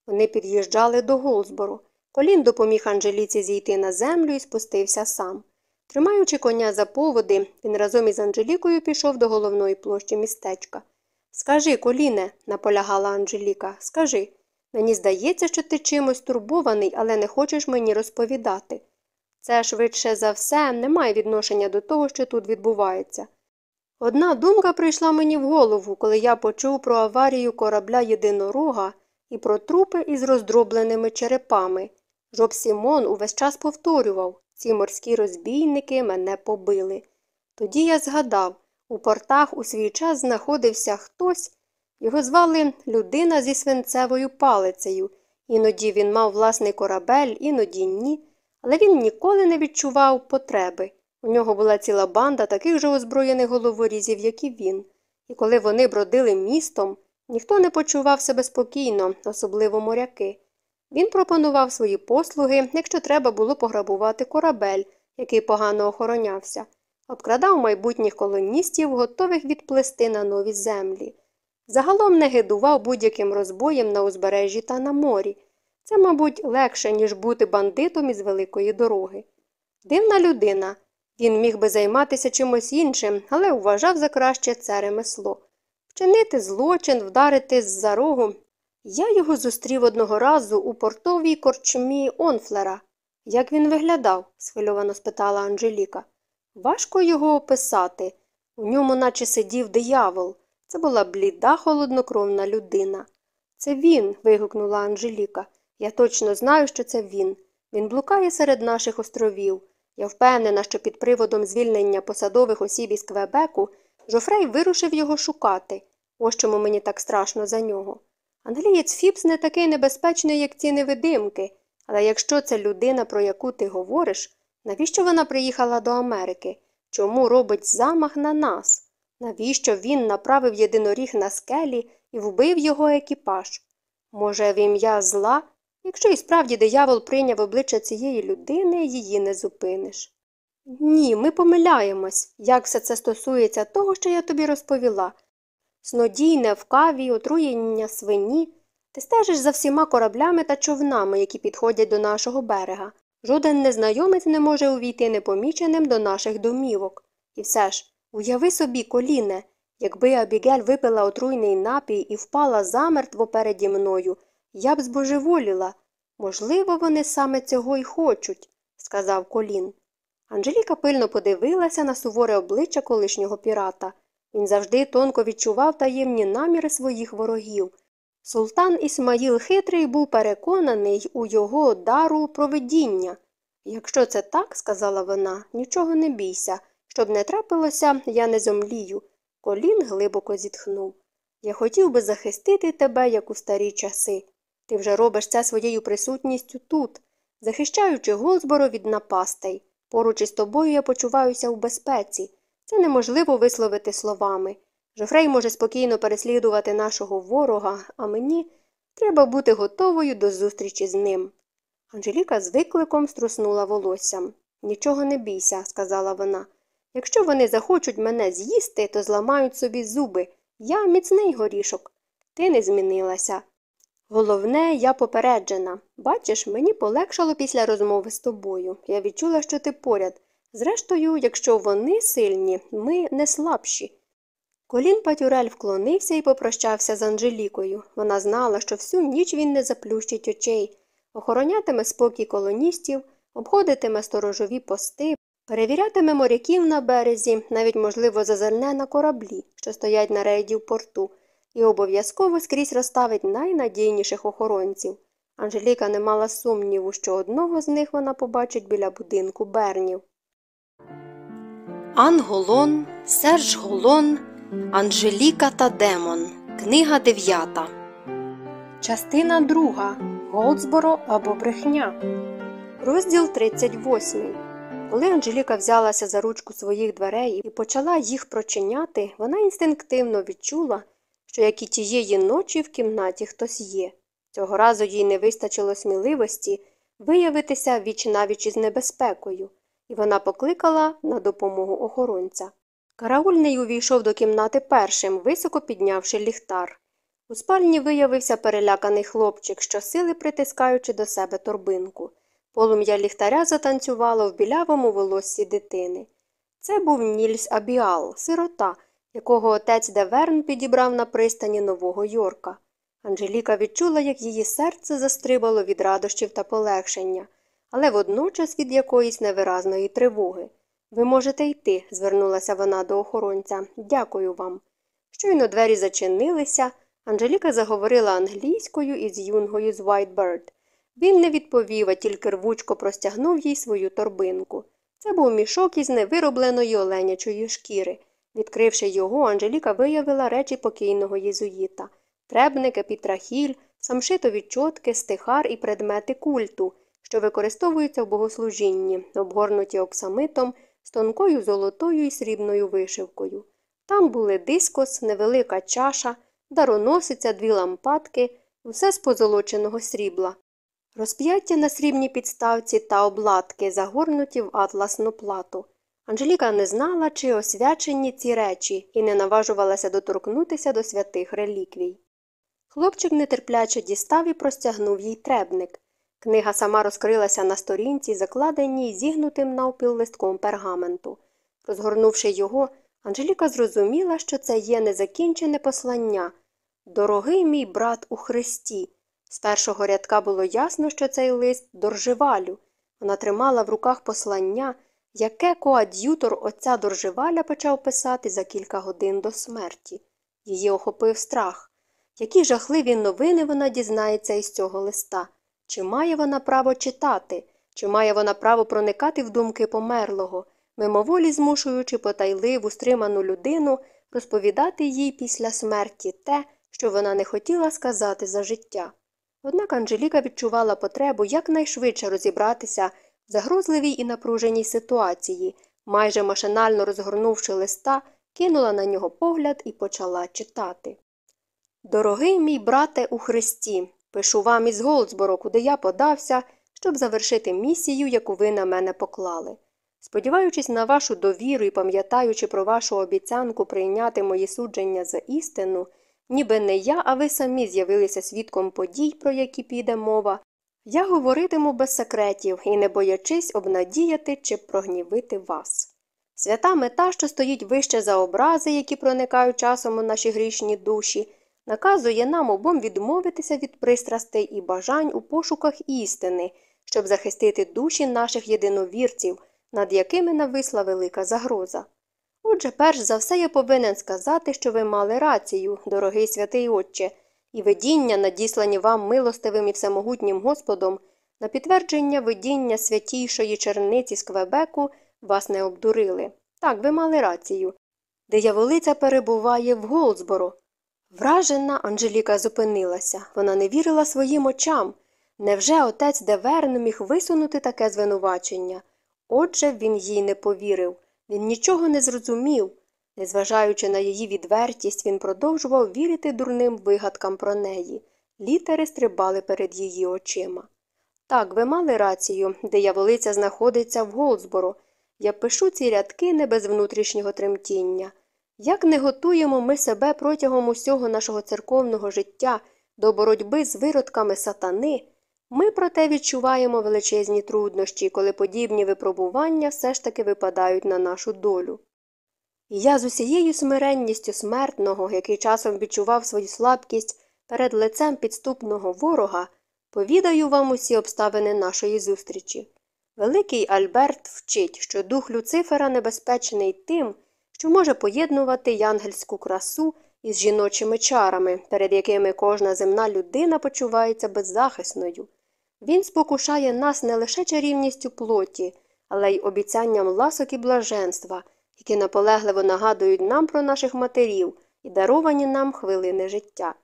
Вони під'їжджали до Голсбору. Колін допоміг Анжеліці зійти на землю і спустився сам. Тримаючи коня за поводи, він разом із Анжелікою пішов до головної площі містечка. Скажи, Коліне, наполягала Анжеліка, скажи. Мені здається, що ти чимось турбований, але не хочеш мені розповідати. Це швидше за все не має відношення до того, що тут відбувається. Одна думка прийшла мені в голову, коли я почув про аварію корабля єдинорога і про трупи із роздробленими черепами. Жоб Сімон увесь час повторював ці морські розбійники мене побили. Тоді я згадав у портах у свій час знаходився хтось, його звали людина зі свинцевою палицею. Іноді він мав власний корабель, іноді ні, але він ніколи не відчував потреби. У нього була ціла банда таких же озброєних головорізів, як і він, і коли вони бродили містом, ніхто не почував себе спокійно, особливо моряки. Він пропонував свої послуги, якщо треба було пограбувати корабель, який погано охоронявся, обкрадав майбутніх колоністів, готових відплисти на нові землі. Загалом не гидував будь-яким розбоєм на узбережжі та на морі. Це, мабуть, легше, ніж бути бандитом із великої дороги. Дивна людина. Він міг би займатися чимось іншим, але вважав за краще це ремесло. Вчинити злочин, вдарити з за рогу. Я його зустрів одного разу у портовій корчмі Онфлера. Як він виглядав? схвильовано спитала Анжеліка. Важко його описати. У ньому наче сидів диявол. Це була бліда, холоднокровна людина. Це він. вигукнула Анжеліка. Я точно знаю, що це він. Він блукає серед наших островів. Я впевнена, що під приводом звільнення посадових осіб із Квебеку Жофрей вирушив його шукати. Ось чому мені так страшно за нього. Англієць Фіпс не такий небезпечний, як ці невидимки, але якщо це людина, про яку ти говориш, навіщо вона приїхала до Америки? Чому робить замах на нас? Навіщо він направив єдиноріг на скелі і вбив його екіпаж? Може, в ім'я зла? Якщо і справді диявол прийняв обличчя цієї людини, її не зупиниш. Ні, ми помиляємось, як все це стосується того, що я тобі розповіла. Снодійне в каві, отруєння свині. Ти стежиш за всіма кораблями та човнами, які підходять до нашого берега. Жоден незнайомець не може увійти непоміченим до наших домівок. І все ж, уяви собі, коліне, якби Абігель випила отруйний напій і впала замертво переді мною, я б збожеволіла. Можливо, вони саме цього й хочуть, сказав колін. Анжеліка пильно подивилася на суворе обличчя колишнього пірата. Він завжди тонко відчував таємні наміри своїх ворогів. Султан Ісмаїл хитрий був переконаний у його дару провидіння. Якщо це так, сказала вона, нічого не бійся. Щоб не трапилося, я не зомлію. Колін глибоко зітхнув. Я хотів би захистити тебе, як у старі часи. Ти вже робиш це своєю присутністю тут, захищаючи Голзборо від напастей. Поруч із тобою я почуваюся в безпеці. Це неможливо висловити словами. Жофрей може спокійно переслідувати нашого ворога, а мені треба бути готовою до зустрічі з ним. Анжеліка з викликом струснула волоссям. Нічого не бійся, сказала вона. Якщо вони захочуть мене з'їсти, то зламають собі зуби. Я міцний горішок. Ти не змінилася. Головне, я попереджена. Бачиш, мені полегшало після розмови з тобою. Я відчула, що ти поряд. Зрештою, якщо вони сильні, ми не слабші. Колін Патюрель вклонився і попрощався з Анжелікою. Вона знала, що всю ніч він не заплющить очей, охоронятиме спокій колоністів, обходитиме сторожові пости, перевірятиме моряків на березі, навіть, можливо, зазирне на кораблі, що стоять на рейді в порту. і обов'язково скрізь розставить найнадійніших охоронців. Анжеліка не мала сумніву, що одного з них вона побачить біля будинку Бернів. Ан Голон, Серж Голон, Анжеліка та Демон. Книга дев'ята. Частина друга. Голдсборо або брехня. Розділ 38. Коли Анжеліка взялася за ручку своїх дверей і почала їх прочиняти, вона інстинктивно відчула, що як і тієї ночі в кімнаті хтось є. Цього разу їй не вистачило сміливості виявитися віч навіч із небезпекою, і вона покликала на допомогу охоронця. Караульний увійшов до кімнати першим, високо піднявши ліхтар. У спальні виявився переляканий хлопчик, щосили притискаючи до себе торбинку. Полум'я ліхтаря затанцювало в білявому волоссі дитини. Це був Нільс Абіал, сирота, якого отець Деверн підібрав на пристані Нового Йорка. Анжеліка відчула, як її серце застрибало від радощів та полегшення, але водночас від якоїсь невиразної тривоги. Ви можете йти, звернулася вона до охоронця. Дякую вам. Щойно двері зачинилися, Анжеліка заговорила англійською із юнгою з Whitebird. Він не відповів, а тільки рвучко простягнув їй свою торбинку. Це був мішок із невиробленої оленячої шкіри. Відкривши його, Анжеліка виявила речі покійного єзуїта требники, пітрахіль, самшитові чотки, стихар і предмети культу, що використовуються в богослужінні, обгорнуті оксамитом, з тонкою золотою і срібною вишивкою. Там були дискос, невелика чаша, дароносиця, дві лампадки, все з позолоченого срібла. Розп'яття на срібній підставці та обладки, загорнуті в атласну плату. Анжеліка не знала, чи освячені ці речі, і не наважувалася доторкнутися до святих реліквій. Хлопчик нетерпляче дістав і простягнув їй требник. Книга сама розкрилася на сторінці, закладеній зігнутим навпіл листком пергаменту. Розгорнувши його, Анжеліка зрозуміла, що це є незакінчене послання. Дорогий мій брат у Христі. З першого рядка було ясно, що цей лист доржевалю. Вона тримала в руках послання, яке коад'ютор отця доржеваля почав писати за кілька годин до смерті. Її охопив страх. Які жахливі новини вона дізнається із цього листа? Чи має вона право читати, чи має вона право проникати в думки померлого, мимоволі змушуючи потайливу, стриману людину розповідати їй після смерті те, що вона не хотіла сказати за життя. Однак Анжеліка відчувала потребу якнайшвидше розібратися в загрозливій і напруженій ситуації, майже машинально розгорнувши листа, кинула на нього погляд і почала читати. Дорогий мій брате у Христі, пишу вам із Голдсборо, куди я подався, щоб завершити місію, яку ви на мене поклали. Сподіваючись на вашу довіру і пам'ятаючи про вашу обіцянку прийняти мої судження за істину, ніби не я, а ви самі з'явилися свідком подій, про які піде мова, я говоритиму без секретів і не боячись обнадіяти чи прогнівити вас. Свята мета, що стоїть вище за образи, які проникають часом у наші грішні душі, наказує нам обом відмовитися від пристрастей і бажань у пошуках істини, щоб захистити душі наших єдиновірців, над якими нависла велика загроза. Отже, перш за все я повинен сказати, що ви мали рацію, дорогий святий Отче, і видіння, надіслані вам милостивим і всемогутнім Господом, на підтвердження видіння святійшої черниці з Квебеку вас не обдурили. Так, ви мали рацію. Дияволиця перебуває в Голдсборо. Вражена Анжеліка зупинилася. Вона не вірила своїм очам. Невже отець Деверн міг висунути таке звинувачення? Отже, він їй не повірив, він нічого не зрозумів. Незважаючи на її відвертість, він продовжував вірити дурним вигадкам про неї. Літери стрибали перед її очима. Так, ви мали рацію, дияволиця знаходиться в Голдсборо. Я пишу ці рядки не без внутрішнього тремтіння. Як не готуємо ми себе протягом усього нашого церковного життя до боротьби з виродками сатани, ми проте відчуваємо величезні труднощі, коли подібні випробування все ж таки випадають на нашу долю. Я з усією смиренністю смертного, який часом відчував свою слабкість перед лицем підступного ворога, повідаю вам усі обставини нашої зустрічі. Великий Альберт вчить, що дух Люцифера небезпечний тим, що може поєднувати янгельську красу із жіночими чарами, перед якими кожна земна людина почувається беззахисною. Він спокушає нас не лише чарівністю плоті, але й обіцянням ласок і блаженства, які наполегливо нагадують нам про наших матерів і даровані нам хвилини життя.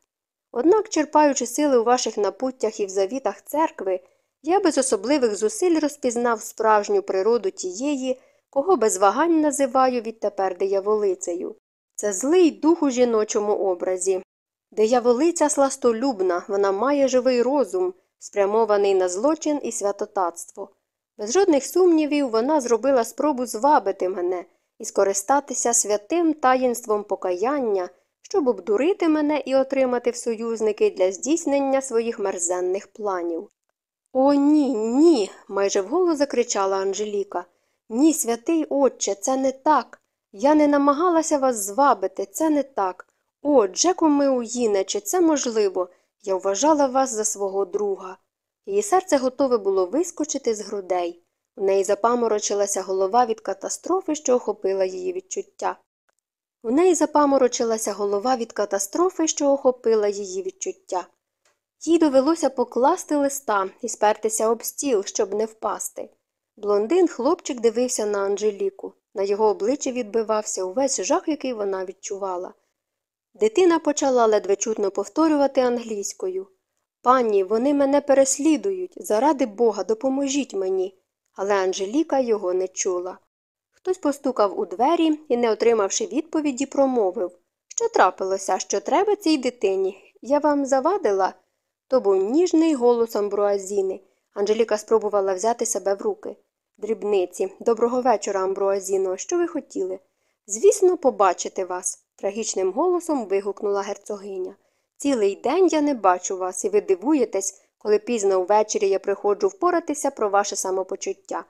Однак, черпаючи сили у ваших напуттях і в завітах церкви, я без особливих зусиль розпізнав справжню природу тієї, кого без вагань називаю відтепер дияволицею. Це злий дух у жіночому образі. Дияволиця сластолюбна, вона має живий розум, спрямований на злочин і святотатство. Без жодних сумнівів вона зробила спробу звабити мене і скористатися святим таїнством покаяння, щоб обдурити мене і отримати в союзники для здійснення своїх мерзенних планів. О, ні, ні. майже вголос закричала Анжеліка. Ні, святий отче, це не так. Я не намагалася вас звабити, це не так. О, Джеку Меуїне, чи це можливо? Я вважала вас за свого друга. Її серце готове було вискочити з грудей. У неї запаморочилася голова від катастрофи, що охопила її відчуття. У неї запаморочилася голова від катастрофи, що охопила її відчуття. Їй довелося покласти листа і спертися об стіл, щоб не впасти. Блондин хлопчик дивився на Анжеліку. На його обличчі відбивався увесь жах, який вона відчувала. Дитина почала ледве чутно повторювати англійською. Пані, вони мене переслідують. Заради бога, допоможіть мені. Але Анжеліка його не чула. Хтось постукав у двері і, не отримавши відповіді, промовив Що трапилося, що треба цій дитині? Я вам завадила? То був ніжний голос Амбруазіни. Анжеліка спробувала взяти себе в руки. Дрібниці, доброго вечора, Амбруазіно, що ви хотіли? Звісно, побачити вас, трагічним голосом вигукнула герцогиня. Цілий день я не бачу вас, і ви дивуєтесь, коли пізно ввечері я приходжу впоратися про ваше самопочуття.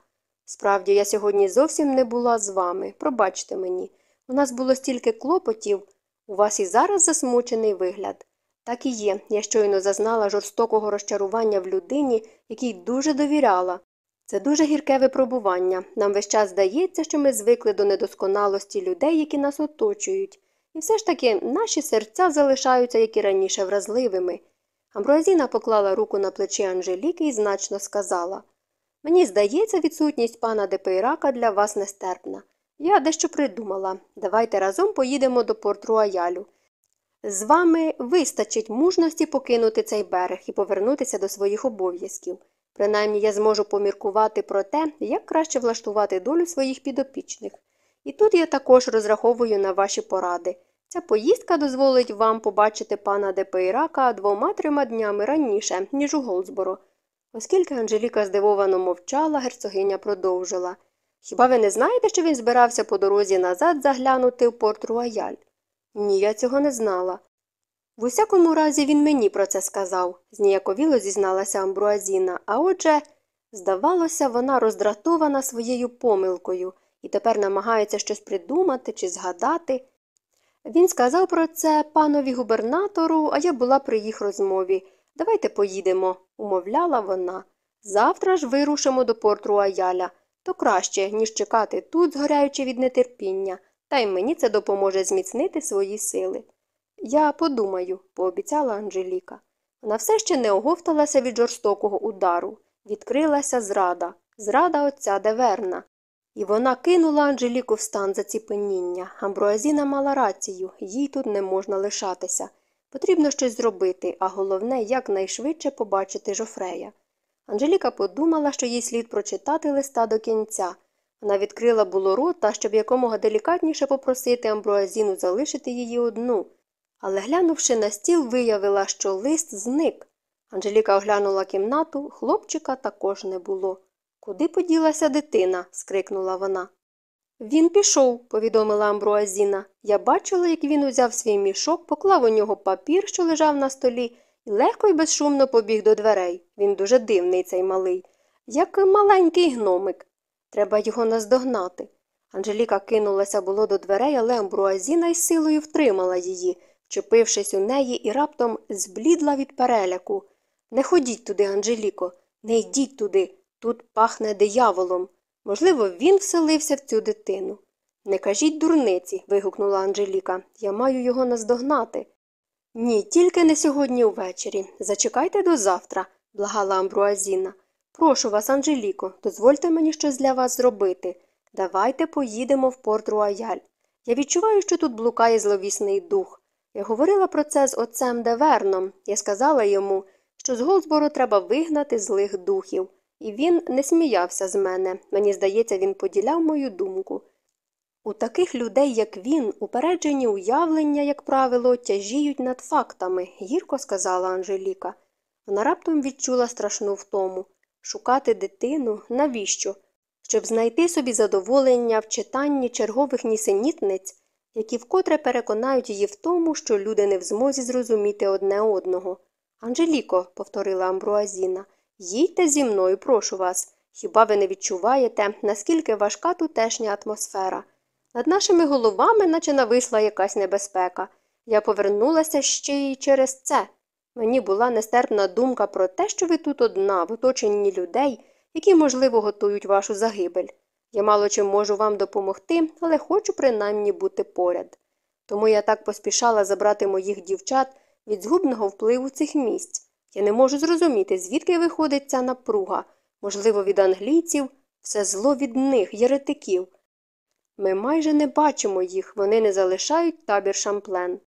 Справді, я сьогодні зовсім не була з вами, пробачте мені. У нас було стільки клопотів, у вас і зараз засмучений вигляд. Так і є, я щойно зазнала жорстокого розчарування в людині, якій дуже довіряла. Це дуже гірке випробування. Нам весь час здається, що ми звикли до недосконалості людей, які нас оточують. І все ж таки наші серця залишаються, як і раніше, вразливими. Амброазіна поклала руку на плечі Анжеліки і значно сказала Мені здається, відсутність пана Депейрака для вас нестерпна. Я дещо придумала. Давайте разом поїдемо до порт Руаялю. З вами вистачить мужності покинути цей берег і повернутися до своїх обов'язків. Принаймні я зможу поміркувати про те, як краще влаштувати долю своїх підопічних. І тут я також розраховую на ваші поради. Ця поїздка дозволить вам побачити пана Депейрака двома трьома днями раніше, ніж у Голдсборо. Оскільки Анжеліка здивовано мовчала, герцогиня продовжила. Хіба ви не знаєте, що він збирався по дорозі назад заглянути в порт Руаяль? Ні, я цього не знала. В усякому разі він мені про це сказав, зніяковіло зізналася Амбруазіна, а отже, здавалося, вона роздратована своєю помилкою і тепер намагається щось придумати чи згадати. Він сказав про це панові губернатору, а я була при їх розмові. Давайте поїдемо, умовляла вона. Завтра ж вирушимо до порту Аяля. То краще, ніж чекати тут, згоряючи від нетерпіння, та й мені це допоможе зміцнити свої сили. Я подумаю, пообіцяла Анжеліка. Вона все ще не оговталася від жорстокого удару. Відкрилася зрада, зрада отця Деверна. І вона кинула Анжеліку в стан заціпеніння. Амброазіна мала рацію, їй тут не можна лишатися. Потрібно щось зробити, а головне, якнайшвидше побачити жофрея. Анжеліка подумала, що їй слід прочитати листа до кінця. Вона відкрила було рота, щоб якомога делікатніше попросити Амброазіну залишити її одну. Але глянувши на стіл, виявила, що лист зник. Анжеліка оглянула кімнату, хлопчика також не було. Куди поділася дитина? скрикнула вона. Він пішов, повідомила Амбруазіна. Я бачила, як він узяв свій мішок, поклав у нього папір, що лежав на столі, і легко й безшумно побіг до дверей. Він дуже дивний, цей малий, як маленький гномик. Треба його наздогнати. Анжеліка кинулася було до дверей, але Амбруазіна із силою втримала її, вчепившись у неї і раптом зблідла від переляку. Не ходіть туди, Анжеліко, не йдіть туди. Тут пахне дияволом. Можливо, він вселився в цю дитину. Не кажіть дурниці. вигукнула Анжеліка. Я маю його наздогнати. Ні, тільки не сьогодні увечері. Зачекайте до завтра, благала Амбруазіна. Прошу вас, Анжеліко, дозвольте мені щось для вас зробити. Давайте поїдемо в порт Руаяль. Я відчуваю, що тут блукає зловісний дух. Я говорила про це з отцем Деверном. Я сказала йому, що з Голдсбору треба вигнати злих духів. І він не сміявся з мене. Мені здається, він поділяв мою думку. У таких людей, як він, упереджені уявлення, як правило, тяжіють над фактами, гірко сказала Анжеліка. Вона раптом відчула страшну втому. Шукати дитину навіщо? Щоб знайти собі задоволення в читанні чергових нісенітниць, які вкотре переконають її в тому, що люди не в змозі зрозуміти одне одного. Анжеліко, повторила Амбруазіна, їдьте зі мною, прошу вас. Хіба ви не відчуваєте, наскільки важка тутешня атмосфера? Над нашими головами, наче нависла якась небезпека. Я повернулася ще й через це. Мені була нестерпна думка про те, що ви тут одна, в оточенні людей, які, можливо, готують вашу загибель. Я мало чим можу вам допомогти, але хочу принаймні бути поряд. Тому я так поспішала забрати моїх дівчат від згубного впливу цих місць. Я не можу зрозуміти, звідки виходить ця напруга, можливо, від англійців, все зло від них, єретиків. Ми майже не бачимо їх, вони не залишають табір шамплен.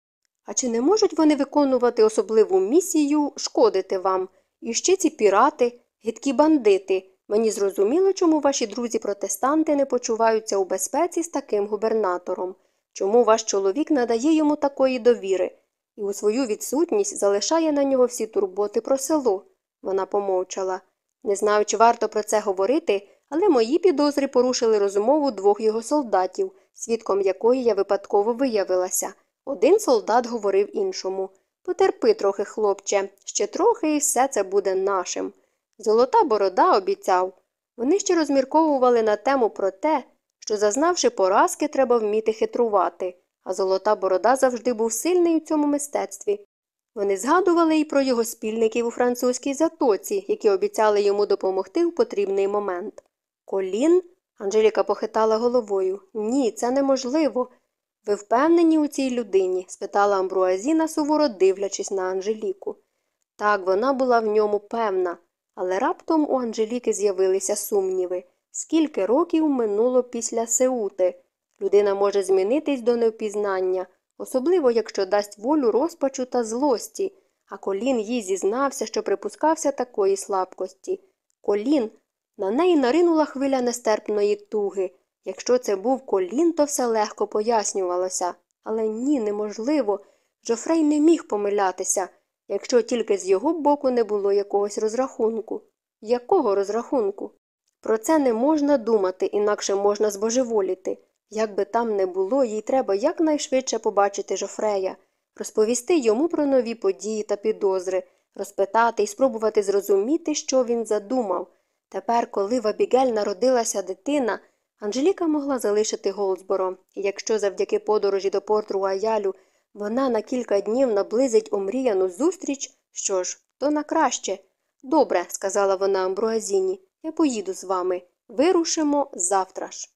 А чи не можуть вони виконувати особливу місію шкодити вам? І ще ці пірати, гидкі бандити. Мені зрозуміло, чому ваші друзі-протестанти не почуваються у безпеці з таким губернатором, чому ваш чоловік надає йому такої довіри і у свою відсутність залишає на нього всі турботи про село. Вона помовчала. Не знаю, чи варто про це говорити, але мої підозри порушили розмову двох його солдатів, свідком якої я випадково виявилася. Один солдат говорив іншому Потерпи трохи, хлопче, ще трохи і все це буде нашим. Золота борода обіцяв. Вони ще розмірковували на тему про те, що, зазнавши поразки, треба вміти хитрувати, а золота борода завжди був сильний у цьому мистецтві. Вони згадували і про його спільників у французькій затоці, які обіцяли йому допомогти у потрібний момент. Колін? Анжеліка похитала головою. Ні, це неможливо. Ви впевнені у цій людині? спитала Амбруазіна, суворо дивлячись на Анжеліку. Так, вона була в ньому певна, але раптом у Анжеліки з'явилися сумніви. Скільки років минуло після Сеути? Людина може змінитись до невпізнання, особливо якщо дасть волю розпачу та злості, а колін їй зізнався, що припускався такої слабкості. Колін на неї наринула хвиля нестерпної туги. Якщо це був колін, то все легко пояснювалося. Але ні, неможливо. Жофрей не міг помилятися, якщо тільки з його боку не було якогось розрахунку. Якого розрахунку? Про це не можна думати, інакше можна збожеволіти. Як би там не було, їй треба якнайшвидше побачити Жофрея, розповісти йому про нові події та підозри, розпитати і спробувати зрозуміти, що він задумав. Тепер, коли в Абігель народилася дитина, Анжеліка могла залишити Голдсборо, і якщо завдяки подорожі до порту Руаялю вона на кілька днів наблизить омріяну зустріч, що ж, то на краще. Добре, сказала вона Амбруазіні, я поїду з вами. Вирушимо завтра ж.